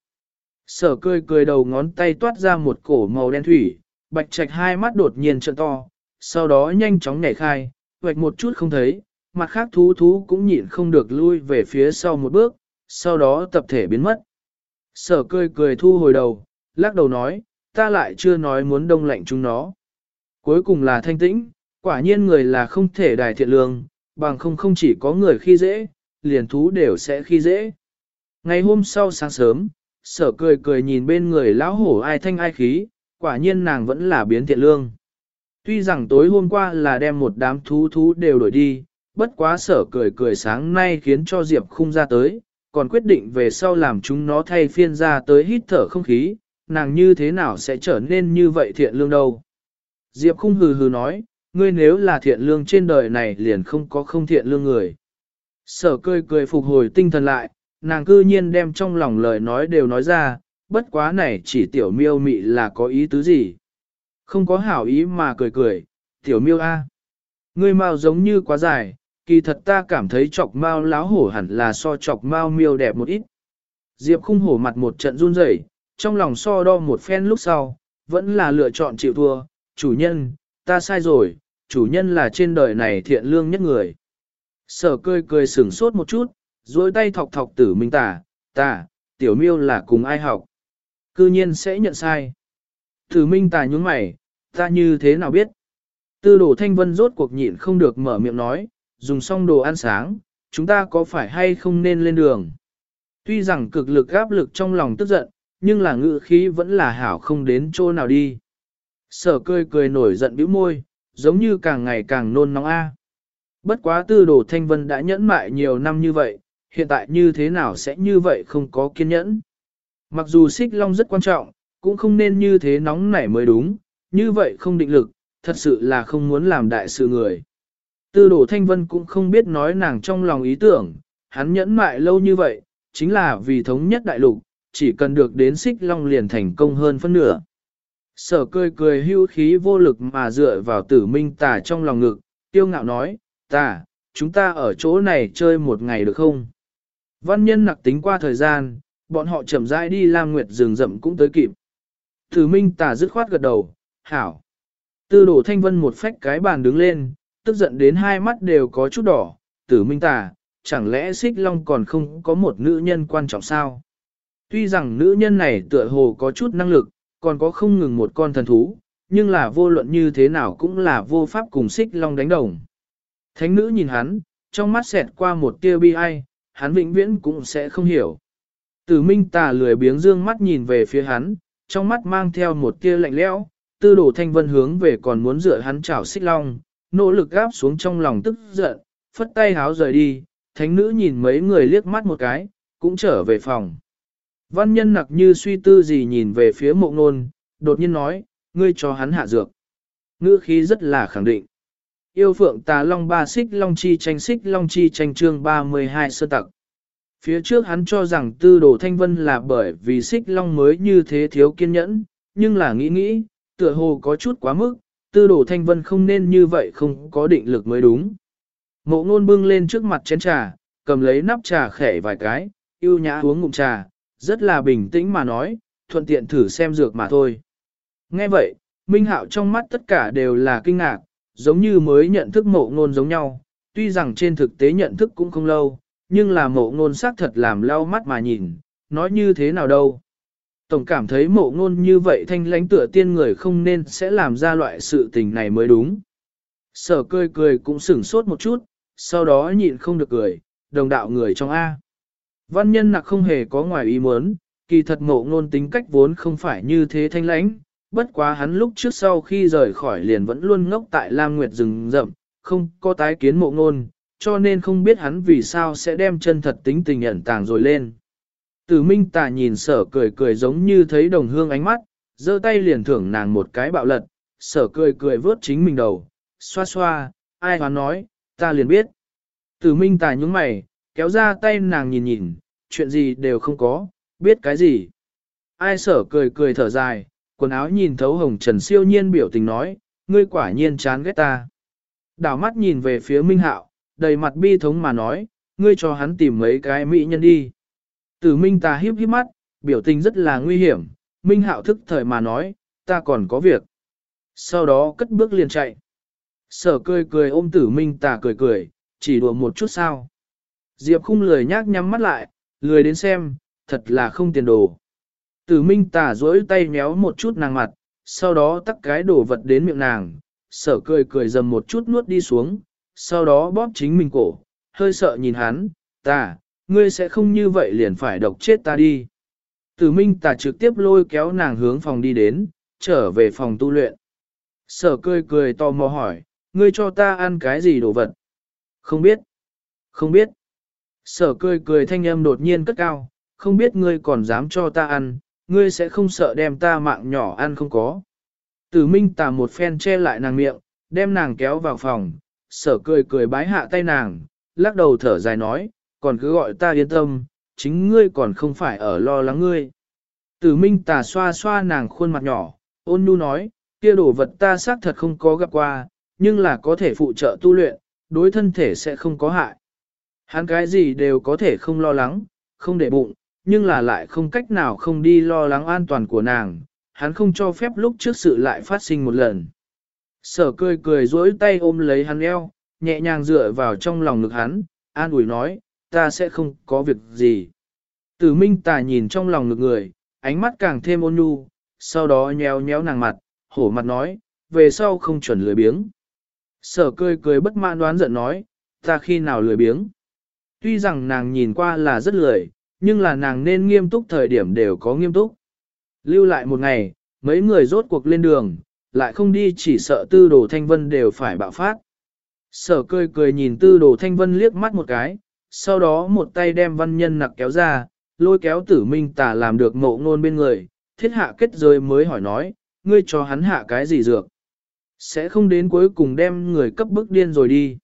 Sở cười cười đầu ngón tay toát ra một cổ màu đen thủy, bạch trạch hai mắt đột nhiên trợn to, sau đó nhanh chóng nhảy khai, vạch một chút không thấy, mặt khác thú thú cũng nhịn không được lui về phía sau một bước, sau đó tập thể biến mất. Sở cười cười thu hồi đầu, lắc đầu nói, ta lại chưa nói muốn đông lạnh chúng nó. Cuối cùng là thanh tĩnh, quả nhiên người là không thể đài thiện lương, bằng không không chỉ có người khi dễ, liền thú đều sẽ khi dễ. Ngày hôm sau sáng sớm, sở cười cười nhìn bên người lão hổ ai thanh ai khí, quả nhiên nàng vẫn là biến thiện lương. Tuy rằng tối hôm qua là đem một đám thú thú đều đổi đi, bất quá sở cười cười sáng nay khiến cho Diệp khung ra tới, còn quyết định về sau làm chúng nó thay phiên ra tới hít thở không khí, nàng như thế nào sẽ trở nên như vậy thiện lương đâu. Diệp khung hừ hừ nói, ngươi nếu là thiện lương trên đời này liền không có không thiện lương người. Sở cười cười phục hồi tinh thần lại, nàng cư nhiên đem trong lòng lời nói đều nói ra, bất quá này chỉ tiểu miêu mị là có ý tứ gì. Không có hảo ý mà cười cười, tiểu miêu a, Ngươi mau giống như quá dài, kỳ thật ta cảm thấy chọc mao láo hổ hẳn là so chọc mao miêu đẹp một ít. Diệp khung hổ mặt một trận run rẩy, trong lòng so đo một phen lúc sau, vẫn là lựa chọn chịu thua, chủ nhân, ta sai rồi, chủ nhân là trên đời này thiện lương nhất người. Sở cười cười sửng sốt một chút, duỗi tay thọc thọc tử minh tả, Tả, tiểu miêu là cùng ai học. Cư nhiên sẽ nhận sai. Tử minh Tả nhúng mày, ta như thế nào biết? Tư đồ thanh vân rốt cuộc nhịn không được mở miệng nói, dùng xong đồ ăn sáng, chúng ta có phải hay không nên lên đường? Tuy rằng cực lực áp lực trong lòng tức giận, nhưng là ngự khí vẫn là hảo không đến chỗ nào đi. Sở cười cười nổi giận bĩu môi, giống như càng ngày càng nôn nóng a. Bất quá tư đồ thanh vân đã nhẫn mại nhiều năm như vậy, hiện tại như thế nào sẽ như vậy không có kiên nhẫn. Mặc dù xích long rất quan trọng, cũng không nên như thế nóng nảy mới đúng, như vậy không định lực, thật sự là không muốn làm đại sự người. Tư đồ thanh vân cũng không biết nói nàng trong lòng ý tưởng, hắn nhẫn mại lâu như vậy, chính là vì thống nhất đại lục, chỉ cần được đến xích long liền thành công hơn phân nửa. Sở cười cười hưu khí vô lực mà dựa vào tử minh tà trong lòng ngực, tiêu ngạo nói, tà, chúng ta ở chỗ này chơi một ngày được không? Văn nhân nặc tính qua thời gian, bọn họ chậm rãi đi Lam Nguyệt rừng rậm cũng tới kịp. Tử minh tà dứt khoát gật đầu, hảo. Tư đổ thanh vân một phách cái bàn đứng lên, tức giận đến hai mắt đều có chút đỏ, tử minh tà, chẳng lẽ xích long còn không có một nữ nhân quan trọng sao? Tuy rằng nữ nhân này tựa hồ có chút năng lực, còn có không ngừng một con thần thú, nhưng là vô luận như thế nào cũng là vô pháp cùng xích long đánh đồng. Thánh nữ nhìn hắn, trong mắt xẹt qua một tia bi ai, hắn vĩnh viễn cũng sẽ không hiểu. Tử minh tà lười biếng dương mắt nhìn về phía hắn, trong mắt mang theo một tia lạnh lẽo, tư Đồ thanh vân hướng về còn muốn dựa hắn chảo xích long, nỗ lực gáp xuống trong lòng tức giận, phất tay háo rời đi, thánh nữ nhìn mấy người liếc mắt một cái, cũng trở về phòng. Văn nhân nặc như suy tư gì nhìn về phía mộ nôn, đột nhiên nói, ngươi cho hắn hạ dược. Ngữ khí rất là khẳng định. Yêu phượng tà long ba xích long chi tranh xích long chi tranh chương 32 sơ tặc. Phía trước hắn cho rằng tư đồ thanh vân là bởi vì xích long mới như thế thiếu kiên nhẫn, nhưng là nghĩ nghĩ, tựa hồ có chút quá mức, tư đồ thanh vân không nên như vậy không có định lực mới đúng. Mộ ngôn bưng lên trước mặt chén trà, cầm lấy nắp trà khẽ vài cái, yêu nhã uống ngụm trà, rất là bình tĩnh mà nói, thuận tiện thử xem dược mà thôi. Nghe vậy, Minh Hạo trong mắt tất cả đều là kinh ngạc, giống như mới nhận thức mộ ngôn giống nhau, tuy rằng trên thực tế nhận thức cũng không lâu, nhưng là mộ ngôn xác thật làm lau mắt mà nhìn, nói như thế nào đâu. Tổng cảm thấy mộ ngôn như vậy thanh lãnh tựa tiên người không nên sẽ làm ra loại sự tình này mới đúng. Sở cười cười cũng sửng sốt một chút, sau đó nhịn không được cười, đồng đạo người trong A. Văn nhân nặc không hề có ngoài ý muốn, kỳ thật mộ ngôn tính cách vốn không phải như thế thanh lãnh, bất quá hắn lúc trước sau khi rời khỏi liền vẫn luôn ngốc tại Lam Nguyệt rừng rậm, không có tái kiến mộ ngôn, cho nên không biết hắn vì sao sẽ đem chân thật tính tình ẩn tàng rồi lên. Tử Minh Tà nhìn sở cười cười giống như thấy đồng hương ánh mắt, giơ tay liền thưởng nàng một cái bạo lật, sở cười cười vớt chính mình đầu, xoa xoa, ai hoán nói, ta liền biết. Tử Minh Tà nhúng mày, kéo ra tay nàng nhìn nhìn, chuyện gì đều không có, biết cái gì. Ai sở cười cười thở dài, quần áo nhìn thấu hồng trần siêu nhiên biểu tình nói, ngươi quả nhiên chán ghét ta. Đảo mắt nhìn về phía Minh Hạo, đầy mặt bi thống mà nói, ngươi cho hắn tìm mấy cái mỹ nhân đi. Tử Minh ta hiếp hiếp mắt, biểu tình rất là nguy hiểm, Minh Hạo thức thời mà nói, ta còn có việc. Sau đó cất bước liền chạy. Sở cười cười ôm tử Minh ta cười cười, chỉ đùa một chút sao. Diệp khung lười nhác nhắm mắt lại, lười đến xem, thật là không tiền đồ. Tử Minh tà duỗi tay méo một chút nàng mặt, sau đó tắt cái đồ vật đến miệng nàng, sở cười cười dầm một chút nuốt đi xuống, sau đó bóp chính mình cổ, hơi sợ nhìn hắn, ta, ngươi sẽ không như vậy liền phải độc chết ta đi. Tử Minh tà trực tiếp lôi kéo nàng hướng phòng đi đến, trở về phòng tu luyện. Sở cười cười tò mò hỏi, ngươi cho ta ăn cái gì đồ vật? Không biết. Không biết. Sở cười cười thanh âm đột nhiên cất cao, không biết ngươi còn dám cho ta ăn, ngươi sẽ không sợ đem ta mạng nhỏ ăn không có. Tử Minh tà một phen che lại nàng miệng, đem nàng kéo vào phòng, sở cười cười bái hạ tay nàng, lắc đầu thở dài nói, còn cứ gọi ta yên tâm, chính ngươi còn không phải ở lo lắng ngươi. Tử Minh tà xoa xoa nàng khuôn mặt nhỏ, ôn nhu nói, kia đồ vật ta xác thật không có gặp qua, nhưng là có thể phụ trợ tu luyện, đối thân thể sẽ không có hại. Hắn cái gì đều có thể không lo lắng, không để bụng, nhưng là lại không cách nào không đi lo lắng an toàn của nàng, hắn không cho phép lúc trước sự lại phát sinh một lần. Sở cười cười dối tay ôm lấy hắn eo, nhẹ nhàng dựa vào trong lòng ngực hắn, an ủi nói, ta sẽ không có việc gì. Tử Minh Tà nhìn trong lòng ngực người, ánh mắt càng thêm ôn nhu, sau đó nhéo nhéo nàng mặt, hổ mặt nói, về sau không chuẩn lười biếng. Sở cười cười bất mãn đoán giận nói, ta khi nào lười biếng. Tuy rằng nàng nhìn qua là rất lười, nhưng là nàng nên nghiêm túc thời điểm đều có nghiêm túc. Lưu lại một ngày, mấy người rốt cuộc lên đường, lại không đi chỉ sợ tư đồ thanh vân đều phải bạo phát. Sở cười cười nhìn tư đồ thanh vân liếc mắt một cái, sau đó một tay đem văn nhân nặc kéo ra, lôi kéo tử minh tà làm được mộ ngôn bên người, thiết hạ kết rồi mới hỏi nói, ngươi cho hắn hạ cái gì dược. Sẽ không đến cuối cùng đem người cấp bức điên rồi đi.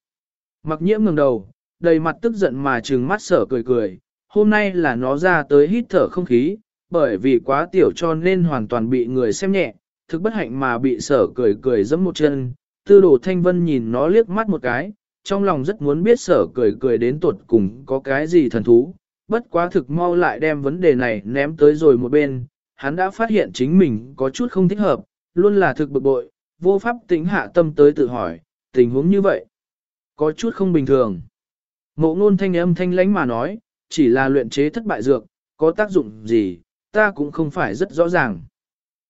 Mặc nhiễm ngừng đầu, đầy mặt tức giận mà trừng mắt sở cười cười, hôm nay là nó ra tới hít thở không khí, bởi vì quá tiểu cho nên hoàn toàn bị người xem nhẹ, thực bất hạnh mà bị sở cười cười dẫm một chân. Tư đồ thanh vân nhìn nó liếc mắt một cái, trong lòng rất muốn biết sở cười cười đến tuột cùng có cái gì thần thú, bất quá thực mau lại đem vấn đề này ném tới rồi một bên, hắn đã phát hiện chính mình có chút không thích hợp, luôn là thực bực bội, vô pháp tính hạ tâm tới tự hỏi, tình huống như vậy, có chút không bình thường. Mộ ngôn thanh âm thanh lánh mà nói, chỉ là luyện chế thất bại dược, có tác dụng gì, ta cũng không phải rất rõ ràng.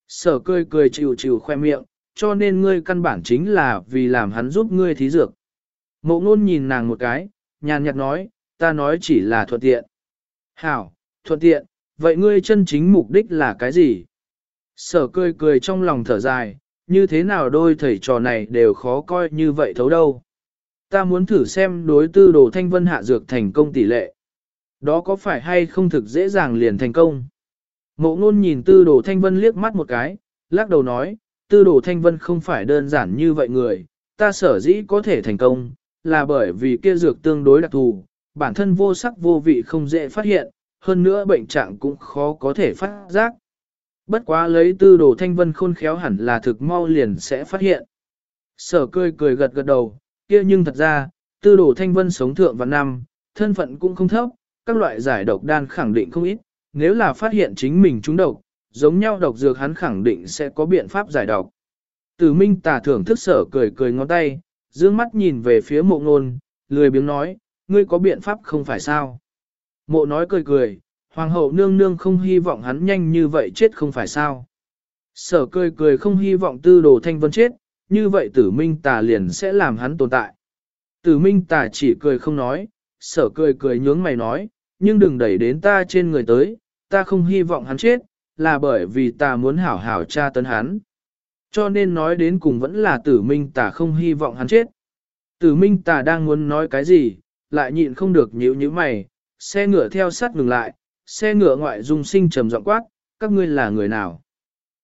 Sở cười cười chịu chịu khoe miệng, cho nên ngươi căn bản chính là vì làm hắn giúp ngươi thí dược. Mộ ngôn nhìn nàng một cái, nhàn nhạt nói, ta nói chỉ là thuận tiện. Hảo, thuận tiện, vậy ngươi chân chính mục đích là cái gì? Sở cười cười trong lòng thở dài, như thế nào đôi thầy trò này đều khó coi như vậy thấu đâu. Ta muốn thử xem đối tư đồ thanh vân hạ dược thành công tỷ lệ. Đó có phải hay không thực dễ dàng liền thành công? Mộ ngôn nhìn tư đồ thanh vân liếc mắt một cái, lắc đầu nói, tư đồ thanh vân không phải đơn giản như vậy người, ta sở dĩ có thể thành công, là bởi vì kia dược tương đối đặc thù, bản thân vô sắc vô vị không dễ phát hiện, hơn nữa bệnh trạng cũng khó có thể phát giác. Bất quá lấy tư đồ thanh vân khôn khéo hẳn là thực mau liền sẽ phát hiện. Sở cười cười gật gật đầu, kia nhưng thật ra, tư đồ thanh vân sống thượng và năm, thân phận cũng không thấp, các loại giải độc đan khẳng định không ít, nếu là phát hiện chính mình trúng độc, giống nhau độc dược hắn khẳng định sẽ có biện pháp giải độc. tử minh tà thưởng thức sở cười cười ngón tay, dương mắt nhìn về phía mộ ngôn, lười biếng nói, ngươi có biện pháp không phải sao. Mộ nói cười cười, hoàng hậu nương nương không hy vọng hắn nhanh như vậy chết không phải sao. Sở cười cười không hy vọng tư đồ thanh vân chết, như vậy tử minh tà liền sẽ làm hắn tồn tại. Tử minh tà chỉ cười không nói, sở cười cười nhướng mày nói, nhưng đừng đẩy đến ta trên người tới, ta không hy vọng hắn chết, là bởi vì ta muốn hảo hảo tra tấn hắn. Cho nên nói đến cùng vẫn là tử minh ta không hy vọng hắn chết. Tử minh ta đang muốn nói cái gì, lại nhịn không được nhíu nhíu mày, xe ngựa theo sát ngừng lại, xe ngựa ngoại dung sinh trầm giọng quát, các ngươi là người nào?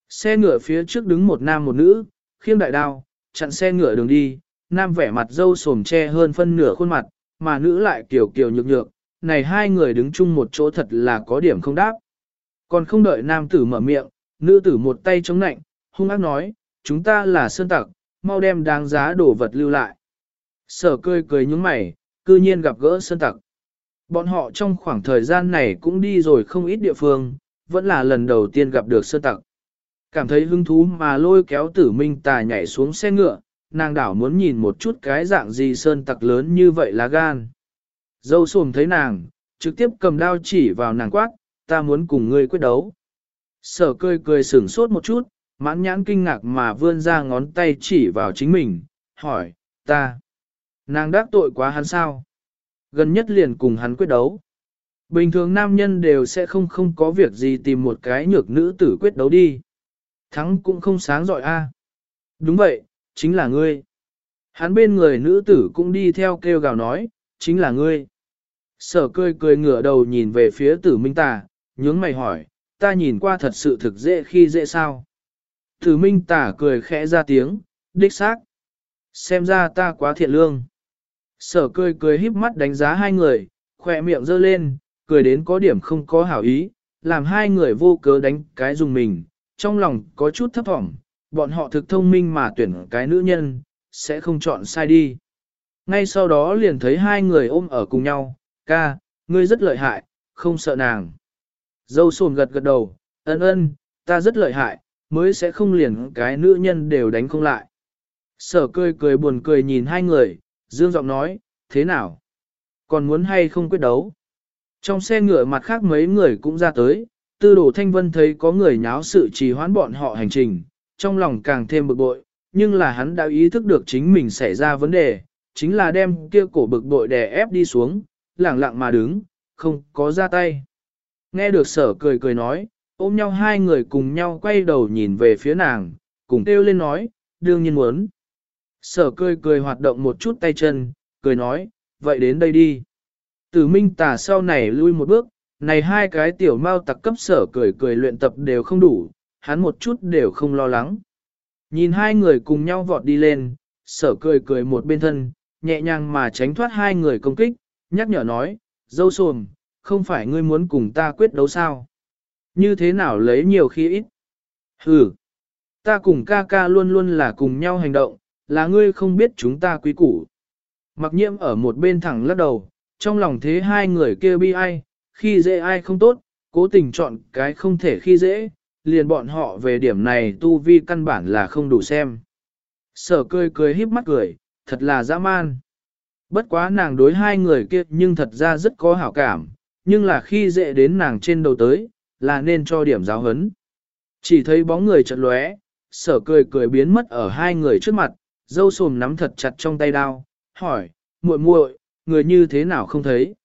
Xe ngựa phía trước đứng một nam một nữ, khiêng đại đao, chặn xe ngựa đường đi, nam vẻ mặt dâu sồm che hơn phân nửa khuôn mặt, mà nữ lại kiểu kiểu nhược nhược, này hai người đứng chung một chỗ thật là có điểm không đáp. Còn không đợi nam tử mở miệng, nữ tử một tay chống nạnh, hung ác nói, chúng ta là sơn tặc, mau đem đáng giá đồ vật lưu lại. Sở cười cười nhúng mày, cư nhiên gặp gỡ sơn tặc. Bọn họ trong khoảng thời gian này cũng đi rồi không ít địa phương, vẫn là lần đầu tiên gặp được sơn tặc. Cảm thấy hứng thú mà lôi kéo tử minh tà nhảy xuống xe ngựa, nàng đảo muốn nhìn một chút cái dạng gì sơn tặc lớn như vậy là gan. Dâu xồm thấy nàng, trực tiếp cầm đao chỉ vào nàng quát, ta muốn cùng ngươi quyết đấu. Sở cười cười sửng sốt một chút, mãn nhãn kinh ngạc mà vươn ra ngón tay chỉ vào chính mình, hỏi, ta. Nàng đắc tội quá hắn sao? Gần nhất liền cùng hắn quyết đấu. Bình thường nam nhân đều sẽ không không có việc gì tìm một cái nhược nữ tử quyết đấu đi. Thắng cũng không sáng giỏi a. Đúng vậy, chính là ngươi. Hắn bên người nữ tử cũng đi theo kêu gào nói, chính là ngươi. Sở cười cười ngửa đầu nhìn về phía tử minh tà, nhướng mày hỏi, ta nhìn qua thật sự thực dễ khi dễ sao. Tử minh tà cười khẽ ra tiếng, đích xác. Xem ra ta quá thiện lương. Sở cười cười híp mắt đánh giá hai người, khỏe miệng giơ lên, cười đến có điểm không có hảo ý, làm hai người vô cớ đánh cái dùng mình, trong lòng có chút thấp thỏm, bọn họ thực thông minh mà tuyển cái nữ nhân, sẽ không chọn sai đi. Ngay sau đó liền thấy hai người ôm ở cùng nhau, ca, ngươi rất lợi hại, không sợ nàng. Dâu sồn gật gật đầu, ân ân, ta rất lợi hại, mới sẽ không liền cái nữ nhân đều đánh không lại. Sở cười cười buồn cười nhìn hai người, dương giọng nói, thế nào? Còn muốn hay không quyết đấu? Trong xe ngựa mặt khác mấy người cũng ra tới, tư đồ thanh vân thấy có người nháo sự trì hoãn bọn họ hành trình, trong lòng càng thêm bực bội, nhưng là hắn đã ý thức được chính mình xảy ra vấn đề, chính là đem kia cổ bực bội đè ép đi xuống, lẳng lặng mà đứng, không có ra tay. Nghe được sở cười cười nói, ôm nhau hai người cùng nhau quay đầu nhìn về phía nàng, cùng kêu lên nói, đương nhiên muốn. Sở cười cười hoạt động một chút tay chân, cười nói, vậy đến đây đi. Tử minh Tả sau này lui một bước, này hai cái tiểu mau tặc cấp sở cười cười luyện tập đều không đủ, hắn một chút đều không lo lắng. Nhìn hai người cùng nhau vọt đi lên, sở cười cười một bên thân, nhẹ nhàng mà tránh thoát hai người công kích, nhắc nhở nói, dâu sồm, không phải ngươi muốn cùng ta quyết đấu sao. Như thế nào lấy nhiều khi ít? Hừ, ta cùng ca ca luôn luôn là cùng nhau hành động, là ngươi không biết chúng ta quý củ. Mặc nhiễm ở một bên thẳng lắc đầu, trong lòng thế hai người kia bi ai, khi dễ ai không tốt, cố tình chọn cái không thể khi dễ, liền bọn họ về điểm này tu vi căn bản là không đủ xem. Sở cười cười híp mắt cười, thật là dã man. Bất quá nàng đối hai người kia nhưng thật ra rất có hảo cảm, nhưng là khi dễ đến nàng trên đầu tới, là nên cho điểm giáo hấn. Chỉ thấy bóng người chợt lóe, sở cười cười biến mất ở hai người trước mặt, dâu sồm nắm thật chặt trong tay đao, hỏi, muội muội, người như thế nào không thấy?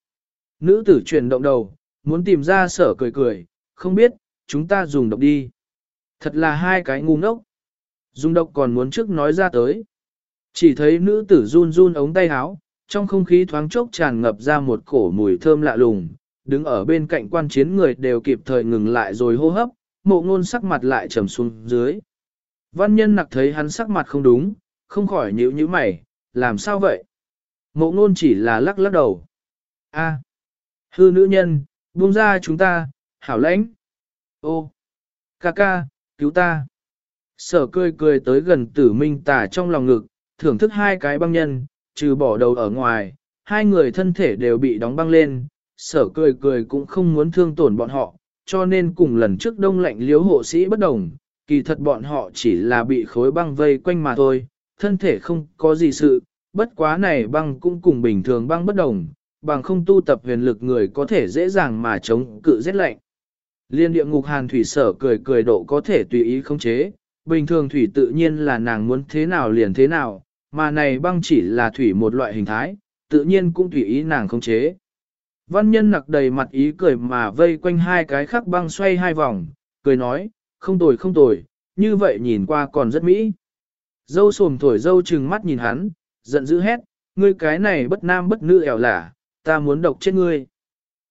Nữ tử chuyển động đầu, muốn tìm ra sở cười cười, không biết, chúng ta dùng độc đi. Thật là hai cái ngu ngốc. Dùng độc còn muốn trước nói ra tới. Chỉ thấy nữ tử run run ống tay áo, trong không khí thoáng chốc tràn ngập ra một cổ mùi thơm lạ lùng, đứng ở bên cạnh quan chiến người đều kịp thời ngừng lại rồi hô hấp, mộ ngôn sắc mặt lại trầm xuống dưới. Văn nhân nặc thấy hắn sắc mặt không đúng, không khỏi nhíu nhíu mày, làm sao vậy? Mộ ngôn chỉ là lắc lắc đầu. a hư nữ nhân, buông ra chúng ta, hảo lãnh. Ô, ca ca, cứu ta. Sở cười cười tới gần tử minh tả trong lòng ngực, thưởng thức hai cái băng nhân, trừ bỏ đầu ở ngoài, hai người thân thể đều bị đóng băng lên, sở cười cười cũng không muốn thương tổn bọn họ, cho nên cùng lần trước đông lạnh liếu hộ sĩ bất đồng, kỳ thật bọn họ chỉ là bị khối băng vây quanh mà thôi, thân thể không có gì sự, bất quá này băng cũng cùng bình thường băng bất đồng, bằng không tu tập huyền lực người có thể dễ dàng mà chống cự rét lạnh. Liên địa ngục hàn thủy sở cười cười độ có thể tùy ý không chế, bình thường thủy tự nhiên là nàng muốn thế nào liền thế nào, mà này băng chỉ là thủy một loại hình thái, tự nhiên cũng tùy ý nàng không chế. Văn nhân nặc đầy mặt ý cười mà vây quanh hai cái khắc băng xoay hai vòng, cười nói, không tồi không tồi, như vậy nhìn qua còn rất mỹ. Dâu sồm thổi dâu trừng mắt nhìn hắn, giận dữ hét, ngươi cái này bất nam bất nữ ẻo lả, ta muốn độc chết ngươi.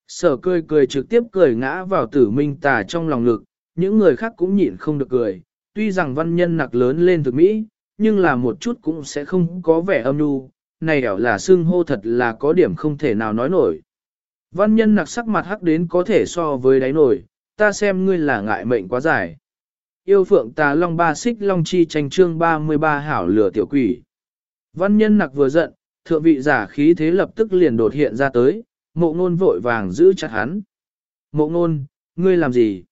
Sở cười cười trực tiếp cười ngã vào tử minh tà trong lòng lực. những người khác cũng nhịn không được cười, tuy rằng văn nhân nặc lớn lên thực mỹ, nhưng là một chút cũng sẽ không có vẻ âm nhu, này ẻo là xưng hô thật là có điểm không thể nào nói nổi. Văn nhân nặc sắc mặt hắc đến có thể so với đáy nổi, ta xem ngươi là ngại mệnh quá dài. Yêu phượng tà long ba xích long chi tranh trương 33 hảo lửa tiểu quỷ. Văn nhân nặc vừa giận, thượng vị giả khí thế lập tức liền đột hiện ra tới, mộ ngôn vội vàng giữ chặt hắn. Mộ ngôn, ngươi làm gì?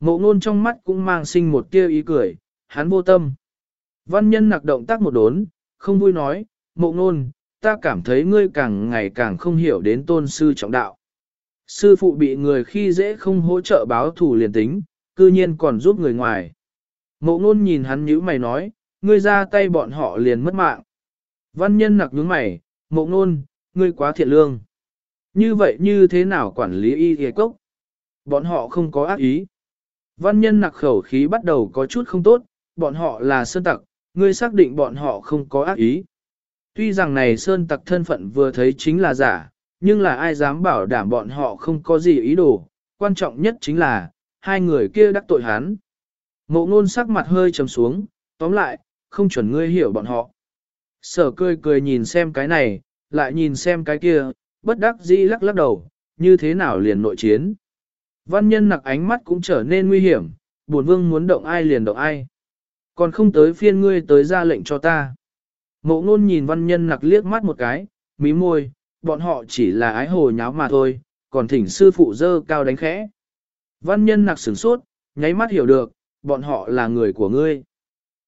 Mộ ngôn trong mắt cũng mang sinh một tia ý cười, hắn vô tâm. Văn nhân nặc động tác một đốn, không vui nói, mộ ngôn, ta cảm thấy ngươi càng ngày càng không hiểu đến tôn sư trọng đạo. Sư phụ bị người khi dễ không hỗ trợ báo thủ liền tính, cư nhiên còn giúp người ngoài. Mộ ngôn nhìn hắn nhíu mày nói, ngươi ra tay bọn họ liền mất mạng. Văn nhân nặc nhướng mày, mộ ngôn, ngươi quá thiện lương. Như vậy như thế nào quản lý y ghề cốc? Bọn họ không có ác ý. Văn nhân nặc khẩu khí bắt đầu có chút không tốt, bọn họ là sơn tặc, ngươi xác định bọn họ không có ác ý. Tuy rằng này sơn tặc thân phận vừa thấy chính là giả, nhưng là ai dám bảo đảm bọn họ không có gì ý đồ, quan trọng nhất chính là, hai người kia đắc tội hắn. Mộ ngôn sắc mặt hơi trầm xuống, tóm lại, không chuẩn ngươi hiểu bọn họ. Sở cười cười nhìn xem cái này, lại nhìn xem cái kia, bất đắc dĩ lắc lắc đầu, như thế nào liền nội chiến. Văn nhân nặc ánh mắt cũng trở nên nguy hiểm, buồn vương muốn động ai liền động ai. Còn không tới phiên ngươi tới ra lệnh cho ta. Mộ ngôn nhìn văn nhân nặc liếc mắt một cái, mí môi, bọn họ chỉ là ái hồ nháo mà thôi, còn thỉnh sư phụ dơ cao đánh khẽ. Văn nhân nặc sửng sốt, nháy mắt hiểu được, bọn họ là người của ngươi.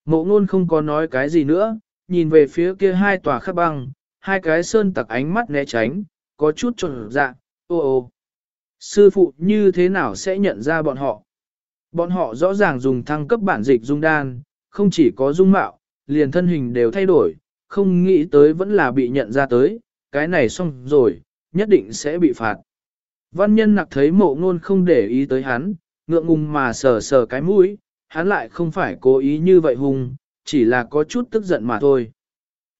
Mộ ngôn không có nói cái gì nữa, nhìn về phía kia hai tòa khắc băng, hai cái sơn tặc ánh mắt né tránh, có chút trộn dạ, ô ô. Sư phụ như thế nào sẽ nhận ra bọn họ? Bọn họ rõ ràng dùng thăng cấp bản dịch dung đan, không chỉ có dung mạo, liền thân hình đều thay đổi, không nghĩ tới vẫn là bị nhận ra tới, cái này xong rồi, nhất định sẽ bị phạt. Văn nhân nặc thấy mộ ngôn không để ý tới hắn, ngượng ngùng mà sờ sờ cái mũi, hắn lại không phải cố ý như vậy hùng, chỉ là có chút tức giận mà thôi.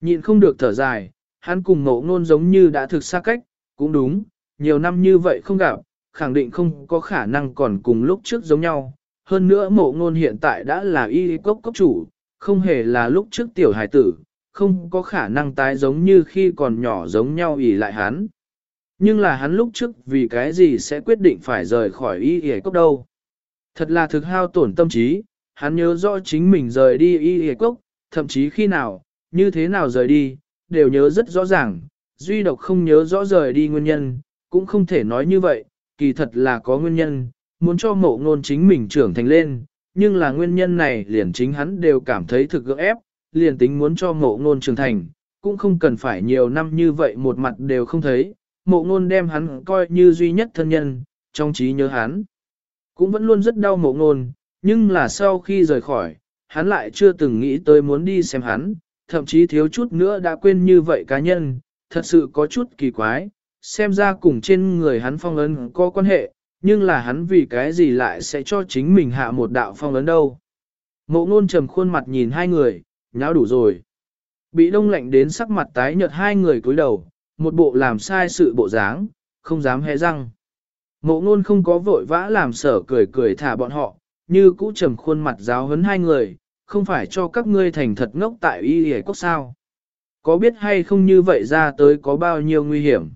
Nhịn không được thở dài, hắn cùng mộ ngôn giống như đã thực xa cách, cũng đúng, nhiều năm như vậy không gặp, khẳng định không có khả năng còn cùng lúc trước giống nhau. Hơn nữa mộ ngôn hiện tại đã là y cốc cốc chủ, không hề là lúc trước tiểu hải tử, không có khả năng tái giống như khi còn nhỏ giống nhau ỉ lại hắn. Nhưng là hắn lúc trước vì cái gì sẽ quyết định phải rời khỏi y y cốc đâu. Thật là thực hao tổn tâm trí, hắn nhớ rõ chính mình rời đi y y cốc, thậm chí khi nào, như thế nào rời đi, đều nhớ rất rõ ràng, duy độc không nhớ rõ rời đi nguyên nhân, cũng không thể nói như vậy, kỳ thật là có nguyên nhân, muốn cho mộ ngôn chính mình trưởng thành lên, nhưng là nguyên nhân này liền chính hắn đều cảm thấy thực gượng ép, liền tính muốn cho mộ ngôn trưởng thành, cũng không cần phải nhiều năm như vậy một mặt đều không thấy, mộ ngôn đem hắn coi như duy nhất thân nhân, trong trí nhớ hắn. Cũng vẫn luôn rất đau mộ ngôn, nhưng là sau khi rời khỏi, hắn lại chưa từng nghĩ tới muốn đi xem hắn, thậm chí thiếu chút nữa đã quên như vậy cá nhân, thật sự có chút kỳ quái, xem ra cùng trên người hắn phong ấn có quan hệ, nhưng là hắn vì cái gì lại sẽ cho chính mình hạ một đạo phong ấn đâu. Mộ ngôn trầm khuôn mặt nhìn hai người, nháo đủ rồi. Bị đông lạnh đến sắc mặt tái nhợt hai người cúi đầu, một bộ làm sai sự bộ dáng, không dám hé răng. Mộ ngôn không có vội vã làm sở cười cười thả bọn họ, như cũ trầm khuôn mặt giáo hấn hai người, không phải cho các ngươi thành thật ngốc tại y hề quốc sao. Có biết hay không như vậy ra tới có bao nhiêu nguy hiểm?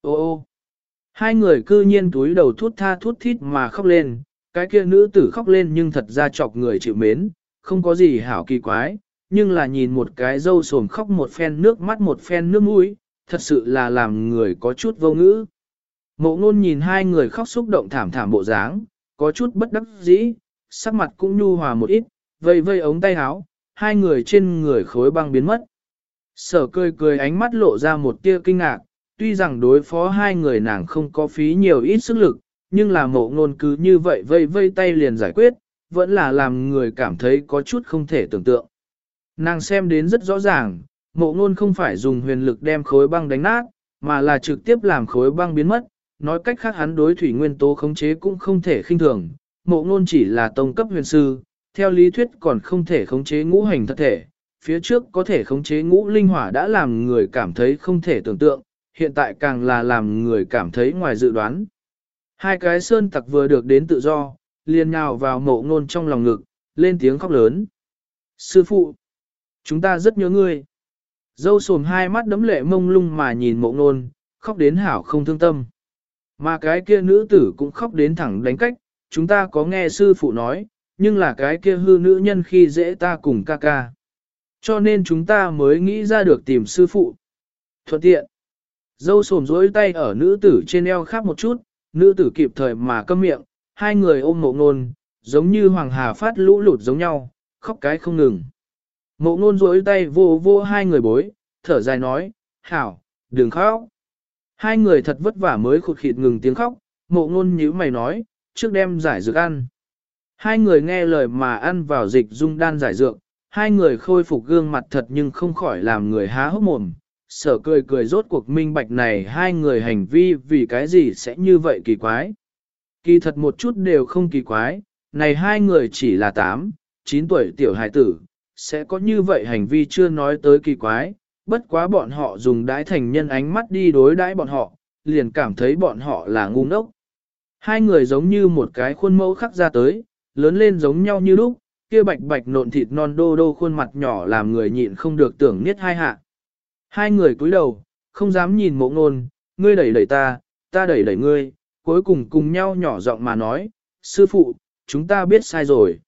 Ô ô! Hai người cư nhiên túi đầu thút tha thút thít mà khóc lên, cái kia nữ tử khóc lên nhưng thật ra chọc người chịu mến, không có gì hảo kỳ quái, nhưng là nhìn một cái dâu sồm khóc một phen nước mắt một phen nước mũi, thật sự là làm người có chút vô ngữ. Mộ ngôn nhìn hai người khóc xúc động thảm thảm bộ dáng, có chút bất đắc dĩ, sắc mặt cũng nhu hòa một ít, vây vây ống tay áo, hai người trên người khối băng biến mất. Sở cười cười ánh mắt lộ ra một tia kinh ngạc, tuy rằng đối phó hai người nàng không có phí nhiều ít sức lực, nhưng là mộ ngôn cứ như vậy vây vây tay liền giải quyết, vẫn là làm người cảm thấy có chút không thể tưởng tượng. Nàng xem đến rất rõ ràng, mộ ngôn không phải dùng huyền lực đem khối băng đánh nát, mà là trực tiếp làm khối băng biến mất, nói cách khác hắn đối thủy nguyên tố khống chế cũng không thể khinh thường, mộ ngôn chỉ là tông cấp huyền sư, theo lý thuyết còn không thể khống chế ngũ hành thật thể, phía trước có thể khống chế ngũ linh hỏa đã làm người cảm thấy không thể tưởng tượng, hiện tại càng là làm người cảm thấy ngoài dự đoán. Hai cái sơn tặc vừa được đến tự do, liền nhào vào mộ ngôn trong lòng ngực, lên tiếng khóc lớn. Sư phụ, chúng ta rất nhớ ngươi. Dâu sồm hai mắt đấm lệ mông lung mà nhìn mộ ngôn, khóc đến hảo không thương tâm. Mà cái kia nữ tử cũng khóc đến thẳng đánh cách, chúng ta có nghe sư phụ nói, nhưng là cái kia hư nữ nhân khi dễ ta cùng ca ca. Cho nên chúng ta mới nghĩ ra được tìm sư phụ. Thuận tiện. Dâu sồm rối tay ở nữ tử trên eo khắp một chút, nữ tử kịp thời mà câm miệng, hai người ôm mộ ngôn, giống như hoàng hà phát lũ lụt giống nhau, khóc cái không ngừng. Mộ ngôn rối tay vô vô hai người bối, thở dài nói, hảo, đừng khóc. Hai người thật vất vả mới khụt khịt ngừng tiếng khóc, mộ ngôn nhíu mày nói, trước đem giải dược ăn. Hai người nghe lời mà ăn vào dịch dung đan giải dược, hai người khôi phục gương mặt thật nhưng không khỏi làm người há hốc mồm. Sở cười cười rốt cuộc minh bạch này hai người hành vi vì cái gì sẽ như vậy kỳ quái. Kỳ thật một chút đều không kỳ quái, này hai người chỉ là 8, 9 tuổi tiểu hài tử, sẽ có như vậy hành vi chưa nói tới kỳ quái, bất quá bọn họ dùng đái thành nhân ánh mắt đi đối đãi bọn họ, liền cảm thấy bọn họ là ngu ngốc. Hai người giống như một cái khuôn mẫu khắc ra tới, lớn lên giống nhau như lúc, kia bạch bạch nộn thịt non đô đô khuôn mặt nhỏ làm người nhịn không được tưởng niết hai hạ. Hai người cúi đầu, không dám nhìn mộ ngôn, ngươi đẩy đẩy ta, ta đẩy đẩy ngươi, cuối cùng cùng nhau nhỏ giọng mà nói, sư phụ, chúng ta biết sai rồi.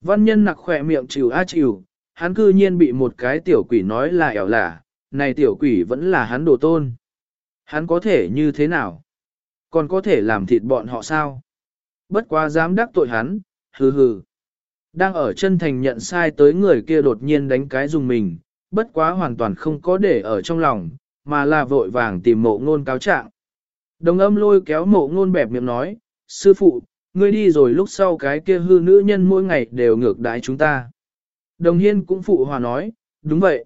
Văn nhân nặc khỏe miệng chịu a chịu, hắn cư nhiên bị một cái tiểu quỷ nói là ẻo lả, này tiểu quỷ vẫn là hắn đồ tôn. Hắn có thể như thế nào? Còn có thể làm thịt bọn họ sao? Bất quá dám đắc tội hắn, hừ hừ. Đang ở chân thành nhận sai tới người kia đột nhiên đánh cái dùng mình, bất quá hoàn toàn không có để ở trong lòng, mà là vội vàng tìm mộ ngôn cáo trạng. Đồng âm lôi kéo mộ ngôn bẹp miệng nói, sư phụ, ngươi đi rồi lúc sau cái kia hư nữ nhân mỗi ngày đều ngược đái chúng ta. Đồng hiên cũng phụ hòa nói, đúng vậy.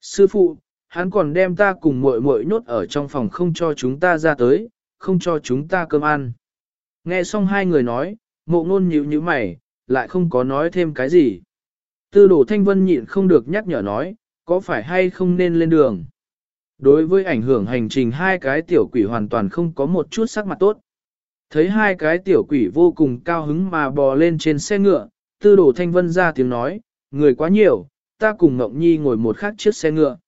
Sư phụ, hắn còn đem ta cùng muội muội nhốt ở trong phòng không cho chúng ta ra tới, không cho chúng ta cơm ăn. Nghe xong hai người nói, mộ ngôn nhíu nhíu mày, lại không có nói thêm cái gì. Tư đồ thanh vân nhịn không được nhắc nhở nói, có phải hay không nên lên đường. Đối với ảnh hưởng hành trình hai cái tiểu quỷ hoàn toàn không có một chút sắc mặt tốt. Thấy hai cái tiểu quỷ vô cùng cao hứng mà bò lên trên xe ngựa, tư đổ thanh vân ra tiếng nói, người quá nhiều, ta cùng Ngọc Nhi ngồi một khác chiếc xe ngựa.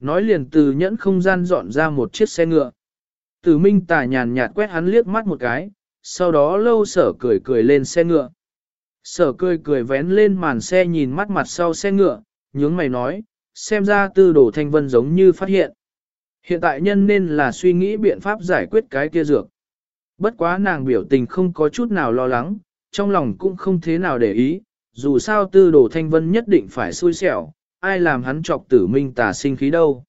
Nói liền từ nhẫn không gian dọn ra một chiếc xe ngựa. Tử Minh tà nhàn nhạt quét hắn liếc mắt một cái, sau đó lâu sở cười cười lên xe ngựa. Sở cười cười vén lên màn xe nhìn mắt mặt sau xe ngựa, nhướng mày nói, xem ra tư đồ thanh vân giống như phát hiện. Hiện tại nhân nên là suy nghĩ biện pháp giải quyết cái kia dược. Bất quá nàng biểu tình không có chút nào lo lắng, trong lòng cũng không thế nào để ý, dù sao tư đồ thanh vân nhất định phải xui xẻo, ai làm hắn chọc tử minh tà sinh khí đâu.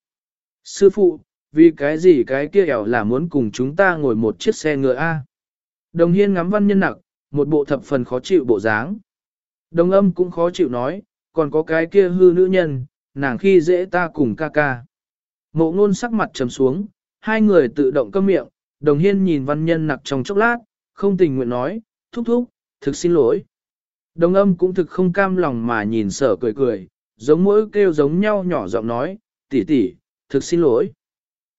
Sư phụ, vì cái gì cái kia ẻo là muốn cùng chúng ta ngồi một chiếc xe ngựa A. Đồng hiên ngắm văn nhân nặc, một bộ thập phần khó chịu bộ dáng. Đồng âm cũng khó chịu nói, còn có cái kia hư nữ nhân, nàng khi dễ ta cùng ca ca. Mộ ngôn sắc mặt trầm xuống, hai người tự động câm miệng, đồng hiên nhìn văn nhân nặc trong chốc lát, không tình nguyện nói, thúc thúc, thực xin lỗi. Đồng âm cũng thực không cam lòng mà nhìn sở cười cười, giống mỗi kêu giống nhau nhỏ giọng nói, tỷ tỷ, thực xin lỗi.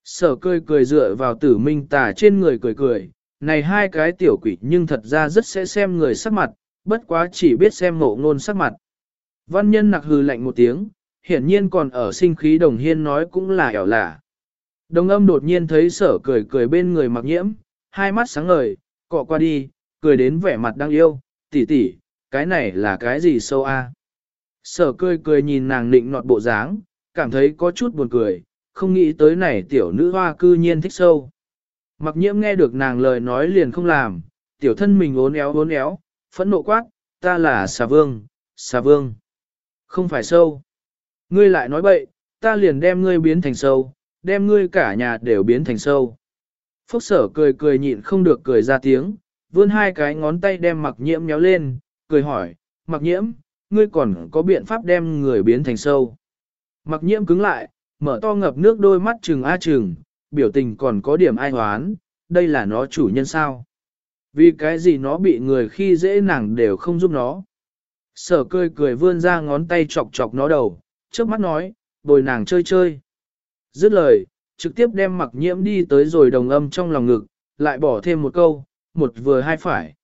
Sở cười cười dựa vào tử minh tà trên người cười cười, này hai cái tiểu quỷ nhưng thật ra rất sẽ xem người sắc mặt, bất quá chỉ biết xem ngộ ngôn sắc mặt. Văn nhân nặc hừ lạnh một tiếng, hiển nhiên còn ở sinh khí đồng hiên nói cũng là ẻo lả. Đồng âm đột nhiên thấy sở cười cười bên người mặc nhiễm, hai mắt sáng ngời, cọ qua đi, cười đến vẻ mặt đang yêu, tỷ tỷ, cái này là cái gì sâu a? Sở cười cười nhìn nàng nịnh nọt bộ dáng, cảm thấy có chút buồn cười, không nghĩ tới này tiểu nữ hoa cư nhiên thích sâu. Mặc nhiễm nghe được nàng lời nói liền không làm, tiểu thân mình ốn éo ốn éo, phẫn nộ quát, ta là xà vương, xà vương. Không phải sâu. Ngươi lại nói bậy, ta liền đem ngươi biến thành sâu, đem ngươi cả nhà đều biến thành sâu. Phúc sở cười cười nhịn không được cười ra tiếng, vươn hai cái ngón tay đem mặc nhiễm nhéo lên, cười hỏi, mặc nhiễm, ngươi còn có biện pháp đem người biến thành sâu. Mặc nhiễm cứng lại, mở to ngập nước đôi mắt trừng a trừng, biểu tình còn có điểm ai hoán, đây là nó chủ nhân sao. Vì cái gì nó bị người khi dễ nàng đều không giúp nó. Sở cười cười vươn ra ngón tay chọc chọc nó đầu, trước mắt nói, bồi nàng chơi chơi. Dứt lời, trực tiếp đem mặc nhiễm đi tới rồi đồng âm trong lòng ngực, lại bỏ thêm một câu, một vừa hai phải.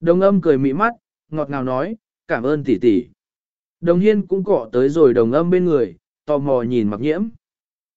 Đồng âm cười mị mắt, ngọt ngào nói, cảm ơn tỷ tỷ. Đồng hiên cũng cọ tới rồi đồng âm bên người, tò mò nhìn mặc nhiễm.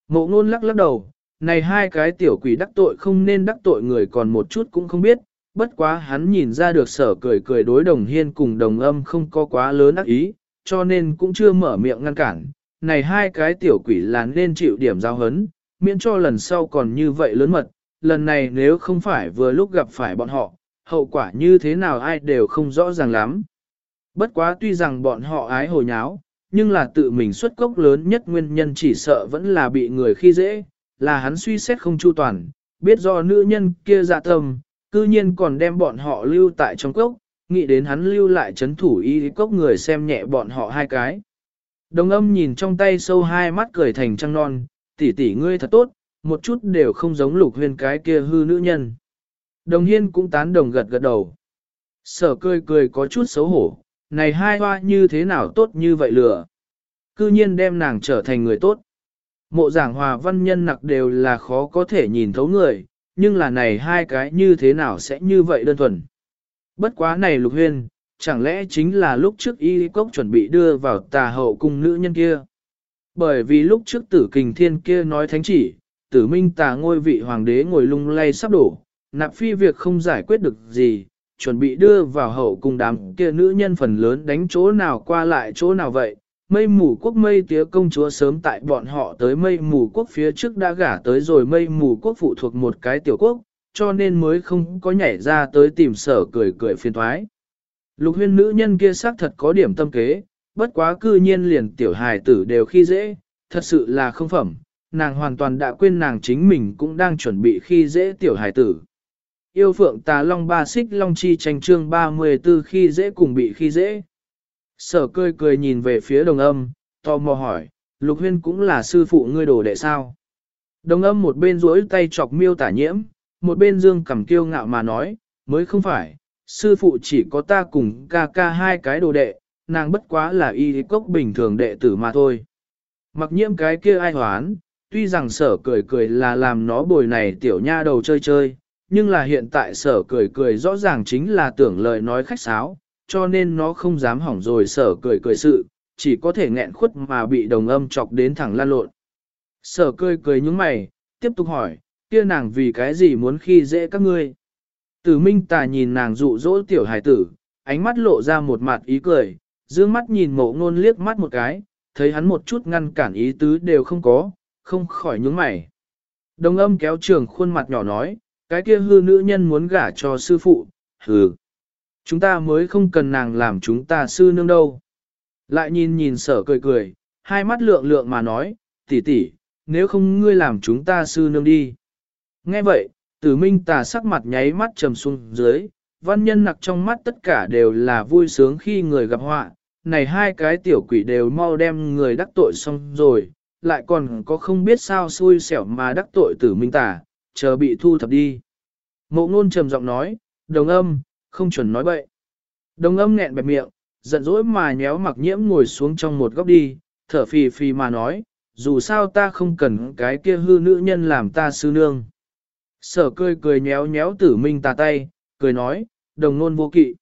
Mộ ngôn lắc lắc đầu, này hai cái tiểu quỷ đắc tội không nên đắc tội người còn một chút cũng không biết, bất quá hắn nhìn ra được sở cười cười đối đồng hiên cùng đồng âm không có quá lớn ác ý, cho nên cũng chưa mở miệng ngăn cản. Này hai cái tiểu quỷ là nên chịu điểm giao hấn, miễn cho lần sau còn như vậy lớn mật, lần này nếu không phải vừa lúc gặp phải bọn họ, hậu quả như thế nào ai đều không rõ ràng lắm. Bất quá tuy rằng bọn họ ái hồ nháo, nhưng là tự mình xuất cốc lớn nhất nguyên nhân chỉ sợ vẫn là bị người khi dễ, là hắn suy xét không chu toàn, biết do nữ nhân kia dạ tâm, cư nhiên còn đem bọn họ lưu tại trong cốc, nghĩ đến hắn lưu lại chấn thủ y cốc người xem nhẹ bọn họ hai cái. Đồng âm nhìn trong tay sâu hai mắt cười thành trăng non, tỷ tỷ ngươi thật tốt, một chút đều không giống lục huyên cái kia hư nữ nhân. Đồng hiên cũng tán đồng gật gật đầu. Sở cười cười có chút xấu hổ, này hai hoa như thế nào tốt như vậy lừa. Cư nhiên đem nàng trở thành người tốt. Mộ giảng hòa văn nhân nặc đều là khó có thể nhìn thấu người, nhưng là này hai cái như thế nào sẽ như vậy đơn thuần. Bất quá này lục huyên, chẳng lẽ chính là lúc trước y cốc chuẩn bị đưa vào tà hậu cung nữ nhân kia. Bởi vì lúc trước tử kình thiên kia nói thánh chỉ, tử minh tà ngôi vị hoàng đế ngồi lung lay sắp đổ, nạp phi việc không giải quyết được gì, chuẩn bị đưa vào hậu cung đám kia nữ nhân phần lớn đánh chỗ nào qua lại chỗ nào vậy. Mây mù quốc mây tía công chúa sớm tại bọn họ tới mây mù quốc phía trước đã gả tới rồi mây mù quốc phụ thuộc một cái tiểu quốc, cho nên mới không có nhảy ra tới tìm sở cười cười phiền thoái. Lục huyên nữ nhân kia xác thật có điểm tâm kế, bất quá cư nhiên liền tiểu hài tử đều khi dễ, thật sự là không phẩm, nàng hoàn toàn đã quên nàng chính mình cũng đang chuẩn bị khi dễ tiểu hài tử. Yêu phượng tà long ba xích long chi tranh chương 34 khi dễ cùng bị khi dễ. Sở cười cười nhìn về phía đồng âm, tò mò hỏi, lục huyên cũng là sư phụ ngươi đồ đệ sao. Đồng âm một bên duỗi tay chọc miêu tả nhiễm, một bên dương cầm kiêu ngạo mà nói, mới không phải, sư phụ chỉ có ta cùng ca ca hai cái đồ đệ, nàng bất quá là y cốc bình thường đệ tử mà thôi. Mặc nhiễm cái kia ai hoán, tuy rằng sở cười cười là làm nó bồi này tiểu nha đầu chơi chơi, nhưng là hiện tại sở cười cười rõ ràng chính là tưởng lời nói khách sáo, cho nên nó không dám hỏng rồi sở cười cười sự, chỉ có thể nghẹn khuất mà bị đồng âm chọc đến thẳng lan lộn. Sở cười cười những mày, tiếp tục hỏi, kia nàng vì cái gì muốn khi dễ các ngươi? Tử minh tà nhìn nàng dụ dỗ tiểu hải tử, ánh mắt lộ ra một mặt ý cười, dương mắt nhìn mộ ngôn liếc mắt một cái, thấy hắn một chút ngăn cản ý tứ đều không có, không khỏi nhướng mày. Đồng âm kéo trường khuôn mặt nhỏ nói, cái kia hư nữ nhân muốn gả cho sư phụ, hừ. Chúng ta mới không cần nàng làm chúng ta sư nương đâu. Lại nhìn nhìn sở cười cười, hai mắt lượng lượng mà nói, tỷ tỷ, nếu không ngươi làm chúng ta sư nương đi. Nghe vậy, tử minh tà sắc mặt nháy mắt trầm xuống dưới, văn nhân nặc trong mắt tất cả đều là vui sướng khi người gặp họa, này hai cái tiểu quỷ đều mau đem người đắc tội xong rồi, lại còn có không biết sao xui xẻo mà đắc tội tử minh tà, chờ bị thu thập đi. Mộ ngôn trầm giọng nói, đồng âm, không chuẩn nói bậy. Đồng âm nghẹn bẹp miệng, giận dỗi mà nhéo mặc nhiễm ngồi xuống trong một góc đi, thở phì phì mà nói, dù sao ta không cần cái kia hư nữ nhân làm ta sư nương. Sở cười cười nhéo nhéo tử minh tà tay, cười nói, đồng nôn vô kỵ.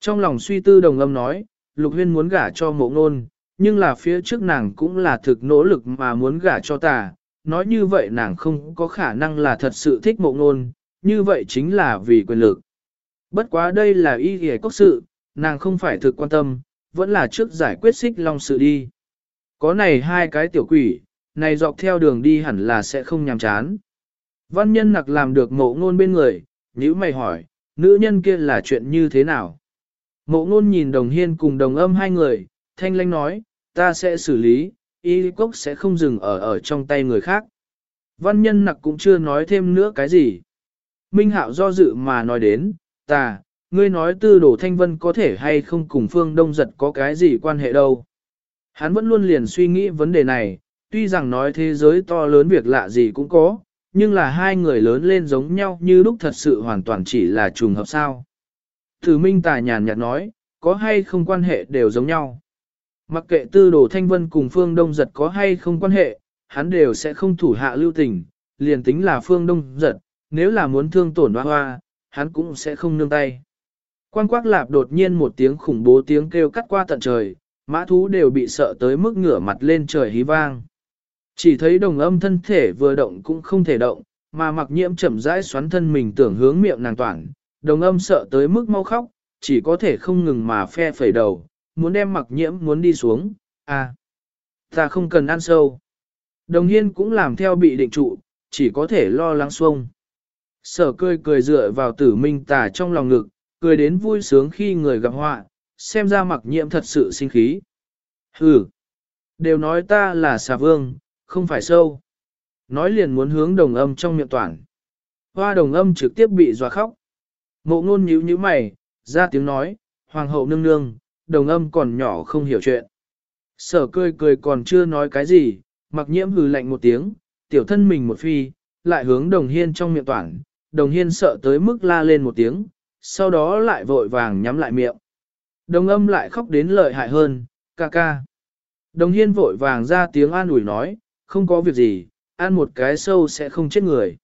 Trong lòng suy tư đồng âm nói, lục huyên muốn gả cho mộ nôn, nhưng là phía trước nàng cũng là thực nỗ lực mà muốn gả cho ta, nói như vậy nàng không có khả năng là thật sự thích mộ nôn, như vậy chính là vì quyền lực. Bất quá đây là ý ghề cốc sự, nàng không phải thực quan tâm, vẫn là trước giải quyết xích long sự đi. Có này hai cái tiểu quỷ, này dọc theo đường đi hẳn là sẽ không nhàm chán. Văn nhân nặc làm được mộ ngôn bên người, nếu mày hỏi, nữ nhân kia là chuyện như thế nào? Mộ ngôn nhìn đồng hiên cùng đồng âm hai người, thanh lanh nói, ta sẽ xử lý, y cốc sẽ không dừng ở ở trong tay người khác. Văn nhân nặc cũng chưa nói thêm nữa cái gì. Minh hạo do dự mà nói đến, ta, ngươi nói tư đồ thanh vân có thể hay không cùng phương đông giật có cái gì quan hệ đâu. Hắn vẫn luôn liền suy nghĩ vấn đề này, tuy rằng nói thế giới to lớn việc lạ gì cũng có, nhưng là hai người lớn lên giống nhau như lúc thật sự hoàn toàn chỉ là trùng hợp sao. Thử minh tài nhàn nhạt nói, có hay không quan hệ đều giống nhau. Mặc kệ tư đồ thanh vân cùng phương đông giật có hay không quan hệ, hắn đều sẽ không thủ hạ lưu tình, liền tính là phương đông giật, nếu là muốn thương tổn hoa hoa, hắn cũng sẽ không nương tay. Quan quác lạp đột nhiên một tiếng khủng bố tiếng kêu cắt qua tận trời, mã thú đều bị sợ tới mức ngửa mặt lên trời hí vang. Chỉ thấy đồng âm thân thể vừa động cũng không thể động, mà mặc nhiễm chậm rãi xoắn thân mình tưởng hướng miệng nàng toàn, đồng âm sợ tới mức mau khóc, chỉ có thể không ngừng mà phe phẩy đầu, muốn đem mặc nhiễm muốn đi xuống, à, ta không cần ăn sâu. Đồng hiên cũng làm theo bị định trụ, chỉ có thể lo lắng xuông. Sở cười cười dựa vào tử minh tà trong lòng ngực, cười đến vui sướng khi người gặp họa, xem ra mặc nhiễm thật sự sinh khí. Hừ, đều nói ta là xà vương, không phải sâu. Nói liền muốn hướng đồng âm trong miệng toàn. Hoa đồng âm trực tiếp bị dọa khóc. Mộ ngôn nhíu nhíu mày, ra tiếng nói, hoàng hậu nương nương, đồng âm còn nhỏ không hiểu chuyện. Sở cười cười còn chưa nói cái gì, mặc nhiễm hừ lạnh một tiếng, tiểu thân mình một phi, lại hướng đồng hiên trong miệng toàn, đồng hiên sợ tới mức la lên một tiếng, sau đó lại vội vàng nhắm lại miệng. Đồng âm lại khóc đến lợi hại hơn, ca ca. Đồng hiên vội vàng ra tiếng an ủi nói, không có việc gì, ăn một cái sâu sẽ không chết người.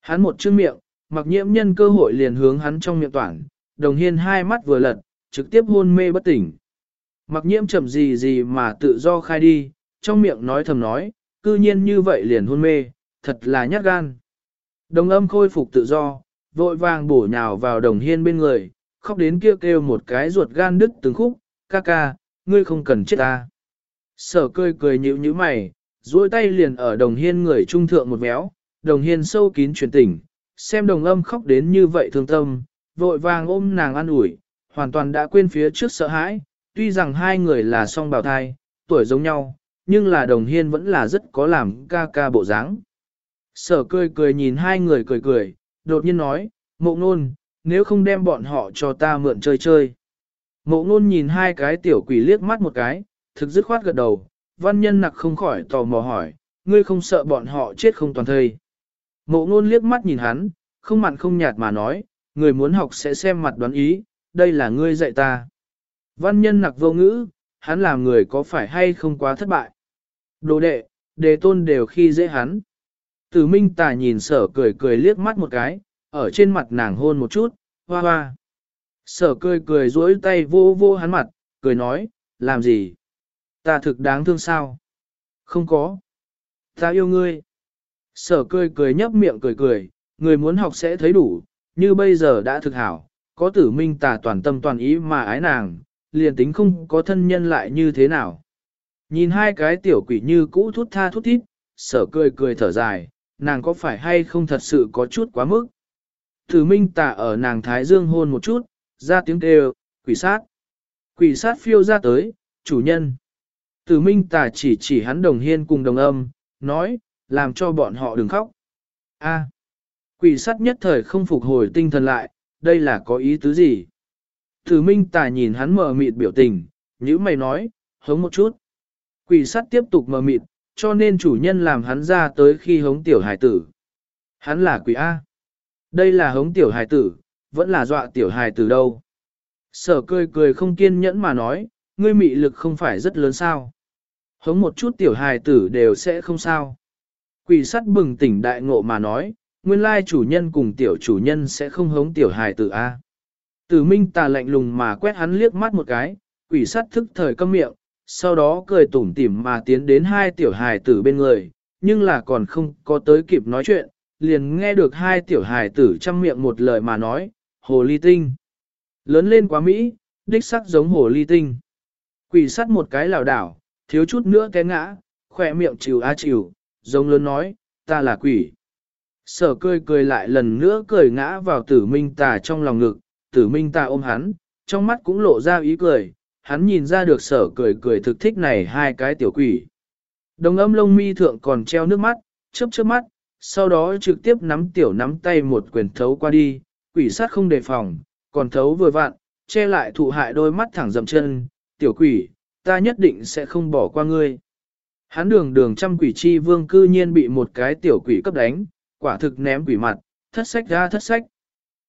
Hắn một chữ miệng, mặc nhiễm nhân cơ hội liền hướng hắn trong miệng toàn, đồng hiên hai mắt vừa lật, trực tiếp hôn mê bất tỉnh. Mặc nhiễm chậm gì gì mà tự do khai đi, trong miệng nói thầm nói, cư nhiên như vậy liền hôn mê, thật là nhát gan. Đồng âm khôi phục tự do, vội vàng bổ nhào vào đồng hiên bên người, khóc đến kêu kêu một cái ruột gan đứt từng khúc, ca ca, ngươi không cần chết ta. Sở cười cười nhíu như mày, duỗi tay liền ở đồng hiên người trung thượng một méo, đồng hiên sâu kín truyền tỉnh, xem đồng âm khóc đến như vậy thương tâm, vội vàng ôm nàng an ủi, hoàn toàn đã quên phía trước sợ hãi, tuy rằng hai người là song bào thai, tuổi giống nhau, nhưng là đồng hiên vẫn là rất có làm ca ca bộ dáng. Sở cười cười nhìn hai người cười cười, đột nhiên nói, mộ ngôn, nếu không đem bọn họ cho ta mượn chơi chơi. Mộ ngôn nhìn hai cái tiểu quỷ liếc mắt một cái, thực dứt khoát gật đầu, văn nhân nặc không khỏi tò mò hỏi, ngươi không sợ bọn họ chết không toàn thây. Mộ ngôn liếc mắt nhìn hắn, không mặn không nhạt mà nói, người muốn học sẽ xem mặt đoán ý, đây là ngươi dạy ta. Văn nhân nặc vô ngữ, hắn làm người có phải hay không quá thất bại. Đồ đệ, đề tôn đều khi dễ hắn. Tử minh tà nhìn sở cười cười liếc mắt một cái, ở trên mặt nàng hôn một chút, hoa hoa. Sở cười cười duỗi tay vô vô hắn mặt, cười nói, làm gì? Ta thực đáng thương sao? Không có. Ta yêu ngươi. Sở cười cười nhấp miệng cười cười, người muốn học sẽ thấy đủ, như bây giờ đã thực hảo, có tử minh tà toàn tâm toàn ý mà ái nàng, liền tính không có thân nhân lại như thế nào. Nhìn hai cái tiểu quỷ như cũ thút tha thút thít, sở cười cười thở dài, nàng có phải hay không thật sự có chút quá mức. Tử minh tà ở nàng thái dương hôn một chút, ra tiếng kêu, quỷ sát. Quỷ sát phiêu ra tới, chủ nhân. Tử minh tà chỉ chỉ hắn đồng hiên cùng đồng âm, nói, làm cho bọn họ đừng khóc. A. quỷ Sắt nhất thời không phục hồi tinh thần lại, đây là có ý tứ gì? Tử minh tà nhìn hắn mờ mịt biểu tình, nhữ mày nói, hống một chút. Quỷ Sắt tiếp tục mờ mịt, cho nên chủ nhân làm hắn ra tới khi hống tiểu hải tử. Hắn là quỷ A. Đây là hống tiểu hải tử, vẫn là dọa tiểu hải tử đâu. Sở cười cười không kiên nhẫn mà nói, ngươi mị lực không phải rất lớn sao. Hống một chút tiểu hài tử đều sẽ không sao. Quỷ sắt bừng tỉnh đại ngộ mà nói, nguyên lai chủ nhân cùng tiểu chủ nhân sẽ không hống tiểu hài tử A. Tử minh tà lạnh lùng mà quét hắn liếc mắt một cái, quỷ sắt thức thời câm miệng, sau đó cười tủm tỉm mà tiến đến hai tiểu hài tử bên người, nhưng là còn không có tới kịp nói chuyện, liền nghe được hai tiểu hài tử chăm miệng một lời mà nói, hồ ly tinh. Lớn lên quá Mỹ, đích sắc giống hồ ly tinh. Quỷ sắt một cái lảo đảo, thiếu chút nữa té ngã, khỏe miệng chịu a chịu, giống lớn nói, ta là quỷ. Sở cười cười lại lần nữa cười ngã vào tử minh tà trong lòng ngực, tử minh tà ôm hắn, trong mắt cũng lộ ra ý cười, hắn nhìn ra được sở cười cười thực thích này hai cái tiểu quỷ. Đồng âm lông mi thượng còn treo nước mắt, chớp chớp mắt, sau đó trực tiếp nắm tiểu nắm tay một quyền thấu qua đi, quỷ sát không đề phòng, còn thấu vừa vặn, che lại thụ hại đôi mắt thẳng dậm chân, tiểu quỷ, ta nhất định sẽ không bỏ qua ngươi. Hắn đường đường trăm quỷ chi vương cư nhiên bị một cái tiểu quỷ cấp đánh, quả thực ném quỷ mặt, thất sách ra thất sách.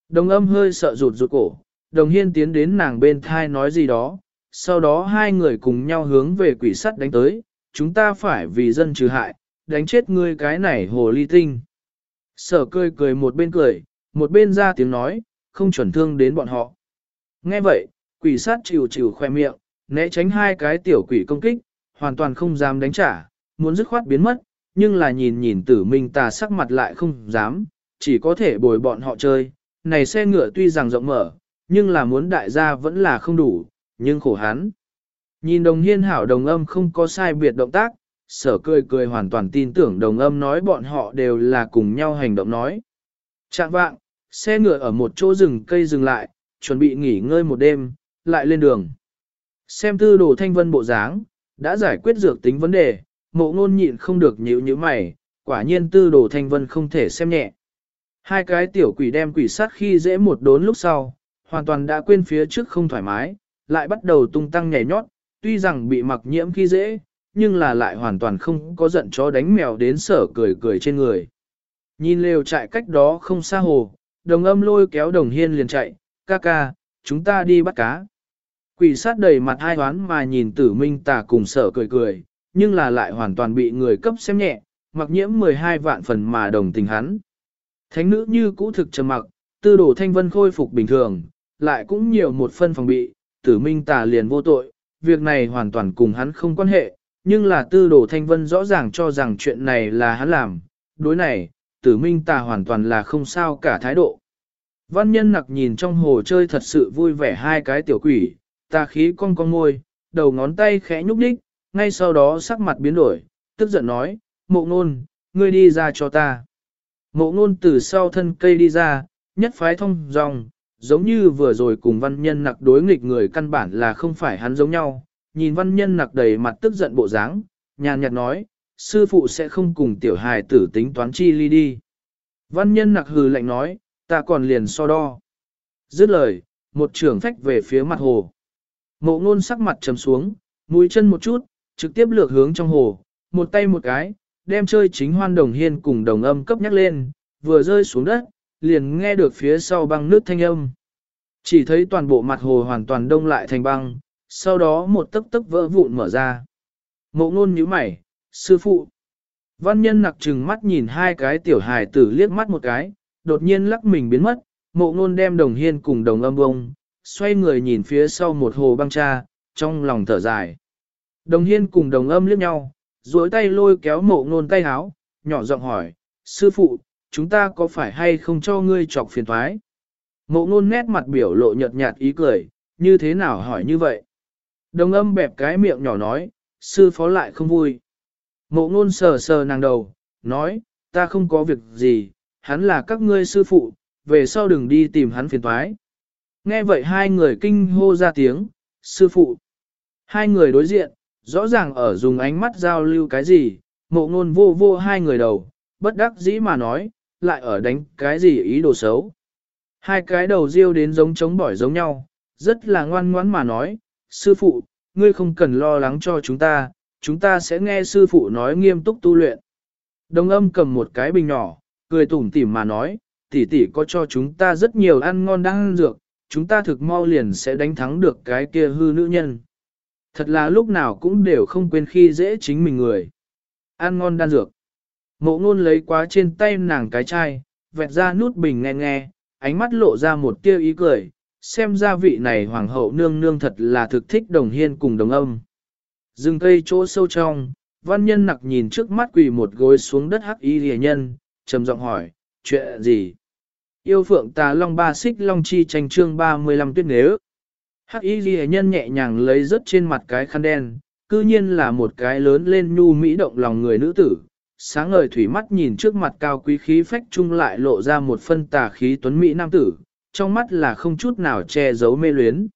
Đồng âm hơi sợ rụt rụt cổ, đồng hiên tiến đến nàng bên thai nói gì đó, sau đó hai người cùng nhau hướng về quỷ sắt đánh tới, chúng ta phải vì dân trừ hại, đánh chết ngươi cái này hồ ly tinh. Sở cười cười một bên cười, một bên ra tiếng nói, không chuẩn thương đến bọn họ. Nghe vậy, quỷ sát chịu chịu khoe miệng, né tránh hai cái tiểu quỷ công kích, hoàn toàn không dám đánh trả, muốn dứt khoát biến mất, nhưng là nhìn nhìn tử minh tà sắc mặt lại không dám, chỉ có thể bồi bọn họ chơi. Này xe ngựa tuy rằng rộng mở, nhưng là muốn đại gia vẫn là không đủ, nhưng khổ hắn. Nhìn đồng hiên hảo đồng âm không có sai biệt động tác, sở cười cười hoàn toàn tin tưởng đồng âm nói bọn họ đều là cùng nhau hành động nói. Chạm vạng, xe ngựa ở một chỗ rừng cây dừng lại, chuẩn bị nghỉ ngơi một đêm, lại lên đường. Xem tư đồ thanh vân bộ dáng, đã giải quyết dược tính vấn đề, mộ ngôn nhịn không được nhíu như mày, quả nhiên tư đồ thanh vân không thể xem nhẹ. Hai cái tiểu quỷ đem quỷ sát khi dễ một đốn lúc sau, hoàn toàn đã quên phía trước không thoải mái, lại bắt đầu tung tăng nhảy nhót, tuy rằng bị mặc nhiễm khi dễ, nhưng là lại hoàn toàn không có giận chó đánh mèo đến sở cười cười trên người. Nhìn lều trại cách đó không xa hồ, đồng âm lôi kéo đồng hiên liền chạy, ca ca, chúng ta đi bắt cá. Quỷ sát đầy mặt hai hoán mà nhìn tử minh tà cùng sở cười cười, nhưng là lại hoàn toàn bị người cấp xem nhẹ, mặc nhiễm 12 vạn phần mà đồng tình hắn. Thánh nữ như cũ thực trầm mặc, tư đồ thanh vân khôi phục bình thường, lại cũng nhiều một phân phòng bị, tử minh tà liền vô tội, việc này hoàn toàn cùng hắn không quan hệ, nhưng là tư đồ thanh vân rõ ràng cho rằng chuyện này là hắn làm, đối này, tử minh tà hoàn toàn là không sao cả thái độ. Văn nhân nặc nhìn trong hồ chơi thật sự vui vẻ hai cái tiểu quỷ, tà khí cong cong môi, đầu ngón tay khẽ nhúc đích, ngay sau đó sắc mặt biến đổi, tức giận nói, mộ ngôn, ngươi đi ra cho ta. Mộ ngôn từ sau thân cây đi ra, nhất phái thông dòng, giống như vừa rồi cùng văn nhân nặc đối nghịch người căn bản là không phải hắn giống nhau. Nhìn văn nhân nặc đầy mặt tức giận bộ dáng, nhàn nhạt nói, sư phụ sẽ không cùng tiểu hài tử tính toán chi ly đi. Văn nhân nặc hừ lạnh nói, ta còn liền so đo. Dứt lời, một trưởng phách về phía mặt hồ. Mộ ngôn sắc mặt trầm xuống, mũi chân một chút, trực tiếp lược hướng trong hồ, một tay một cái, đem chơi chính hoan đồng hiên cùng đồng âm cấp nhắc lên, vừa rơi xuống đất, liền nghe được phía sau băng nước thanh âm. Chỉ thấy toàn bộ mặt hồ hoàn toàn đông lại thành băng, sau đó một tấc tấc vỡ vụn mở ra. Mộ ngôn nhíu mày, sư phụ. Văn nhân nặc trừng mắt nhìn hai cái tiểu hài tử liếc mắt một cái, đột nhiên lắc mình biến mất, mộ ngôn đem đồng hiên cùng đồng âm bông, xoay người nhìn phía sau một hồ băng cha, trong lòng thở dài. Đồng hiên cùng đồng âm liếc nhau, duỗi tay lôi kéo mộ ngôn tay háo, nhỏ giọng hỏi, sư phụ, chúng ta có phải hay không cho ngươi chọc phiền thoái? Mộ ngôn nét mặt biểu lộ nhợt nhạt ý cười, như thế nào hỏi như vậy? Đồng âm bẹp cái miệng nhỏ nói, sư phó lại không vui. Mộ ngôn sờ sờ nàng đầu, nói, ta không có việc gì, hắn là các ngươi sư phụ, về sau đừng đi tìm hắn phiền toái. Nghe vậy hai người kinh hô ra tiếng, sư phụ. Hai người đối diện, rõ ràng ở dùng ánh mắt giao lưu cái gì, mộ ngôn vô vô hai người đầu, bất đắc dĩ mà nói, lại ở đánh cái gì ý đồ xấu. Hai cái đầu riêu đến giống chống bỏi giống nhau, rất là ngoan ngoãn mà nói, sư phụ, ngươi không cần lo lắng cho chúng ta, chúng ta sẽ nghe sư phụ nói nghiêm túc tu luyện. Đồng âm cầm một cái bình nhỏ, cười tủm tỉm mà nói, tỷ tỷ có cho chúng ta rất nhiều ăn ngon đang ăn dược, chúng ta thực mau liền sẽ đánh thắng được cái kia hư nữ nhân. Thật là lúc nào cũng đều không quên khi dễ chính mình người. Ăn ngon đan dược. Mộ ngôn lấy quá trên tay nàng cái chai, vẹt ra nút bình nghe nghe, ánh mắt lộ ra một tia ý cười, xem ra vị này hoàng hậu nương nương thật là thực thích đồng hiên cùng đồng âm. Dừng cây chỗ sâu trong, văn nhân nặc nhìn trước mắt quỳ một gối xuống đất hắc y rìa nhân, trầm giọng hỏi, chuyện gì? Yêu phượng tà long ba xích long chi tranh chương 35 tuyết nếu. Hắc y ghi nhân nhẹ nhàng lấy rớt trên mặt cái khăn đen, cư nhiên là một cái lớn lên nhu mỹ động lòng người nữ tử. Sáng ngời thủy mắt nhìn trước mặt cao quý khí phách trung lại lộ ra một phân tà khí tuấn mỹ nam tử, trong mắt là không chút nào che giấu mê luyến.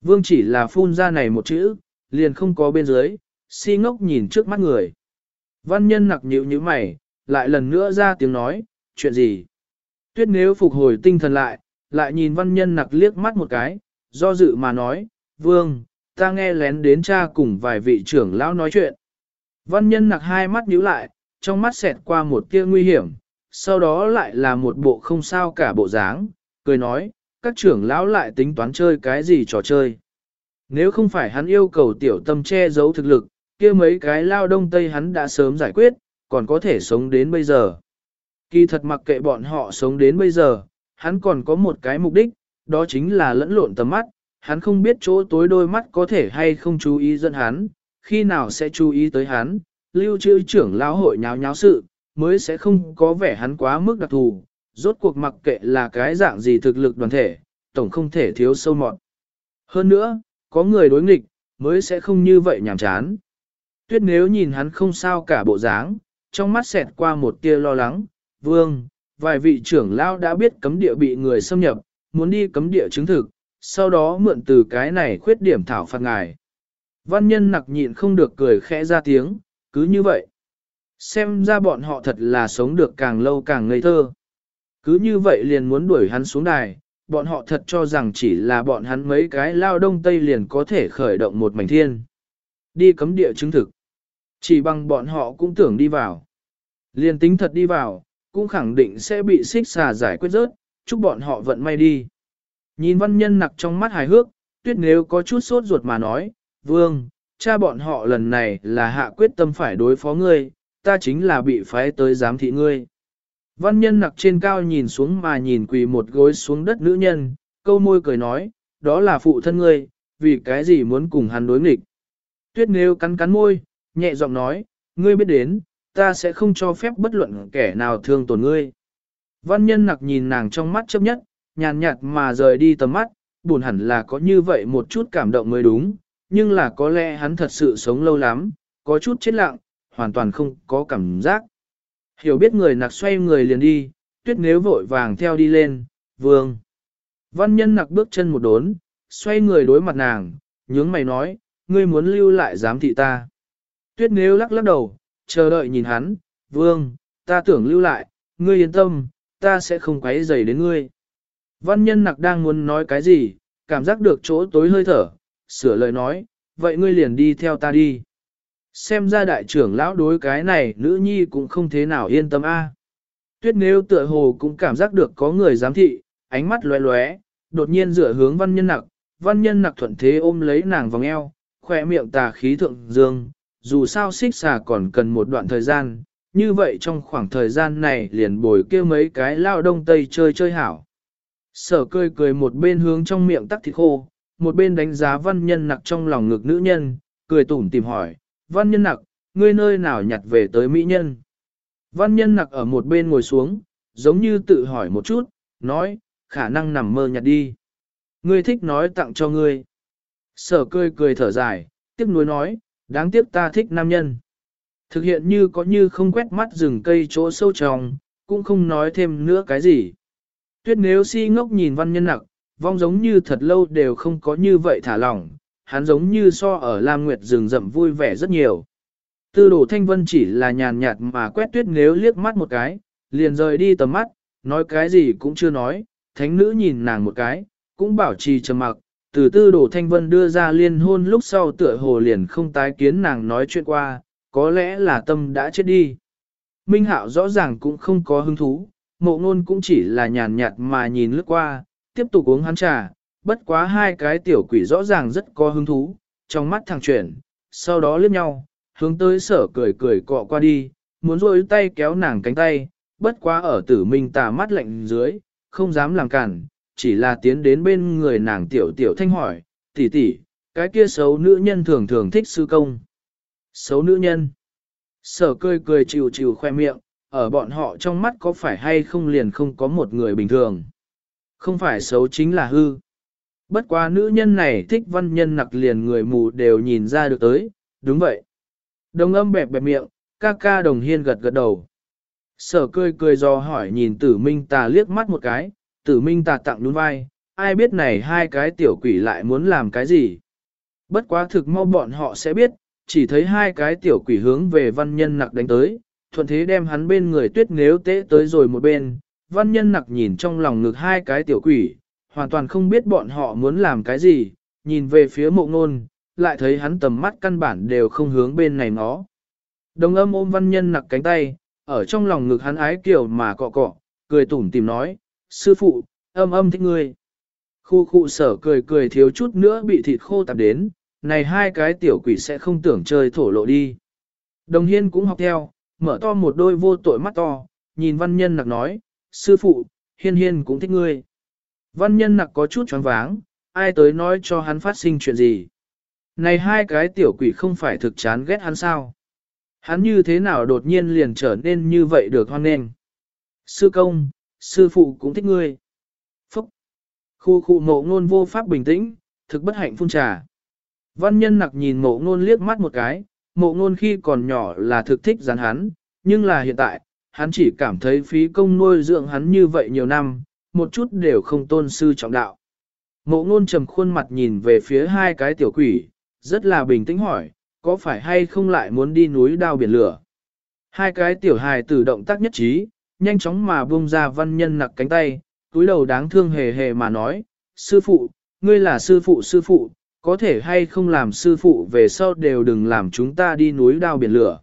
Vương chỉ là phun ra này một chữ, liền không có bên dưới, si ngốc nhìn trước mắt người. Văn nhân nặc nhịu như mày, lại lần nữa ra tiếng nói, chuyện gì? Tuyết nếu phục hồi tinh thần lại, lại nhìn văn nhân nặc liếc mắt một cái, do dự mà nói, vương, ta nghe lén đến cha cùng vài vị trưởng lão nói chuyện. Văn nhân nặc hai mắt nhíu lại, trong mắt xẹt qua một tia nguy hiểm, sau đó lại là một bộ không sao cả bộ dáng, cười nói, các trưởng lão lại tính toán chơi cái gì trò chơi. Nếu không phải hắn yêu cầu tiểu tâm che giấu thực lực, kia mấy cái lao đông tây hắn đã sớm giải quyết, còn có thể sống đến bây giờ. Kỳ thật mặc kệ bọn họ sống đến bây giờ, hắn còn có một cái mục đích, đó chính là lẫn lộn tầm mắt, hắn không biết chỗ tối đôi mắt có thể hay không chú ý dẫn hắn, khi nào sẽ chú ý tới hắn, lưu trữ trưởng lão hội nháo nháo sự, mới sẽ không có vẻ hắn quá mức đặc thù, rốt cuộc mặc kệ là cái dạng gì thực lực đoàn thể, tổng không thể thiếu sâu mọt. Hơn nữa, có người đối nghịch, mới sẽ không như vậy nhàm chán. Tuyết nếu nhìn hắn không sao cả bộ dáng, trong mắt xẹt qua một tia lo lắng, vương, vài vị trưởng lão đã biết cấm địa bị người xâm nhập, muốn đi cấm địa chứng thực, sau đó mượn từ cái này khuyết điểm thảo phạt ngài. Văn nhân nặc nhịn không được cười khẽ ra tiếng, cứ như vậy. Xem ra bọn họ thật là sống được càng lâu càng ngây thơ. Cứ như vậy liền muốn đuổi hắn xuống đài, bọn họ thật cho rằng chỉ là bọn hắn mấy cái lao đông tây liền có thể khởi động một mảnh thiên. Đi cấm địa chứng thực. Chỉ bằng bọn họ cũng tưởng đi vào. Liền tính thật đi vào, cũng khẳng định sẽ bị xích xà giải quyết rớt, chúc bọn họ vận may đi. Nhìn văn nhân nặc trong mắt hài hước, tuyết nếu có chút sốt ruột mà nói, vương, cha bọn họ lần này là hạ quyết tâm phải đối phó ngươi, ta chính là bị phái tới giám thị ngươi. Văn nhân nặc trên cao nhìn xuống mà nhìn quỳ một gối xuống đất nữ nhân, câu môi cười nói, đó là phụ thân ngươi, vì cái gì muốn cùng hắn đối nghịch. Tuyết nếu cắn cắn môi, nhẹ giọng nói, ngươi biết đến, ta sẽ không cho phép bất luận kẻ nào thương tổn ngươi. Văn nhân nặc nhìn nàng trong mắt chấp nhất, nhàn nhạt mà rời đi tầm mắt, buồn hẳn là có như vậy một chút cảm động mới đúng, nhưng là có lẽ hắn thật sự sống lâu lắm, có chút chết lặng, hoàn toàn không có cảm giác. Hiểu biết người nặc xoay người liền đi, tuyết nếu vội vàng theo đi lên, vương. Văn nhân nặc bước chân một đốn, xoay người đối mặt nàng, nhướng mày nói, ngươi muốn lưu lại giám thị ta. Tuyết nếu lắc lắc đầu, chờ đợi nhìn hắn, vương, ta tưởng lưu lại, ngươi yên tâm, ta sẽ không quấy rầy đến ngươi. Văn nhân nặc đang muốn nói cái gì, cảm giác được chỗ tối hơi thở, sửa lời nói, vậy ngươi liền đi theo ta đi. Xem ra đại trưởng lão đối cái này nữ nhi cũng không thế nào yên tâm a. Tuyết nếu tựa hồ cũng cảm giác được có người giám thị, ánh mắt lóe lóe, đột nhiên dựa hướng văn nhân nặc, văn nhân nặc thuận thế ôm lấy nàng vòng eo, khỏe miệng tà khí thượng dương, dù sao xích xà còn cần một đoạn thời gian, như vậy trong khoảng thời gian này liền bồi kêu mấy cái lao đông tây chơi chơi hảo. Sở cười cười một bên hướng trong miệng tắc thịt khô, một bên đánh giá văn nhân nặc trong lòng ngực nữ nhân, cười tủm tìm hỏi, văn nhân nặc, ngươi nơi nào nhặt về tới mỹ nhân. Văn nhân nặc ở một bên ngồi xuống, giống như tự hỏi một chút, nói, khả năng nằm mơ nhặt đi. Ngươi thích nói tặng cho ngươi. Sở cười cười thở dài, tiếc nuối nói, đáng tiếc ta thích nam nhân. Thực hiện như có như không quét mắt rừng cây chỗ sâu tròng cũng không nói thêm nữa cái gì. Tuyết nếu si ngốc nhìn văn nhân nặc, vong giống như thật lâu đều không có như vậy thả lỏng, hắn giống như so ở Lam Nguyệt rừng rậm vui vẻ rất nhiều. Tư đồ thanh vân chỉ là nhàn nhạt mà quét tuyết nếu liếc mắt một cái, liền rời đi tầm mắt, nói cái gì cũng chưa nói, thánh nữ nhìn nàng một cái, cũng bảo trì trầm mặc, từ tư đồ thanh vân đưa ra liên hôn lúc sau tựa hồ liền không tái kiến nàng nói chuyện qua, có lẽ là tâm đã chết đi. Minh Hạo rõ ràng cũng không có hứng thú, mộ ngôn cũng chỉ là nhàn nhạt mà nhìn lướt qua, tiếp tục uống hắn trà, bất quá hai cái tiểu quỷ rõ ràng rất có hứng thú, trong mắt thằng chuyển, sau đó liếc nhau, hướng tới sở cười cười cọ qua đi, muốn rôi tay kéo nàng cánh tay, bất quá ở tử minh tà mắt lạnh dưới, không dám làm cản, chỉ là tiến đến bên người nàng tiểu tiểu thanh hỏi, tỷ tỷ, cái kia xấu nữ nhân thường thường thích sư công. Xấu nữ nhân. Sở cười cười chịu chịu khoe miệng, ở bọn họ trong mắt có phải hay không liền không có một người bình thường. Không phải xấu chính là hư. Bất quá nữ nhân này thích văn nhân nặc liền người mù đều nhìn ra được tới, đúng vậy. Đồng âm bẹp bẹp miệng, ca ca đồng hiên gật gật đầu. Sở cười cười do hỏi nhìn tử minh tà liếc mắt một cái, tử minh tạt tặng nhún vai, ai biết này hai cái tiểu quỷ lại muốn làm cái gì. Bất quá thực mau bọn họ sẽ biết, chỉ thấy hai cái tiểu quỷ hướng về văn nhân nặc đánh tới, thuận thế đem hắn bên người tuyết nếu tế tới rồi một bên, văn nhân nặc nhìn trong lòng ngực hai cái tiểu quỷ, hoàn toàn không biết bọn họ muốn làm cái gì, nhìn về phía mộ ngôn, lại thấy hắn tầm mắt căn bản đều không hướng bên này nó. Đồng âm ôm văn nhân nặc cánh tay, ở trong lòng ngực hắn ái kiểu mà cọ cọ, cười tủm tìm nói, sư phụ, âm âm thích ngươi. Khu khu sở cười cười thiếu chút nữa bị thịt khô tạp đến, này hai cái tiểu quỷ sẽ không tưởng chơi thổ lộ đi. Đồng hiên cũng học theo, mở to một đôi vô tội mắt to, nhìn văn nhân nặc nói, sư phụ, hiên hiên cũng thích ngươi. Văn nhân nặc có chút choáng váng, ai tới nói cho hắn phát sinh chuyện gì. Này hai cái tiểu quỷ không phải thực chán ghét hắn sao? Hắn như thế nào đột nhiên liền trở nên như vậy được hoan nghênh? Sư công, sư phụ cũng thích ngươi. Phúc! Khu khu mộ ngôn vô pháp bình tĩnh, thực bất hạnh phun trà. Văn nhân nặc nhìn mộ ngôn liếc mắt một cái, mộ ngôn khi còn nhỏ là thực thích rắn hắn, nhưng là hiện tại, hắn chỉ cảm thấy phí công nuôi dưỡng hắn như vậy nhiều năm, một chút đều không tôn sư trọng đạo. Mộ ngôn trầm khuôn mặt nhìn về phía hai cái tiểu quỷ, rất là bình tĩnh hỏi, có phải hay không lại muốn đi núi đao biển lửa? Hai cái tiểu hài tử động tác nhất trí, nhanh chóng mà buông ra văn nhân nặc cánh tay, túi đầu đáng thương hề hề mà nói, sư phụ, ngươi là sư phụ sư phụ, có thể hay không làm sư phụ về sau đều đừng làm chúng ta đi núi đao biển lửa.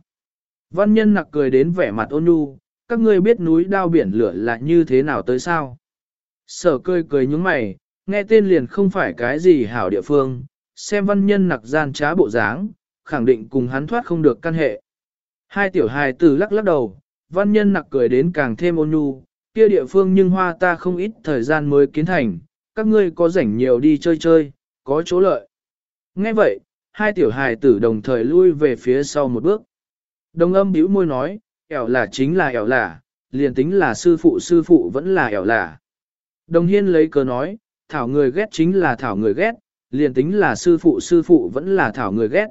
Văn nhân nặc cười đến vẻ mặt ôn nhu, các ngươi biết núi đao biển lửa là như thế nào tới sao? Sở cười cười nhúng mày, nghe tên liền không phải cái gì hảo địa phương, xem văn nhân nặc gian trá bộ dáng, khẳng định cùng hắn thoát không được căn hệ. Hai tiểu hài tử lắc lắc đầu, văn nhân nặc cười đến càng thêm ôn nhu, kia địa phương nhưng hoa ta không ít thời gian mới kiến thành, các ngươi có rảnh nhiều đi chơi chơi, có chỗ lợi. Nghe vậy, hai tiểu hài tử đồng thời lui về phía sau một bước. Đồng âm bĩu môi nói, ẻo là chính là ẻo là, liền tính là sư phụ sư phụ vẫn là ẻo là. Đồng hiên lấy cớ nói, thảo người ghét chính là thảo người ghét, liền tính là sư phụ sư phụ vẫn là thảo người ghét.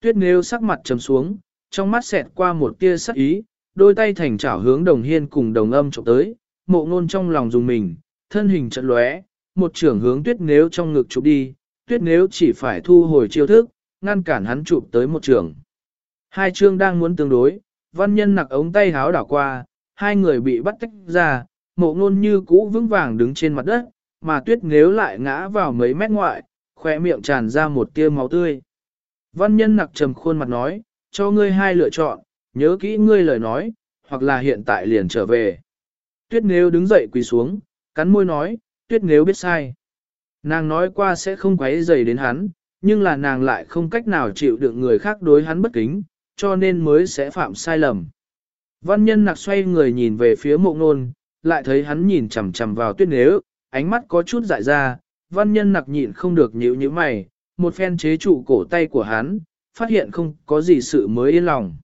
Tuyết nêu sắc mặt trầm xuống, trong mắt xẹt qua một tia sắc ý, đôi tay thành chảo hướng đồng hiên cùng đồng âm trộm tới, mộ ngôn trong lòng dùng mình, thân hình trận lóe, một trưởng hướng tuyết nếu trong ngực chụp đi, tuyết nếu chỉ phải thu hồi chiêu thức, ngăn cản hắn chụp tới một trường. Hai chương đang muốn tương đối, văn nhân nặc ống tay háo đảo qua, hai người bị bắt tách ra, mộ ngôn như cũ vững vàng đứng trên mặt đất, mà tuyết nếu lại ngã vào mấy mét ngoại, khỏe miệng tràn ra một tia máu tươi. Văn nhân nặc trầm khuôn mặt nói, cho ngươi hai lựa chọn, nhớ kỹ ngươi lời nói, hoặc là hiện tại liền trở về. Tuyết nếu đứng dậy quỳ xuống, cắn môi nói, tuyết nếu biết sai. Nàng nói qua sẽ không quấy dày đến hắn, nhưng là nàng lại không cách nào chịu đựng người khác đối hắn bất kính, cho nên mới sẽ phạm sai lầm. Văn nhân nặc xoay người nhìn về phía mộ nôn, lại thấy hắn nhìn chằm chằm vào tuyết nếu, ánh mắt có chút dại ra, văn nhân nặc nhịn không được nhíu như mày, một phen chế trụ cổ tay của hắn, phát hiện không có gì sự mới yên lòng.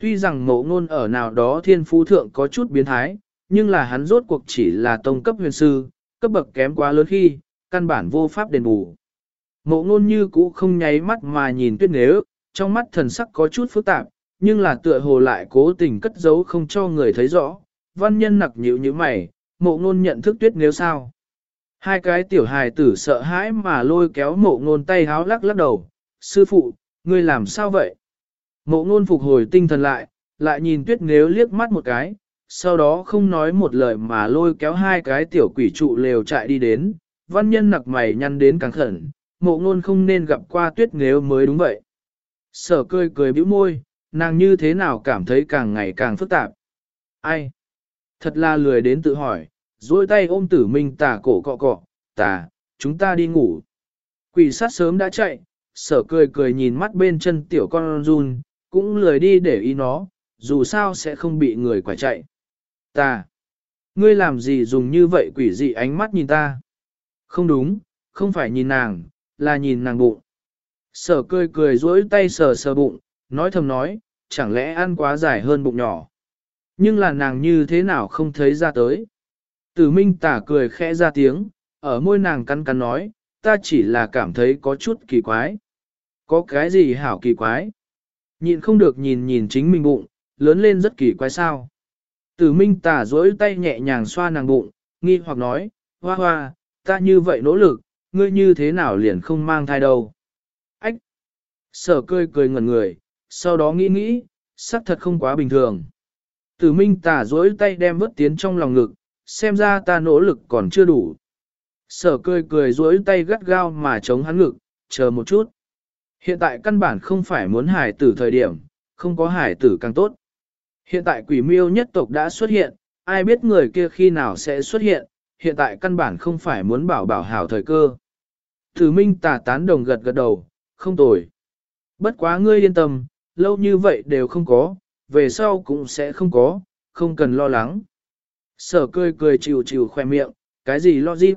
Tuy rằng mộ ngôn ở nào đó thiên phú thượng có chút biến thái, nhưng là hắn rốt cuộc chỉ là tông cấp huyền sư, cấp bậc kém quá lớn khi, căn bản vô pháp đền bù. Mộ ngôn như cũ không nháy mắt mà nhìn tuyết nếu, trong mắt thần sắc có chút phức tạp, nhưng là tựa hồ lại cố tình cất giấu không cho người thấy rõ. Văn nhân nặc nhịu như mày, mộ ngôn nhận thức tuyết nếu sao. Hai cái tiểu hài tử sợ hãi mà lôi kéo mộ ngôn tay háo lắc lắc đầu. Sư phụ, ngươi làm sao vậy? Mộ ngôn phục hồi tinh thần lại, lại nhìn tuyết nếu liếc mắt một cái, sau đó không nói một lời mà lôi kéo hai cái tiểu quỷ trụ lều chạy đi đến. Văn nhân nặc mày nhăn đến càng khẩn, mộ ngôn không nên gặp qua tuyết nếu mới đúng vậy. Sở cười cười bĩu môi, nàng như thế nào cảm thấy càng ngày càng phức tạp. Ai? Thật là lười đến tự hỏi, duỗi tay ôm tử minh tà cổ cọ cọ, tà, chúng ta đi ngủ. Quỷ sát sớm đã chạy, sở cười cười nhìn mắt bên chân tiểu con run, cũng lười đi để ý nó, dù sao sẽ không bị người quả chạy. Ta, ngươi làm gì dùng như vậy quỷ dị ánh mắt nhìn ta? Không đúng, không phải nhìn nàng, là nhìn nàng bụng. Sở cười cười duỗi tay sờ sờ bụng, nói thầm nói, chẳng lẽ ăn quá dài hơn bụng nhỏ. Nhưng là nàng như thế nào không thấy ra tới. Tử minh tả cười khẽ ra tiếng, ở môi nàng cắn cắn nói, ta chỉ là cảm thấy có chút kỳ quái. Có cái gì hảo kỳ quái? Nhịn không được nhìn nhìn chính mình bụng, lớn lên rất kỳ quái sao. Tử minh tả duỗi tay nhẹ nhàng xoa nàng bụng, nghi hoặc nói, hoa hoa, ta như vậy nỗ lực, ngươi như thế nào liền không mang thai đâu. Ách! Sở cười cười ngẩn người, sau đó nghĩ nghĩ, sắc thật không quá bình thường. Tử minh tả duỗi tay đem vớt tiến trong lòng ngực, xem ra ta nỗ lực còn chưa đủ. Sở cười cười duỗi tay gắt gao mà chống hắn ngực, chờ một chút. Hiện tại căn bản không phải muốn hải tử thời điểm, không có hải tử càng tốt. Hiện tại quỷ miêu nhất tộc đã xuất hiện, ai biết người kia khi nào sẽ xuất hiện, hiện tại căn bản không phải muốn bảo bảo hảo thời cơ. Tử minh tà tán đồng gật gật đầu, không tồi. Bất quá ngươi yên tâm, lâu như vậy đều không có, về sau cũng sẽ không có, không cần lo lắng. Sở cười cười chịu chịu khoe miệng, cái gì lo gì,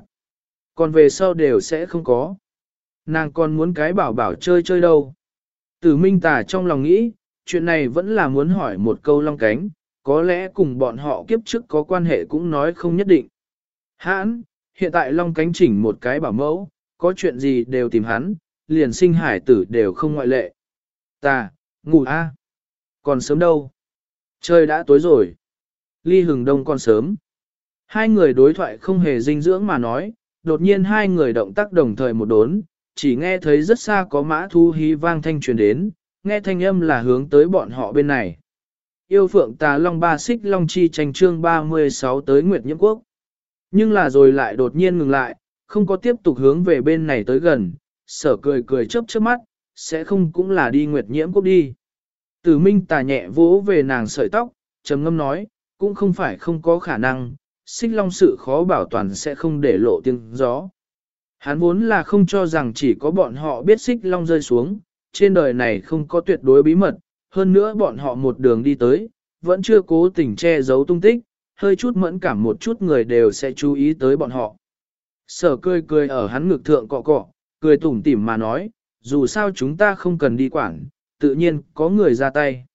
còn về sau đều sẽ không có. Nàng còn muốn cái bảo bảo chơi chơi đâu. Tử minh tà trong lòng nghĩ, chuyện này vẫn là muốn hỏi một câu long cánh, có lẽ cùng bọn họ kiếp trước có quan hệ cũng nói không nhất định. Hãn, hiện tại long cánh chỉnh một cái bảo mẫu, có chuyện gì đều tìm hắn, liền sinh hải tử đều không ngoại lệ. Ta, ngủ a, Còn sớm đâu? Trời đã tối rồi. Ly hừng đông còn sớm. Hai người đối thoại không hề dinh dưỡng mà nói, đột nhiên hai người động tác đồng thời một đốn, chỉ nghe thấy rất xa có mã thu hí vang thanh truyền đến, nghe thanh âm là hướng tới bọn họ bên này. Yêu phượng tà long ba xích long chi tranh trương 36 tới Nguyệt Nhiễm Quốc. Nhưng là rồi lại đột nhiên ngừng lại, không có tiếp tục hướng về bên này tới gần, sở cười cười chớp chớp mắt, sẽ không cũng là đi Nguyệt Nhiễm Quốc đi. Tử Minh tà nhẹ vỗ về nàng sợi tóc, trầm ngâm nói, cũng không phải không có khả năng, xích long sự khó bảo toàn sẽ không để lộ tiếng gió. Hắn vốn là không cho rằng chỉ có bọn họ biết xích long rơi xuống, trên đời này không có tuyệt đối bí mật, hơn nữa bọn họ một đường đi tới, vẫn chưa cố tình che giấu tung tích, hơi chút mẫn cảm một chút người đều sẽ chú ý tới bọn họ. Sở cười cười ở hắn ngực thượng cọ cọ, cười tủm tỉm mà nói, dù sao chúng ta không cần đi quản, tự nhiên có người ra tay.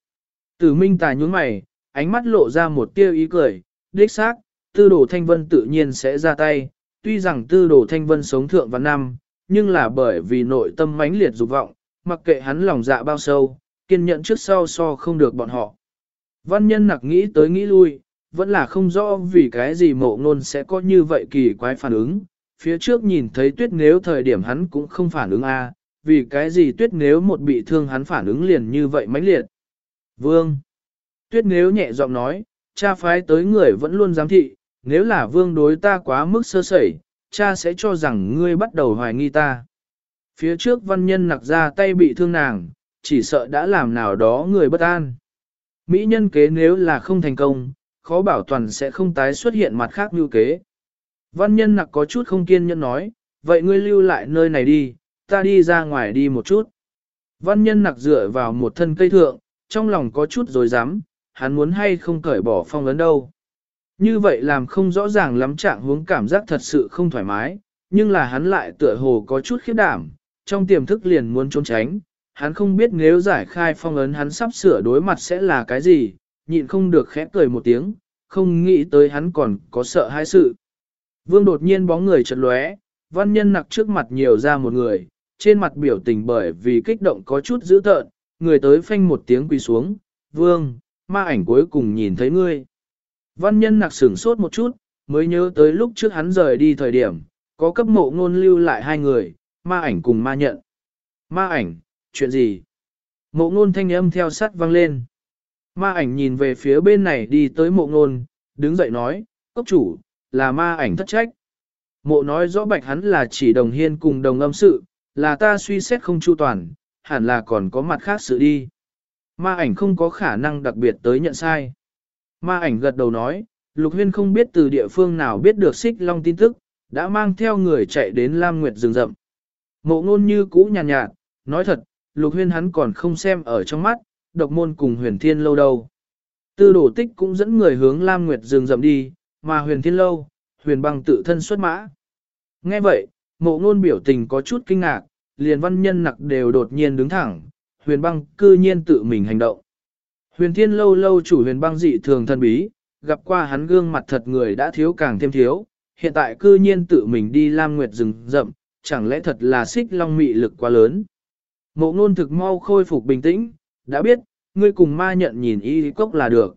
Tử Minh Tài nhún mày, ánh mắt lộ ra một tia ý cười, đích xác, tư đồ thanh vân tự nhiên sẽ ra tay, tuy rằng tư đồ thanh vân sống thượng văn năm, nhưng là bởi vì nội tâm mãnh liệt dục vọng, mặc kệ hắn lòng dạ bao sâu, kiên nhẫn trước sau so không được bọn họ. Văn nhân nặc nghĩ tới nghĩ lui, vẫn là không rõ vì cái gì mộ ngôn sẽ có như vậy kỳ quái phản ứng. Phía trước nhìn thấy tuyết nếu thời điểm hắn cũng không phản ứng a vì cái gì tuyết nếu một bị thương hắn phản ứng liền như vậy mãnh liệt. Vương. Tuyết nếu nhẹ giọng nói, cha phái tới người vẫn luôn giám thị, nếu là vương đối ta quá mức sơ sẩy, cha sẽ cho rằng ngươi bắt đầu hoài nghi ta. Phía trước văn nhân nặc ra tay bị thương nàng, chỉ sợ đã làm nào đó người bất an. Mỹ nhân kế nếu là không thành công, khó bảo toàn sẽ không tái xuất hiện mặt khác như kế. Văn nhân nặc có chút không kiên nhẫn nói, vậy ngươi lưu lại nơi này đi, ta đi ra ngoài đi một chút. Văn nhân nặc dựa vào một thân cây thượng, trong lòng có chút rồi dám, hắn muốn hay không cởi bỏ phong ấn đâu. Như vậy làm không rõ ràng lắm trạng hướng cảm giác thật sự không thoải mái, nhưng là hắn lại tựa hồ có chút khiếp đảm, trong tiềm thức liền muốn trốn tránh, hắn không biết nếu giải khai phong ấn hắn sắp sửa đối mặt sẽ là cái gì, nhịn không được khẽ cười một tiếng, không nghĩ tới hắn còn có sợ hai sự. Vương đột nhiên bóng người chật lóe, văn nhân nặc trước mặt nhiều ra một người, trên mặt biểu tình bởi vì kích động có chút dữ tợn, người tới phanh một tiếng quỳ xuống, vương, ma ảnh cuối cùng nhìn thấy ngươi. Văn nhân nặc sửng sốt một chút, mới nhớ tới lúc trước hắn rời đi thời điểm, có cấp mộ ngôn lưu lại hai người, ma ảnh cùng ma nhận. Ma ảnh, chuyện gì? Mộ ngôn thanh âm theo sát vang lên. Ma ảnh nhìn về phía bên này đi tới mộ ngôn, đứng dậy nói, cốc chủ, là ma ảnh thất trách. Mộ nói rõ bạch hắn là chỉ đồng hiên cùng đồng âm sự, là ta suy xét không chu toàn, hẳn là còn có mặt khác sự đi. Ma ảnh không có khả năng đặc biệt tới nhận sai. Ma ảnh gật đầu nói, Lục Huyên không biết từ địa phương nào biết được xích long tin tức, đã mang theo người chạy đến Lam Nguyệt rừng rậm. Mộ ngôn như cũ nhàn nhạt, nhạt, nói thật, Lục Huyên hắn còn không xem ở trong mắt, độc môn cùng huyền thiên lâu đâu. Tư đổ tích cũng dẫn người hướng Lam Nguyệt rừng rậm đi, mà huyền thiên lâu, huyền băng tự thân xuất mã. Nghe vậy, mộ ngôn biểu tình có chút kinh ngạc, liền văn nhân nặc đều đột nhiên đứng thẳng, huyền băng cư nhiên tự mình hành động. Huyền thiên lâu lâu chủ huyền băng dị thường thân bí, gặp qua hắn gương mặt thật người đã thiếu càng thêm thiếu, hiện tại cư nhiên tự mình đi Lam Nguyệt rừng rậm, chẳng lẽ thật là xích long mị lực quá lớn. Mộ ngôn thực mau khôi phục bình tĩnh, đã biết, ngươi cùng ma nhận nhìn y cốc là được.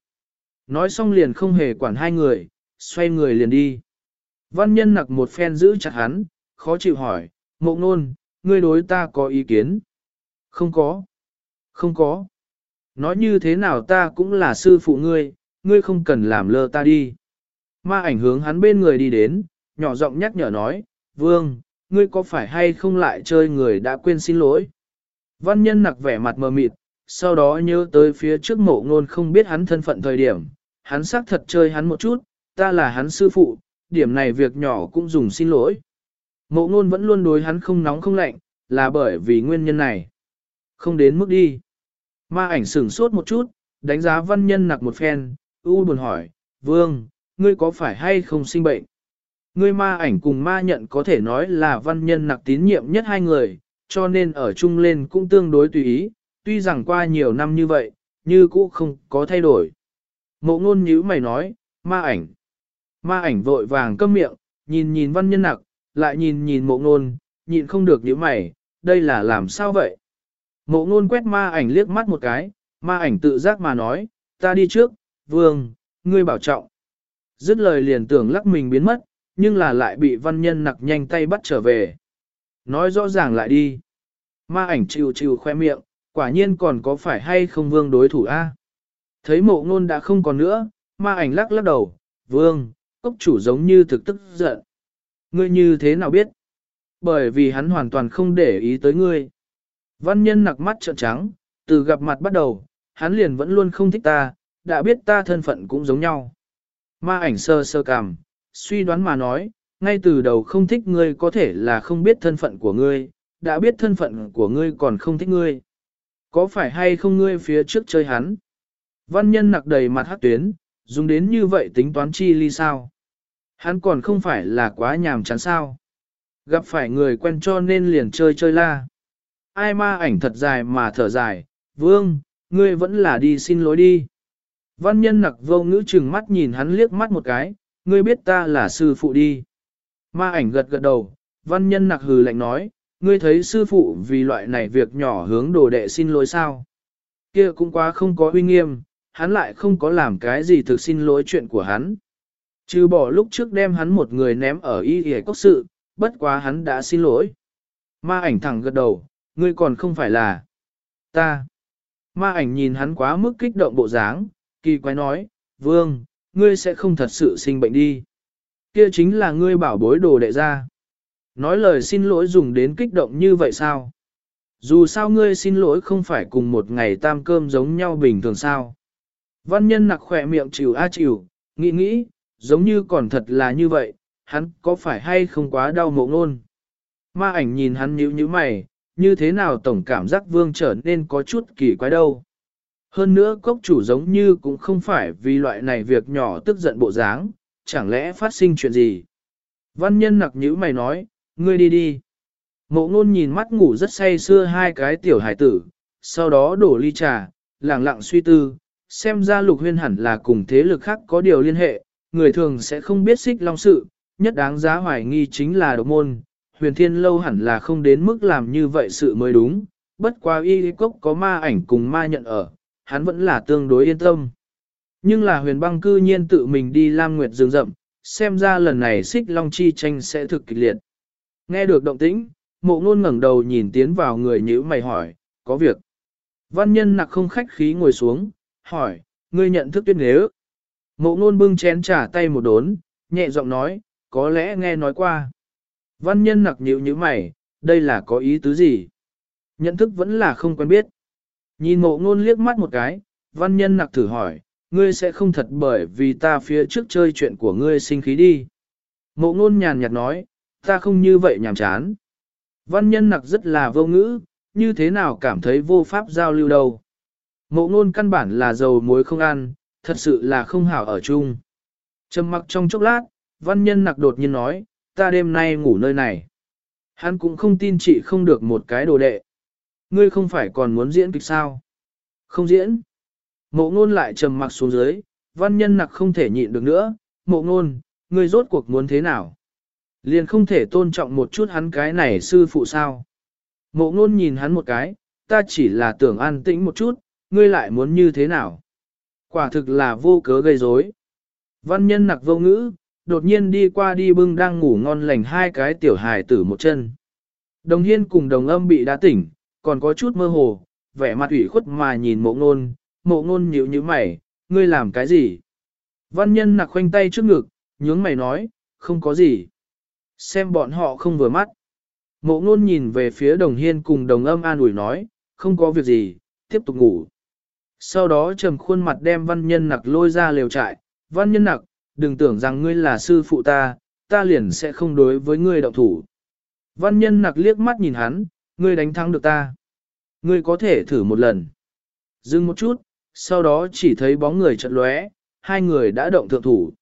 Nói xong liền không hề quản hai người, xoay người liền đi. Văn nhân nặc một phen giữ chặt hắn, khó chịu hỏi, mộ ngôn, ngươi đối ta có ý kiến? Không có. Không có. Nói như thế nào ta cũng là sư phụ ngươi, ngươi không cần làm lơ ta đi. Ma ảnh hướng hắn bên người đi đến, nhỏ giọng nhắc nhở nói, vương, ngươi có phải hay không lại chơi người đã quên xin lỗi? Văn nhân nặc vẻ mặt mờ mịt, sau đó nhớ tới phía trước mộ ngôn không biết hắn thân phận thời điểm, hắn xác thật chơi hắn một chút, ta là hắn sư phụ, điểm này việc nhỏ cũng dùng xin lỗi. Mộ ngôn vẫn luôn đối hắn không nóng không lạnh, là bởi vì nguyên nhân này. Không đến mức đi. Ma ảnh sửng sốt một chút, đánh giá văn nhân nặc một phen, u buồn hỏi, vương, ngươi có phải hay không sinh bệnh? Ngươi ma ảnh cùng ma nhận có thể nói là văn nhân nặc tín nhiệm nhất hai người, cho nên ở chung lên cũng tương đối tùy ý, tuy rằng qua nhiều năm như vậy, như cũ không có thay đổi. Mộ ngôn nhíu mày nói, ma ảnh. Ma ảnh vội vàng câm miệng, nhìn nhìn văn nhân nặc, lại nhìn nhìn mộ ngôn, nhịn không được nhíu mày, đây là làm sao vậy? Mộ ngôn quét ma ảnh liếc mắt một cái, ma ảnh tự giác mà nói, ta đi trước, vương, ngươi bảo trọng. Dứt lời liền tưởng lắc mình biến mất, nhưng là lại bị văn nhân nặc nhanh tay bắt trở về. Nói rõ ràng lại đi. Ma ảnh chịu chịu khoe miệng, quả nhiên còn có phải hay không vương đối thủ a? Thấy mộ ngôn đã không còn nữa, ma ảnh lắc lắc đầu, vương, cốc chủ giống như thực tức giận. Ngươi như thế nào biết? Bởi vì hắn hoàn toàn không để ý tới ngươi. Văn nhân nặc mắt trợn trắng, từ gặp mặt bắt đầu, hắn liền vẫn luôn không thích ta, đã biết ta thân phận cũng giống nhau. Ma ảnh sơ sơ cảm, suy đoán mà nói, ngay từ đầu không thích ngươi có thể là không biết thân phận của ngươi, đã biết thân phận của ngươi còn không thích ngươi. Có phải hay không ngươi phía trước chơi hắn? Văn nhân nặc đầy mặt hát tuyến, dùng đến như vậy tính toán chi ly sao? Hắn còn không phải là quá nhàm chán sao? Gặp phải người quen cho nên liền chơi chơi la. Ai ma ảnh thật dài mà thở dài, vương, ngươi vẫn là đi xin lỗi đi. Văn nhân nặc vô ngữ chừng mắt nhìn hắn liếc mắt một cái, ngươi biết ta là sư phụ đi. Ma ảnh gật gật đầu, văn nhân nặc hừ lạnh nói, ngươi thấy sư phụ vì loại này việc nhỏ hướng đồ đệ xin lỗi sao. Kia cũng quá không có uy nghiêm, hắn lại không có làm cái gì thực xin lỗi chuyện của hắn. Trừ bỏ lúc trước đem hắn một người ném ở y hề cốc sự, bất quá hắn đã xin lỗi. Ma ảnh thẳng gật đầu, ngươi còn không phải là ta. Ma ảnh nhìn hắn quá mức kích động bộ dáng, kỳ quái nói, vương, ngươi sẽ không thật sự sinh bệnh đi. Kia chính là ngươi bảo bối đồ đệ ra. Nói lời xin lỗi dùng đến kích động như vậy sao? Dù sao ngươi xin lỗi không phải cùng một ngày tam cơm giống nhau bình thường sao? Văn nhân nặc khỏe miệng chịu a chịu, nghĩ nghĩ, giống như còn thật là như vậy, hắn có phải hay không quá đau mộng luôn? Ma ảnh nhìn hắn nhíu nhíu mày, như thế nào tổng cảm giác vương trở nên có chút kỳ quái đâu. Hơn nữa cốc chủ giống như cũng không phải vì loại này việc nhỏ tức giận bộ dáng, chẳng lẽ phát sinh chuyện gì. Văn nhân nặc nhữ mày nói, ngươi đi đi. Mộ ngôn nhìn mắt ngủ rất say xưa hai cái tiểu hải tử, sau đó đổ ly trà, lặng lặng suy tư, xem ra lục huyên hẳn là cùng thế lực khác có điều liên hệ, người thường sẽ không biết xích long sự, nhất đáng giá hoài nghi chính là độc môn, huyền thiên lâu hẳn là không đến mức làm như vậy sự mới đúng, bất quá y cốc có ma ảnh cùng ma nhận ở, hắn vẫn là tương đối yên tâm. Nhưng là huyền băng cư nhiên tự mình đi Lam Nguyệt rừng rậm, xem ra lần này xích long chi tranh sẽ thực kịch liệt. Nghe được động tĩnh, mộ ngôn ngẩng đầu nhìn tiến vào người nhữ mày hỏi, có việc. Văn nhân nặc không khách khí ngồi xuống, hỏi, ngươi nhận thức tuyết nếu. Mộ ngôn bưng chén trả tay một đốn, nhẹ giọng nói, có lẽ nghe nói qua. Văn nhân nặc nhịu như mày, đây là có ý tứ gì? Nhận thức vẫn là không quen biết. Nhìn mộ ngôn liếc mắt một cái, văn nhân nặc thử hỏi, ngươi sẽ không thật bởi vì ta phía trước chơi chuyện của ngươi sinh khí đi. Mộ ngôn nhàn nhạt nói, ta không như vậy nhàm chán. Văn nhân nặc rất là vô ngữ, như thế nào cảm thấy vô pháp giao lưu đâu. Mộ ngôn căn bản là dầu muối không ăn, thật sự là không hảo ở chung. Trầm mặc trong chốc lát, văn nhân nặc đột nhiên nói, ta đêm nay ngủ nơi này. Hắn cũng không tin chị không được một cái đồ đệ. Ngươi không phải còn muốn diễn kịch sao? Không diễn. Mộ ngôn lại trầm mặc xuống dưới, văn nhân nặc không thể nhịn được nữa. Mộ ngôn, ngươi rốt cuộc muốn thế nào? Liền không thể tôn trọng một chút hắn cái này sư phụ sao? Mộ ngôn nhìn hắn một cái, ta chỉ là tưởng an tĩnh một chút, ngươi lại muốn như thế nào? Quả thực là vô cớ gây rối. Văn nhân nặc vô ngữ, đột nhiên đi qua đi bưng đang ngủ ngon lành hai cái tiểu hài tử một chân. Đồng hiên cùng đồng âm bị đá tỉnh, còn có chút mơ hồ, vẻ mặt ủy khuất mà nhìn mộ ngôn, mộ ngôn nhíu nhíu mày, ngươi làm cái gì? Văn nhân nặc khoanh tay trước ngực, nhướng mày nói, không có gì. Xem bọn họ không vừa mắt. Mộ ngôn nhìn về phía đồng hiên cùng đồng âm an ủi nói, không có việc gì, tiếp tục ngủ. Sau đó trầm khuôn mặt đem văn nhân nặc lôi ra lều trại, văn nhân nặc, đừng tưởng rằng ngươi là sư phụ ta, ta liền sẽ không đối với ngươi động thủ. Văn nhân nặc liếc mắt nhìn hắn, ngươi đánh thắng được ta. Ngươi có thể thử một lần. Dừng một chút, sau đó chỉ thấy bóng người chợt lóe, hai người đã động thượng thủ.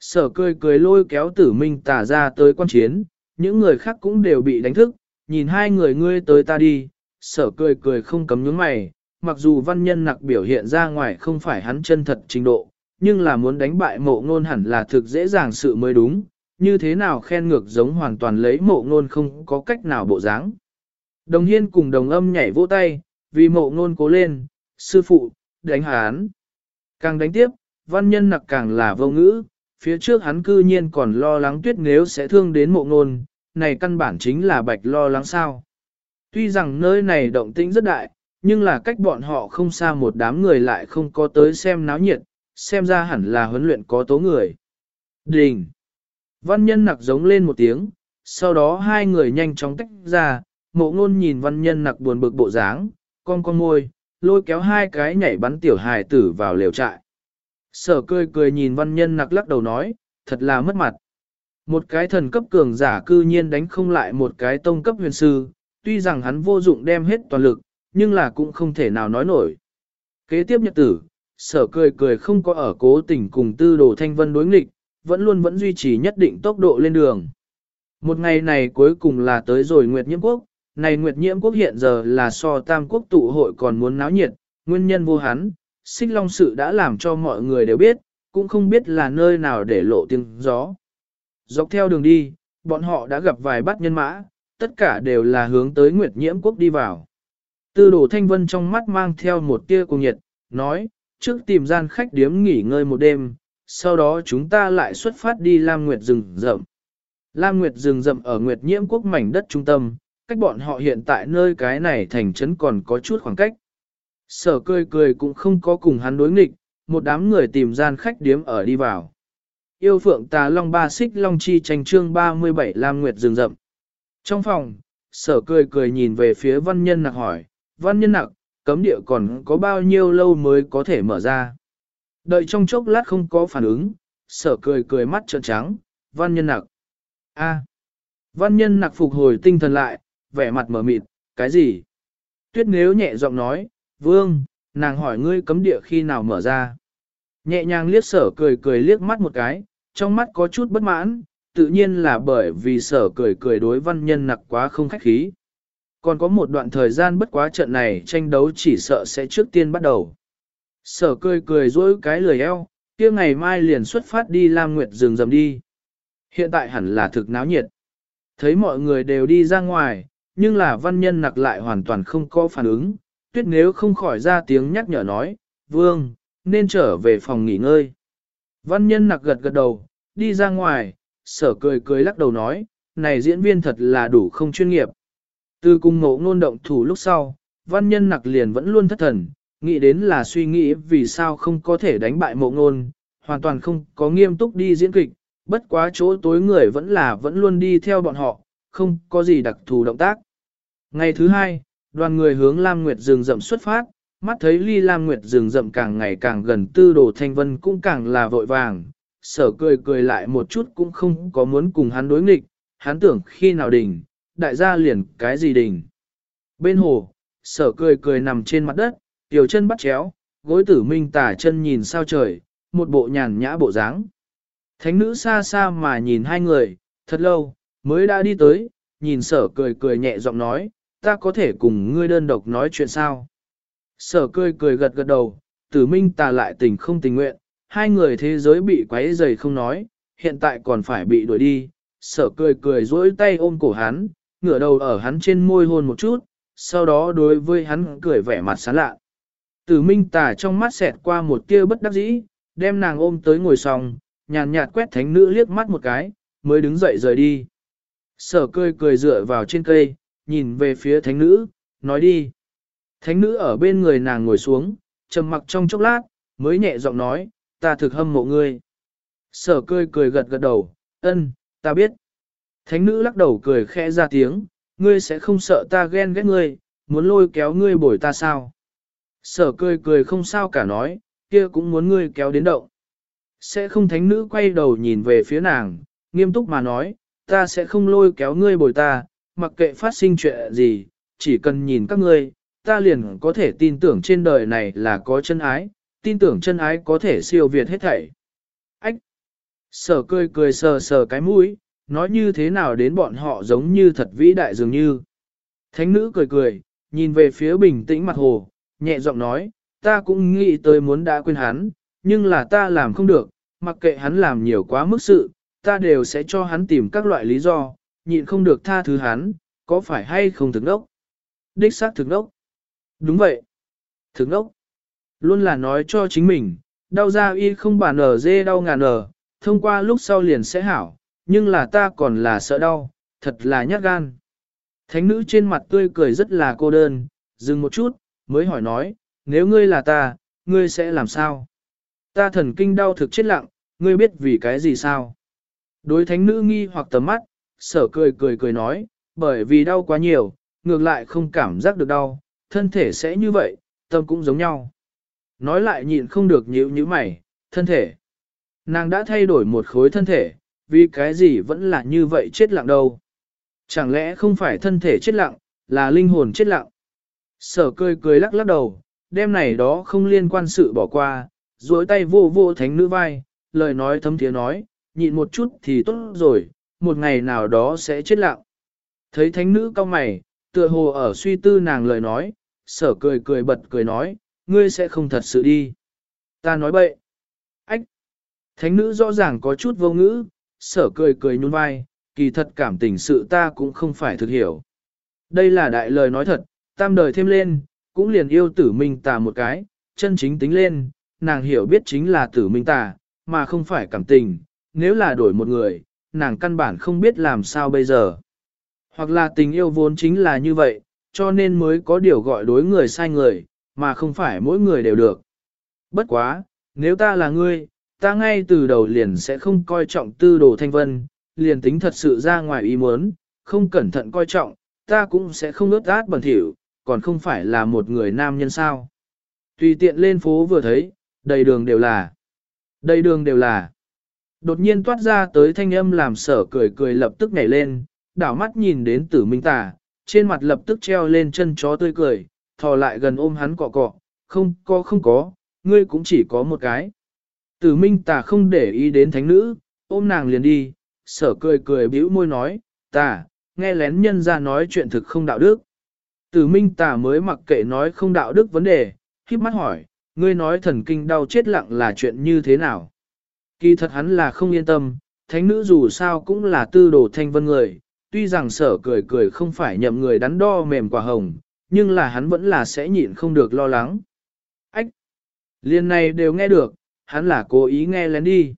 Sở cười cười lôi kéo tử minh tả ra tới quan chiến, những người khác cũng đều bị đánh thức, nhìn hai người ngươi tới ta đi, sở cười cười không cấm nhướng mày, mặc dù văn nhân nặc biểu hiện ra ngoài không phải hắn chân thật trình độ, nhưng là muốn đánh bại mộ ngôn hẳn là thực dễ dàng sự mới đúng, như thế nào khen ngược giống hoàn toàn lấy mộ ngôn không có cách nào bộ dáng. Đồng hiên cùng đồng âm nhảy vỗ tay, vì mộ ngôn cố lên, sư phụ, đánh hắn. Càng đánh tiếp, văn nhân nặc càng là vô ngữ, phía trước hắn cư nhiên còn lo lắng tuyết nếu sẽ thương đến mộ ngôn, này căn bản chính là bạch lo lắng sao. Tuy rằng nơi này động tĩnh rất đại, nhưng là cách bọn họ không xa một đám người lại không có tới xem náo nhiệt, xem ra hẳn là huấn luyện có tố người. Đình! Văn nhân nặc giống lên một tiếng, sau đó hai người nhanh chóng tách ra, mộ ngôn nhìn văn nhân nặc buồn bực bộ dáng, con con môi, lôi kéo hai cái nhảy bắn tiểu hài tử vào lều trại. Sở cười cười nhìn văn nhân nặc lắc đầu nói, thật là mất mặt. Một cái thần cấp cường giả cư nhiên đánh không lại một cái tông cấp huyền sư, tuy rằng hắn vô dụng đem hết toàn lực, nhưng là cũng không thể nào nói nổi. Kế tiếp nhật tử, sở cười cười không có ở cố tình cùng tư đồ thanh vân đối nghịch, vẫn luôn vẫn duy trì nhất định tốc độ lên đường. Một ngày này cuối cùng là tới rồi Nguyệt Nhiễm Quốc, này Nguyệt Nhiễm Quốc hiện giờ là so tam quốc tụ hội còn muốn náo nhiệt, nguyên nhân vô hắn, xích long sự đã làm cho mọi người đều biết, cũng không biết là nơi nào để lộ tiếng gió. Dọc theo đường đi, bọn họ đã gặp vài bát nhân mã, tất cả đều là hướng tới Nguyệt Nhiễm Quốc đi vào. Tư đồ thanh vân trong mắt mang theo một tia cùng nhiệt, nói, trước tìm gian khách điếm nghỉ ngơi một đêm, sau đó chúng ta lại xuất phát đi Lam Nguyệt rừng rậm. Lam Nguyệt rừng rậm ở Nguyệt Nhiễm quốc mảnh đất trung tâm, cách bọn họ hiện tại nơi cái này thành trấn còn có chút khoảng cách. Sở cười cười cũng không có cùng hắn đối nghịch, một đám người tìm gian khách điếm ở đi vào. Yêu phượng tà long ba xích long chi tranh trương 37 Lam Nguyệt rừng rậm. Trong phòng, sở cười cười nhìn về phía văn nhân nặc hỏi, văn nhân nặc, cấm địa còn có bao nhiêu lâu mới có thể mở ra. Đợi trong chốc lát không có phản ứng, sở cười cười mắt trợn trắng, văn nhân nặc. a văn nhân nặc phục hồi tinh thần lại, vẻ mặt mở mịt, cái gì? Tuyết nếu nhẹ giọng nói, vương, nàng hỏi ngươi cấm địa khi nào mở ra. Nhẹ nhàng liếc sở cười cười liếc mắt một cái, trong mắt có chút bất mãn, tự nhiên là bởi vì sở cười cười đối văn nhân nặc quá không khách khí. Còn có một đoạn thời gian bất quá trận này tranh đấu chỉ sợ sẽ trước tiên bắt đầu. Sở cười cười dỗi cái lười eo, kia ngày mai liền xuất phát đi Lam Nguyệt rừng rầm đi. Hiện tại hẳn là thực náo nhiệt. Thấy mọi người đều đi ra ngoài, nhưng là văn nhân nặc lại hoàn toàn không có phản ứng, tuyết nếu không khỏi ra tiếng nhắc nhở nói, vương, nên trở về phòng nghỉ ngơi. Văn nhân nặc gật gật đầu, đi ra ngoài, sở cười cười lắc đầu nói, này diễn viên thật là đủ không chuyên nghiệp. Từ cùng ngộ ngôn động thủ lúc sau, văn nhân nặc liền vẫn luôn thất thần, nghĩ đến là suy nghĩ vì sao không có thể đánh bại mộ ngôn, hoàn toàn không có nghiêm túc đi diễn kịch, bất quá chỗ tối người vẫn là vẫn luôn đi theo bọn họ, không có gì đặc thù động tác. Ngày thứ hai, đoàn người hướng Lam Nguyệt rừng rậm xuất phát, mắt thấy ly Lam Nguyệt rừng rậm càng ngày càng gần tư đồ thanh vân cũng càng là vội vàng, sở cười cười lại một chút cũng không có muốn cùng hắn đối nghịch, hắn tưởng khi nào đỉnh, đại gia liền cái gì đỉnh. Bên hồ, sở cười cười nằm trên mặt đất, tiểu chân bắt chéo, gối tử minh tả chân nhìn sao trời, một bộ nhàn nhã bộ dáng. Thánh nữ xa xa mà nhìn hai người, thật lâu, mới đã đi tới, nhìn sở cười cười nhẹ giọng nói, ta có thể cùng ngươi đơn độc nói chuyện sao. Sở cười cười gật gật đầu, tử minh tà lại tình không tình nguyện, hai người thế giới bị quấy dày không nói, hiện tại còn phải bị đuổi đi. Sở cười cười dỗi tay ôm cổ hắn, ngửa đầu ở hắn trên môi hôn một chút, sau đó đối với hắn cười vẻ mặt sán lạ. Tử minh tà trong mắt xẹt qua một tia bất đắc dĩ, đem nàng ôm tới ngồi xong, nhàn nhạt quét thánh nữ liếc mắt một cái, mới đứng dậy rời đi. Sở cười cười dựa vào trên cây, nhìn về phía thánh nữ, nói đi. Thánh nữ ở bên người nàng ngồi xuống, trầm mặc trong chốc lát, mới nhẹ giọng nói, ta thực hâm mộ ngươi. Sở cười cười gật gật đầu, ân, ta biết. Thánh nữ lắc đầu cười khẽ ra tiếng, ngươi sẽ không sợ ta ghen ghét ngươi, muốn lôi kéo ngươi bồi ta sao. Sở cười cười không sao cả nói, kia cũng muốn ngươi kéo đến động. Sẽ không thánh nữ quay đầu nhìn về phía nàng, nghiêm túc mà nói, ta sẽ không lôi kéo ngươi bồi ta, mặc kệ phát sinh chuyện gì, chỉ cần nhìn các ngươi, ta liền có thể tin tưởng trên đời này là có chân ái, tin tưởng chân ái có thể siêu việt hết thảy. Ách! Sở cười cười sờ sờ cái mũi, nói như thế nào đến bọn họ giống như thật vĩ đại dường như. Thánh nữ cười cười, nhìn về phía bình tĩnh mặt hồ, nhẹ giọng nói, ta cũng nghĩ tới muốn đã quên hắn, nhưng là ta làm không được, mặc kệ hắn làm nhiều quá mức sự, ta đều sẽ cho hắn tìm các loại lý do, nhịn không được tha thứ hắn, có phải hay không thực đốc? Đích xác thực đốc. Đúng vậy. Thực đốc. Luôn là nói cho chính mình, đau da y không bản ở dê đau ngàn ở, thông qua lúc sau liền sẽ hảo, nhưng là ta còn là sợ đau, thật là nhát gan. Thánh nữ trên mặt tươi cười rất là cô đơn, dừng một chút, mới hỏi nói, nếu ngươi là ta, ngươi sẽ làm sao? Ta thần kinh đau thực chết lặng, ngươi biết vì cái gì sao? Đối thánh nữ nghi hoặc tầm mắt, sở cười cười cười nói, bởi vì đau quá nhiều, ngược lại không cảm giác được đau, thân thể sẽ như vậy, tâm cũng giống nhau. Nói lại nhịn không được nhíu như mày, thân thể. Nàng đã thay đổi một khối thân thể, vì cái gì vẫn là như vậy chết lặng đâu. Chẳng lẽ không phải thân thể chết lặng, là linh hồn chết lặng. Sở cười cười lắc lắc đầu, đêm này đó không liên quan sự bỏ qua, duỗi tay vô vô thánh nữ vai, lời nói thấm thiế nói, nhịn một chút thì tốt rồi, một ngày nào đó sẽ chết lặng. Thấy thánh nữ cao mày, tựa hồ ở suy tư nàng lời nói, sở cười cười bật cười nói, ngươi sẽ không thật sự đi. Ta nói bậy. Ách. Thánh nữ rõ ràng có chút vô ngữ, sở cười cười nhún vai, kỳ thật cảm tình sự ta cũng không phải thực hiểu. Đây là đại lời nói thật, tam đời thêm lên, cũng liền yêu tử minh tà một cái, chân chính tính lên, nàng hiểu biết chính là tử minh tà, mà không phải cảm tình, nếu là đổi một người, nàng căn bản không biết làm sao bây giờ. Hoặc là tình yêu vốn chính là như vậy, cho nên mới có điều gọi đối người sai người, mà không phải mỗi người đều được. Bất quá, nếu ta là ngươi, ta ngay từ đầu liền sẽ không coi trọng tư đồ thanh vân, liền tính thật sự ra ngoài ý muốn, không cẩn thận coi trọng, ta cũng sẽ không ướt át bẩn thỉu, còn không phải là một người nam nhân sao. Tùy tiện lên phố vừa thấy, đầy đường đều là, đầy đường đều là. Đột nhiên toát ra tới thanh âm làm sở cười cười lập tức nhảy lên, đảo mắt nhìn đến tử minh tà, trên mặt lập tức treo lên chân chó tươi cười, thò lại gần ôm hắn cọ cọ, không có không có, ngươi cũng chỉ có một cái. Tử minh tà không để ý đến thánh nữ, ôm nàng liền đi, sở cười cười bĩu môi nói, tà, nghe lén nhân ra nói chuyện thực không đạo đức. Tử minh tà mới mặc kệ nói không đạo đức vấn đề, khiếp mắt hỏi, ngươi nói thần kinh đau chết lặng là chuyện như thế nào? Kỳ thật hắn là không yên tâm, thánh nữ dù sao cũng là tư đồ thanh vân người, tuy rằng sở cười cười không phải nhậm người đắn đo mềm quả hồng, nhưng là hắn vẫn là sẽ nhịn không được lo lắng. Ách! Liên này đều nghe được, hắn là cố ý nghe lén đi.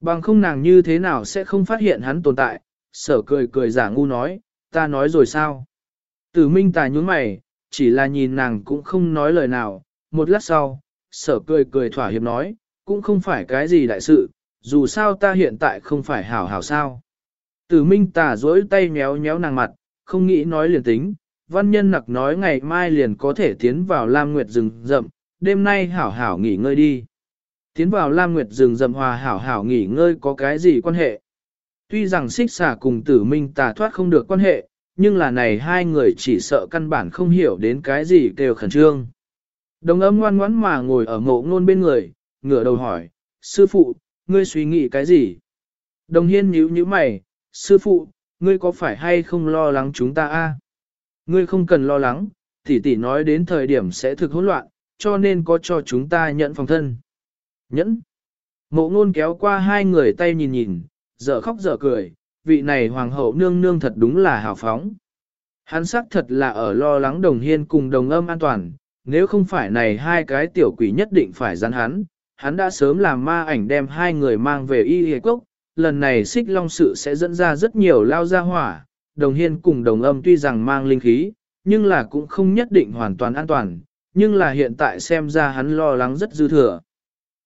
Bằng không nàng như thế nào sẽ không phát hiện hắn tồn tại, sở cười cười giả ngu nói, ta nói rồi sao? Tử minh tài nhún mày, chỉ là nhìn nàng cũng không nói lời nào, một lát sau, sở cười cười thỏa hiệp nói, cũng không phải cái gì đại sự, dù sao ta hiện tại không phải hảo hảo sao. Tử minh tà dỗi tay méo méo nàng mặt, không nghĩ nói liền tính, văn nhân nặc nói ngày mai liền có thể tiến vào Lam Nguyệt rừng rậm, đêm nay hảo hảo nghỉ ngơi đi. Tiến vào Lam Nguyệt rừng rầm hòa hảo hảo nghỉ ngơi có cái gì quan hệ? Tuy rằng xích xả cùng tử minh tà thoát không được quan hệ, nhưng là này hai người chỉ sợ căn bản không hiểu đến cái gì kêu khẩn trương. Đồng âm ngoan ngoãn mà ngồi ở ngộ ngôn bên người, ngửa đầu hỏi, sư phụ, ngươi suy nghĩ cái gì? Đồng hiên nhíu nhíu mày, sư phụ, ngươi có phải hay không lo lắng chúng ta a? Ngươi không cần lo lắng, tỷ tỷ nói đến thời điểm sẽ thực hỗn loạn, cho nên có cho chúng ta nhận phòng thân. Nhẫn. Mộ ngôn kéo qua hai người tay nhìn nhìn, dở khóc dở cười, vị này hoàng hậu nương nương thật đúng là hào phóng. Hắn xác thật là ở lo lắng đồng hiên cùng đồng âm an toàn, nếu không phải này hai cái tiểu quỷ nhất định phải rắn hắn, hắn đã sớm làm ma ảnh đem hai người mang về y hề cốc, lần này xích long sự sẽ dẫn ra rất nhiều lao ra hỏa, đồng hiên cùng đồng âm tuy rằng mang linh khí, nhưng là cũng không nhất định hoàn toàn an toàn, nhưng là hiện tại xem ra hắn lo lắng rất dư thừa.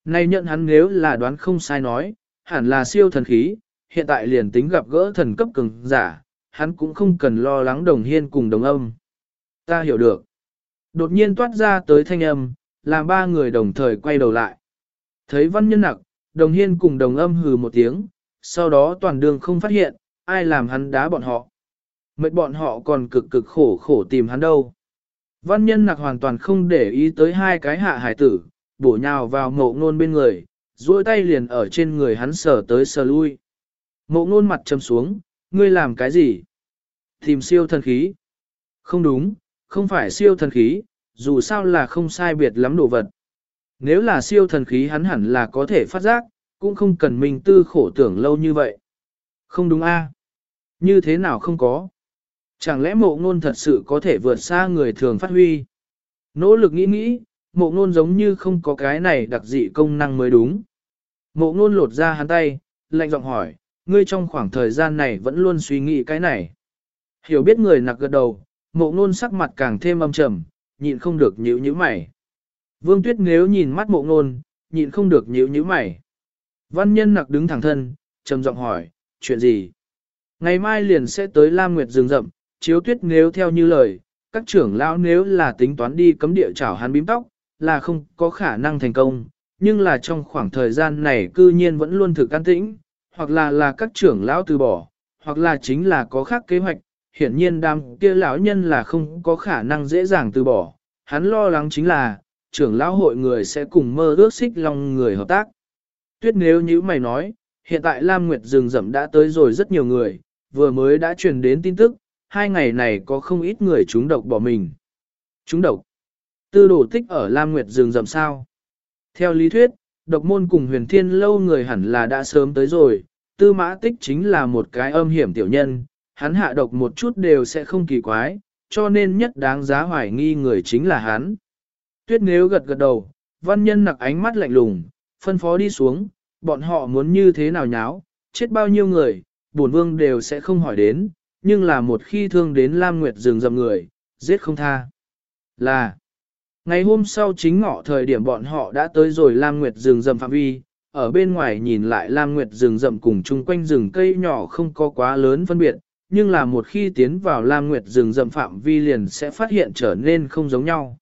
Nay nhận hắn nếu là đoán không sai nói, hẳn là siêu thần khí, hiện tại liền tính gặp gỡ thần cấp cường giả, hắn cũng không cần lo lắng đồng hiên cùng đồng âm. Ta hiểu được. Đột nhiên toát ra tới thanh âm, làm ba người đồng thời quay đầu lại. Thấy văn nhân nặc, đồng hiên cùng đồng âm hừ một tiếng, sau đó toàn đường không phát hiện, ai làm hắn đá bọn họ. Mệt bọn họ còn cực cực khổ khổ tìm hắn đâu. Văn nhân nặc hoàn toàn không để ý tới hai cái hạ hải tử, bổ nhào vào mộ ngôn bên người, duỗi tay liền ở trên người hắn sờ tới sờ lui. Mộ ngôn mặt trầm xuống, ngươi làm cái gì? Tìm siêu thần khí. Không đúng, không phải siêu thần khí, dù sao là không sai biệt lắm đồ vật. Nếu là siêu thần khí hắn hẳn là có thể phát giác, cũng không cần mình tư khổ tưởng lâu như vậy. Không đúng a? Như thế nào không có? Chẳng lẽ mộ ngôn thật sự có thể vượt xa người thường phát huy? Nỗ lực nghĩ nghĩ, mộ ngôn giống như không có cái này đặc dị công năng mới đúng. Mộ ngôn lột ra hắn tay, lạnh giọng hỏi, ngươi trong khoảng thời gian này vẫn luôn suy nghĩ cái này. Hiểu biết người nặc gật đầu, mộ ngôn sắc mặt càng thêm âm trầm, nhịn không được nhíu nhíu mày. Vương Tuyết nếu nhìn mắt mộ ngôn, nhịn không được nhíu nhíu mày. Văn nhân nặc đứng thẳng thân, trầm giọng hỏi, chuyện gì? Ngày mai liền sẽ tới Lam Nguyệt rừng rậm, chiếu tuyết nếu theo như lời, các trưởng lão nếu là tính toán đi cấm địa chảo hắn bím tóc, là không có khả năng thành công, nhưng là trong khoảng thời gian này cư nhiên vẫn luôn thực an tĩnh, hoặc là là các trưởng lão từ bỏ, hoặc là chính là có khác kế hoạch, hiển nhiên đám kia lão nhân là không có khả năng dễ dàng từ bỏ, hắn lo lắng chính là, trưởng lão hội người sẽ cùng mơ ước xích lòng người hợp tác. Tuyết nếu như mày nói, hiện tại Lam Nguyệt rừng rậm đã tới rồi rất nhiều người, vừa mới đã truyền đến tin tức, hai ngày này có không ít người trúng độc bỏ mình. Trúng độc. Tư đổ tích ở Lam Nguyệt rừng rậm sao. Theo lý thuyết, độc môn cùng huyền thiên lâu người hẳn là đã sớm tới rồi, tư mã tích chính là một cái âm hiểm tiểu nhân, hắn hạ độc một chút đều sẽ không kỳ quái, cho nên nhất đáng giá hoài nghi người chính là hắn. Tuyết nếu gật gật đầu, văn nhân nặc ánh mắt lạnh lùng, phân phó đi xuống, bọn họ muốn như thế nào nháo, chết bao nhiêu người, bổn vương đều sẽ không hỏi đến, nhưng là một khi thương đến Lam Nguyệt rừng rậm người, giết không tha. Là, ngày hôm sau chính ngọ thời điểm bọn họ đã tới rồi Lam Nguyệt rừng rầm phạm vi, ở bên ngoài nhìn lại Lam Nguyệt rừng rậm cùng chung quanh rừng cây nhỏ không có quá lớn phân biệt, nhưng là một khi tiến vào Lam Nguyệt rừng rậm phạm vi liền sẽ phát hiện trở nên không giống nhau.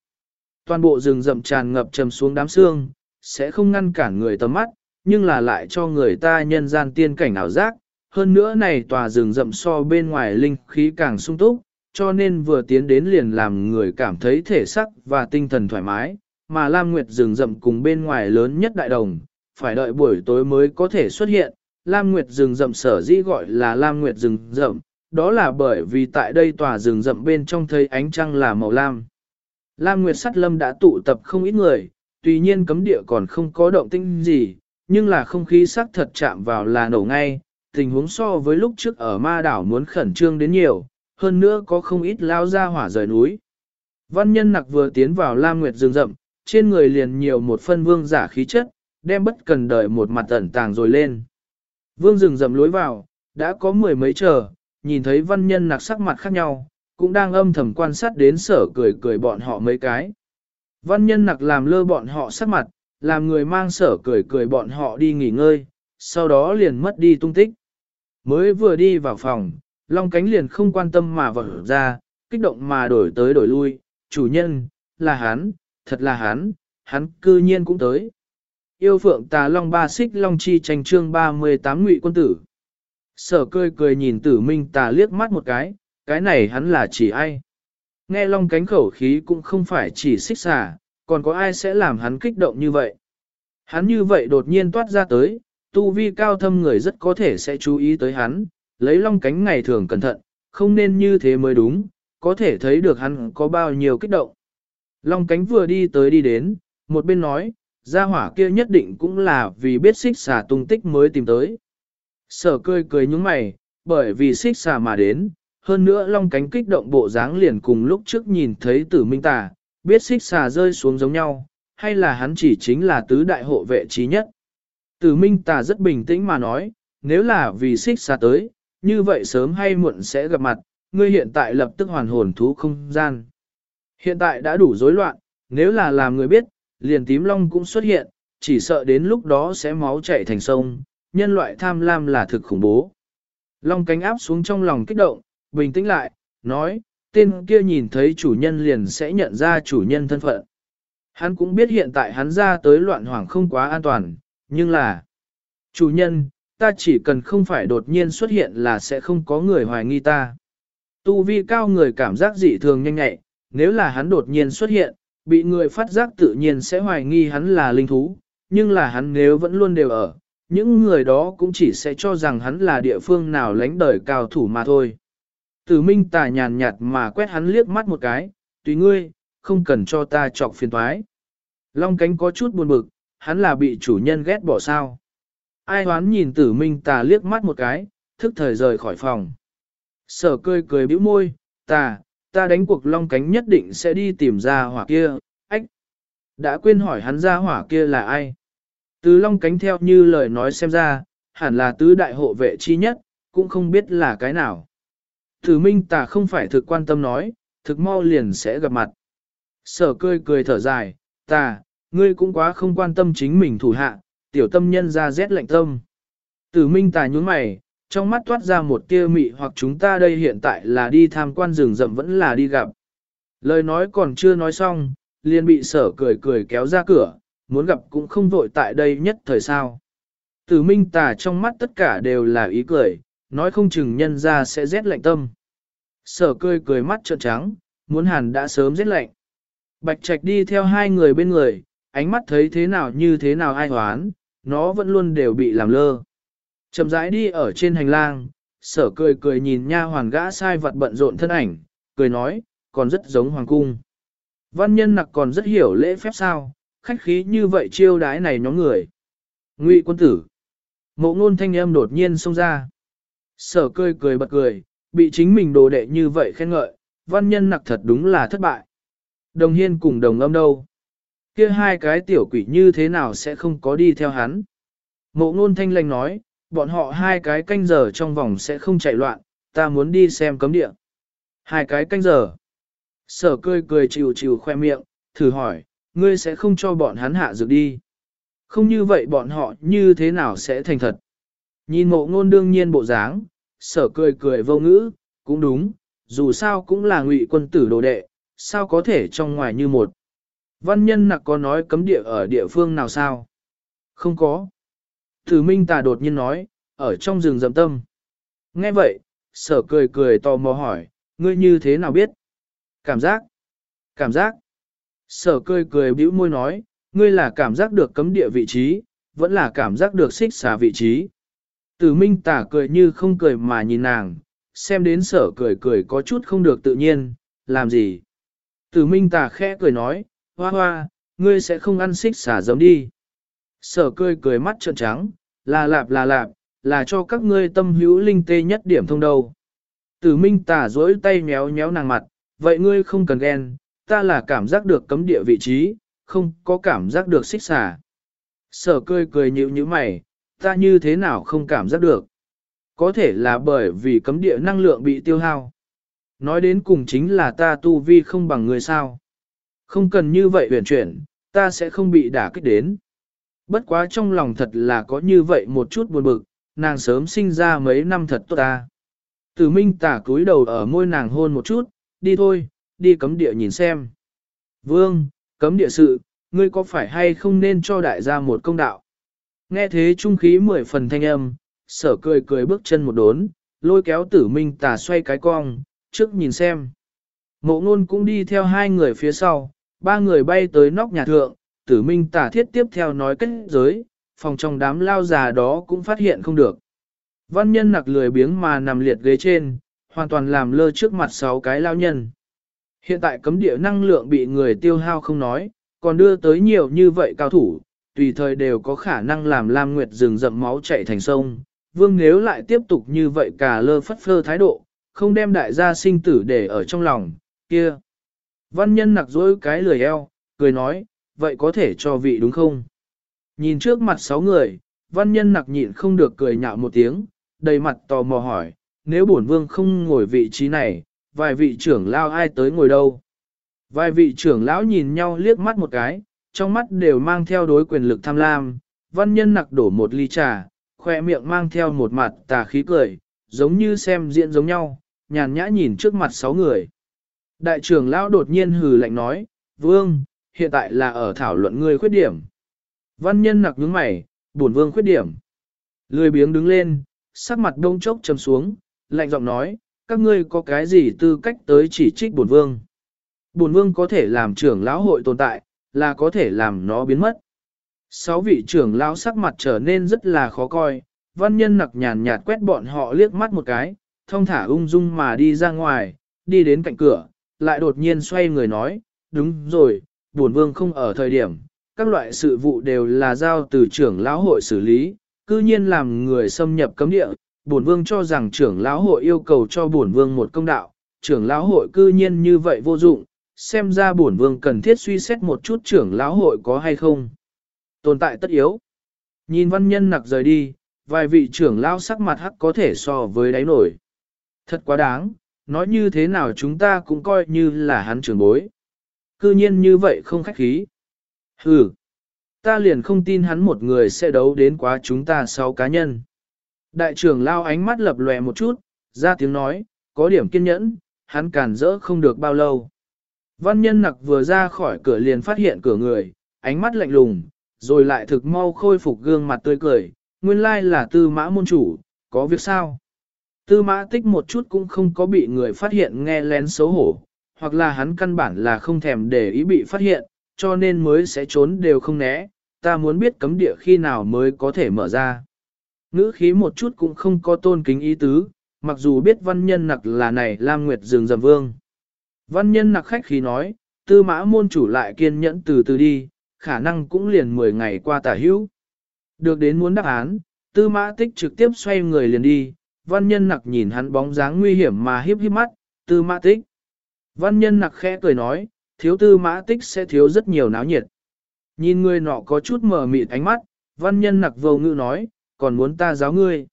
Toàn bộ rừng rậm tràn ngập trầm xuống đám xương, sẽ không ngăn cản người tầm mắt, nhưng là lại cho người ta nhân gian tiên cảnh ảo giác. Hơn nữa này tòa rừng rậm so bên ngoài linh khí càng sung túc, cho nên vừa tiến đến liền làm người cảm thấy thể sắc và tinh thần thoải mái, mà Lam Nguyệt rừng rậm cùng bên ngoài lớn nhất đại đồng, phải đợi buổi tối mới có thể xuất hiện. Lam Nguyệt rừng rậm sở dĩ gọi là Lam Nguyệt rừng rậm, đó là bởi vì tại đây tòa rừng rậm bên trong thấy ánh trăng là màu lam. Lam Nguyệt Sắt Lâm đã tụ tập không ít người, tuy nhiên cấm địa còn không có động tĩnh gì, nhưng là không khí sắc thật chạm vào là nổ ngay, tình huống so với lúc trước ở ma đảo muốn khẩn trương đến nhiều, hơn nữa có không ít lao ra hỏa rời núi. Văn nhân nặc vừa tiến vào Lam Nguyệt rừng rậm, trên người liền nhiều một phân vương giả khí chất, đem bất cần đợi một mặt ẩn tàng rồi lên. Vương rừng rậm lối vào, đã có mười mấy chờ, nhìn thấy văn nhân nặc sắc mặt khác nhau, cũng đang âm thầm quan sát đến sở cười cười bọn họ mấy cái. Văn nhân nặc làm lơ bọn họ sắc mặt, làm người mang sở cười cười bọn họ đi nghỉ ngơi, sau đó liền mất đi tung tích. Mới vừa đi vào phòng, Long cánh liền không quan tâm mà vỡ ra, kích động mà đổi tới đổi lui, chủ nhân, là hắn, thật là hắn, hắn cư nhiên cũng tới. Yêu phượng tà long ba xích long chi tranh trương 38 ngụy quân tử. Sở cười cười nhìn tử minh tà liếc mắt một cái, cái này hắn là chỉ ai. Nghe long cánh khẩu khí cũng không phải chỉ xích xà, còn có ai sẽ làm hắn kích động như vậy. Hắn như vậy đột nhiên toát ra tới, tu vi cao thâm người rất có thể sẽ chú ý tới hắn, lấy long cánh ngày thường cẩn thận, không nên như thế mới đúng, có thể thấy được hắn có bao nhiêu kích động. Long cánh vừa đi tới đi đến, một bên nói, gia hỏa kia nhất định cũng là vì biết xích xà tung tích mới tìm tới. Sở cười cười nhúng mày, bởi vì xích xà mà đến, hơn nữa long cánh kích động bộ dáng liền cùng lúc trước nhìn thấy tử minh tà, biết xích xà rơi xuống giống nhau, hay là hắn chỉ chính là tứ đại hộ vệ trí nhất. Tử minh tà rất bình tĩnh mà nói, nếu là vì xích xà tới, như vậy sớm hay muộn sẽ gặp mặt, ngươi hiện tại lập tức hoàn hồn thú không gian. Hiện tại đã đủ rối loạn, nếu là làm người biết, liền tím long cũng xuất hiện, chỉ sợ đến lúc đó sẽ máu chảy thành sông, nhân loại tham lam là thực khủng bố. Long cánh áp xuống trong lòng kích động, bình tĩnh lại, nói, tên kia nhìn thấy chủ nhân liền sẽ nhận ra chủ nhân thân phận. Hắn cũng biết hiện tại hắn ra tới loạn hoảng không quá an toàn, nhưng là, chủ nhân, ta chỉ cần không phải đột nhiên xuất hiện là sẽ không có người hoài nghi ta. Tu vi cao người cảm giác dị thường nhanh nhẹ, nếu là hắn đột nhiên xuất hiện, bị người phát giác tự nhiên sẽ hoài nghi hắn là linh thú, nhưng là hắn nếu vẫn luôn đều ở, những người đó cũng chỉ sẽ cho rằng hắn là địa phương nào lãnh đời cao thủ mà thôi. Tử minh tà nhàn nhạt mà quét hắn liếc mắt một cái, tùy ngươi, không cần cho ta chọc phiền toái. Long cánh có chút buồn bực, hắn là bị chủ nhân ghét bỏ sao. Ai hoán nhìn tử minh tà liếc mắt một cái, thức thời rời khỏi phòng. Sở cười cười bĩu môi, tà, ta đánh cuộc long cánh nhất định sẽ đi tìm ra hỏa kia, ách. Đã quên hỏi hắn ra hỏa kia là ai. Tứ long cánh theo như lời nói xem ra, hẳn là tứ đại hộ vệ chi nhất, cũng không biết là cái nào. Tử minh tà không phải thực quan tâm nói, thực mau liền sẽ gặp mặt. Sở cười cười thở dài, tà, ngươi cũng quá không quan tâm chính mình thủ hạ, tiểu tâm nhân ra rét lạnh tâm. Tử minh tà nhún mày, trong mắt toát ra một tia mị hoặc chúng ta đây hiện tại là đi tham quan rừng rậm vẫn là đi gặp. Lời nói còn chưa nói xong, liền bị sở cười cười kéo ra cửa, muốn gặp cũng không vội tại đây nhất thời sao. Tử minh tà trong mắt tất cả đều là ý cười, nói không chừng nhân ra sẽ rét lạnh tâm. Sở cười cười mắt trợn trắng, muốn hàn đã sớm rét lạnh. Bạch Trạch đi theo hai người bên người, ánh mắt thấy thế nào như thế nào ai hoán, nó vẫn luôn đều bị làm lơ. Chậm rãi đi ở trên hành lang, sở cười cười nhìn nha hoàn gã sai vật bận rộn thân ảnh, cười nói, còn rất giống hoàng cung. Văn nhân nặc còn rất hiểu lễ phép sao, khách khí như vậy chiêu đái này nhóm người. Ngụy quân tử. Mộ ngôn thanh âm đột nhiên xông ra. Sở cười cười bật cười, bị chính mình đồ đệ như vậy khen ngợi, văn nhân nặc thật đúng là thất bại. Đồng hiên cùng đồng âm đâu? Kia hai cái tiểu quỷ như thế nào sẽ không có đi theo hắn? Mộ ngôn thanh lành nói, bọn họ hai cái canh giờ trong vòng sẽ không chạy loạn, ta muốn đi xem cấm địa. Hai cái canh giờ. Sở cười cười chịu chịu khoe miệng, thử hỏi, ngươi sẽ không cho bọn hắn hạ dược đi. Không như vậy bọn họ như thế nào sẽ thành thật. Nhìn mộ ngôn đương nhiên bộ dáng, sở cười cười vô ngữ, cũng đúng, dù sao cũng là ngụy quân tử đồ đệ, sao có thể trong ngoài như một. Văn nhân nặc có nói cấm địa ở địa phương nào sao? Không có. Thử minh tà đột nhiên nói, ở trong rừng rậm tâm. Nghe vậy, sở cười cười tò mò hỏi, ngươi như thế nào biết? Cảm giác. Cảm giác. Sở cười cười bĩu môi nói, ngươi là cảm giác được cấm địa vị trí, vẫn là cảm giác được xích xà vị trí. Tử minh tả cười như không cười mà nhìn nàng, xem đến sở cười cười có chút không được tự nhiên, làm gì? Tử minh tả khẽ cười nói, hoa hoa, ngươi sẽ không ăn xích xả giống đi. Sở cười cười mắt trợn trắng, là lạp là lạp, là cho các ngươi tâm hữu linh tê nhất điểm thông đâu. Tử minh tả dối tay méo méo nàng mặt, vậy ngươi không cần ghen, ta là cảm giác được cấm địa vị trí, không có cảm giác được xích xả. Sở cười cười nhịu như mày, ta như thế nào không cảm giác được. Có thể là bởi vì cấm địa năng lượng bị tiêu hao. Nói đến cùng chính là ta tu vi không bằng người sao. Không cần như vậy huyền chuyển, ta sẽ không bị đả kích đến. Bất quá trong lòng thật là có như vậy một chút buồn bực, nàng sớm sinh ra mấy năm thật tốt ta. Tử minh tả cúi đầu ở môi nàng hôn một chút, đi thôi, đi cấm địa nhìn xem. Vương, cấm địa sự, ngươi có phải hay không nên cho đại gia một công đạo? Nghe thế trung khí mười phần thanh âm, sở cười cười bước chân một đốn, lôi kéo tử minh Tả xoay cái cong, trước nhìn xem. Mộ ngôn cũng đi theo hai người phía sau, ba người bay tới nóc nhà thượng, tử minh tả thiết tiếp theo nói kết giới, phòng trong đám lao già đó cũng phát hiện không được. Văn nhân nặc lười biếng mà nằm liệt ghế trên, hoàn toàn làm lơ trước mặt sáu cái lao nhân. Hiện tại cấm địa năng lượng bị người tiêu hao không nói, còn đưa tới nhiều như vậy cao thủ, tùy thời đều có khả năng làm Lam Nguyệt rừng rậm máu chạy thành sông. Vương nếu lại tiếp tục như vậy cả lơ phất phơ thái độ, không đem đại gia sinh tử để ở trong lòng, kia. Văn nhân nặc dối cái lười eo, cười nói, vậy có thể cho vị đúng không? Nhìn trước mặt sáu người, văn nhân nặc nhịn không được cười nhạo một tiếng, đầy mặt tò mò hỏi, nếu bổn vương không ngồi vị trí này, vài vị trưởng lao ai tới ngồi đâu? Vài vị trưởng lão nhìn nhau liếc mắt một cái, trong mắt đều mang theo đối quyền lực tham lam, văn nhân nặc đổ một ly trà, khoe miệng mang theo một mặt tà khí cười, giống như xem diễn giống nhau, nhàn nhã nhìn trước mặt sáu người. Đại trưởng lão đột nhiên hừ lạnh nói, vương, hiện tại là ở thảo luận ngươi khuyết điểm. Văn nhân nặc nhướng mày, bổn vương khuyết điểm. Lười biếng đứng lên, sắc mặt đông chốc trầm xuống, lạnh giọng nói, các ngươi có cái gì tư cách tới chỉ trích bổn vương. Bổn vương có thể làm trưởng lão hội tồn tại, là có thể làm nó biến mất. Sáu vị trưởng lão sắc mặt trở nên rất là khó coi, văn nhân nặc nhàn nhạt quét bọn họ liếc mắt một cái, thông thả ung dung mà đi ra ngoài, đi đến cạnh cửa, lại đột nhiên xoay người nói, đúng rồi, bổn vương không ở thời điểm, các loại sự vụ đều là giao từ trưởng lão hội xử lý, cư nhiên làm người xâm nhập cấm địa, bổn vương cho rằng trưởng lão hội yêu cầu cho bổn vương một công đạo, trưởng lão hội cư nhiên như vậy vô dụng, xem ra bổn vương cần thiết suy xét một chút trưởng lão hội có hay không. Tồn tại tất yếu. Nhìn văn nhân nặc rời đi, vài vị trưởng lão sắc mặt hắc có thể so với đáy nổi. Thật quá đáng, nói như thế nào chúng ta cũng coi như là hắn trưởng bối. Cư nhiên như vậy không khách khí. Hừ, ta liền không tin hắn một người sẽ đấu đến quá chúng ta sáu cá nhân. Đại trưởng lao ánh mắt lập lòe một chút, ra tiếng nói, có điểm kiên nhẫn, hắn cản rỡ không được bao lâu. Văn nhân nặc vừa ra khỏi cửa liền phát hiện cửa người, ánh mắt lạnh lùng, rồi lại thực mau khôi phục gương mặt tươi cười, nguyên lai là tư mã môn chủ, có việc sao? Tư mã tích một chút cũng không có bị người phát hiện nghe lén xấu hổ, hoặc là hắn căn bản là không thèm để ý bị phát hiện, cho nên mới sẽ trốn đều không né, ta muốn biết cấm địa khi nào mới có thể mở ra. Ngữ khí một chút cũng không có tôn kính ý tứ, mặc dù biết văn nhân nặc là này Lam Nguyệt rừng rầm vương. Văn nhân nặc khách khí nói, tư mã môn chủ lại kiên nhẫn từ từ đi, khả năng cũng liền 10 ngày qua tả hữu. Được đến muốn đáp án, tư mã tích trực tiếp xoay người liền đi, văn nhân nặc nhìn hắn bóng dáng nguy hiểm mà hiếp hiếp mắt, tư mã tích. Văn nhân nặc khẽ cười nói, thiếu tư mã tích sẽ thiếu rất nhiều náo nhiệt. Nhìn người nọ có chút mờ mịt ánh mắt, văn nhân nặc vô ngữ nói, còn muốn ta giáo ngươi.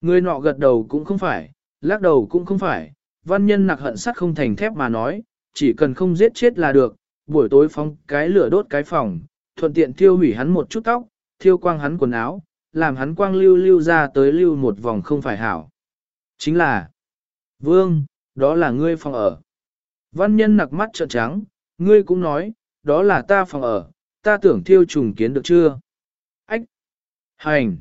Người nọ gật đầu cũng không phải, lắc đầu cũng không phải, văn nhân nặc hận sắt không thành thép mà nói, chỉ cần không giết chết là được, buổi tối phóng cái lửa đốt cái phòng, thuận tiện thiêu hủy hắn một chút tóc, thiêu quang hắn quần áo, làm hắn quang lưu lưu ra tới lưu một vòng không phải hảo. Chính là, Vương, đó là ngươi phòng ở. Văn nhân nặc mắt trợn trắng, ngươi cũng nói, đó là ta phòng ở, ta tưởng thiêu trùng kiến được chưa? Ách! Hành!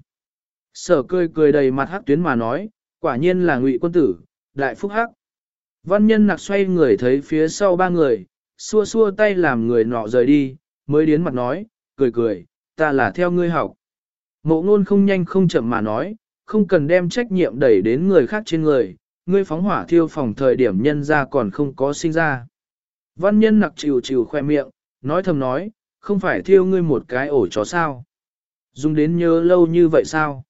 Sở cười cười đầy mặt hắc tuyến mà nói, quả nhiên là ngụy quân tử, đại phúc hắc. Văn nhân nặc xoay người thấy phía sau ba người, xua xua tay làm người nọ rời đi, mới đến mặt nói, cười cười, ta là theo ngươi học. Mộ ngôn không nhanh không chậm mà nói, không cần đem trách nhiệm đẩy đến người khác trên người, ngươi phóng hỏa thiêu phòng thời điểm nhân ra còn không có sinh ra. Văn nhân nặc chịu chịu khoe miệng, nói thầm nói, không phải thiêu ngươi một cái ổ chó sao. Dùng đến nhớ lâu như vậy sao?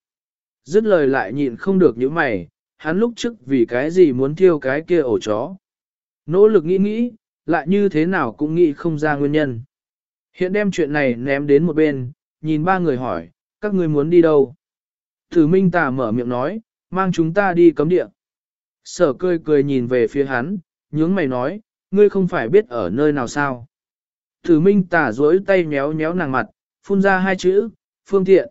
Dứt lời lại nhịn không được những mày, hắn lúc trước vì cái gì muốn thiêu cái kia ổ chó. Nỗ lực nghĩ nghĩ, lại như thế nào cũng nghĩ không ra nguyên nhân. Hiện đem chuyện này ném đến một bên, nhìn ba người hỏi, các ngươi muốn đi đâu? Thử Minh Tà mở miệng nói, mang chúng ta đi cấm địa. Sở cười cười nhìn về phía hắn, nhướng mày nói, ngươi không phải biết ở nơi nào sao? Thử Minh Tà duỗi tay méo méo nàng mặt, phun ra hai chữ, phương tiện.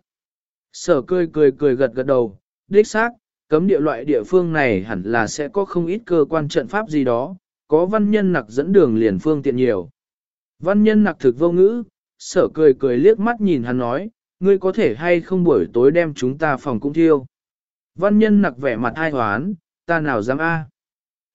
Sở cười cười cười gật gật đầu, đích xác, cấm địa loại địa phương này hẳn là sẽ có không ít cơ quan trận pháp gì đó, có văn nhân nặc dẫn đường liền phương tiện nhiều. Văn nhân nặc thực vô ngữ, sở cười cười liếc mắt nhìn hắn nói, ngươi có thể hay không buổi tối đem chúng ta phòng cũng thiêu. Văn nhân nặc vẻ mặt ai hoán, ta nào dám a?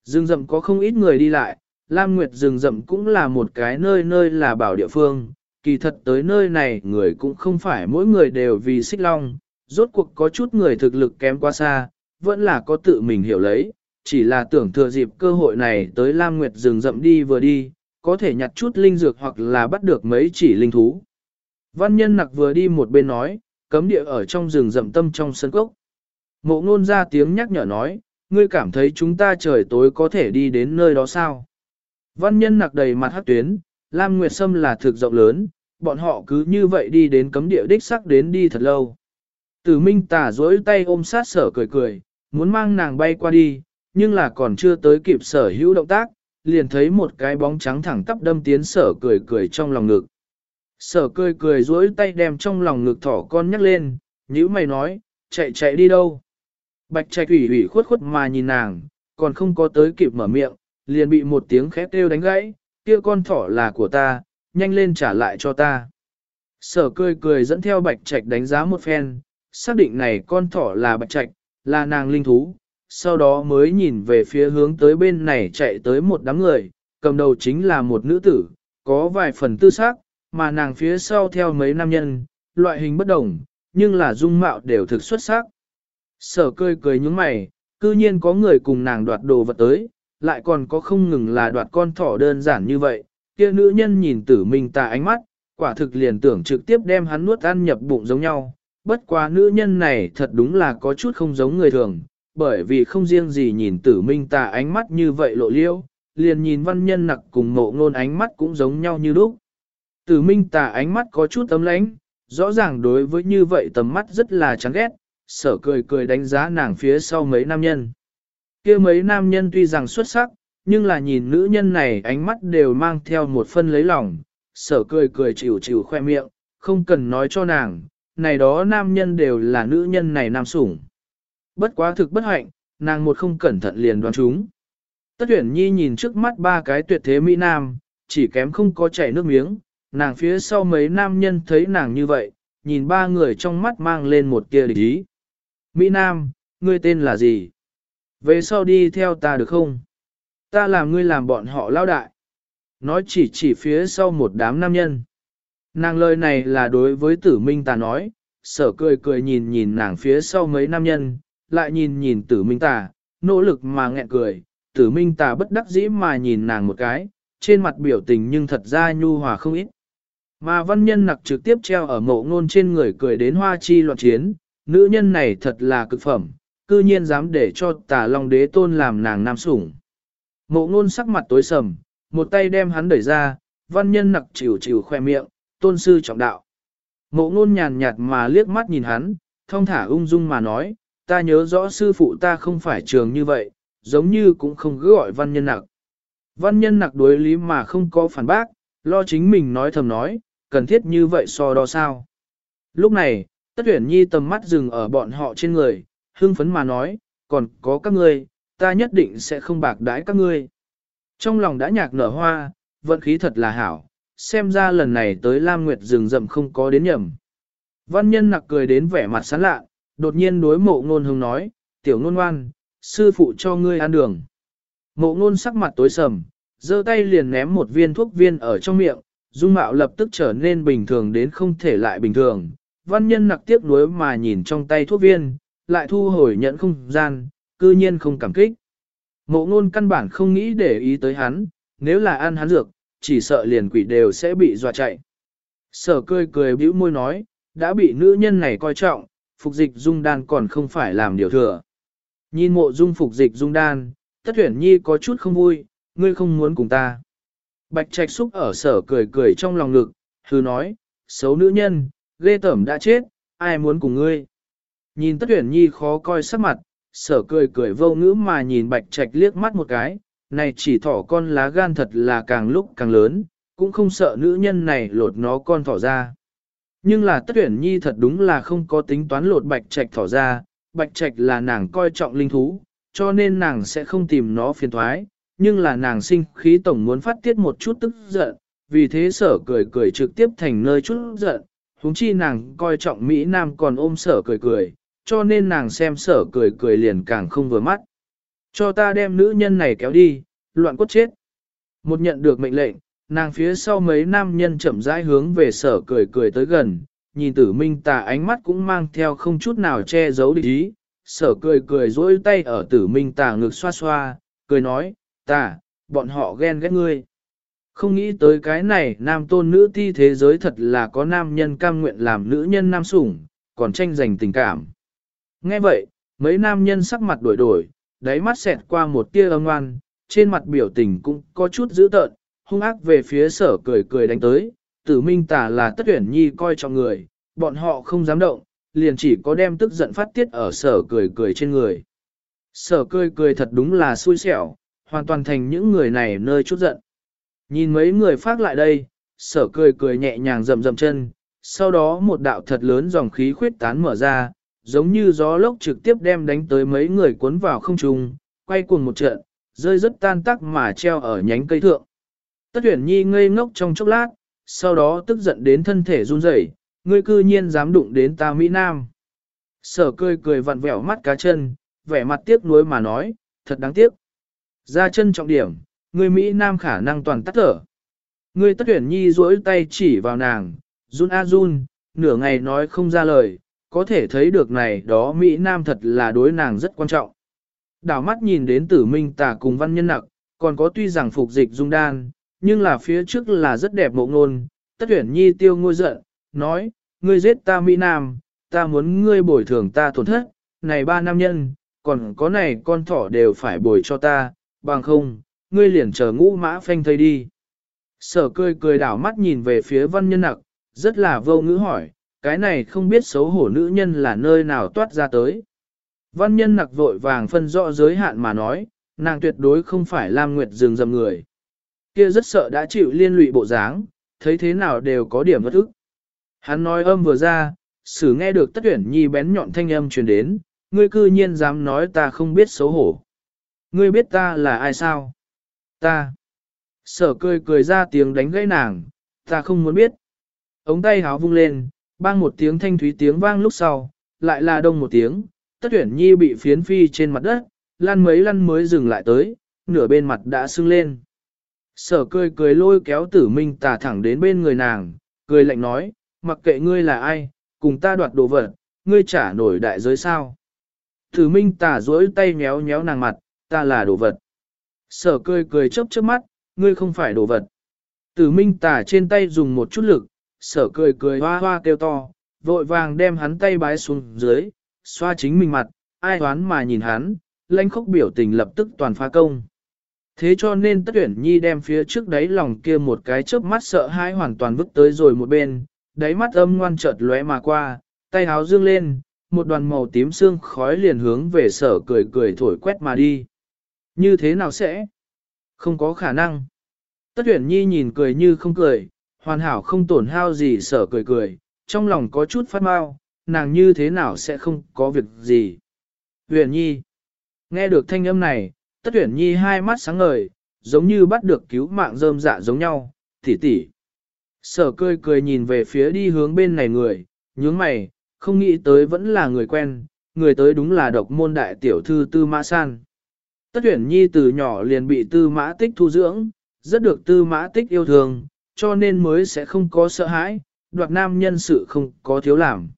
Dương rậm có không ít người đi lại, Lam Nguyệt rừng rậm cũng là một cái nơi nơi là bảo địa phương, kỳ thật tới nơi này người cũng không phải mỗi người đều vì xích long, rốt cuộc có chút người thực lực kém quá xa, vẫn là có tự mình hiểu lấy, chỉ là tưởng thừa dịp cơ hội này tới Lam Nguyệt rừng rậm đi vừa đi, có thể nhặt chút linh dược hoặc là bắt được mấy chỉ linh thú. Văn nhân nặc vừa đi một bên nói, cấm địa ở trong rừng rậm tâm trong sân cốc. Mộ ngôn ra tiếng nhắc nhở nói, ngươi cảm thấy chúng ta trời tối có thể đi đến nơi đó sao? Văn nhân nặc đầy mặt hát tuyến, Lam Nguyệt Sâm là thực rộng lớn, bọn họ cứ như vậy đi đến cấm địa đích sắc đến đi thật lâu. Tử Minh tả dối tay ôm sát sở cười cười, muốn mang nàng bay qua đi, nhưng là còn chưa tới kịp sở hữu động tác, liền thấy một cái bóng trắng thẳng tắp đâm tiến sở cười cười trong lòng ngực. Sở cười cười duỗi tay đem trong lòng ngực thỏ con nhắc lên, nhữ mày nói, chạy chạy đi đâu. Bạch trạch ủy ủy khuất khuất mà nhìn nàng, còn không có tới kịp mở miệng, liền bị một tiếng khét kêu đánh gãy, kia con thỏ là của ta, nhanh lên trả lại cho ta. Sở cười cười dẫn theo bạch trạch đánh giá một phen, xác định này con thỏ là bạch trạch, là nàng linh thú, sau đó mới nhìn về phía hướng tới bên này chạy tới một đám người, cầm đầu chính là một nữ tử, có vài phần tư xác, mà nàng phía sau theo mấy nam nhân, loại hình bất đồng, nhưng là dung mạo đều thực xuất sắc. Sở cười cười những mày, cư nhiên có người cùng nàng đoạt đồ vật tới, lại còn có không ngừng là đoạt con thỏ đơn giản như vậy, kia nữ nhân nhìn tử minh tà ánh mắt, quả thực liền tưởng trực tiếp đem hắn nuốt ăn nhập bụng giống nhau. Bất quá nữ nhân này thật đúng là có chút không giống người thường, bởi vì không riêng gì nhìn tử minh tà ánh mắt như vậy lộ liêu, liền nhìn văn nhân nặc cùng mộ ngôn ánh mắt cũng giống nhau như lúc. Tử minh tà ánh mắt có chút tấm lánh, rõ ràng đối với như vậy tầm mắt rất là chán ghét, sở cười cười đánh giá nàng phía sau mấy nam nhân. kia mấy nam nhân tuy rằng xuất sắc, nhưng là nhìn nữ nhân này ánh mắt đều mang theo một phân lấy lòng, sở cười cười chịu chịu khoe miệng, không cần nói cho nàng, này đó nam nhân đều là nữ nhân này nam sủng. Bất quá thực bất hạnh, nàng một không cẩn thận liền đoán chúng. Tất tuyển nhi nhìn trước mắt ba cái tuyệt thế Mỹ Nam, chỉ kém không có chảy nước miếng, nàng phía sau mấy nam nhân thấy nàng như vậy, nhìn ba người trong mắt mang lên một tia địch ý. Mỹ Nam, ngươi tên là gì? Về sau đi theo ta được không? Ta làm ngươi làm bọn họ lao đại. Nói chỉ chỉ phía sau một đám nam nhân. Nàng lời này là đối với tử minh ta nói, sở cười cười nhìn nhìn nàng phía sau mấy nam nhân, lại nhìn nhìn tử minh Ta, nỗ lực mà nghẹn cười, tử minh tà bất đắc dĩ mà nhìn nàng một cái, trên mặt biểu tình nhưng thật ra nhu hòa không ít. Mà văn nhân nặc trực tiếp treo ở mộ ngôn trên người cười đến hoa chi loạn chiến, nữ nhân này thật là cực phẩm, cư nhiên dám để cho tà long đế tôn làm nàng nam sủng. Mộ ngôn sắc mặt tối sầm, một tay đem hắn đẩy ra, văn nhân nặc chịu chịu khoe miệng, tôn sư trọng đạo. Mộ ngôn nhàn nhạt mà liếc mắt nhìn hắn, thông thả ung dung mà nói, ta nhớ rõ sư phụ ta không phải trường như vậy, giống như cũng không cứ gọi văn nhân nặc. Văn nhân nặc đối lý mà không có phản bác, lo chính mình nói thầm nói, cần thiết như vậy so đo sao. Lúc này, tất tuyển nhi tầm mắt dừng ở bọn họ trên người, hưng phấn mà nói, còn có các ngươi, ta nhất định sẽ không bạc đãi các ngươi. Trong lòng đã nhạc nở hoa, vận khí thật là hảo, xem ra lần này tới Lam Nguyệt rừng rậm không có đến nhầm. Văn nhân nặc cười đến vẻ mặt sán lạ, đột nhiên đối mộ ngôn hưng nói, tiểu ngôn ngoan, sư phụ cho ngươi ăn đường. Mộ ngôn sắc mặt tối sầm, giơ tay liền ném một viên thuốc viên ở trong miệng, dung mạo lập tức trở nên bình thường đến không thể lại bình thường. Văn nhân nặc tiếc nuối mà nhìn trong tay thuốc viên, lại thu hồi nhận không gian, cư nhiên không cảm kích. Mộ ngôn căn bản không nghĩ để ý tới hắn, nếu là ăn hắn dược, chỉ sợ liền quỷ đều sẽ bị dọa chạy. Sở cười cười bĩu môi nói, đã bị nữ nhân này coi trọng, phục dịch dung đan còn không phải làm điều thừa. Nhìn mộ dung phục dịch dung đan, tất tuyển nhi có chút không vui, ngươi không muốn cùng ta. Bạch trạch xúc ở sở cười cười trong lòng ngực, hư nói, xấu nữ nhân, ghê tẩm đã chết, ai muốn cùng ngươi. Nhìn tất tuyển nhi khó coi sắc mặt, sở cười cười vô ngữ mà nhìn bạch trạch liếc mắt một cái, này chỉ thỏ con lá gan thật là càng lúc càng lớn, cũng không sợ nữ nhân này lột nó con thỏ ra. Nhưng là tất tuyển nhi thật đúng là không có tính toán lột bạch trạch thỏ ra, bạch trạch là nàng coi trọng linh thú, cho nên nàng sẽ không tìm nó phiền thoái, nhưng là nàng sinh khí tổng muốn phát tiết một chút tức giận, vì thế sở cười cười trực tiếp thành nơi chút giận, huống chi nàng coi trọng Mỹ Nam còn ôm sở cười cười, cho nên nàng xem sở cười cười liền càng không vừa mắt. Cho ta đem nữ nhân này kéo đi, loạn cốt chết. Một nhận được mệnh lệnh, nàng phía sau mấy nam nhân chậm rãi hướng về sở cười cười tới gần, nhìn tử minh tà ánh mắt cũng mang theo không chút nào che giấu địch ý, sở cười cười dỗi tay ở tử minh tà ngực xoa xoa, cười nói, tà, bọn họ ghen ghét ngươi. Không nghĩ tới cái này nam tôn nữ ti thế giới thật là có nam nhân cam nguyện làm nữ nhân nam sủng, còn tranh giành tình cảm. Nghe vậy, mấy nam nhân sắc mặt đổi đổi, đáy mắt xẹt qua một tia âm ngoan, trên mặt biểu tình cũng có chút dữ tợn, hung ác về phía sở cười cười đánh tới, tử minh tả là tất tuyển nhi coi trọng người, bọn họ không dám động, liền chỉ có đem tức giận phát tiết ở sở cười cười trên người. Sở cười cười thật đúng là xui xẻo, hoàn toàn thành những người này nơi chút giận. Nhìn mấy người phát lại đây, sở cười cười nhẹ nhàng rầm rầm chân, sau đó một đạo thật lớn dòng khí khuyết tán mở ra, giống như gió lốc trực tiếp đem đánh tới mấy người cuốn vào không trung, quay cuồng một trận, rơi rất tan tác mà treo ở nhánh cây thượng. Tất tuyển nhi ngây ngốc trong chốc lát, sau đó tức giận đến thân thể run rẩy, ngươi cư nhiên dám đụng đến ta Mỹ Nam. Sở cười cười vặn vẹo mắt cá chân, vẻ mặt tiếc nuối mà nói, thật đáng tiếc. Ra chân trọng điểm, người Mỹ Nam khả năng toàn tắt thở. người tất tuyển nhi duỗi tay chỉ vào nàng, run a run, nửa ngày nói không ra lời, có thể thấy được này đó Mỹ Nam thật là đối nàng rất quan trọng. Đảo mắt nhìn đến tử minh tả cùng văn nhân nặc, còn có tuy rằng phục dịch dung đan, nhưng là phía trước là rất đẹp mộ ngôn, tất tuyển nhi tiêu ngôi giận, nói, ngươi giết ta Mỹ Nam, ta muốn ngươi bồi thường ta tổn thất, này ba nam nhân, còn có này con thỏ đều phải bồi cho ta, bằng không, ngươi liền chờ ngũ mã phanh thây đi. Sở cười cười đảo mắt nhìn về phía văn nhân nặc, rất là vô ngữ hỏi, cái này không biết xấu hổ nữ nhân là nơi nào toát ra tới. Văn nhân nặc vội vàng phân rõ giới hạn mà nói, nàng tuyệt đối không phải Lam Nguyệt rừng dầm người. Kia rất sợ đã chịu liên lụy bộ dáng, thấy thế nào đều có điểm bất ức. Hắn nói âm vừa ra, sử nghe được tất tuyển nhi bén nhọn thanh âm truyền đến, ngươi cư nhiên dám nói ta không biết xấu hổ. Ngươi biết ta là ai sao? Ta. Sở cười cười ra tiếng đánh gãy nàng, ta không muốn biết. Ống tay háo vung lên, bang một tiếng thanh thúy tiếng vang lúc sau, lại là đông một tiếng, tất tuyển nhi bị phiến phi trên mặt đất, lăn mấy lăn mới dừng lại tới, nửa bên mặt đã sưng lên. Sở cười cười lôi kéo tử minh tà thẳng đến bên người nàng, cười lạnh nói, mặc kệ ngươi là ai, cùng ta đoạt đồ vật, ngươi trả nổi đại giới sao. Tử minh tà duỗi tay nhéo nhéo nàng mặt, ta là đồ vật. Sở cười cười chớp chớp mắt, ngươi không phải đồ vật. Tử minh tả trên tay dùng một chút lực, sở cười cười hoa hoa kêu to, vội vàng đem hắn tay bái xuống dưới, xoa chính mình mặt, ai hoán mà nhìn hắn, lãnh khốc biểu tình lập tức toàn phá công. Thế cho nên tất tuyển nhi đem phía trước đáy lòng kia một cái chớp mắt sợ hãi hoàn toàn vứt tới rồi một bên, đáy mắt âm ngoan chợt lóe mà qua, tay háo dương lên, một đoàn màu tím xương khói liền hướng về sở cười cười thổi quét mà đi. Như thế nào sẽ? Không có khả năng. Tất tuyển nhi nhìn cười như không cười, hoàn hảo không tổn hao gì sở cười cười, trong lòng có chút phát mau, nàng như thế nào sẽ không có việc gì. Huyền nhi. Nghe được thanh âm này, tất huyền nhi hai mắt sáng ngời, giống như bắt được cứu mạng rơm dạ giống nhau, tỉ tỉ. Sở cười cười nhìn về phía đi hướng bên này người, nhướng mày, không nghĩ tới vẫn là người quen, người tới đúng là độc môn đại tiểu thư Tư Mã San. Tất Tuyển nhi từ nhỏ liền bị Tư Mã Tích thu dưỡng, rất được Tư Mã Tích yêu thương, cho nên mới sẽ không có sợ hãi, đoạt nam nhân sự không có thiếu làm.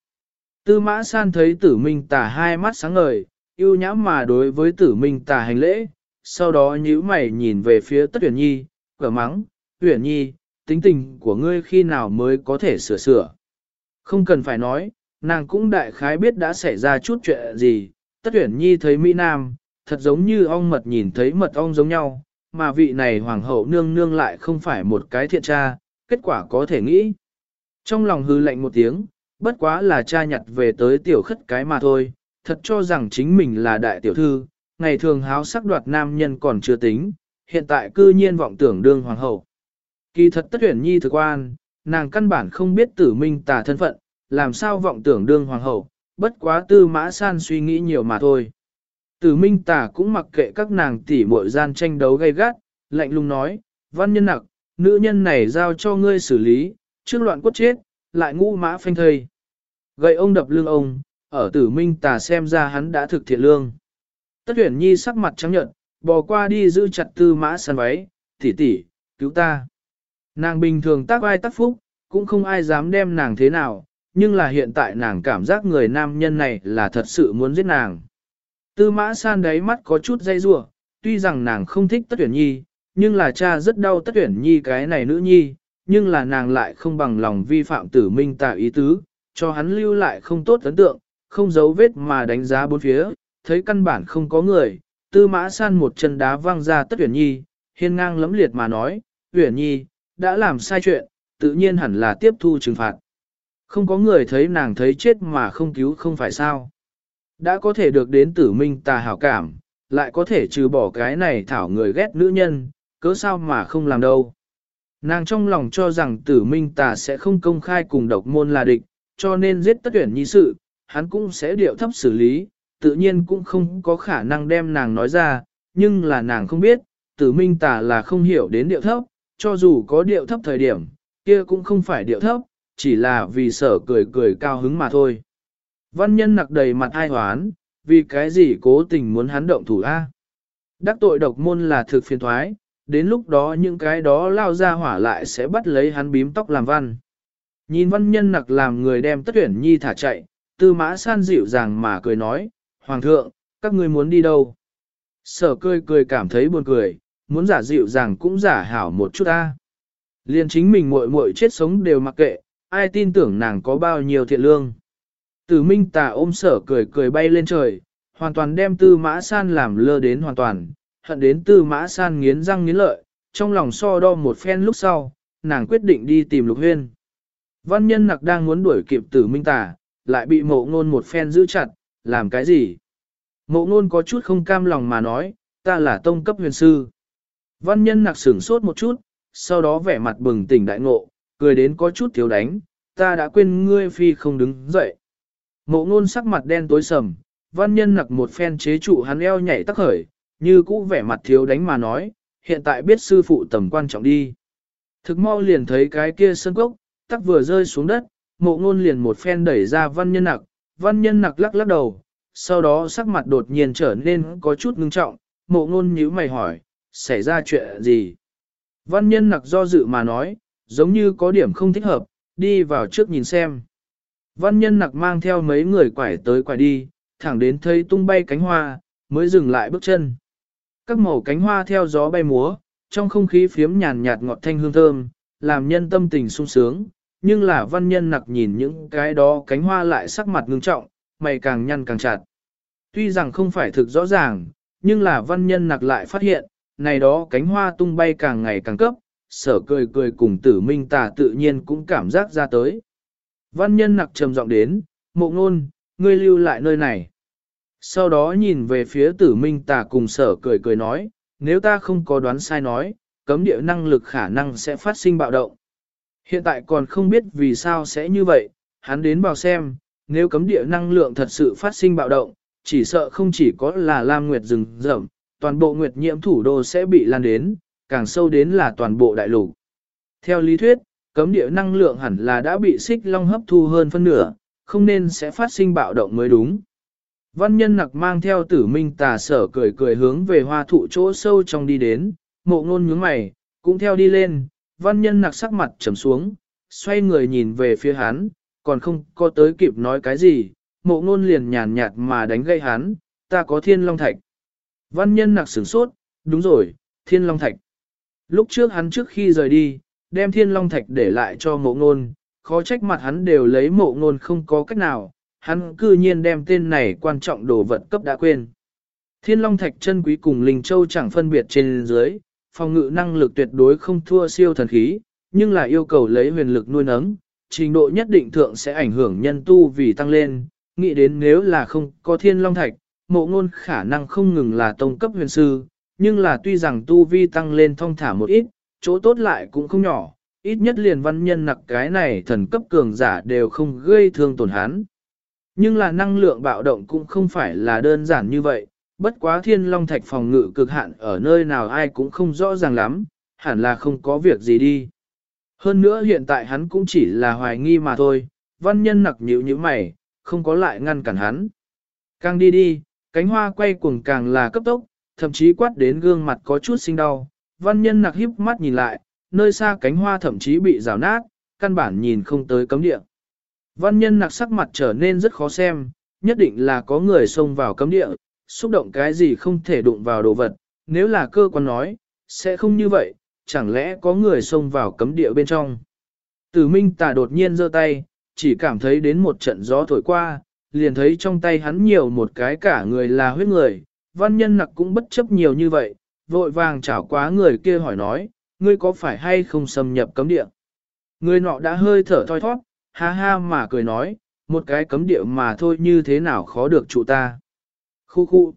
Tư mã san thấy tử minh tả hai mắt sáng ngời, yêu nhã mà đối với tử minh tả hành lễ, sau đó nhíu mày nhìn về phía tất tuyển nhi, cửa mắng, tuyển nhi, tính tình của ngươi khi nào mới có thể sửa sửa. Không cần phải nói, nàng cũng đại khái biết đã xảy ra chút chuyện gì, tất tuyển nhi thấy Mỹ Nam, thật giống như ong mật nhìn thấy mật ong giống nhau, mà vị này hoàng hậu nương nương lại không phải một cái thiện tra, kết quả có thể nghĩ. Trong lòng hư lạnh một tiếng, bất quá là cha nhặt về tới tiểu khất cái mà thôi, thật cho rằng chính mình là đại tiểu thư, ngày thường háo sắc đoạt nam nhân còn chưa tính, hiện tại cư nhiên vọng tưởng đương hoàng hậu. Kỳ thật tất tuyển nhi thực quan, nàng căn bản không biết tử minh tà thân phận, làm sao vọng tưởng đương hoàng hậu, bất quá tư mã san suy nghĩ nhiều mà thôi. Tử minh Tả cũng mặc kệ các nàng tỷ muội gian tranh đấu gay gắt, lạnh lùng nói, văn nhân nặc, nữ nhân này giao cho ngươi xử lý, trước loạn quất chết, lại ngũ mã phanh thây. Gậy ông đập lưng ông, ở tử minh Tả xem ra hắn đã thực thiện lương. Tất tuyển nhi sắc mặt trắng nhợt, bò qua đi giữ chặt tư mã săn váy, tỷ tỷ, cứu ta. Nàng bình thường tác ai tác phúc, cũng không ai dám đem nàng thế nào, nhưng là hiện tại nàng cảm giác người nam nhân này là thật sự muốn giết nàng. Tư mã san đáy mắt có chút dây rủa tuy rằng nàng không thích tất tuyển nhi, nhưng là cha rất đau tất tuyển nhi cái này nữ nhi, nhưng là nàng lại không bằng lòng vi phạm tử minh Tạ ý tứ, cho hắn lưu lại không tốt ấn tượng, không giấu vết mà đánh giá bốn phía, thấy căn bản không có người, tư mã san một chân đá văng ra tất tuyển nhi, hiên ngang lẫm liệt mà nói, tuyển nhi, đã làm sai chuyện, tự nhiên hẳn là tiếp thu trừng phạt. Không có người thấy nàng thấy chết mà không cứu không phải sao. Đã có thể được đến tử minh tà hảo cảm, lại có thể trừ bỏ cái này thảo người ghét nữ nhân, cớ sao mà không làm đâu. Nàng trong lòng cho rằng tử minh tà sẽ không công khai cùng độc môn là địch, cho nên giết tất tuyển nhi sự, hắn cũng sẽ điệu thấp xử lý, tự nhiên cũng không có khả năng đem nàng nói ra, nhưng là nàng không biết, tử minh tà là không hiểu đến điệu thấp, cho dù có điệu thấp thời điểm, kia cũng không phải điệu thấp, chỉ là vì sở cười cười cao hứng mà thôi. Văn nhân nặc đầy mặt ai hoán, vì cái gì cố tình muốn hắn động thủ A. Đắc tội độc môn là thực phiền thoái, đến lúc đó những cái đó lao ra hỏa lại sẽ bắt lấy hắn bím tóc làm văn. Nhìn văn nhân nặc làm người đem tất tuyển nhi thả chạy, tư mã san dịu dàng mà cười nói, Hoàng thượng, các ngươi muốn đi đâu? Sở cười cười cảm thấy buồn cười, muốn giả dịu dàng cũng giả hảo một chút ta. Liên chính mình muội muội chết sống đều mặc kệ, ai tin tưởng nàng có bao nhiêu thiện lương. Tử minh tà ôm sở cười cười bay lên trời, hoàn toàn đem tư mã san làm lơ đến hoàn toàn, hận đến tư mã san nghiến răng nghiến lợi, trong lòng so đo một phen lúc sau, nàng quyết định đi tìm lục huyên. Văn nhân nặc đang muốn đuổi kịp tử minh tà, lại bị mộ ngôn một phen giữ chặt, làm cái gì? Mộ ngôn có chút không cam lòng mà nói, ta là tông cấp huyền sư. Văn nhân nặc sửng sốt một chút, sau đó vẻ mặt bừng tỉnh đại ngộ, cười đến có chút thiếu đánh, ta đã quên ngươi phi không đứng dậy. Mộ ngôn sắc mặt đen tối sầm, văn nhân nặc một phen chế trụ hắn eo nhảy tắc khởi, như cũ vẻ mặt thiếu đánh mà nói, hiện tại biết sư phụ tầm quan trọng đi. Thực mau liền thấy cái kia sân cốc, tắc vừa rơi xuống đất, mộ ngôn liền một phen đẩy ra văn nhân nặc, văn nhân nặc lắc lắc đầu, sau đó sắc mặt đột nhiên trở nên có chút ngưng trọng, mộ ngôn nhíu mày hỏi, xảy ra chuyện gì? Văn nhân nặc do dự mà nói, giống như có điểm không thích hợp, đi vào trước nhìn xem. Văn nhân nặc mang theo mấy người quải tới quải đi, thẳng đến thấy tung bay cánh hoa, mới dừng lại bước chân. Các màu cánh hoa theo gió bay múa, trong không khí phiếm nhàn nhạt ngọt thanh hương thơm, làm nhân tâm tình sung sướng, nhưng là văn nhân nặc nhìn những cái đó cánh hoa lại sắc mặt ngưng trọng, mày càng nhăn càng chặt. Tuy rằng không phải thực rõ ràng, nhưng là văn nhân nặc lại phát hiện, này đó cánh hoa tung bay càng ngày càng cấp, sở cười cười cùng tử minh tà tự nhiên cũng cảm giác ra tới. Văn nhân nặc trầm giọng đến, mộ ngôn, ngươi lưu lại nơi này. Sau đó nhìn về phía tử minh tà cùng sở cười cười nói, nếu ta không có đoán sai nói, cấm địa năng lực khả năng sẽ phát sinh bạo động. Hiện tại còn không biết vì sao sẽ như vậy, hắn đến vào xem, nếu cấm địa năng lượng thật sự phát sinh bạo động, chỉ sợ không chỉ có là Lam Nguyệt rừng rậm, toàn bộ Nguyệt nhiễm thủ đô sẽ bị lan đến, càng sâu đến là toàn bộ đại lục. Theo lý thuyết, cấm địa năng lượng hẳn là đã bị xích long hấp thu hơn phân nửa, không nên sẽ phát sinh bạo động mới đúng. Văn nhân nặc mang theo tử minh tà sở cười cười hướng về hoa thụ chỗ sâu trong đi đến, mộ ngôn nhướng mày, cũng theo đi lên, văn nhân nặc sắc mặt trầm xuống, xoay người nhìn về phía hắn, còn không có tới kịp nói cái gì, mộ ngôn liền nhàn nhạt mà đánh gây hắn, ta có thiên long thạch. Văn nhân nặc sửng sốt, đúng rồi, thiên long thạch. Lúc trước hắn trước khi rời đi, đem thiên long thạch để lại cho mộ ngôn, khó trách mặt hắn đều lấy mộ ngôn không có cách nào, hắn cư nhiên đem tên này quan trọng đồ vật cấp đã quên. Thiên Long Thạch chân quý cùng Linh Châu chẳng phân biệt trên dưới, phòng ngự năng lực tuyệt đối không thua siêu thần khí, nhưng là yêu cầu lấy huyền lực nuôi nấng, trình độ nhất định thượng sẽ ảnh hưởng nhân tu vì tăng lên, nghĩ đến nếu là không có Thiên Long Thạch, mộ ngôn khả năng không ngừng là tông cấp huyền sư, nhưng là tuy rằng tu vi tăng lên thong thả một ít, chỗ tốt lại cũng không nhỏ, ít nhất liền văn nhân nặc cái này thần cấp cường giả đều không gây thương tổn hắn. Nhưng là năng lượng bạo động cũng không phải là đơn giản như vậy, bất quá thiên long thạch phòng ngự cực hạn ở nơi nào ai cũng không rõ ràng lắm, hẳn là không có việc gì đi. Hơn nữa hiện tại hắn cũng chỉ là hoài nghi mà thôi, văn nhân nặc nhíu như mày, không có lại ngăn cản hắn. Càng đi đi, cánh hoa quay cuồng càng là cấp tốc, thậm chí quát đến gương mặt có chút sinh đau. Văn nhân nặc híp mắt nhìn lại, nơi xa cánh hoa thậm chí bị rào nát, căn bản nhìn không tới cấm địa. Văn nhân nặc sắc mặt trở nên rất khó xem, nhất định là có người xông vào cấm địa, xúc động cái gì không thể đụng vào đồ vật, nếu là cơ quan nói, sẽ không như vậy, chẳng lẽ có người xông vào cấm địa bên trong. Tử Minh tà đột nhiên giơ tay, chỉ cảm thấy đến một trận gió thổi qua, liền thấy trong tay hắn nhiều một cái cả người là huyết người, văn nhân nặc cũng bất chấp nhiều như vậy, vội vàng chảo quá người kia hỏi nói, ngươi có phải hay không xâm nhập cấm địa? Người nọ đã hơi thở thoi thoát, ha ha mà cười nói, một cái cấm địa mà thôi như thế nào khó được trụ ta. Khu khu,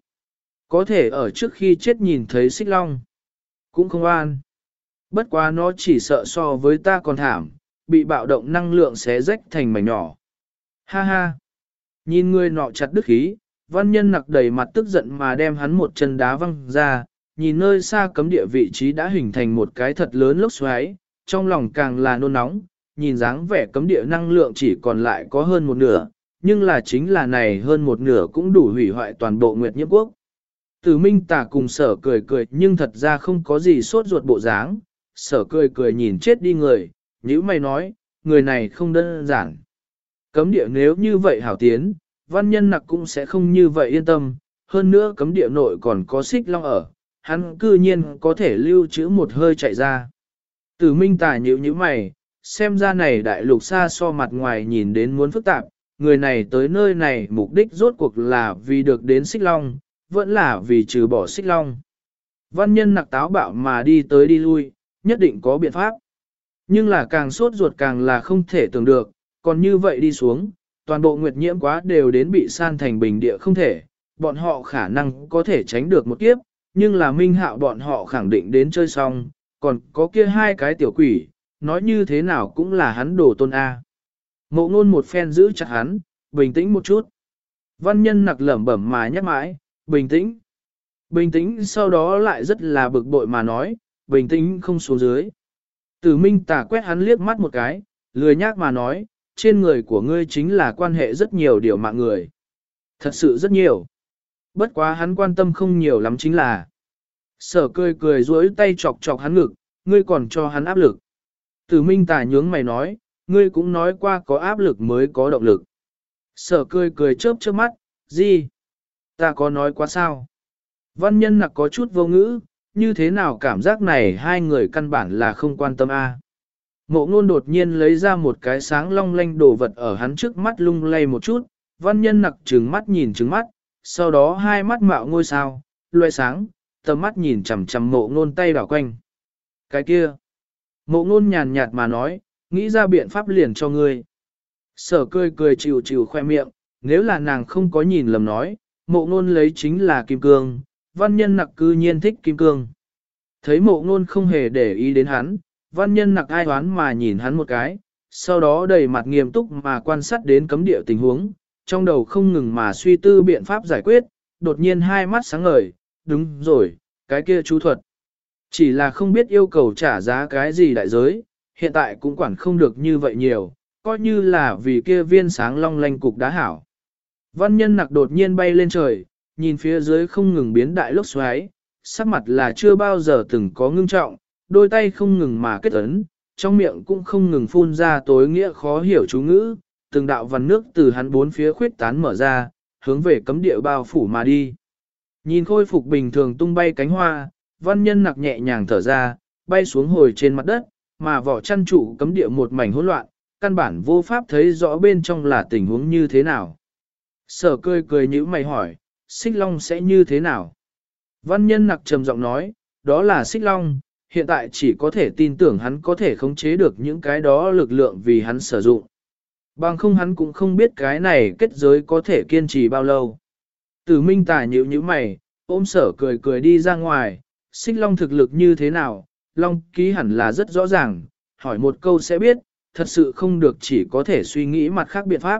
có thể ở trước khi chết nhìn thấy xích long, cũng không an. Bất quá nó chỉ sợ so với ta còn thảm, bị bạo động năng lượng xé rách thành mảnh nhỏ. Ha ha, nhìn người nọ chặt đứt khí, văn nhân nặc đầy mặt tức giận mà đem hắn một chân đá văng ra, nhìn nơi xa cấm địa vị trí đã hình thành một cái thật lớn lốc xoáy, trong lòng càng là nôn nóng, nhìn dáng vẻ cấm địa năng lượng chỉ còn lại có hơn một nửa, nhưng là chính là này hơn một nửa cũng đủ hủy hoại toàn bộ Nguyệt Nhiễm Quốc. Tử Minh Tả cùng sở cười cười nhưng thật ra không có gì sốt ruột bộ dáng, sở cười cười nhìn chết đi người, như mày nói, người này không đơn giản. Cấm địa nếu như vậy hảo tiến, văn nhân nặc cũng sẽ không như vậy yên tâm, hơn nữa cấm địa nội còn có xích long ở, hắn cư nhiên có thể lưu trữ một hơi chạy ra. Tử minh tài nhíu nhíu mày, xem ra này đại lục xa so mặt ngoài nhìn đến muốn phức tạp, người này tới nơi này mục đích rốt cuộc là vì được đến xích long, vẫn là vì trừ bỏ xích long. Văn nhân nặc táo bạo mà đi tới đi lui, nhất định có biện pháp. Nhưng là càng sốt ruột càng là không thể tưởng được, còn như vậy đi xuống, toàn bộ nguyệt nhiễm quá đều đến bị san thành bình địa không thể, bọn họ khả năng có thể tránh được một kiếp, nhưng là minh hạo bọn họ khẳng định đến chơi xong, còn có kia hai cái tiểu quỷ, nói như thế nào cũng là hắn đồ tôn A. Mộ ngôn một phen giữ chặt hắn, bình tĩnh một chút. Văn nhân nặc lẩm bẩm mà nhắc mãi, bình tĩnh. Bình tĩnh sau đó lại rất là bực bội mà nói, bình tĩnh không xuống dưới. Tử minh tả quét hắn liếc mắt một cái, lười nhác mà nói, trên người của ngươi chính là quan hệ rất nhiều điều mạng người. Thật sự rất nhiều. Bất quá hắn quan tâm không nhiều lắm chính là. Sở cười cười duỗi tay chọc chọc hắn ngực, ngươi còn cho hắn áp lực. Tử minh tả nhướng mày nói, ngươi cũng nói qua có áp lực mới có động lực. Sở cười cười chớp chớp mắt, gì? Ta có nói quá sao? Văn nhân nặc có chút vô ngữ, như thế nào cảm giác này hai người căn bản là không quan tâm a. Mộ ngôn đột nhiên lấy ra một cái sáng long lanh đồ vật ở hắn trước mắt lung lay một chút, văn nhân nặc trừng mắt nhìn trừng mắt, sau đó hai mắt mạo ngôi sao, loe sáng, tầm mắt nhìn chằm chằm mộ ngôn tay đảo quanh. Cái kia, mộ ngôn nhàn nhạt mà nói, nghĩ ra biện pháp liền cho ngươi. Sở cười cười chịu chịu khoe miệng, nếu là nàng không có nhìn lầm nói, mộ ngôn lấy chính là kim cương, văn nhân nặc cư nhiên thích kim cương. Thấy mộ ngôn không hề để ý đến hắn, văn nhân nặc ai hoán mà nhìn hắn một cái, sau đó đầy mặt nghiêm túc mà quan sát đến cấm địa tình huống, trong đầu không ngừng mà suy tư biện pháp giải quyết, đột nhiên hai mắt sáng ngời, đúng rồi, cái kia chú thuật. Chỉ là không biết yêu cầu trả giá cái gì đại giới, hiện tại cũng quản không được như vậy nhiều, coi như là vì kia viên sáng long lanh cục đá hảo. Văn nhân nặc đột nhiên bay lên trời, nhìn phía dưới không ngừng biến đại lốc xoáy, sắc mặt là chưa bao giờ từng có ngưng trọng, đôi tay không ngừng mà kết ấn, trong miệng cũng không ngừng phun ra tối nghĩa khó hiểu chú ngữ, từng đạo văn nước từ hắn bốn phía khuyết tán mở ra, hướng về cấm địa bao phủ mà đi. Nhìn khôi phục bình thường tung bay cánh hoa, văn nhân nặc nhẹ nhàng thở ra, bay xuống hồi trên mặt đất, mà vỏ chăn trụ cấm địa một mảnh hỗn loạn, căn bản vô pháp thấy rõ bên trong là tình huống như thế nào. Sở cười cười như mày hỏi, xích long sẽ như thế nào? Văn nhân nặc trầm giọng nói, đó là xích long, hiện tại chỉ có thể tin tưởng hắn có thể khống chế được những cái đó lực lượng vì hắn sử dụng. Bằng không hắn cũng không biết cái này kết giới có thể kiên trì bao lâu. Tử minh tả nhíu như mày, ôm sở cười cười đi ra ngoài, xích long thực lực như thế nào, long ký hẳn là rất rõ ràng, hỏi một câu sẽ biết, thật sự không được chỉ có thể suy nghĩ mặt khác biện pháp.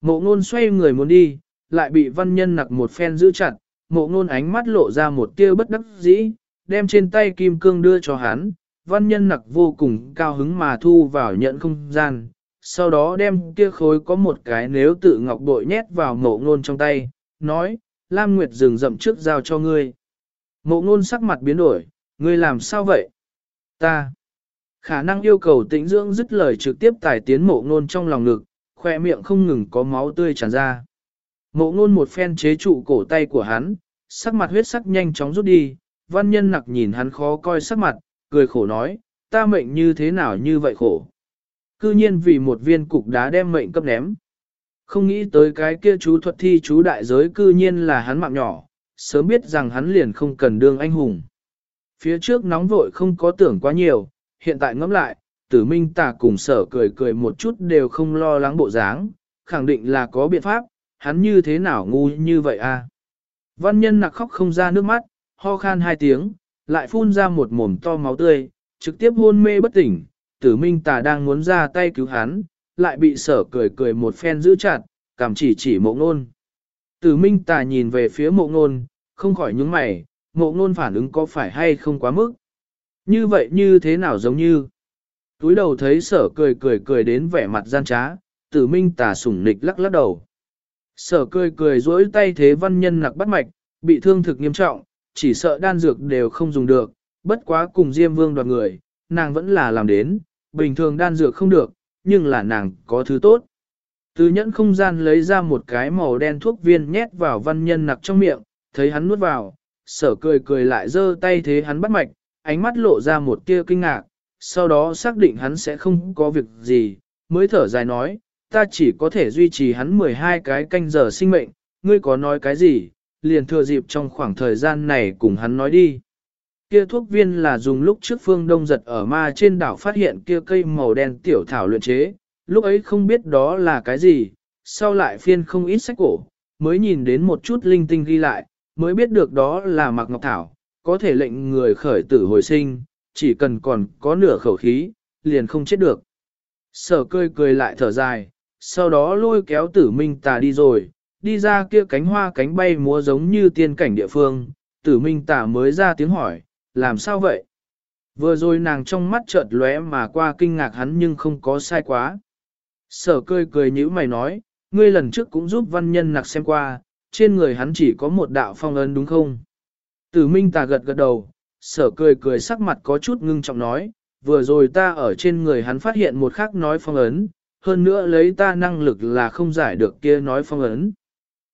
Mộ ngôn xoay người muốn đi, lại bị văn nhân nặc một phen giữ chặt, mộ ngôn ánh mắt lộ ra một tia bất đắc dĩ, đem trên tay kim cương đưa cho hắn, văn nhân nặc vô cùng cao hứng mà thu vào nhận không gian, sau đó đem kia khối có một cái nếu tự ngọc bội nhét vào mộ ngôn trong tay, nói, Lam Nguyệt dừng rậm trước giao cho ngươi. Mộ ngôn sắc mặt biến đổi, ngươi làm sao vậy? Ta. Khả năng yêu cầu tĩnh dưỡng dứt lời trực tiếp tải tiến mộ ngôn trong lòng ngực, khoe miệng không ngừng có máu tươi tràn ra. Mộ ngôn một phen chế trụ cổ tay của hắn, sắc mặt huyết sắc nhanh chóng rút đi, văn nhân nặc nhìn hắn khó coi sắc mặt, cười khổ nói, ta mệnh như thế nào như vậy khổ. Cư nhiên vì một viên cục đá đem mệnh cấp ném. Không nghĩ tới cái kia chú thuật thi chú đại giới cư nhiên là hắn mạng nhỏ, sớm biết rằng hắn liền không cần đương anh hùng. Phía trước nóng vội không có tưởng quá nhiều, hiện tại ngẫm lại, tử minh tà cùng sở cười cười một chút đều không lo lắng bộ dáng, khẳng định là có biện pháp, hắn như thế nào ngu như vậy a? À? Văn nhân nặc khóc không ra nước mắt, ho khan hai tiếng, lại phun ra một mồm to máu tươi, trực tiếp hôn mê bất tỉnh, tử minh tà đang muốn ra tay cứu hắn, lại bị sở cười cười một phen giữ chặt, cảm chỉ chỉ mộ ngôn. Tử minh tà nhìn về phía mộ ngôn, không khỏi nhướng mày, mộ ngôn phản ứng có phải hay không quá mức. Như vậy như thế nào giống như. Túi đầu thấy sở cười cười cười đến vẻ mặt gian trá, tử minh tà sủng nịch lắc lắc đầu. Sở cười cười duỗi tay thế văn nhân nặc bắt mạch, bị thương thực nghiêm trọng, chỉ sợ đan dược đều không dùng được, bất quá cùng Diêm Vương đoạt người, nàng vẫn là làm đến, bình thường đan dược không được, nhưng là nàng có thứ tốt. Từ nhẫn không gian lấy ra một cái màu đen thuốc viên nhét vào văn nhân nặc trong miệng, thấy hắn nuốt vào, sở cười cười lại giơ tay thế hắn bắt mạch, ánh mắt lộ ra một tia kinh ngạc, sau đó xác định hắn sẽ không có việc gì, mới thở dài nói, ta chỉ có thể duy trì hắn 12 cái canh giờ sinh mệnh, ngươi có nói cái gì, liền thừa dịp trong khoảng thời gian này cùng hắn nói đi. Kia thuốc viên là dùng lúc trước phương đông giật ở ma trên đảo phát hiện kia cây màu đen tiểu thảo luyện chế, lúc ấy không biết đó là cái gì, sau lại phiên không ít sách cổ, mới nhìn đến một chút linh tinh ghi lại, mới biết được đó là mặc ngọc thảo, có thể lệnh người khởi tử hồi sinh, chỉ cần còn có nửa khẩu khí, liền không chết được. Sở cười cười lại thở dài, sau đó lôi kéo tử minh tà đi rồi, đi ra kia cánh hoa cánh bay múa giống như tiên cảnh địa phương, tử minh tà mới ra tiếng hỏi, làm sao vậy? Vừa rồi nàng trong mắt chợt lóe mà qua kinh ngạc hắn nhưng không có sai quá. Sở cười cười như mày nói, ngươi lần trước cũng giúp văn nhân nặc xem qua, trên người hắn chỉ có một đạo phong ấn đúng không? Tử minh tà gật gật đầu, sở cười cười sắc mặt có chút ngưng trọng nói, vừa rồi ta ở trên người hắn phát hiện một khắc nói phong ấn, hơn nữa lấy ta năng lực là không giải được kia nói phong ấn.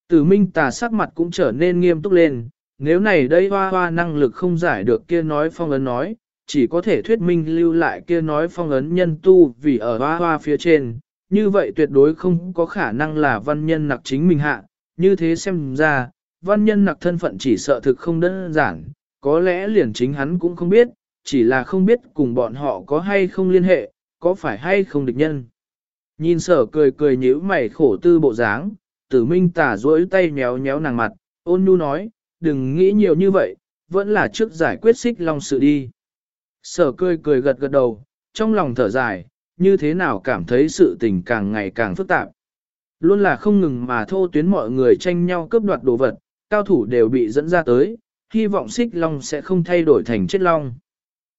Tử minh tà sắc mặt cũng trở nên nghiêm túc lên, nếu này đây hoa hoa năng lực không giải được kia nói phong ấn nói, chỉ có thể thuyết minh lưu lại kia nói phong ấn nhân tu vì ở hoa hoa phía trên, như vậy tuyệt đối không có khả năng là văn nhân nặc chính mình hạ, như thế xem ra, văn nhân nặc thân phận chỉ sợ thực không đơn giản, có lẽ liền chính hắn cũng không biết, chỉ là không biết cùng bọn họ có hay không liên hệ, có phải hay không địch nhân. Nhìn sở cười cười nhíu mày khổ tư bộ dáng, tử minh tả duỗi tay nhéo nhéo nàng mặt, ôn nhu nói, đừng nghĩ nhiều như vậy, vẫn là trước giải quyết xích long sự đi. Sở cười cười gật gật đầu, trong lòng thở dài, như thế nào cảm thấy sự tình càng ngày càng phức tạp. Luôn là không ngừng mà thô tuyến mọi người tranh nhau cướp đoạt đồ vật, cao thủ đều bị dẫn ra tới, hy vọng xích long sẽ không thay đổi thành chết long.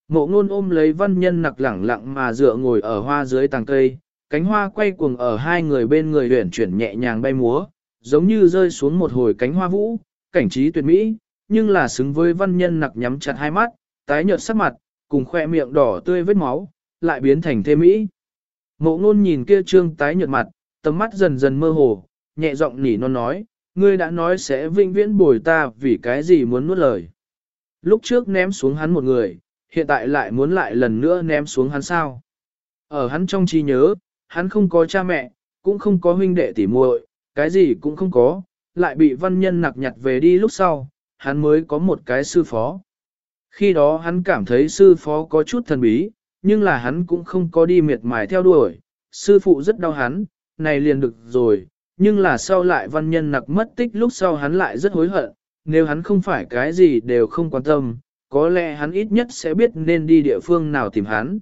Mộ ngôn ôm lấy văn nhân nặc lẳng lặng mà dựa ngồi ở hoa dưới tàng cây, cánh hoa quay cuồng ở hai người bên người huyển chuyển nhẹ nhàng bay múa, giống như rơi xuống một hồi cánh hoa vũ, cảnh trí tuyệt mỹ, nhưng là xứng với văn nhân nặc nhắm chặt hai mắt, tái nhợt sắc mặt, cùng khoe miệng đỏ tươi vết máu, lại biến thành thêm mỹ. Mộ ngôn nhìn kia trương tái nhợt mặt, tầm mắt dần dần mơ hồ, nhẹ giọng nỉ non nói, ngươi đã nói sẽ vinh viễn bồi ta vì cái gì muốn nuốt lời. Lúc trước ném xuống hắn một người, hiện tại lại muốn lại lần nữa ném xuống hắn sao. Ở hắn trong trí nhớ, hắn không có cha mẹ, cũng không có huynh đệ tỉ muội, cái gì cũng không có, lại bị văn nhân nặc nhặt về đi lúc sau, hắn mới có một cái sư phó. Khi đó hắn cảm thấy sư phó có chút thần bí, nhưng là hắn cũng không có đi miệt mài theo đuổi, sư phụ rất đau hắn, này liền được rồi, nhưng là sau lại văn nhân nặc mất tích lúc sau hắn lại rất hối hận, nếu hắn không phải cái gì đều không quan tâm, có lẽ hắn ít nhất sẽ biết nên đi địa phương nào tìm hắn.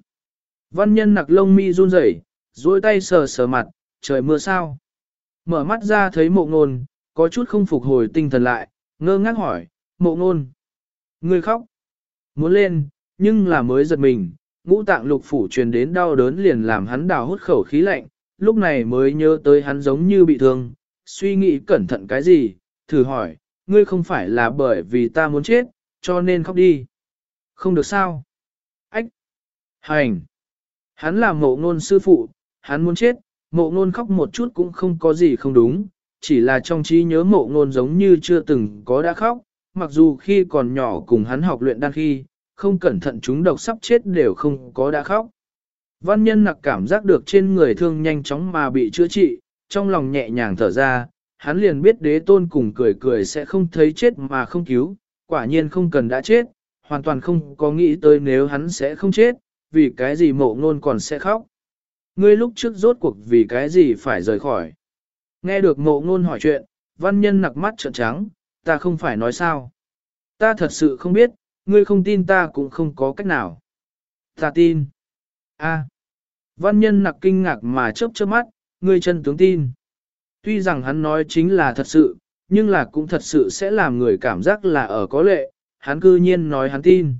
Văn nhân nặc lông mi run rẩy, duỗi tay sờ sờ mặt, trời mưa sao. Mở mắt ra thấy mộ ngôn, có chút không phục hồi tinh thần lại, ngơ ngác hỏi, mộ ngôn. Người khóc. Muốn lên, nhưng là mới giật mình, ngũ tạng lục phủ truyền đến đau đớn liền làm hắn đào hút khẩu khí lạnh, lúc này mới nhớ tới hắn giống như bị thương, suy nghĩ cẩn thận cái gì, thử hỏi, ngươi không phải là bởi vì ta muốn chết, cho nên khóc đi. Không được sao? Ách! Hành! Hắn là mộ ngôn sư phụ, hắn muốn chết, mộ ngôn khóc một chút cũng không có gì không đúng, chỉ là trong trí nhớ mộ ngôn giống như chưa từng có đã khóc, mặc dù khi còn nhỏ cùng hắn học luyện đan khi, không cẩn thận chúng độc sắp chết đều không có đã khóc. Văn nhân nặc cảm giác được trên người thương nhanh chóng mà bị chữa trị, trong lòng nhẹ nhàng thở ra, hắn liền biết đế tôn cùng cười cười sẽ không thấy chết mà không cứu, quả nhiên không cần đã chết, hoàn toàn không có nghĩ tới nếu hắn sẽ không chết, vì cái gì mộ ngôn còn sẽ khóc. Ngươi lúc trước rốt cuộc vì cái gì phải rời khỏi. Nghe được ngộ ngôn hỏi chuyện, văn nhân nặc mắt trợn trắng, ta không phải nói sao. Ta thật sự không biết, ngươi không tin ta cũng không có cách nào. Ta tin. A. Văn nhân nặc kinh ngạc mà chớp chớp mắt, ngươi chân tướng tin. Tuy rằng hắn nói chính là thật sự, nhưng là cũng thật sự sẽ làm người cảm giác là ở có lệ, hắn cư nhiên nói hắn tin.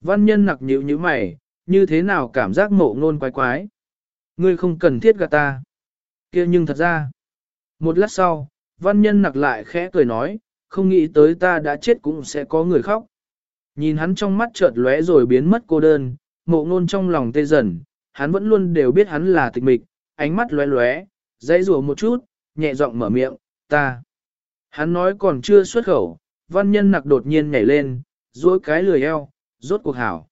Văn nhân nặc nhíu như mày, như thế nào cảm giác mộ ngôn quái quái. Ngươi không cần thiết gạt ta. kia nhưng thật ra. Một lát sau, văn nhân nặc lại khẽ cười nói, không nghĩ tới ta đã chết cũng sẽ có người khóc. Nhìn hắn trong mắt chợt lóe rồi biến mất cô đơn, mộ ngôn trong lòng tê dần, hắn vẫn luôn đều biết hắn là tịch mịch, ánh mắt lóe lóe, dãy rùa một chút, nhẹ giọng mở miệng, ta. Hắn nói còn chưa xuất khẩu, văn nhân nặc đột nhiên nhảy lên, duỗi cái lười eo, rốt cuộc hảo.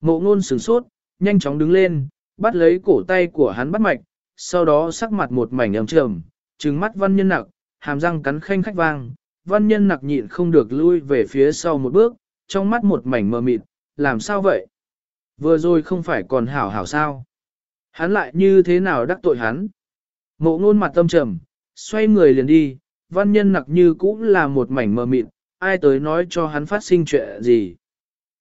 Mộ ngôn sửng sốt, nhanh chóng đứng lên, bắt lấy cổ tay của hắn bắt mạch, sau đó sắc mặt một mảnh ấm trầm, trừng mắt văn nhân nặc, hàm răng cắn khanh khách vang, văn nhân nặc nhịn không được lui về phía sau một bước, trong mắt một mảnh mờ mịt, làm sao vậy? Vừa rồi không phải còn hảo hảo sao? Hắn lại như thế nào đắc tội hắn? Mộ ngôn mặt tâm trầm, xoay người liền đi, văn nhân nặc như cũng là một mảnh mờ mịt, ai tới nói cho hắn phát sinh chuyện gì.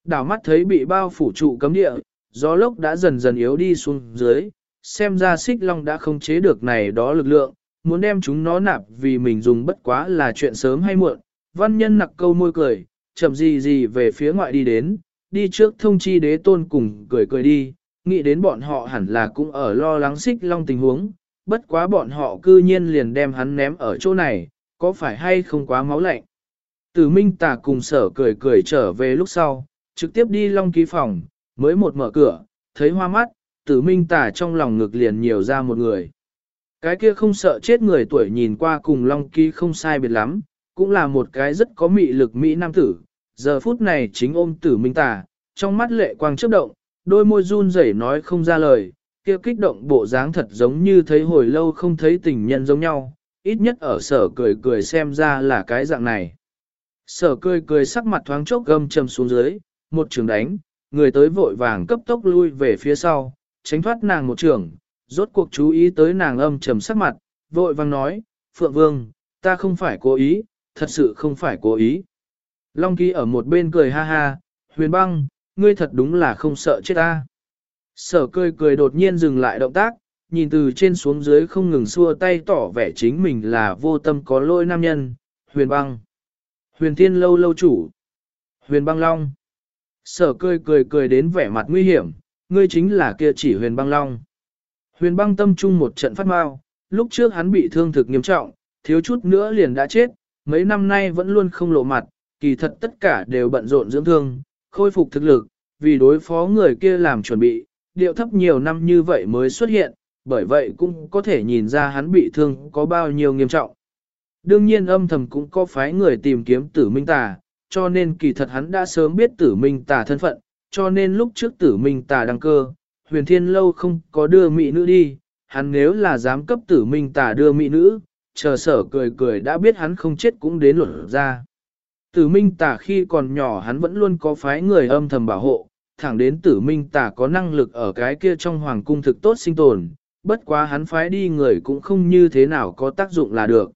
Đảo mắt thấy bị bao phủ trụ cấm địa, gió lốc đã dần dần yếu đi xuống dưới, xem ra xích long đã không chế được này đó lực lượng, muốn đem chúng nó nạp vì mình dùng bất quá là chuyện sớm hay muộn. Văn nhân nặc câu môi cười, chậm gì gì về phía ngoại đi đến, đi trước thông chi đế tôn cùng cười cười đi, nghĩ đến bọn họ hẳn là cũng ở lo lắng xích long tình huống, bất quá bọn họ cư nhiên liền đem hắn ném ở chỗ này, có phải hay không quá máu lạnh. Tử Minh Tà cùng sở cười cười trở về lúc sau, trực tiếp đi long ký phòng, mới một mở cửa, thấy hoa mắt, tử Minh Tà trong lòng ngực liền nhiều ra một người. Cái kia không sợ chết người tuổi nhìn qua cùng long ký không sai biệt lắm, cũng là một cái rất có mị lực Mỹ nam tử, giờ phút này chính ôm tử Minh Tà, trong mắt lệ quang chớp động, đôi môi run rẩy nói không ra lời, kia kích động bộ dáng thật giống như thấy hồi lâu không thấy tình nhân giống nhau, ít nhất ở sở cười cười xem ra là cái dạng này. Sở cười cười sắc mặt thoáng chốc gâm trầm xuống dưới, một trường đánh, người tới vội vàng cấp tốc lui về phía sau, tránh thoát nàng một trường, rốt cuộc chú ý tới nàng âm trầm sắc mặt, vội vàng nói, Phượng Vương, ta không phải cố ý, thật sự không phải cố ý. Long ký ở một bên cười ha ha, huyền băng, ngươi thật đúng là không sợ chết ta. Sở cười cười đột nhiên dừng lại động tác, nhìn từ trên xuống dưới không ngừng xua tay tỏ vẻ chính mình là vô tâm có lỗi nam nhân, huyền băng. Huyền thiên lâu lâu chủ. Huyền băng long. Sở cười cười cười đến vẻ mặt nguy hiểm, ngươi chính là kia chỉ huyền băng long. Huyền băng tâm trung một trận phát mau, lúc trước hắn bị thương thực nghiêm trọng, thiếu chút nữa liền đã chết, mấy năm nay vẫn luôn không lộ mặt, kỳ thật tất cả đều bận rộn dưỡng thương, khôi phục thực lực, vì đối phó người kia làm chuẩn bị, điệu thấp nhiều năm như vậy mới xuất hiện, bởi vậy cũng có thể nhìn ra hắn bị thương có bao nhiêu nghiêm trọng. Đương nhiên âm thầm cũng có phái người tìm kiếm tử minh tà, cho nên kỳ thật hắn đã sớm biết tử minh tà thân phận, cho nên lúc trước tử minh tà đăng cơ, huyền thiên lâu không có đưa mỹ nữ đi, hắn nếu là dám cấp tử minh Tả đưa mỹ nữ, chờ sở cười cười đã biết hắn không chết cũng đến luật ra. Tử minh Tả khi còn nhỏ hắn vẫn luôn có phái người âm thầm bảo hộ, thẳng đến tử minh Tả có năng lực ở cái kia trong hoàng cung thực tốt sinh tồn, bất quá hắn phái đi người cũng không như thế nào có tác dụng là được.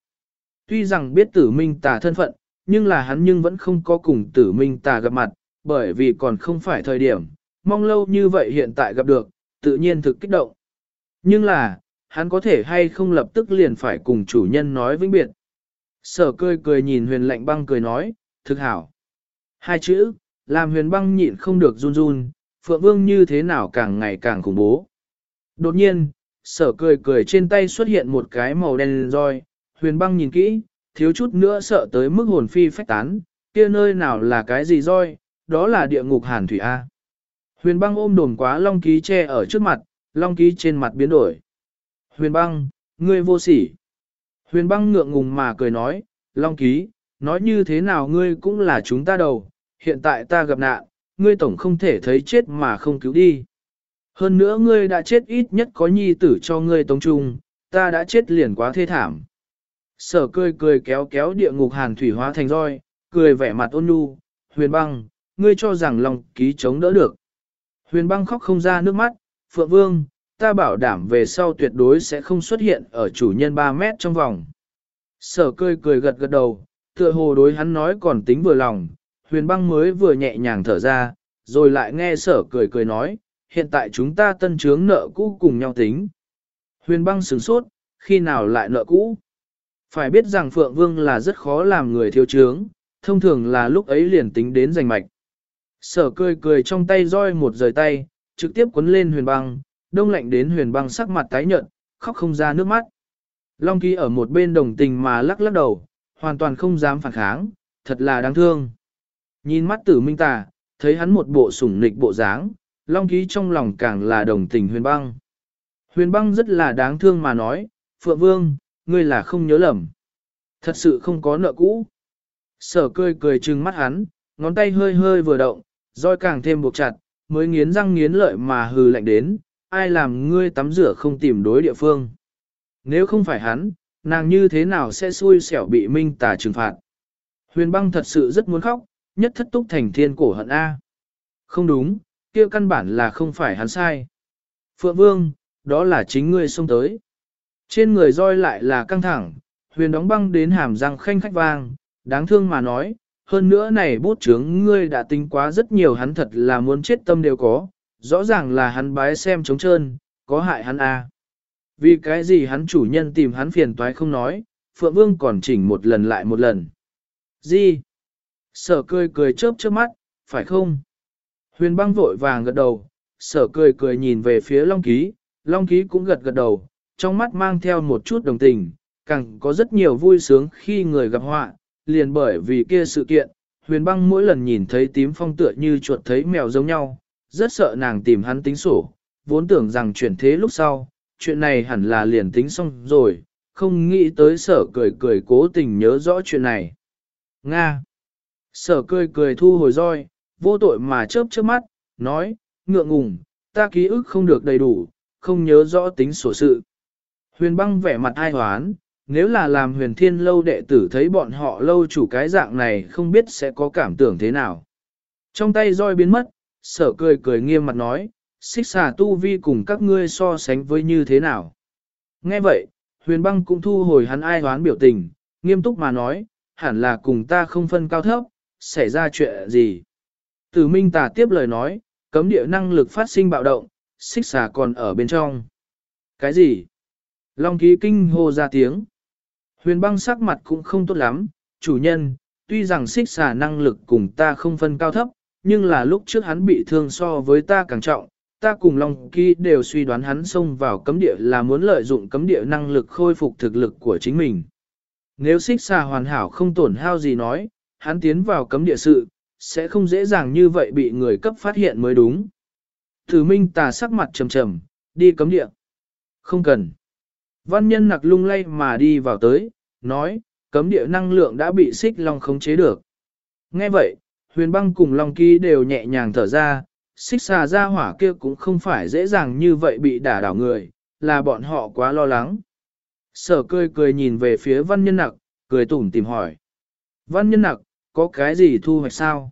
Tuy rằng biết tử minh Tả thân phận, nhưng là hắn nhưng vẫn không có cùng tử minh tà gặp mặt, bởi vì còn không phải thời điểm, mong lâu như vậy hiện tại gặp được, tự nhiên thực kích động. Nhưng là, hắn có thể hay không lập tức liền phải cùng chủ nhân nói vĩnh biệt. Sở cười cười nhìn huyền lạnh băng cười nói, thực hảo. Hai chữ, làm huyền băng nhịn không được run run, phượng vương như thế nào càng ngày càng khủng bố. Đột nhiên, sở cười cười trên tay xuất hiện một cái màu đen roi, huyền băng nhìn kỹ, thiếu chút nữa sợ tới mức hồn phi phách tán, kia nơi nào là cái gì roi, đó là địa ngục hàn thủy A. Huyền băng ôm đồn quá long ký che ở trước mặt, long ký trên mặt biến đổi. Huyền băng, ngươi vô sỉ. Huyền băng ngượng ngùng mà cười nói, long ký, nói như thế nào ngươi cũng là chúng ta đầu, hiện tại ta gặp nạn, ngươi tổng không thể thấy chết mà không cứu đi. Hơn nữa ngươi đã chết ít nhất có nhi tử cho ngươi tống trung, ta đã chết liền quá thê thảm. Sở cười cười kéo kéo địa ngục hàn thủy hóa thành roi, cười vẻ mặt ôn nhu, huyền băng, ngươi cho rằng lòng ký chống đỡ được. Huyền băng khóc không ra nước mắt, Phượng Vương, ta bảo đảm về sau tuyệt đối sẽ không xuất hiện ở chủ nhân 3 mét trong vòng. Sở cười cười gật gật đầu, tựa hồ đối hắn nói còn tính vừa lòng, huyền băng mới vừa nhẹ nhàng thở ra, rồi lại nghe sở cười cười nói, hiện tại chúng ta tân trướng nợ cũ cùng nhau tính. Huyền băng sửng sốt, khi nào lại nợ cũ? Phải biết rằng Phượng Vương là rất khó làm người thiếu trướng, thông thường là lúc ấy liền tính đến giành mạch. Sở cười cười trong tay roi một rời tay, trực tiếp cuốn lên huyền băng, đông lạnh đến huyền băng sắc mặt tái nhợt, khóc không ra nước mắt. Long ký ở một bên đồng tình mà lắc lắc đầu, hoàn toàn không dám phản kháng, thật là đáng thương. Nhìn mắt tử minh tà, thấy hắn một bộ sủng nịch bộ dáng, long ký trong lòng càng là đồng tình huyền băng. Huyền băng rất là đáng thương mà nói, Phượng Vương, ngươi là không nhớ lầm. Thật sự không có nợ cũ. Sở cười cười trừng mắt hắn, ngón tay hơi hơi vừa động, roi càng thêm buộc chặt, mới nghiến răng nghiến lợi mà hừ lạnh đến, ai làm ngươi tắm rửa không tìm đối địa phương. Nếu không phải hắn, nàng như thế nào sẽ xui xẻo bị minh tà trừng phạt. Huyền băng thật sự rất muốn khóc, nhất thất túc thành thiên cổ hận A. Không đúng, kia căn bản là không phải hắn sai. Phượng Vương, đó là chính ngươi xông tới. Trên người roi lại là căng thẳng, huyền đóng băng đến hàm răng khanh khách vang, đáng thương mà nói, hơn nữa này bút chướng ngươi đã tính quá rất nhiều hắn thật là muốn chết tâm đều có, rõ ràng là hắn bái xem trống trơn, có hại hắn à. Vì cái gì hắn chủ nhân tìm hắn phiền toái không nói, Phượng Vương còn chỉnh một lần lại một lần. Gì? Sở cười cười chớp chớp mắt, phải không? Huyền băng vội vàng gật đầu, sở cười cười nhìn về phía Long Ký, Long Ký cũng gật gật đầu, trong mắt mang theo một chút đồng tình, càng có rất nhiều vui sướng khi người gặp họa, liền bởi vì kia sự kiện, huyền băng mỗi lần nhìn thấy tím phong tựa như chuột thấy mèo giống nhau, rất sợ nàng tìm hắn tính sổ, vốn tưởng rằng chuyển thế lúc sau, chuyện này hẳn là liền tính xong rồi, không nghĩ tới sở cười cười cố tình nhớ rõ chuyện này. Nga Sở cười cười thu hồi roi, vô tội mà chớp chớp mắt, nói, ngượng ngùng, ta ký ức không được đầy đủ, không nhớ rõ tính sổ sự. Huyền băng vẻ mặt ai hoán, nếu là làm huyền thiên lâu đệ tử thấy bọn họ lâu chủ cái dạng này không biết sẽ có cảm tưởng thế nào. Trong tay roi biến mất, sở cười cười nghiêm mặt nói, xích xà tu vi cùng các ngươi so sánh với như thế nào. Nghe vậy, huyền băng cũng thu hồi hắn ai hoán biểu tình, nghiêm túc mà nói, hẳn là cùng ta không phân cao thấp, xảy ra chuyện gì. Tử Minh Tà tiếp lời nói, cấm địa năng lực phát sinh bạo động, xích xà còn ở bên trong. Cái gì? Long ký kinh hô ra tiếng. Huyền băng sắc mặt cũng không tốt lắm, chủ nhân, tuy rằng xích xà năng lực cùng ta không phân cao thấp, nhưng là lúc trước hắn bị thương so với ta càng trọng, ta cùng Long Kỳ đều suy đoán hắn xông vào cấm địa là muốn lợi dụng cấm địa năng lực khôi phục thực lực của chính mình. Nếu xích xà hoàn hảo không tổn hao gì nói, hắn tiến vào cấm địa sự, sẽ không dễ dàng như vậy bị người cấp phát hiện mới đúng. Thử minh tà sắc mặt trầm trầm, đi cấm địa. Không cần. Văn nhân nặc lung lay mà đi vào tới, nói, cấm địa năng lượng đã bị xích long khống chế được. Nghe vậy, huyền băng cùng long ký đều nhẹ nhàng thở ra, xích xà ra hỏa kia cũng không phải dễ dàng như vậy bị đả đảo người, là bọn họ quá lo lắng. Sở cười cười nhìn về phía văn nhân nặc, cười tủm tìm hỏi. Văn nhân nặc, có cái gì thu hoạch sao?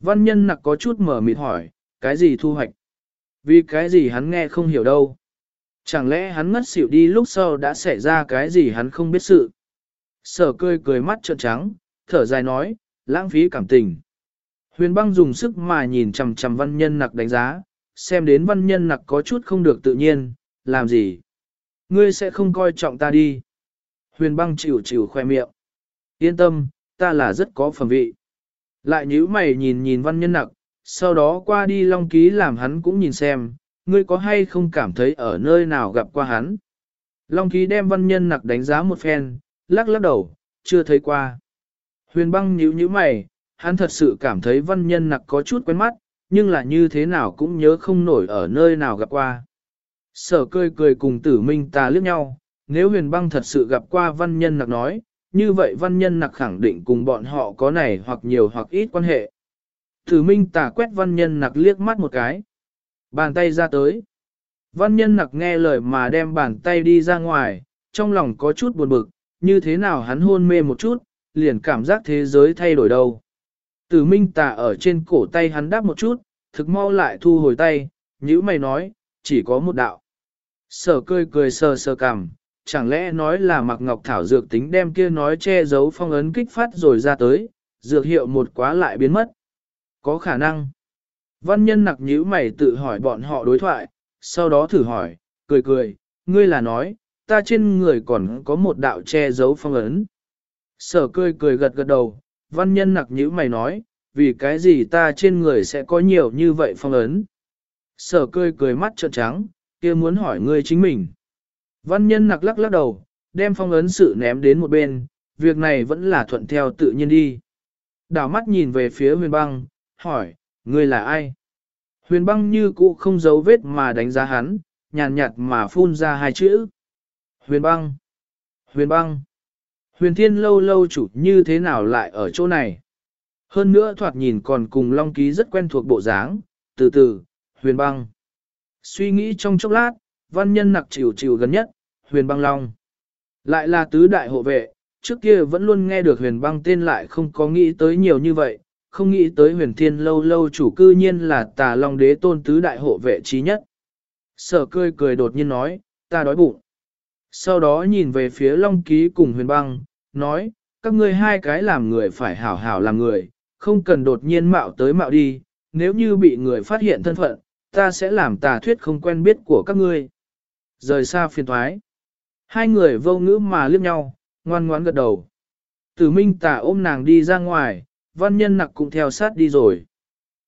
Văn nhân nặc có chút mở mịt hỏi, cái gì thu hoạch? Vì cái gì hắn nghe không hiểu đâu. Chẳng lẽ hắn ngất xỉu đi lúc sau đã xảy ra cái gì hắn không biết sự. Sở cười cười mắt trợn trắng, thở dài nói, lãng phí cảm tình. Huyền băng dùng sức mà nhìn chằm chằm văn nhân nặc đánh giá, xem đến văn nhân nặc có chút không được tự nhiên, làm gì? Ngươi sẽ không coi trọng ta đi. Huyền băng chịu chịu khoe miệng. Yên tâm, ta là rất có phẩm vị. Lại nhíu mày nhìn nhìn văn nhân nặc, sau đó qua đi long ký làm hắn cũng nhìn xem, ngươi có hay không cảm thấy ở nơi nào gặp qua hắn. Long ký đem văn nhân nặc đánh giá một phen, lắc lắc đầu, chưa thấy qua. Huyền băng nhíu nhíu mày, hắn thật sự cảm thấy văn nhân nặc có chút quen mắt, nhưng là như thế nào cũng nhớ không nổi ở nơi nào gặp qua. Sở cười cười cùng tử minh ta liếc nhau, nếu huyền băng thật sự gặp qua văn nhân nặc nói, như vậy văn nhân nặc khẳng định cùng bọn họ có này hoặc nhiều hoặc ít quan hệ. Tử minh tà quét văn nhân nặc liếc mắt một cái. Bàn tay ra tới. Văn nhân nặc nghe lời mà đem bàn tay đi ra ngoài, trong lòng có chút buồn bực, như thế nào hắn hôn mê một chút, liền cảm giác thế giới thay đổi đâu. Tử minh tà ở trên cổ tay hắn đáp một chút, thực mau lại thu hồi tay, nhữ mày nói, chỉ có một đạo. Sở cười cười sờ sờ cằm, chẳng lẽ nói là mặc ngọc thảo dược tính đem kia nói che giấu phong ấn kích phát rồi ra tới, dược hiệu một quá lại biến mất. Có khả năng. Văn nhân nặc nhíu mày tự hỏi bọn họ đối thoại, sau đó thử hỏi, cười cười, ngươi là nói, ta trên người còn có một đạo che giấu phong ấn. Sở cười cười gật gật đầu, văn nhân nặc nhíu mày nói, vì cái gì ta trên người sẽ có nhiều như vậy phong ấn. Sở cười cười mắt trợn trắng, kia muốn hỏi ngươi chính mình. Văn nhân nặc lắc lắc đầu, đem phong ấn sự ném đến một bên, việc này vẫn là thuận theo tự nhiên đi. Đảo mắt nhìn về phía huyền băng, hỏi, ngươi là ai? Huyền băng như cũ không giấu vết mà đánh giá hắn, nhàn nhạt mà phun ra hai chữ. Huyền băng! Huyền băng! Huyền thiên lâu lâu chủ như thế nào lại ở chỗ này? Hơn nữa thoạt nhìn còn cùng Long Ký rất quen thuộc bộ dáng, từ từ, huyền băng. Suy nghĩ trong chốc lát, văn nhân nặc chịu chịu gần nhất, huyền băng long. Lại là tứ đại hộ vệ, trước kia vẫn luôn nghe được huyền băng tên lại không có nghĩ tới nhiều như vậy, không nghĩ tới huyền thiên lâu lâu chủ cư nhiên là tà long đế tôn tứ đại hộ vệ trí nhất. Sở cười cười đột nhiên nói, ta đói bụng. Sau đó nhìn về phía long ký cùng huyền băng, nói, các ngươi hai cái làm người phải hảo hảo làm người, không cần đột nhiên mạo tới mạo đi, nếu như bị người phát hiện thân phận, ta sẽ làm tà thuyết không quen biết của các ngươi. Rời xa phiền thoái. Hai người vô ngữ mà liếc nhau, ngoan ngoãn gật đầu. Tử minh tà ôm nàng đi ra ngoài, văn nhân nặc cũng theo sát đi rồi.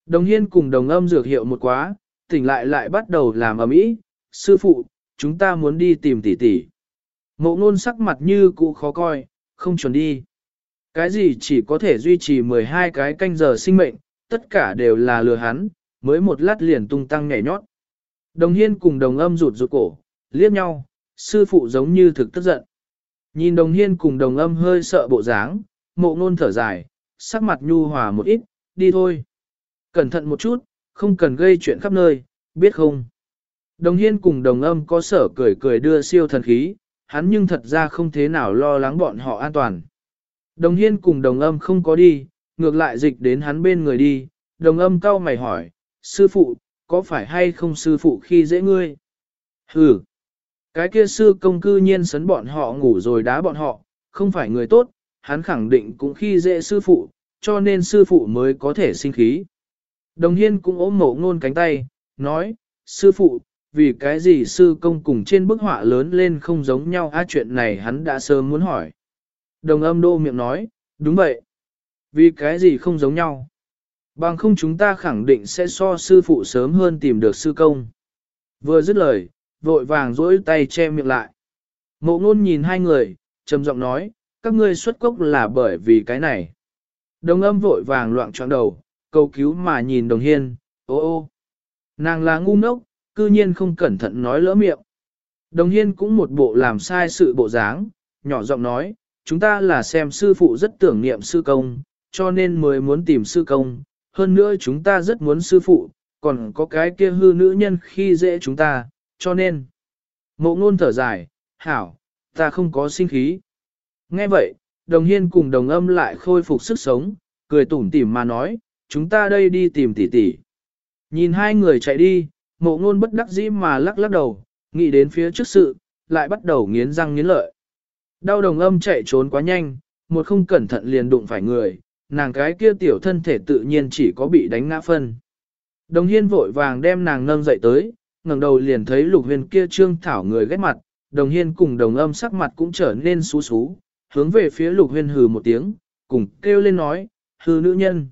Đồng hiên cùng đồng âm dược hiệu một quá, tỉnh lại lại bắt đầu làm ầm ĩ. Sư phụ, chúng ta muốn đi tìm tỷ tỷ. Mộ ngôn sắc mặt như cũ khó coi, không chuẩn đi. Cái gì chỉ có thể duy trì 12 cái canh giờ sinh mệnh, tất cả đều là lừa hắn, mới một lát liền tung tăng nhảy nhót. Đồng hiên cùng đồng âm rụt rụt cổ, liếc nhau, sư phụ giống như thực tức giận. Nhìn đồng hiên cùng đồng âm hơi sợ bộ dáng, mộ ngôn thở dài, sắc mặt nhu hòa một ít, đi thôi. Cẩn thận một chút, không cần gây chuyện khắp nơi, biết không? Đồng hiên cùng đồng âm có sở cười cười đưa siêu thần khí, hắn nhưng thật ra không thế nào lo lắng bọn họ an toàn. Đồng hiên cùng đồng âm không có đi, ngược lại dịch đến hắn bên người đi, đồng âm cau mày hỏi, sư phụ, có phải hay không sư phụ khi dễ ngươi? Hừ, cái kia sư công cư nhiên sấn bọn họ ngủ rồi đá bọn họ, không phải người tốt, hắn khẳng định cũng khi dễ sư phụ, cho nên sư phụ mới có thể sinh khí. Đồng hiên cũng ôm mộ ngôn cánh tay, nói, sư phụ, vì cái gì sư công cùng trên bức họa lớn lên không giống nhau á chuyện này hắn đã sớm muốn hỏi. Đồng âm đô miệng nói, đúng vậy. Vì cái gì không giống nhau? Bằng không chúng ta khẳng định sẽ so sư phụ sớm hơn tìm được sư công. Vừa dứt lời, vội vàng rỗi tay che miệng lại. Mộ ngôn nhìn hai người, trầm giọng nói, các ngươi xuất cốc là bởi vì cái này. Đồng âm vội vàng loạn trọng đầu, cầu cứu mà nhìn đồng hiên, ô ô. Nàng là ngu ngốc, cư nhiên không cẩn thận nói lỡ miệng. Đồng hiên cũng một bộ làm sai sự bộ dáng, nhỏ giọng nói, chúng ta là xem sư phụ rất tưởng niệm sư công, cho nên mới muốn tìm sư công, hơn nữa chúng ta rất muốn sư phụ, còn có cái kia hư nữ nhân khi dễ chúng ta, cho nên. Mộ ngôn thở dài, hảo, ta không có sinh khí. Nghe vậy, đồng hiên cùng đồng âm lại khôi phục sức sống, cười tủm tỉm mà nói, chúng ta đây đi tìm tỷ tỷ. Nhìn hai người chạy đi, mộ ngôn bất đắc dĩ mà lắc lắc đầu, nghĩ đến phía trước sự, lại bắt đầu nghiến răng nghiến lợi. Đau đồng âm chạy trốn quá nhanh, một không cẩn thận liền đụng phải người, nàng cái kia tiểu thân thể tự nhiên chỉ có bị đánh ngã phân. Đồng hiên vội vàng đem nàng nâng dậy tới, ngẩng đầu liền thấy lục huyền kia trương thảo người ghét mặt, đồng hiên cùng đồng âm sắc mặt cũng trở nên xú xú, hướng về phía lục huyên hừ một tiếng, cùng kêu lên nói, hừ nữ nhân.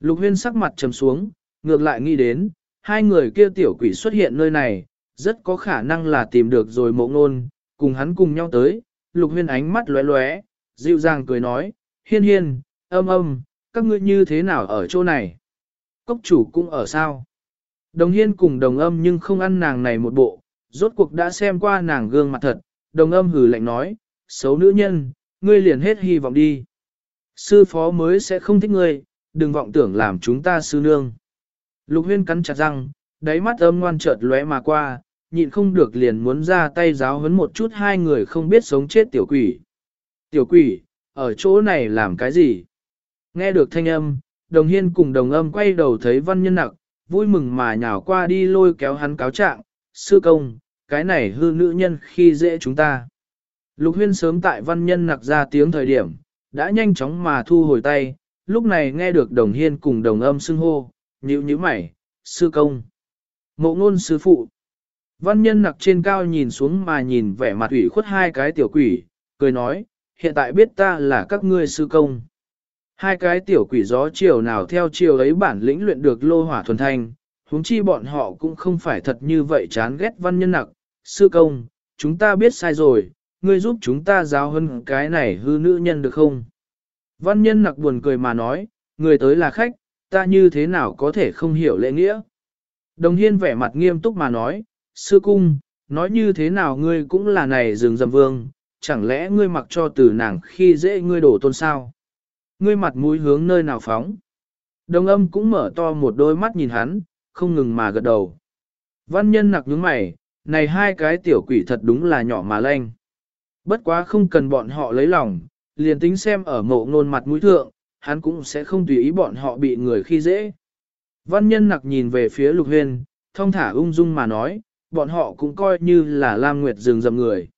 Lục huyên sắc mặt trầm xuống, ngược lại nghĩ đến, hai người kia tiểu quỷ xuất hiện nơi này, rất có khả năng là tìm được rồi mộ ngôn, cùng hắn cùng nhau tới, lục huyên ánh mắt lóe lóe, dịu dàng cười nói, hiên hiên, âm âm, các ngươi như thế nào ở chỗ này? Cốc chủ cũng ở sao? Đồng hiên cùng đồng âm nhưng không ăn nàng này một bộ, rốt cuộc đã xem qua nàng gương mặt thật, đồng âm hừ lạnh nói, xấu nữ nhân, ngươi liền hết hy vọng đi. Sư phó mới sẽ không thích ngươi, đừng vọng tưởng làm chúng ta sư nương. Lục huyên cắn chặt răng, đáy mắt âm ngoan chợt lóe mà qua, nhịn không được liền muốn ra tay giáo huấn một chút hai người không biết sống chết tiểu quỷ. Tiểu quỷ, ở chỗ này làm cái gì? Nghe được thanh âm, đồng hiên cùng đồng âm quay đầu thấy văn nhân nặc, vui mừng mà nhào qua đi lôi kéo hắn cáo trạng, sư công, cái này hư nữ nhân khi dễ chúng ta. Lục huyên sớm tại văn nhân nặc ra tiếng thời điểm, đã nhanh chóng mà thu hồi tay, lúc này nghe được đồng hiên cùng đồng âm xưng hô, nhíu nhíu mày, sư công. Mộ ngôn sư phụ. Văn nhân nặc trên cao nhìn xuống mà nhìn vẻ mặt ủy khuất hai cái tiểu quỷ, cười nói, hiện tại biết ta là các ngươi sư công. Hai cái tiểu quỷ gió chiều nào theo chiều ấy bản lĩnh luyện được lô hỏa thuần thanh, huống chi bọn họ cũng không phải thật như vậy chán ghét văn nhân nặc. Sư công, chúng ta biết sai rồi, ngươi giúp chúng ta giáo hơn cái này hư nữ nhân được không? Văn nhân nặc buồn cười mà nói, người tới là khách, ta như thế nào có thể không hiểu lễ nghĩa? Đồng hiên vẻ mặt nghiêm túc mà nói, sư cung, nói như thế nào ngươi cũng là này rừng dầm vương, chẳng lẽ ngươi mặc cho từ nàng khi dễ ngươi đổ tôn sao? Ngươi mặt mũi hướng nơi nào phóng? Đồng âm cũng mở to một đôi mắt nhìn hắn, không ngừng mà gật đầu. Văn nhân nặc nhướng mày, này hai cái tiểu quỷ thật đúng là nhỏ mà lanh. Bất quá không cần bọn họ lấy lòng, liền tính xem ở mộ ngôn mặt mũi thượng, hắn cũng sẽ không tùy ý bọn họ bị người khi dễ. Văn nhân nặc nhìn về phía lục Huyền, thông thả ung dung mà nói, bọn họ cũng coi như là Lam Nguyệt rừng rầm người.